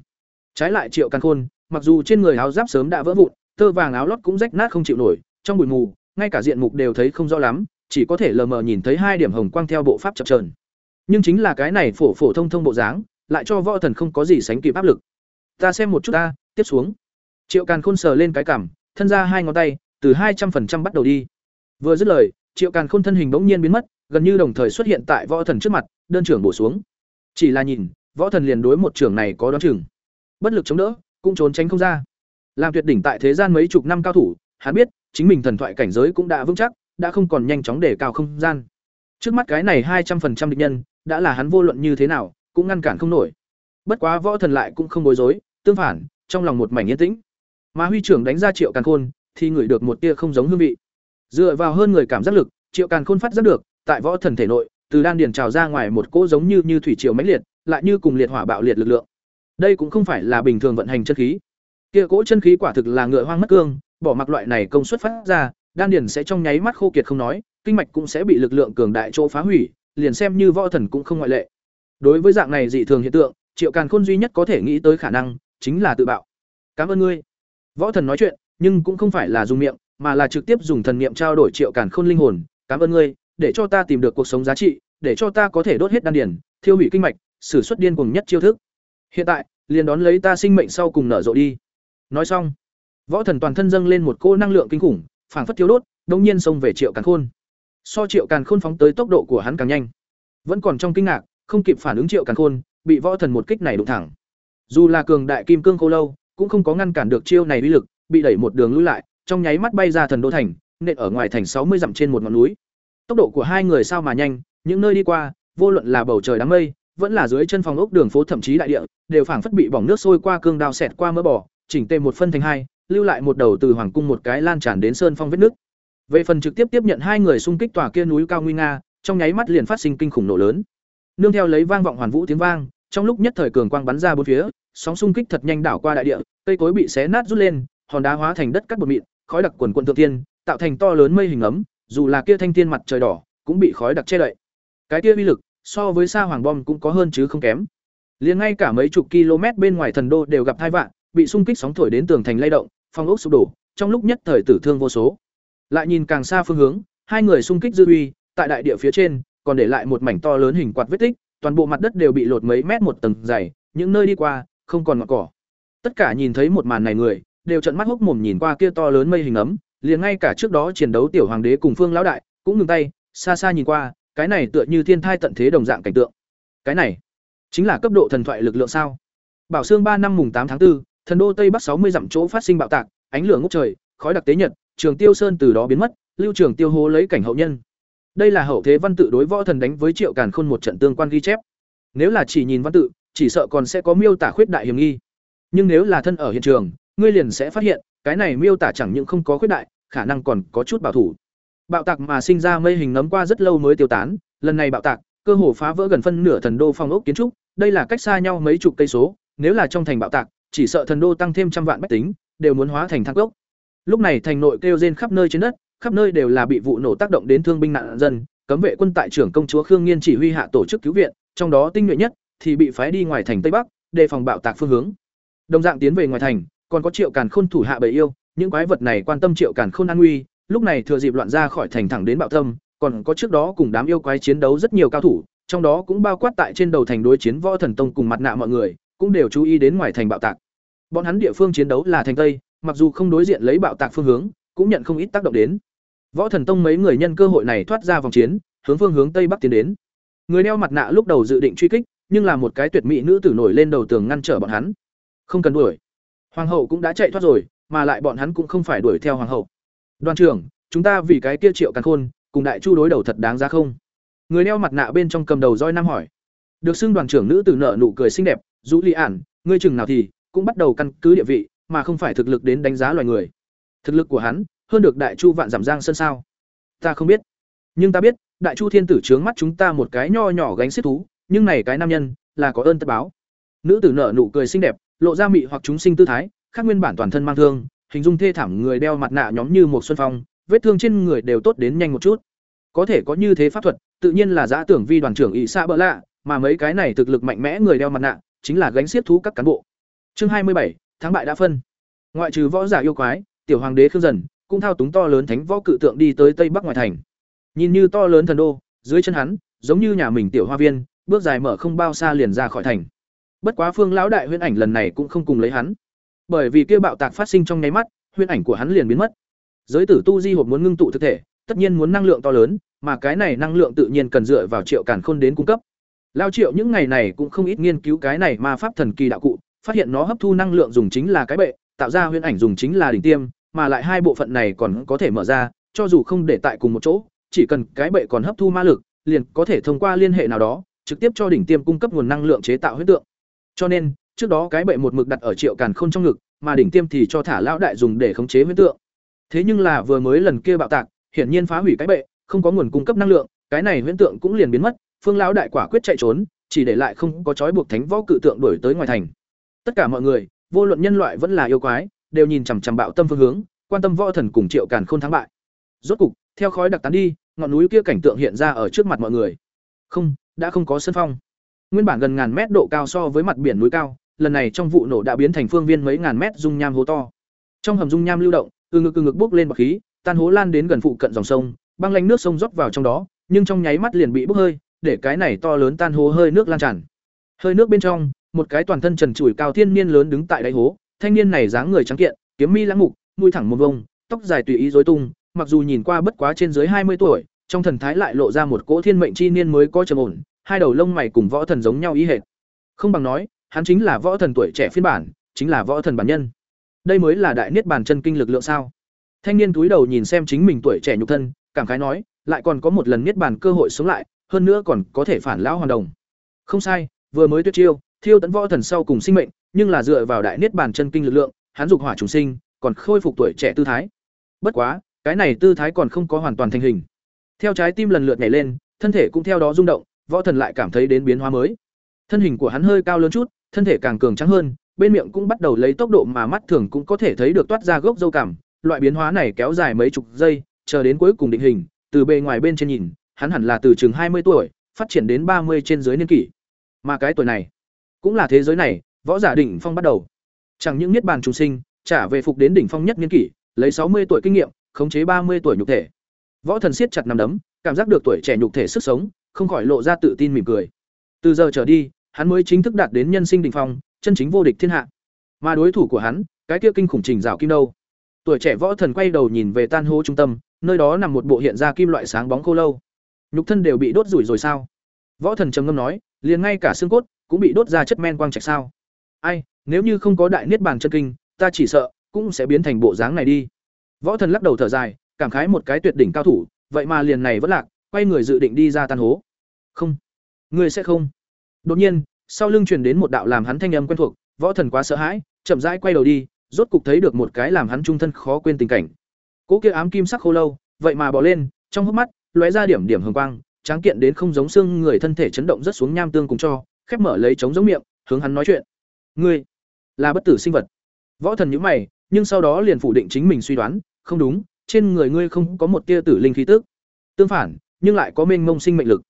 Trái lại Triệu Càn Khôn, mặc dù trên người áo giáp sớm đã vỡ vụn, tơ vàng áo lót cũng rách nát không chịu nổi, trong bụi mù, ngay cả diện mục đều thấy không rõ lắm, chỉ có thể lờ mờ nhìn thấy hai điểm hồng quang theo bộ pháp chập chờn. Nhưng chính là cái này phổ phổ thông thông bộ dáng, lại cho võ thần không có gì sánh kịp áp lực. Ta xem một chút ta, tiếp xuống. Triệu Càn Khôn sờ lên cái cảm thân ra hai ngón tay, từ hai trăm 200% bắt đầu đi. Vừa dứt lời, Triệu Càn Khôn thân hình bỗng nhiên biến mất, gần như đồng thời xuất hiện tại võ thần trước mặt, đơn trưởng bổ xuống. Chỉ là nhìn, võ thần liền đối một trưởng này có đoán chừng. Bất lực chống đỡ, cũng trốn tránh không ra. Làm tuyệt đỉnh tại thế gian mấy chục năm cao thủ, hắn biết, chính mình thần thoại cảnh giới cũng đã vững chắc, đã không còn nhanh chóng để cao không gian. Trước mắt cái này hai trăm 200% địch nhân, đã là hắn vô luận như thế nào, cũng ngăn cản không nổi. Bất quá võ thần lại cũng không bối rối, tương phản, trong lòng một mảnh yên tĩnh. Mà huy trưởng đánh ra Triệu Càn Khôn, thì ngửi được một tia không giống hương vị. Dựa vào hơn người cảm giác lực, Triệu Càn Khôn phát giác được, tại võ thần thể nội, từ đan điền trào ra ngoài một cỗ giống như như thủy triều mãnh liệt, lại như cùng liệt hỏa bạo liệt lực lượng. Đây cũng không phải là bình thường vận hành chân khí. Kia cỗ chân khí quả thực là ngựa hoang mất cương, bỏ mặc loại này công suất phát ra, đan điền sẽ trong nháy mắt khô kiệt không nói, kinh mạch cũng sẽ bị lực lượng cường đại chỗ phá hủy, liền xem như võ thần cũng không ngoại lệ. Đối với dạng này dị thường hiện tượng, Triệu Càn Khôn duy nhất có thể nghĩ tới khả năng chính là tự bạo. "Cảm ơn ngươi." Võ thần nói chuyện, nhưng cũng không phải là dùng miệng, mà là trực tiếp dùng thần niệm trao đổi Triệu Càn Khôn linh hồn, "Cảm ơn ngươi, để cho ta tìm được cuộc sống giá trị, để cho ta có thể đốt hết đan điền, thiêu hủy kinh mạch, sử xuất điên cuồng nhất chiêu thức." Hiện tại, liền đón lấy ta sinh mệnh sau cùng nở rộ đi nói xong võ thần toàn thân dâng lên một cô năng lượng kinh khủng phảng phất thiếu đốt đông nhiên xông về triệu càn khôn so triệu càn khôn phóng tới tốc độ của hắn càng nhanh. Vẫn còn trong kinh ngạc không kịp phản ứng triệu càn khôn bị võ thần một kích này đụng thẳng. Dù là cường đại kim cương khô lâu cũng không có ngăn cản được chiêu này uy lực bị đẩy một đường lui lại trong nháy mắt bay ra thần đô thành nện ở ngoài thành sáu mươi dặm trên một ngọn núi. Tốc độ của hai người sao mà nhanh những nơi đi qua vô luận là bầu trời đám mây vẫn là dưới chân phòng ốc đường phố thậm chí đại địa đều phảng phất bị bỏng nước sôi qua cương đao xẹt qua mỡ bỏ, chỉnh tề một phân thành hai lưu lại một đầu từ hoàng cung một cái lan tràn đến sơn phong vết nước về phần trực tiếp tiếp nhận hai người xung kích tòa kia núi cao nguy nga, trong nháy mắt liền phát sinh kinh khủng nổ lớn. Nương theo lấy vang vọng hoàn vũ tiếng vang, trong lúc nhất thời cường quang bắn ra bốn phía, sóng xung kích thật nhanh đảo qua đại địa, cây cối bị xé nát rút lên, hòn đá hóa thành đất cắt bột mịn, khói đặc quần quần thượng tiên tạo thành to lớn mây hình ấm, dù là kia thanh thiên mặt trời đỏ, cũng bị khói đặc che đậy. Cái kia uy lực, so với sa hoàng bom cũng có hơn chứ không kém. Liền ngay cả mấy chục km bên ngoài thần đô đều gặp tai vạn bị xung kích sóng thổi đến tường thành lay động, phong ốc sụp đổ, trong lúc nhất thời tử thương vô số lại nhìn càng xa phương hướng hai người xung kích dư uy tại đại địa phía trên còn để lại một mảnh to lớn hình quạt vết tích toàn bộ mặt đất đều bị lột mấy mét một tầng dày những nơi đi qua không còn ngọn cỏ. Tất cả nhìn thấy một màn này người đều trận mắt hốc mồm nhìn qua kia to lớn mây hình ấm liền ngay cả trước đó chiến đấu tiểu hoàng đế cùng phương lão đại cũng ngừng tay xa xa nhìn qua cái này tựa như thiên thai tận thế đồng dạng cảnh tượng. Cái này chính là cấp độ thần thoại lực lượng sao? Bảo xương ba năm mùng tám tháng 4, thần đô tây bắc sáu mươi dặm chỗ phát sinh bạo tạc ánh lửa ngốc trời khói đặc tế nhật trường tiêu sơn từ đó biến mất, lưu trường tiêu hố lấy cảnh hậu nhân. Đây là hậu thế văn tự đối võ thần đánh với triệu càn khôn một trận tương quan ghi chép. Nếu là chỉ nhìn văn tự, chỉ sợ còn sẽ có miêu tả khuyết đại hiểm nghi. Nhưng nếu là thân ở hiện trường, ngươi liền sẽ phát hiện, cái này miêu tả chẳng những không có khuyết đại, khả năng còn có chút bảo thủ. Bạo tạc mà sinh ra mây hình nấm qua rất lâu mới tiêu tán, lần này bạo tạc, cơ hồ phá vỡ gần phân nửa thần đô phong ốc kiến trúc, đây là cách xa nhau mấy chục cây số, nếu là trong thành bạo tạc, chỉ sợ thần đô tăng thêm trăm vạn bách tính, đều muốn hóa thành thang cốc lúc này thành nội kêu rên khắp nơi trên đất, khắp nơi đều là bị vụ nổ tác động đến thương binh nạn dân. Cấm vệ quân tại trưởng công chúa khương nghiên chỉ huy hạ tổ chức cứu viện, trong đó tinh nhuệ nhất thì bị phái đi ngoài thành tây bắc, đề phòng bạo tạc phương hướng. Đồng dạng tiến về ngoài thành, còn có triệu càn khôn thủ hạ bầy yêu, những quái vật này quan tâm triệu càn khôn an nguy, lúc này thừa dịp loạn ra khỏi thành thẳng đến bạo tâm còn có trước đó cùng đám yêu quái chiến đấu rất nhiều cao thủ, trong đó cũng bao quát tại trên đầu thành đối chiến võ thần tông cùng mặt nạ mọi người, cũng đều chú ý đến ngoài thành bạo tạc. Bọn hắn địa phương chiến đấu là thành tây mặc dù không đối diện lấy bạo tạc phương hướng, cũng nhận không ít tác động đến. Võ thần tông mấy người nhân cơ hội này thoát ra vòng chiến, hướng phương hướng tây bắc tiến đến. Người đeo mặt nạ lúc đầu dự định truy kích, nhưng là một cái tuyệt mỹ nữ tử nổi lên đầu tường ngăn trở bọn hắn. Không cần đuổi. Hoàng hậu cũng đã chạy thoát rồi, mà lại bọn hắn cũng không phải đuổi theo hoàng hậu. Đoàn trưởng, chúng ta vì cái kia triệu càn khôn, cùng đại chu đối đầu thật đáng giá không? Người đeo mặt nạ bên trong cầm đầu roi nam hỏi. Được xưng đoàn trưởng nữ tử nợ nụ cười xinh đẹp Dụ li ản, ngươi chừng nào thì cũng bắt đầu căn cứ địa vị mà không phải thực lực đến đánh giá loài người. Thực lực của hắn, hơn được đại chu vạn giảm giang sân sao? Ta không biết. Nhưng ta biết, đại chu thiên tử trướng mắt chúng ta một cái nho nhỏ gánh xiết thú, nhưng này cái nam nhân, là có ơn tất báo. Nữ tử nở nụ cười xinh đẹp, lộ ra mị hoặc chúng sinh tư thái, khác nguyên bản toàn thân mang thương, hình dung thê thảm người đeo mặt nạ nhóm như một xuân phong, vết thương trên người đều tốt đến nhanh một chút. Có thể có như thế pháp thuật, tự nhiên là giã tưởng vi đoàn trưởng ỵ xa bỡ lạ, mà mấy cái này thực lực mạnh mẽ người đeo mặt nạ, chính là gánh xiết thú các cán bộ. Chương hai mươi bảy Thắng bại đã phân. Ngoại trừ võ giả yêu quái, tiểu hoàng đế khương dần cũng thao túng to lớn thánh võ cự tượng đi tới tây bắc ngoại thành. Nhìn như to lớn thần đô, dưới chân hắn, giống như nhà mình tiểu hoa viên, bước dài mở không bao xa liền ra khỏi thành. Bất quá phương lão đại huyễn ảnh lần này cũng không cùng lấy hắn. Bởi vì kia bạo tạc phát sinh trong nháy mắt, huyễn ảnh của hắn liền biến mất. Giới tử tu di hộp muốn ngưng tụ thực thể, tất nhiên muốn năng lượng to lớn, mà cái này năng lượng tự nhiên cần dựa vào triệu càn khôn đến cung cấp. Lao triệu những ngày này cũng không ít nghiên cứu cái này ma pháp thần kỳ đạo cụ phát hiện nó hấp thu năng lượng dùng chính là cái bệ, tạo ra huyễn ảnh dùng chính là đỉnh tiêm, mà lại hai bộ phận này còn có thể mở ra, cho dù không để tại cùng một chỗ, chỉ cần cái bệ còn hấp thu ma lực, liền có thể thông qua liên hệ nào đó, trực tiếp cho đỉnh tiêm cung cấp nguồn năng lượng chế tạo huyễn tượng. Cho nên, trước đó cái bệ một mực đặt ở triệu càn khôn trong ngực, mà đỉnh tiêm thì cho thả lão đại dùng để khống chế huyễn tượng. Thế nhưng là vừa mới lần kia bạo tạc, hiển nhiên phá hủy cái bệ, không có nguồn cung cấp năng lượng, cái này huyễn tượng cũng liền biến mất, phương lão đại quả quyết chạy trốn, chỉ để lại không có trói buộc thánh võ cự tượng đuổi tới ngoài thành tất cả mọi người, vô luận nhân loại vẫn là yêu quái, đều nhìn chằm chằm bạo tâm phương hướng, quan tâm võ thần cùng triệu càn khôn thắng bại. Rốt cục, theo khói đặc tán đi, ngọn núi kia cảnh tượng hiện ra ở trước mặt mọi người. Không, đã không có sân phong. Nguyên bản gần ngàn mét độ cao so với mặt biển núi cao, lần này trong vụ nổ đã biến thành phương viên mấy ngàn mét dung nham hố to. Trong hầm dung nham lưu động, từ ngực từ ngực bốc lên bọc khí, tan hố lan đến gần phụ cận dòng sông, băng lanh nước sông rót vào trong đó, nhưng trong nháy mắt liền bị bốc hơi, để cái này to lớn tan hố hơi nước lan tràn. Hơi nước bên trong một cái toàn thân trần trụi cao thiên niên lớn đứng tại đáy hố, thanh niên này dáng người trắng kiện, kiếm mi lãng mục, mũi thẳng một vông, tóc dài tùy ý rối tung, mặc dù nhìn qua bất quá trên dưới hai mươi tuổi, trong thần thái lại lộ ra một cỗ thiên mệnh chi niên mới có trầm ổn, hai đầu lông mày cùng võ thần giống nhau ý hệt. Không bằng nói, hắn chính là võ thần tuổi trẻ phiên bản, chính là võ thần bản nhân. Đây mới là đại niết bàn chân kinh lực lượng sao? Thanh niên túi đầu nhìn xem chính mình tuổi trẻ nhục thân, cảm khái nói, lại còn có một lần niết bàn cơ hội sống lại, hơn nữa còn có thể phản lão hoàn đồng. Không sai, vừa mới tuyệt chiêu, thiêu tấn võ thần sau cùng sinh mệnh, nhưng là dựa vào đại niết bàn chân kinh lực lượng, hắn dục hỏa trùng sinh, còn khôi phục tuổi trẻ tư thái. Bất quá, cái này tư thái còn không có hoàn toàn thành hình. Theo trái tim lần lượt nhảy lên, thân thể cũng theo đó rung động, võ thần lại cảm thấy đến biến hóa mới. Thân hình của hắn hơi cao lớn chút, thân thể càng cường trắng hơn, bên miệng cũng bắt đầu lấy tốc độ mà mắt thường cũng có thể thấy được toát ra gốc dâu cảm, loại biến hóa này kéo dài mấy chục giây, chờ đến cuối cùng định hình, từ bề ngoài bên trên nhìn, hắn hẳn là từ chừng mươi tuổi, phát triển đến ba mươi trên dưới niên kỷ. Mà cái tuổi này, cũng là thế giới này, võ giả đỉnh phong bắt đầu. Chẳng những niết bàn trùng sinh, trả về phục đến đỉnh phong nhất niên kỷ, lấy sáu mươi tuổi kinh nghiệm, khống chế ba mươi tuổi nhục thể. Võ thần siết chặt nằm đấm, cảm giác được tuổi trẻ nhục thể sức sống, không khỏi lộ ra tự tin mỉm cười. Từ giờ trở đi, hắn mới chính thức đạt đến nhân sinh đỉnh phong, chân chính vô địch thiên hạ. Mà đối thủ của hắn, cái kia kinh khủng trình rào kim đâu? Tuổi trẻ võ thần quay đầu nhìn về tan hô trung tâm, nơi đó nằm một bộ hiện ra kim loại sáng bóng khô lâu. Nhục thân đều bị đốt rủi rồi sao? Võ thần trầm ngâm nói, liền ngay cả xương cốt cũng bị đốt ra chất men quang trạch sao? Ai, nếu như không có đại niết bàn chân kinh, ta chỉ sợ cũng sẽ biến thành bộ dáng này đi. Võ thần lắc đầu thở dài, cảm khái một cái tuyệt đỉnh cao thủ, vậy mà liền này vẫn lạc, quay người dự định đi ra tan hố. Không, ngươi sẽ không. Đột nhiên, sau lưng truyền đến một đạo làm hắn thanh âm quen thuộc, võ thần quá sợ hãi, chậm rãi quay đầu đi, rốt cục thấy được một cái làm hắn trung thân khó quên tình cảnh. Cố kia ám kim sắc khô lâu, vậy mà bò lên, trong hốc mắt lóe ra điểm điểm hồng quang, tráng kiện đến không giống xương người thân thể chấn động rất xuống nham tương cùng cho, khép mở lấy trống giống miệng, hướng hắn nói chuyện. "Ngươi là bất tử sinh vật." Võ thần nhữ mày, nhưng sau đó liền phủ định chính mình suy đoán, "Không đúng, trên người ngươi không có một tia tử linh khí tức. Tương phản, nhưng lại có mênh mông sinh mệnh lực.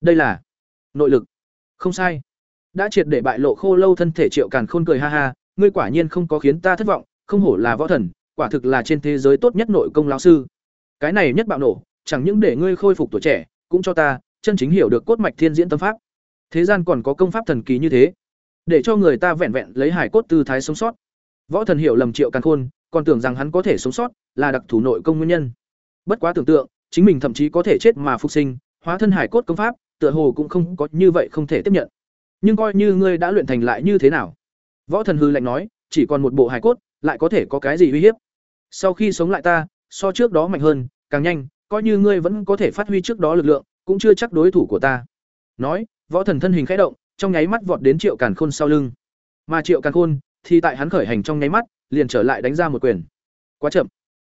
Đây là nội lực." Không sai. Đã triệt để bại lộ khô lâu thân thể Triệu Càn Khôn cười ha ha, ngươi quả nhiên không có khiến ta thất vọng, không hổ là võ thần, quả thực là trên thế giới tốt nhất nội công lão sư. Cái này nhất bạo nổ, chẳng những để ngươi khôi phục tuổi trẻ, cũng cho ta chân chính hiểu được cốt mạch thiên diễn tâm pháp. Thế gian còn có công pháp thần kỳ như thế, để cho người ta vẹn vẹn lấy hải cốt tư thái sống sót. Võ thần hiểu lầm Triệu Càn Khôn, còn tưởng rằng hắn có thể sống sót, là đặc thủ nội công nguyên nhân. Bất quá tưởng tượng, chính mình thậm chí có thể chết mà phục sinh, hóa thân hải cốt công pháp, tựa hồ cũng không có như vậy không thể tiếp nhận. Nhưng coi như ngươi đã luyện thành lại như thế nào? Võ thần hư lạnh nói, chỉ còn một bộ hải cốt, lại có thể có cái gì uy hiếp? Sau khi sống lại ta, so trước đó mạnh hơn, càng nhanh, coi như ngươi vẫn có thể phát huy trước đó lực lượng, cũng chưa chắc đối thủ của ta. Nói, võ thần thân hình khẽ động, trong nháy mắt vọt đến Triệu Càn Khôn sau lưng. Mà Triệu Càn Khôn thì tại hắn khởi hành trong nháy mắt, liền trở lại đánh ra một quyền. Quá chậm.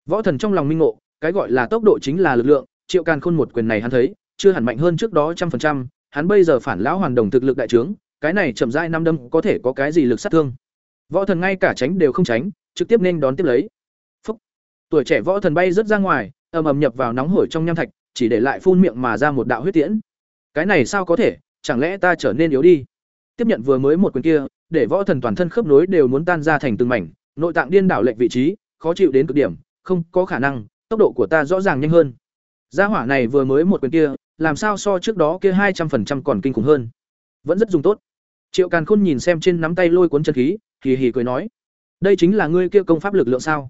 Võ thần trong lòng minh ngộ, cái gọi là tốc độ chính là lực lượng, Triệu Càn Khôn một quyền này hắn thấy, chưa hẳn mạnh hơn trước đó trăm phần trăm, hắn bây giờ phản lão hoàn đồng thực lực đại trướng, cái này chậm rãi năm đâm có thể có cái gì lực sát thương. Võ thần ngay cả tránh đều không tránh, trực tiếp nên đón tiếp lấy. Phúc. Tuổi trẻ võ thần bay rất ra ngoài, ầm ầm nhập vào nóng hổi trong nham thạch, chỉ để lại phun miệng mà ra một đạo huyết tiễn. Cái này sao có thể, chẳng lẽ ta trở nên yếu đi? Tiếp nhận vừa mới một quyền kia, để võ thần toàn thân khớp nối đều muốn tan ra thành từng mảnh, nội tạng điên đảo lệch vị trí, khó chịu đến cực điểm, không, có khả năng, tốc độ của ta rõ ràng nhanh hơn. Gia hỏa này vừa mới một quyền kia, làm sao so trước đó kia hai trăm phần trăm còn kinh khủng hơn. Vẫn rất dùng tốt. Triệu Càn Khôn nhìn xem trên nắm tay lôi cuốn chân khí, hì hì cười nói: "Đây chính là ngươi kia công pháp lực lượng sao?"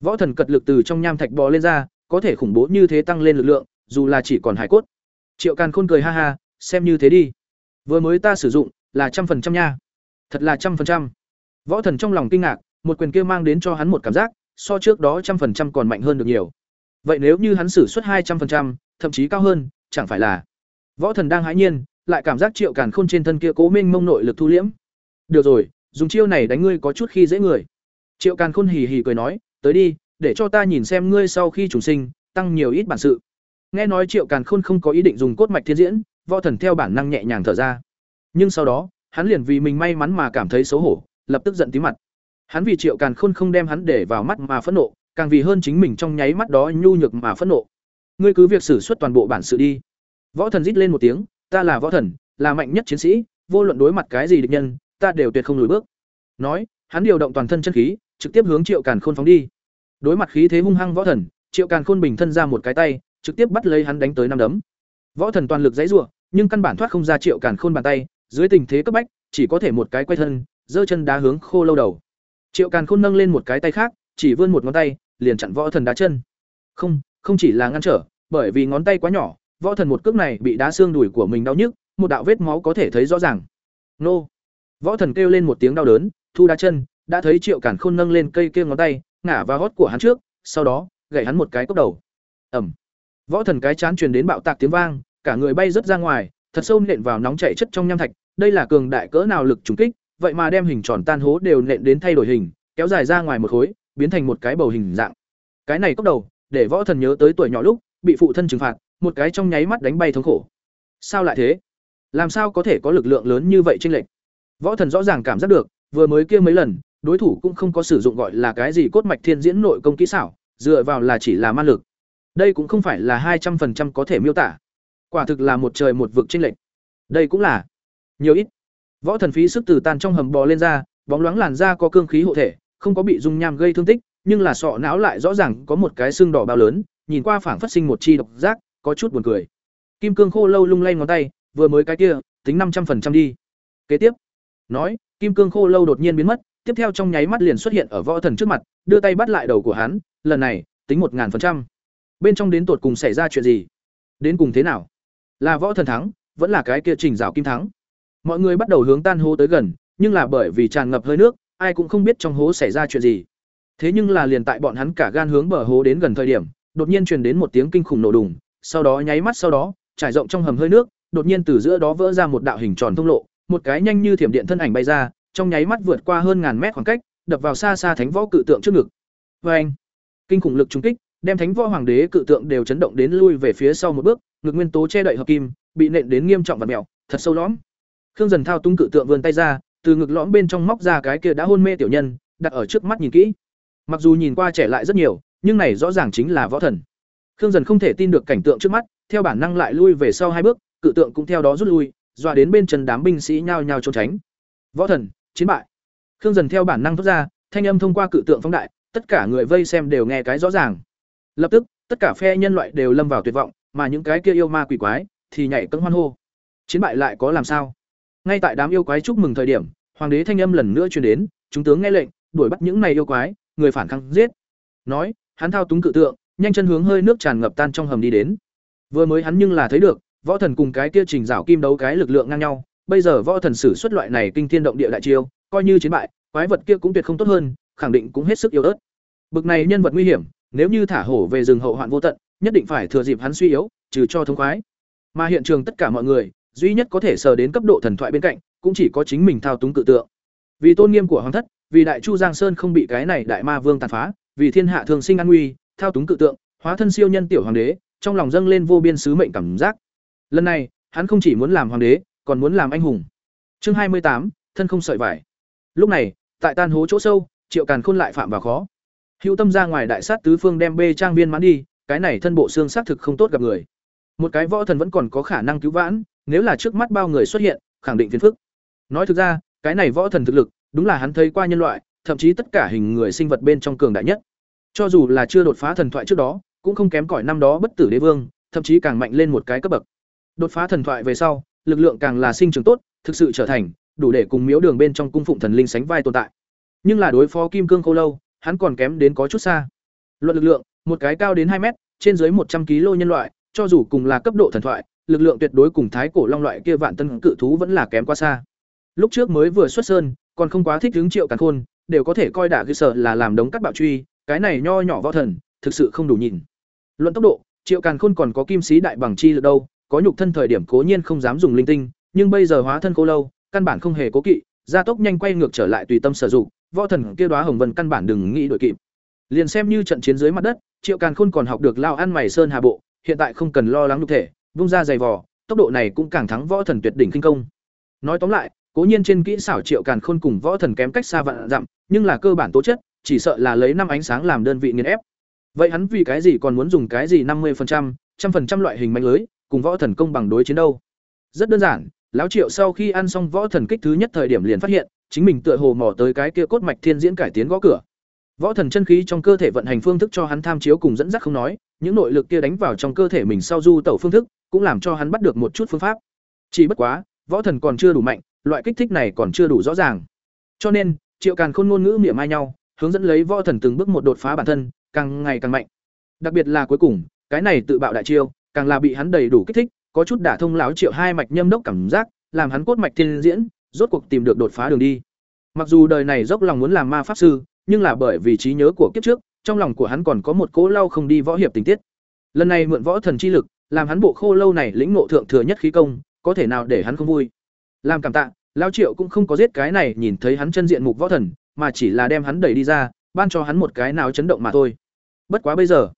Võ thần cật lực từ trong nham thạch bò lên ra, có thể khủng bố như thế tăng lên lực lượng, dù là chỉ còn hải cốt. Triệu Càn Khôn cười ha ha, xem như thế đi. Vừa mới ta sử dụng là trăm phần trăm nha. Thật là trăm phần trăm. Võ thần trong lòng kinh ngạc, một quyền kia mang đến cho hắn một cảm giác, so trước đó trăm phần trăm còn mạnh hơn được nhiều. Vậy nếu như hắn sử xuất hai trăm phần trăm, thậm chí cao hơn, chẳng phải là Võ thần đang hãi nhiên, lại cảm giác Triệu Càn Khôn trên thân kia cố minh mông nội lực thu liễm. Được rồi, dùng chiêu này đánh ngươi có chút khi dễ người. Triệu Càn Khôn hì hì cười nói, tới đi, để cho ta nhìn xem ngươi sau khi trùng sinh, tăng nhiều ít bản sự. Nghe nói Triệu Càn Khôn không có ý định dùng cốt mạch thiên diễn, võ thần theo bản năng nhẹ nhàng thở ra. Nhưng sau đó, hắn liền vì mình may mắn mà cảm thấy xấu hổ, lập tức giận tí mặt. Hắn vì Triệu Càn Khôn không đem hắn để vào mắt mà phẫn nộ, càng vì hơn chính mình trong nháy mắt đó nhu nhược mà phẫn nộ. Ngươi cứ việc xử suất toàn bộ bản sự đi. Võ thần rít lên một tiếng, ta là võ thần, là mạnh nhất chiến sĩ, vô luận đối mặt cái gì địch nhân, ta đều tuyệt không lùi bước. Nói, hắn điều động toàn thân chân khí, trực tiếp hướng Triệu Càn Khôn phóng đi. Đối mặt khí thế hung hăng võ thần, Triệu Càn Khôn bình thân ra một cái tay, trực tiếp bắt lấy hắn đánh tới năm đấm. Võ thần toàn lực giãy giụa, nhưng căn bản thoát không ra Triệu Càn Khôn bàn tay, dưới tình thế cấp bách, chỉ có thể một cái quay thân giơ chân đá hướng khô lâu đầu. Triệu càn khôn nâng lên một cái tay khác chỉ vươn một ngón tay liền chặn võ thần đá chân. Không không chỉ là ngăn trở bởi vì ngón tay quá nhỏ võ thần một cước này bị đá xương đùi của mình đau nhức một đạo vết máu có thể thấy rõ ràng. Nô! Võ thần kêu lên một tiếng đau đớn thu đá chân đã thấy triệu càn khôn nâng lên cây kia ngón tay ngả vào gót của hắn trước sau đó gậy hắn một cái cốc đầu. Ẩm! Võ thần cái chán truyền đến bạo tạc tiếng vang cả người bay rớt ra ngoài, thật sâu nện vào nóng chảy chất trong nham thạch, đây là cường đại cỡ nào lực trùng kích, vậy mà đem hình tròn tan hố đều nện đến thay đổi hình, kéo dài ra ngoài một khối, biến thành một cái bầu hình dạng. Cái này cốc đầu, để võ thần nhớ tới tuổi nhỏ lúc, bị phụ thân trừng phạt, một cái trong nháy mắt đánh bay thống khổ. Sao lại thế? Làm sao có thể có lực lượng lớn như vậy chênh lệch? võ thần rõ ràng cảm giác được, vừa mới kia mấy lần, đối thủ cũng không có sử dụng gọi là cái gì cốt mạch thiên diễn nội công kỹ xảo, dựa vào là chỉ là ma lực. Đây cũng không phải là hai trăm phần trăm có thể miêu tả quả thực là một trời một vực trên lệnh đây cũng là nhiều ít. Võ thần phí sức từ tan trong hầm bò lên ra, bóng loáng làn da có cương khí hộ thể, không có bị dung nham gây thương tích, nhưng là sọ não lại rõ ràng có một cái xương đỏ bao lớn, nhìn qua phảng phát sinh một chi độc giác, có chút buồn cười. Kim cương khô lâu lung lay ngón tay, vừa mới cái kia, tính năm trăm phần trăm đi. Kế tiếp, nói, kim cương khô lâu đột nhiên biến mất, tiếp theo trong nháy mắt liền xuất hiện ở võ thần trước mặt, đưa tay bắt lại đầu của hắn, lần này, tính một ngàn phần trăm. Bên trong đến tột cùng xảy ra chuyện gì? Đến cùng thế nào? Là võ thần thắng, vẫn là cái kia trình rào kim thắng. Mọi người bắt đầu hướng tan hố tới gần, nhưng là bởi vì tràn ngập hơi nước, ai cũng không biết trong hố xảy ra chuyện gì. Thế nhưng là liền tại bọn hắn cả gan hướng bờ hố đến gần thời điểm, đột nhiên truyền đến một tiếng kinh khủng nổ đùng, sau đó nháy mắt sau đó, trải rộng trong hầm hơi nước, đột nhiên từ giữa đó vỡ ra một đạo hình tròn thông lộ, một cái nhanh như thiểm điện thân ảnh bay ra, trong nháy mắt vượt qua hơn ngàn mét khoảng cách, đập vào xa xa thánh võ cự tượng trước ngực. Vê anh kinh khủng lực trung kích, đem thánh võ hoàng đế cự tượng đều chấn động đến lui về phía sau một bước ngực nguyên tố che đậy hợp kim, bị nện đến nghiêm trọng và mèo thật sâu lõm. Khương dần thao tung cự tượng vươn tay ra, từ ngực lõm bên trong móc ra cái kia đã hôn mê tiểu nhân, đặt ở trước mắt nhìn kỹ. Mặc dù nhìn qua trẻ lại rất nhiều, nhưng này rõ ràng chính là võ thần. Khương dần không thể tin được cảnh tượng trước mắt, theo bản năng lại lui về sau hai bước, cự tượng cũng theo đó rút lui, dọa đến bên chân đám binh sĩ nhao nhao trốn tránh. Võ thần, chiến bại. Khương dần theo bản năng thốt ra, thanh âm thông qua cự tượng phóng đại, tất cả người vây xem đều nghe cái rõ ràng. Lập tức, tất cả phe nhân loại đều lâm vào tuyệt vọng mà những cái kia yêu ma quỷ quái thì nhảy cẫng hoan hô. Chiến bại lại có làm sao? Ngay tại đám yêu quái chúc mừng thời điểm, hoàng đế thanh âm lần nữa truyền đến, chúng tướng nghe lệnh, đuổi bắt những này yêu quái, người phản kháng giết. Nói, hắn thao túng cự tượng, nhanh chân hướng hơi nước tràn ngập tan trong hầm đi đến. Vừa mới hắn nhưng là thấy được, võ thần cùng cái kia trình rảo kim đấu cái lực lượng ngang nhau, bây giờ võ thần sử xuất loại này kinh thiên động địa đại chiêu, coi như chiến bại, quái vật kia cũng tuyệt không tốt hơn, khẳng định cũng hết sức yếu ớt. Bực này nhân vật nguy hiểm, nếu như thả hổ về rừng hậu hoạn vô tận nhất định phải thừa dịp hắn suy yếu, trừ cho thông khoái. Mà hiện trường tất cả mọi người, duy nhất có thể sờ đến cấp độ thần thoại bên cạnh, cũng chỉ có chính mình thao túng cự tượng. Vì tôn nghiêm của hoàng thất, vì đại chu giang sơn không bị cái này đại ma vương tàn phá, vì thiên hạ thường sinh an nguy, thao túng cự tượng, hóa thân siêu nhân tiểu hoàng đế, trong lòng dâng lên vô biên sứ mệnh cảm giác. Lần này, hắn không chỉ muốn làm hoàng đế, còn muốn làm anh hùng. Chương hai mươi tám, thân không sợi vải. Lúc này, tại tan hố chỗ sâu, triệu càn khôn lại phạm vào khó. Hữu tâm ra ngoài đại sát tứ phương đem bê trang viên mãn đi cái này thân bộ xương xác thực không tốt gặp người. Một cái võ thần vẫn còn có khả năng cứu vãn, nếu là trước mắt bao người xuất hiện, khẳng định phiền phức. Nói thực ra, cái này võ thần thực lực, đúng là hắn thấy qua nhân loại, thậm chí tất cả hình người sinh vật bên trong cường đại nhất. Cho dù là chưa đột phá thần thoại trước đó, cũng không kém cỏi năm đó bất tử đế vương, thậm chí càng mạnh lên một cái cấp bậc. Đột phá thần thoại về sau, lực lượng càng là sinh trưởng tốt, thực sự trở thành, đủ để cùng miếu đường bên trong cung phụng thần linh sánh vai tồn tại. Nhưng là đối phó kim cương khô lâu, hắn còn kém đến có chút xa. Luận lực lượng một cái cao đến hai mét, trên dưới một trăm kg nhân loại, cho dù cùng là cấp độ thần thoại, lực lượng tuyệt đối cùng thái cổ long loại kia vạn tân cự thú vẫn là kém quá xa. Lúc trước mới vừa xuất sơn, còn không quá thích hứng triệu càn khôn, đều có thể coi đả ghi sở là làm đống cắt bạo truy, cái này nho nhỏ võ thần, thực sự không đủ nhìn. Luận tốc độ, triệu càn khôn còn có kim sĩ đại bằng chi lực đâu, có nhục thân thời điểm cố nhiên không dám dùng linh tinh, nhưng bây giờ hóa thân cô lâu, căn bản không hề cố kỵ, gia tốc nhanh quay ngược trở lại tùy tâm sử dụng, võ thần kia đoá hồng vân căn bản đừng nghĩ đội kịp liền xem như trận chiến dưới mặt đất, triệu càn khôn còn học được lao ăn mày sơn hà bộ, hiện tại không cần lo lắng nhục thể, vung ra dày vò, tốc độ này cũng càng thắng võ thần tuyệt đỉnh kinh công. Nói tóm lại, cố nhiên trên kỹ xảo triệu càn khôn cùng võ thần kém cách xa vạn dặm, nhưng là cơ bản tố chất, chỉ sợ là lấy năm ánh sáng làm đơn vị nghiền ép. Vậy hắn vì cái gì còn muốn dùng cái gì năm mươi trăm phần trăm loại hình mạnh lưới, cùng võ thần công bằng đối chiến đâu? Rất đơn giản, lão triệu sau khi ăn xong võ thần kích thứ nhất thời điểm liền phát hiện, chính mình tựa hồ mò tới cái kia cốt mạch thiên diễn cải tiến gõ cửa võ thần chân khí trong cơ thể vận hành phương thức cho hắn tham chiếu cùng dẫn dắt không nói những nội lực kia đánh vào trong cơ thể mình sau du tẩu phương thức cũng làm cho hắn bắt được một chút phương pháp chỉ bất quá võ thần còn chưa đủ mạnh loại kích thích này còn chưa đủ rõ ràng. Cho nên, Triệu Càn Khôn ngôn ngữ miệng mai nhau, hướng dẫn lấy võ thần từng bước một đột phá bản thân, càng ngày càng mạnh. Đặc biệt là cuối cùng, cái này tự bạo đại chiêu, càng là bị hắn đầy đủ kích thích, có chút đả thông láo Triệu hai mạch nhâm đốc cảm giác, làm hắn cốt mạch thiên diễn, rốt cuộc tìm được đột phá đường đi. Mặc dù đời này dốc lòng muốn làm ma pháp sư, nhưng là bởi vì trí nhớ của kiếp trước, trong lòng của hắn còn có một cố lau không đi võ hiệp tình tiết. Lần này mượn võ thần chi lực, làm hắn bộ khô lâu này lĩnh ngộ thượng thừa nhất khí công, có thể nào để hắn không vui. Làm cảm tạ, Lão Triệu cũng không có giết cái này nhìn thấy hắn chân diện mục võ thần, mà chỉ là đem hắn đẩy đi ra, ban cho hắn một cái nào chấn động mà thôi. Bất quá bây giờ,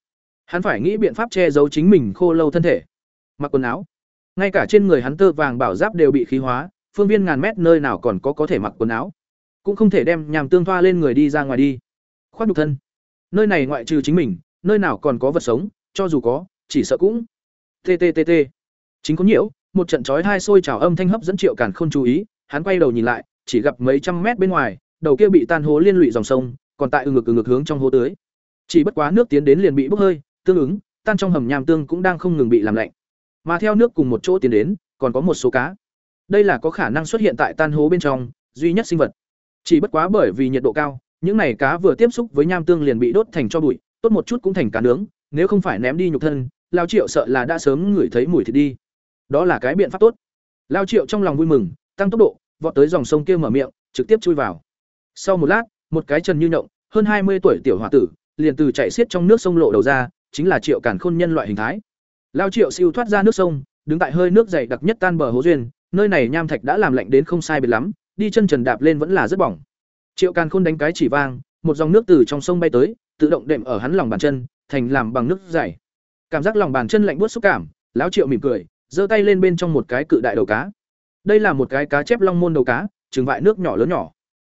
hắn phải nghĩ biện pháp che giấu chính mình khô lâu thân thể. Mặc quần áo, ngay cả trên người hắn tơ vàng bảo giáp đều bị khí hóa, phương viên ngàn mét nơi nào còn có có thể mặc quần áo. Cũng không thể đem nhàm tương thoa lên người đi ra ngoài đi. Khoác nhục thân. Nơi này ngoại trừ chính mình, nơi nào còn có vật sống, cho dù có, chỉ sợ cũng. TTTT. Chính có nhiễu, một trận chói hai sôi trào âm thanh hấp dẫn Triệu Càn không chú ý, hắn quay đầu nhìn lại, chỉ gặp mấy trăm mét bên ngoài, đầu kia bị tan hố liên lụy dòng sông, còn tại ừ ngực ừ ngực hướng trong hố tưới. Chỉ bất quá nước tiến đến liền bị bốc hơi, tương ứng, tan trong hầm nham tương cũng đang không ngừng bị làm lạnh. Mà theo nước cùng một chỗ tiến đến, còn có một số cá. Đây là có khả năng xuất hiện tại tan hố bên trong, duy nhất sinh vật. Chỉ bất quá bởi vì nhiệt độ cao, những này cá vừa tiếp xúc với nham tương liền bị đốt thành cho bụi, tốt một chút cũng thành cá nướng, nếu không phải ném đi nhục thân, Lao Triệu sợ là đã sớm ngửi thấy mùi thịt đi. Đó là cái biện pháp tốt. Lao Triệu trong lòng vui mừng, tăng tốc độ, vọt tới dòng sông kia mở miệng, trực tiếp chui vào. Sau một lát, một cái chân như nhộng, hơn hai mươi tuổi tiểu hòa tử, liền từ chạy xiết trong nước sông lộ đầu ra, chính là Triệu Càn Khôn nhân loại hình thái. Lao Triệu siêu thoát ra nước sông, đứng tại hơi nước dày đặc nhất tan bờ hố duyên, nơi này nham thạch đã làm lạnh đến không sai biệt lắm, đi chân trần đạp lên vẫn là rất bỏng. Triệu Càn Khôn đánh cái chỉ vang, một dòng nước từ trong sông bay tới, tự động đệm ở hắn lòng bàn chân, thành làm bằng nước dày. Cảm giác lòng bàn chân lạnh buốt xúc cảm, lão Triệu mỉm cười, giơ tay lên bên trong một cái cự đại đầu cá. Đây là một cái cá chép long môn đầu cá, trừng vại nước nhỏ lớn nhỏ.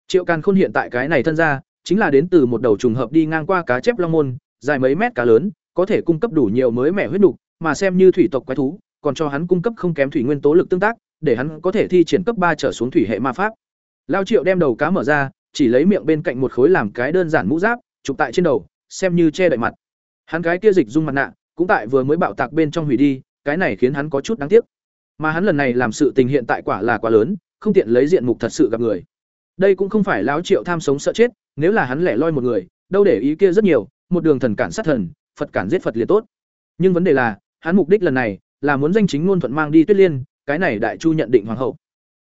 Triệu Càn Khôn hiện tại cái này thân ra, chính là đến từ một đầu trùng hợp đi ngang qua cá chép long môn, dài mấy mét cá lớn, có thể cung cấp đủ nhiều mới mẻ huyết nục, mà xem như thủy tộc quái thú, còn cho hắn cung cấp không kém thủy nguyên tố lực tương tác, để hắn có thể thi triển cấp ba trở xuống thủy hệ ma pháp. Lao Triệu đem đầu cá mở ra, chỉ lấy miệng bên cạnh một khối làm cái đơn giản mũ giáp, chụp tại trên đầu, xem như che đậy mặt. Hắn cái kia dịch dung mặt nạ, cũng tại vừa mới bạo tạc bên trong hủy đi, cái này khiến hắn có chút đáng tiếc. Mà hắn lần này làm sự tình hiện tại quả là quá lớn, không tiện lấy diện mục thật sự gặp người. Đây cũng không phải lão Triệu tham sống sợ chết, nếu là hắn lẻ loi một người, đâu để ý kia rất nhiều, một đường thần cản sát thần, Phật cản giết Phật liền tốt. Nhưng vấn đề là, hắn mục đích lần này là muốn danh chính ngôn thuận mang đi Tuyết Liên, cái này Đại Chu nhận định hoàng hậu.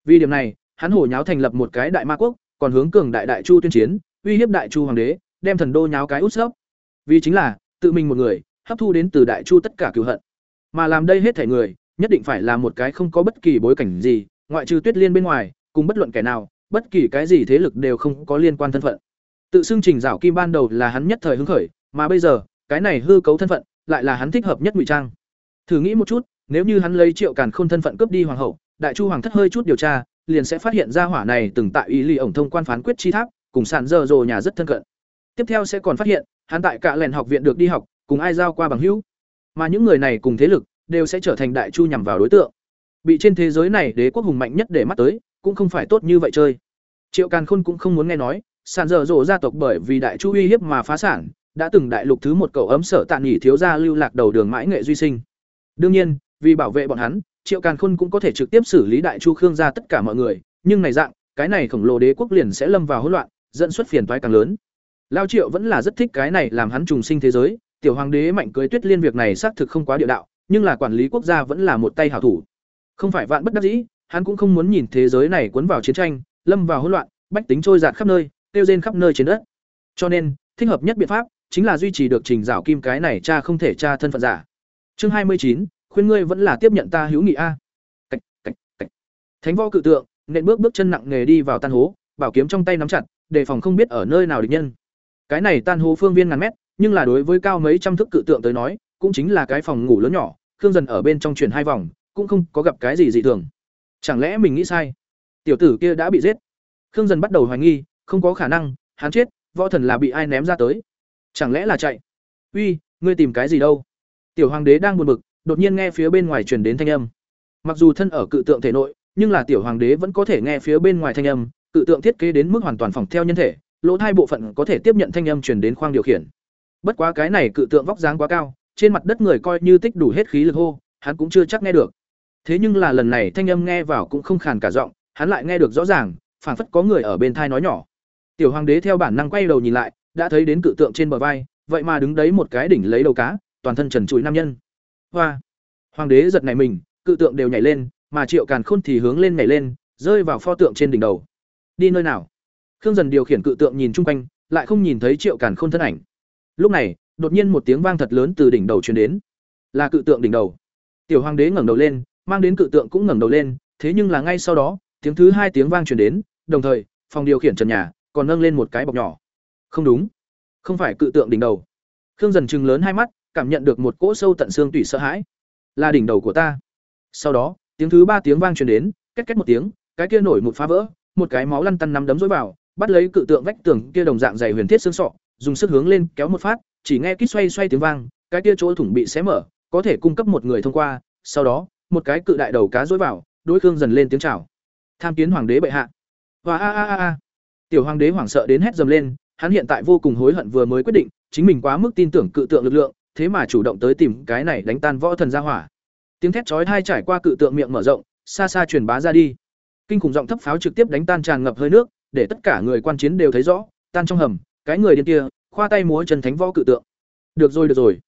Vì điểm này, hắn hổ nháo thành lập một cái đại ma quốc, còn hướng cường đại Đại Chu tuyên chiến, uy hiếp Đại Chu hoàng đế, đem thần đô nháo cái út sấp. Vì chính là, tự mình một người, hấp thu đến từ Đại Chu tất cả cựu hận. Mà làm đây hết thể người, nhất định phải là một cái không có bất kỳ bối cảnh gì, ngoại trừ Tuyết Liên bên ngoài, cùng bất luận kẻ nào, bất kỳ cái gì thế lực đều không có liên quan thân phận. Tự xưng Trình Giảo Kim ban đầu là hắn nhất thời hứng khởi, mà bây giờ, cái này hư cấu thân phận, lại là hắn thích hợp nhất ngụy trang. Thử nghĩ một chút, nếu như hắn lấy Triệu Càn Khôn thân phận cướp đi hoàng hậu, Đại Chu hoàng thất hơi chút điều tra, liền sẽ phát hiện ra hỏa này từng tại ý ly ổng thông quan phán quyết chi tháp, cùng sàn giờ rồ nhà rất thân cận. Tiếp theo sẽ còn phát hiện, hắn tại cả lèn học viện được đi học, cùng ai giao qua bằng hữu. Mà những người này cùng thế lực, đều sẽ trở thành Đại Chu nhằm vào đối tượng. Bị trên thế giới này đế quốc hùng mạnh nhất để mắt tới, cũng không phải tốt như vậy chơi. Triệu Càn Khôn cũng không muốn nghe nói, sàn dở dỗ gia tộc bởi vì đại chu uy hiếp mà phá sản, đã từng đại lục thứ một cậu ấm sở tạn nghỉ thiếu gia lưu lạc đầu đường mãi nghệ duy sinh. Đương nhiên, vì bảo vệ bọn hắn, Triệu Càn Khôn cũng có thể trực tiếp xử lý đại chu khương gia tất cả mọi người, nhưng này dạng, cái này khổng lồ đế quốc liền sẽ lâm vào hỗn loạn, dẫn xuất phiền toái càng lớn. Lao Triệu vẫn là rất thích cái này làm hắn trùng sinh thế giới, tiểu hoàng đế mạnh cưới Tuyết Liên việc này xác thực không quá địa đạo, nhưng là quản lý quốc gia vẫn là một tay hảo thủ. Không phải vạn bất đắc dĩ, hắn cũng không muốn nhìn thế giới này cuốn vào chiến tranh, lâm vào hỗn loạn, bách tính trôi dạt khắp nơi, tiêu rên khắp nơi trên đất. Cho nên, thích hợp nhất biện pháp chính là duy trì được Trình Dạo Kim cái này cha không thể cha thân phận giả. Chương hai mươi chín, khuyên ngươi vẫn là tiếp nhận ta hữu nghị a. Cạch, cạch, cạch. Thánh võ cự tượng, nện bước bước chân nặng nề đi vào tan hố, bảo kiếm trong tay nắm chặt, đề phòng không biết ở nơi nào địch nhân. Cái này tan hố phương viên ngàn mét, nhưng là đối với cao mấy trăm thước cự tượng tới nói, cũng chính là cái phòng ngủ lớn nhỏ, Khương dần ở bên trong chuyển hai vòng, cũng không có gặp cái gì dị thường. Chẳng lẽ mình nghĩ sai? Tiểu tử kia đã bị giết. Khương dần bắt đầu hoài nghi, không có khả năng, hắn chết, võ thần là bị ai ném ra tới? Chẳng lẽ là chạy? Uy, ngươi tìm cái gì đâu? Tiểu hoàng đế đang buồn bực, đột nhiên nghe phía bên ngoài truyền đến thanh âm. Mặc dù thân ở cự tượng thể nội, nhưng là tiểu hoàng đế vẫn có thể nghe phía bên ngoài thanh âm, cự tượng thiết kế đến mức hoàn toàn phòng theo nhân thể, lỗ hai bộ phận có thể tiếp nhận thanh âm truyền đến khoang điều khiển. Bất quá cái này cự tượng vóc dáng quá cao, trên mặt đất người coi như tích đủ hết khí lực hô, hắn cũng chưa chắc nghe được. Thế nhưng là lần này thanh âm nghe vào cũng không khàn cả giọng, hắn lại nghe được rõ ràng phảng phất có người ở bên thai nói nhỏ tiểu hoàng đế theo bản năng quay đầu nhìn lại đã thấy đến cự tượng trên bờ vai vậy mà đứng đấy một cái đỉnh lấy đầu cá toàn thân trần trụi nam nhân hoa. Hoàng đế giật này mình, cự tượng đều nhảy lên, mà triệu càn khôn thì hướng lên nhảy lên, rơi vào pho tượng trên đỉnh đầu. Đi nơi nào? Khương dần điều khiển cự tượng nhìn chung quanh, lại không nhìn thấy triệu càn khôn thân ảnh. Lúc này, đột nhiên một tiếng vang thật lớn từ đỉnh đầu truyền đến. Là cự tượng đỉnh đầu. Tiểu hoàng đế ngẩng đầu lên, mang đến cự tượng cũng ngẩng đầu lên, thế nhưng là ngay sau đó, tiếng thứ hai tiếng vang truyền đến, đồng thời, phòng điều khiển trần nhà còn nâng lên một cái bọc nhỏ. Không đúng. Không phải cự tượng đỉnh đầu. Khương dần trừng lớn hai mắt cảm nhận được một cỗ sâu tận xương tủy sợ hãi. Là đỉnh đầu của ta. Sau đó, tiếng thứ ba tiếng vang truyền đến, két két một tiếng, cái kia nổi một phá vỡ, một cái máu lăn tăn nắm đấm dối vào, bắt lấy cự tượng vách tường kia đồng dạng dày huyền thiết xương sọ, dùng sức hướng lên kéo một phát, chỉ nghe kít xoay xoay tiếng vang, cái kia chỗ thủng bị xé mở, có thể cung cấp một người thông qua, sau đó, một cái cự đại đầu cá dối vào, đối khương dần lên tiếng chào. Tham kiến hoàng đế bệ hạ. Và a a a a. Tiểu hoàng đế hoảng sợ đến hét dầm lên, hắn hiện tại vô cùng hối hận vừa mới quyết định, chính mình quá mức tin tưởng cự tượng lực lượng thế mà chủ động tới tìm cái này đánh tan võ thần gia hỏa. Tiếng thét chói tai trải qua cự tượng miệng mở rộng, xa xa truyền bá ra đi. Kinh khủng giọng thấp pháo trực tiếp đánh tan tràn ngập hơi nước, để tất cả người quan chiến đều thấy rõ, tan trong hầm, cái người điên kia, khoa tay múa chân thánh võ cự tượng. Được rồi được rồi.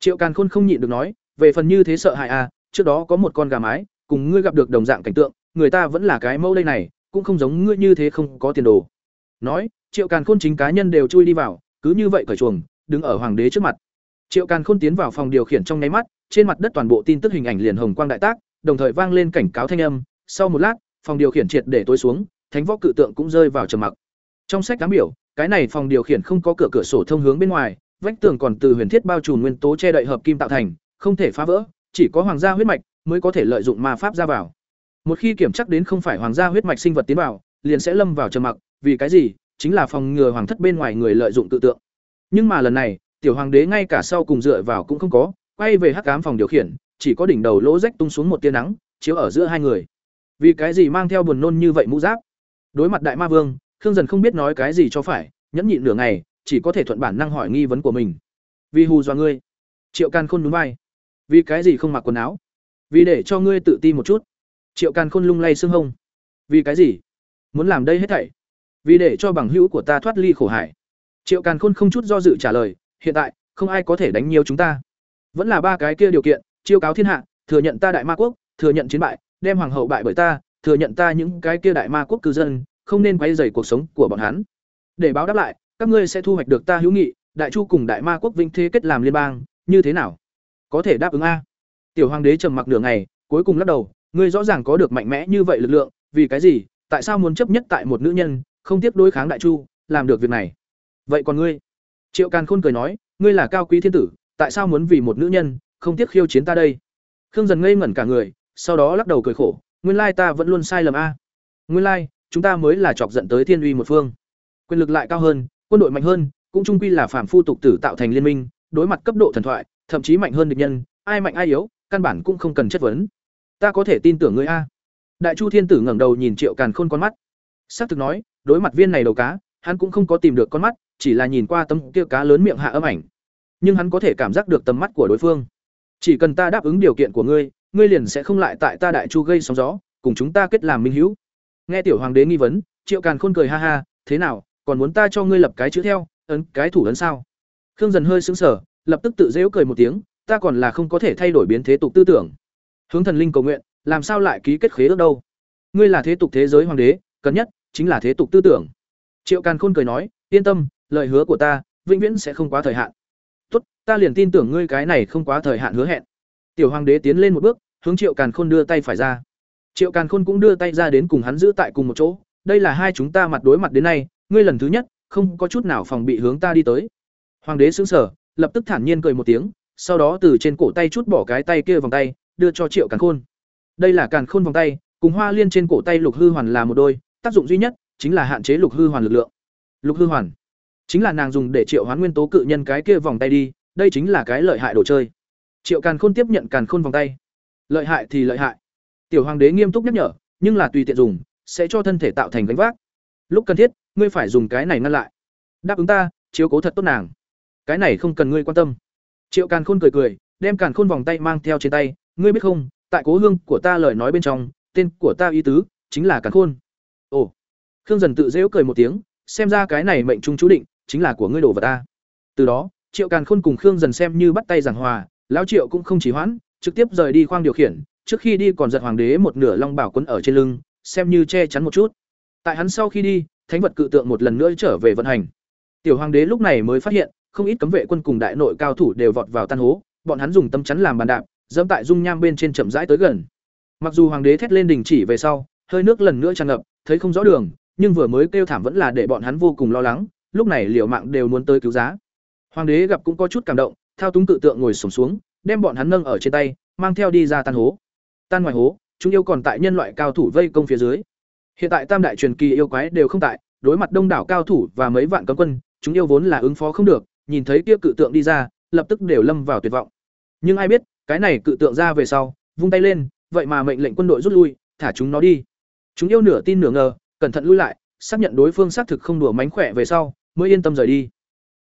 Triệu càn khôn không nhịn được nói, về phần như thế sợ hại à trước đó có một con gà mái, cùng ngươi gặp được đồng dạng cảnh tượng, người ta vẫn là cái mẫu đây này, cũng không giống ngươi như thế không có tiền đồ. Nói, triệu càn khôn chính cá nhân đều chui đi vào, cứ như vậy cởi chuồng, đứng ở hoàng đế trước mặt triệu càn khôn tiến vào phòng điều khiển trong nháy mắt, trên mặt đất toàn bộ tin tức hình ảnh liền hồng quang đại tác, đồng thời vang lên cảnh cáo thanh âm. Sau một lát, phòng điều khiển triệt để tối xuống, thánh võ cự tượng cũng rơi vào trầm mặc. Trong sách cám biểu, cái này phòng điều khiển không có cửa cửa sổ thông hướng bên ngoài, vách tường còn từ huyền thiết bao trùm nguyên tố che đậy hợp kim tạo thành, không thể phá vỡ, chỉ có hoàng gia huyết mạch mới có thể lợi dụng ma pháp ra vào. Một khi kiểm chắc đến không phải hoàng gia huyết mạch sinh vật tiến vào, liền sẽ lâm vào trầm mặc, vì cái gì? Chính là phòng ngừa hoàng thất bên ngoài người lợi dụng tự tượng. Nhưng mà lần này tiểu hoàng đế ngay cả sau cùng dựa vào cũng không có, quay về hắc ám phòng điều khiển, chỉ có đỉnh đầu lỗ rách tung xuống một tia nắng, chiếu ở giữa hai người. Vì cái gì mang theo buồn nôn như vậy mũ giáp? Đối mặt đại ma vương, khương dần không biết nói cái gì cho phải, nhẫn nhịn nửa ngày, chỉ có thể thuận bản năng hỏi nghi vấn của mình. Vì hù dọa ngươi. Triệu can khôn núi vai. Vì cái gì không mặc quần áo? Vì để cho ngươi tự ti một chút. Triệu can khôn lung lay xương hông. Vì cái gì? Muốn làm đây hết thảy. Vì để cho bằng hữu của ta thoát ly khổ hải. Triệu càn khôn không chút do dự trả lời hiện tại, không ai có thể đánh nhiều chúng ta. Vẫn là ba cái kia điều kiện, chiêu cáo thiên hạ, thừa nhận ta đại ma quốc, thừa nhận chiến bại, đem hoàng hậu bại bởi ta, thừa nhận ta những cái kia đại ma quốc cư dân, không nên quay dày cuộc sống của bọn hắn. Để báo đáp lại, các ngươi sẽ thu hoạch được ta hữu nghị, đại chu cùng đại ma quốc vĩnh thế kết làm liên bang, như thế nào? Có thể đáp ứng a? Tiểu hoàng đế trầm mặc nửa ngày, cuối cùng lắc đầu, ngươi rõ ràng có được mạnh mẽ như vậy lực lượng, vì cái gì? Tại sao muốn chấp nhất tại một nữ nhân, không tiếp đối kháng đại chu, làm được việc này? Vậy còn ngươi? Triệu càn khôn cười nói, ngươi là cao quý thiên tử, tại sao muốn vì một nữ nhân không tiếc khiêu chiến ta đây? Khương dần ngây ngẩn cả người, sau đó lắc đầu cười khổ, nguyên lai ta vẫn luôn sai lầm a. Nguyên lai, chúng ta mới là chọc giận tới thiên uy một phương. Quyền lực lại cao hơn, quân đội mạnh hơn, cũng trung quy là phản phu tục tử tạo thành liên minh, đối mặt cấp độ thần thoại, thậm chí mạnh hơn địch nhân, ai mạnh ai yếu, căn bản cũng không cần chất vấn. Ta có thể tin tưởng ngươi a. Đại chu thiên tử ngẩng đầu nhìn triệu càn khôn con mắt xác thực nói, đối mặt viên này đầu cá hắn cũng không có tìm được con mắt, chỉ là nhìn qua tấm kia cá lớn miệng hạ âm ảnh. Nhưng hắn có thể cảm giác được tầm mắt của đối phương. Chỉ cần ta đáp ứng điều kiện của ngươi ngươi liền sẽ không lại tại ta đại chu gây sóng gió, cùng chúng ta kết làm minh hữu. Nghe tiểu hoàng đế nghi vấn, triệu càn khôn cười ha ha, thế nào, còn muốn ta cho ngươi lập cái chữ theo, ấn cái thủ ấn sao? Khương dần hơi sững sờ, lập tức tự dễu cười một tiếng, ta còn là không có thể thay đổi biến thế tục tư tưởng. Hướng thần linh cầu nguyện, làm sao lại ký kết khế ước đâu? Ngươi là thế tục thế giới hoàng đế, cần nhất chính là thế tục tư tưởng triệu càn khôn cười nói yên tâm lời hứa của ta vĩnh viễn sẽ không quá thời hạn. Tốt ta liền tin tưởng ngươi cái này không quá thời hạn hứa hẹn. Tiểu hoàng đế tiến lên một bước hướng triệu càn khôn đưa tay phải ra. Triệu càn khôn cũng đưa tay ra đến cùng hắn giữ tại cùng một chỗ đây là hai chúng ta mặt đối mặt đến nay ngươi lần thứ nhất không có chút nào phòng bị hướng ta đi tới. Hoàng đế sững sờ, lập tức thản nhiên cười một tiếng sau đó từ trên cổ tay chút bỏ cái tay kia vòng tay đưa cho triệu càn khôn. Đây là càn khôn vòng tay cùng hoa liên trên cổ tay lục hư hoàn là một đôi tác dụng duy nhất chính là hạn chế lục hư hoàn lực lượng. Lục hư hoàn chính là nàng dùng để triệu hoán nguyên tố cự nhân cái kia vòng tay đi, đây chính là cái lợi hại đồ chơi. Triệu càn khôn tiếp nhận càn khôn vòng tay. Lợi hại thì lợi hại. Tiểu hoàng đế nghiêm túc nhắc nhở, nhưng là tùy tiện dùng, sẽ cho thân thể tạo thành gánh vác. Lúc cần thiết, ngươi phải dùng cái này ngăn lại. Đáp ứng ta, chiếu cố thật tốt nàng. Cái này không cần ngươi quan tâm. Triệu càn khôn cười cười, đem càn khôn vòng tay mang theo trên tay. Ngươi biết không, tại cố hương của ta lời nói bên trong, tên của ta ý tứ chính là càn khôn. Ồ khương dần tự dễu cười một tiếng, xem ra cái này mệnh trung chú định, chính là của ngươi đổ vào ta. Từ đó, triệu càn khôn cùng khương dần xem như bắt tay giảng hòa, lão triệu cũng không chỉ hoãn, trực tiếp rời đi khoang điều khiển, trước khi đi còn giật hoàng đế một nửa long bảo quấn ở trên lưng, xem như che chắn một chút. Tại hắn sau khi đi, thánh vật cự tượng một lần nữa trở về vận hành. Tiểu hoàng đế lúc này mới phát hiện, không ít cấm vệ quân cùng đại nội cao thủ đều vọt vào tan hố, bọn hắn dùng tâm chắn làm bàn đạp, dẫm tại dung nham bên trên chậm rãi tới gần. Mặc dù hoàng đế thét lên đình chỉ về sau, hơi nước lần nữa tràn ngập, thấy không rõ đường nhưng vừa mới kêu thảm vẫn là để bọn hắn vô cùng lo lắng, lúc này liều mạng đều muốn tới cứu giá. Hoàng đế gặp cũng có chút cảm động, thao túng cự tượng ngồi xổm xuống, đem bọn hắn nâng ở trên tay, mang theo đi ra tan hố. Tan ngoài hố, chúng yêu còn tại nhân loại cao thủ vây công phía dưới. Hiện tại tam đại truyền kỳ yêu quái đều không tại, đối mặt đông đảo cao thủ và mấy vạn cấm quân, chúng yêu vốn là ứng phó không được, nhìn thấy kia cự tượng đi ra, lập tức đều lâm vào tuyệt vọng. Nhưng ai biết, cái này cự tượng ra về sau, vung tay lên, vậy mà mệnh lệnh quân đội rút lui, thả chúng nó đi. Chúng yêu nửa tin nửa ngờ cẩn thận lui lại, xác nhận đối phương xác thực không đùa mánh khỏe về sau, mới yên tâm rời đi.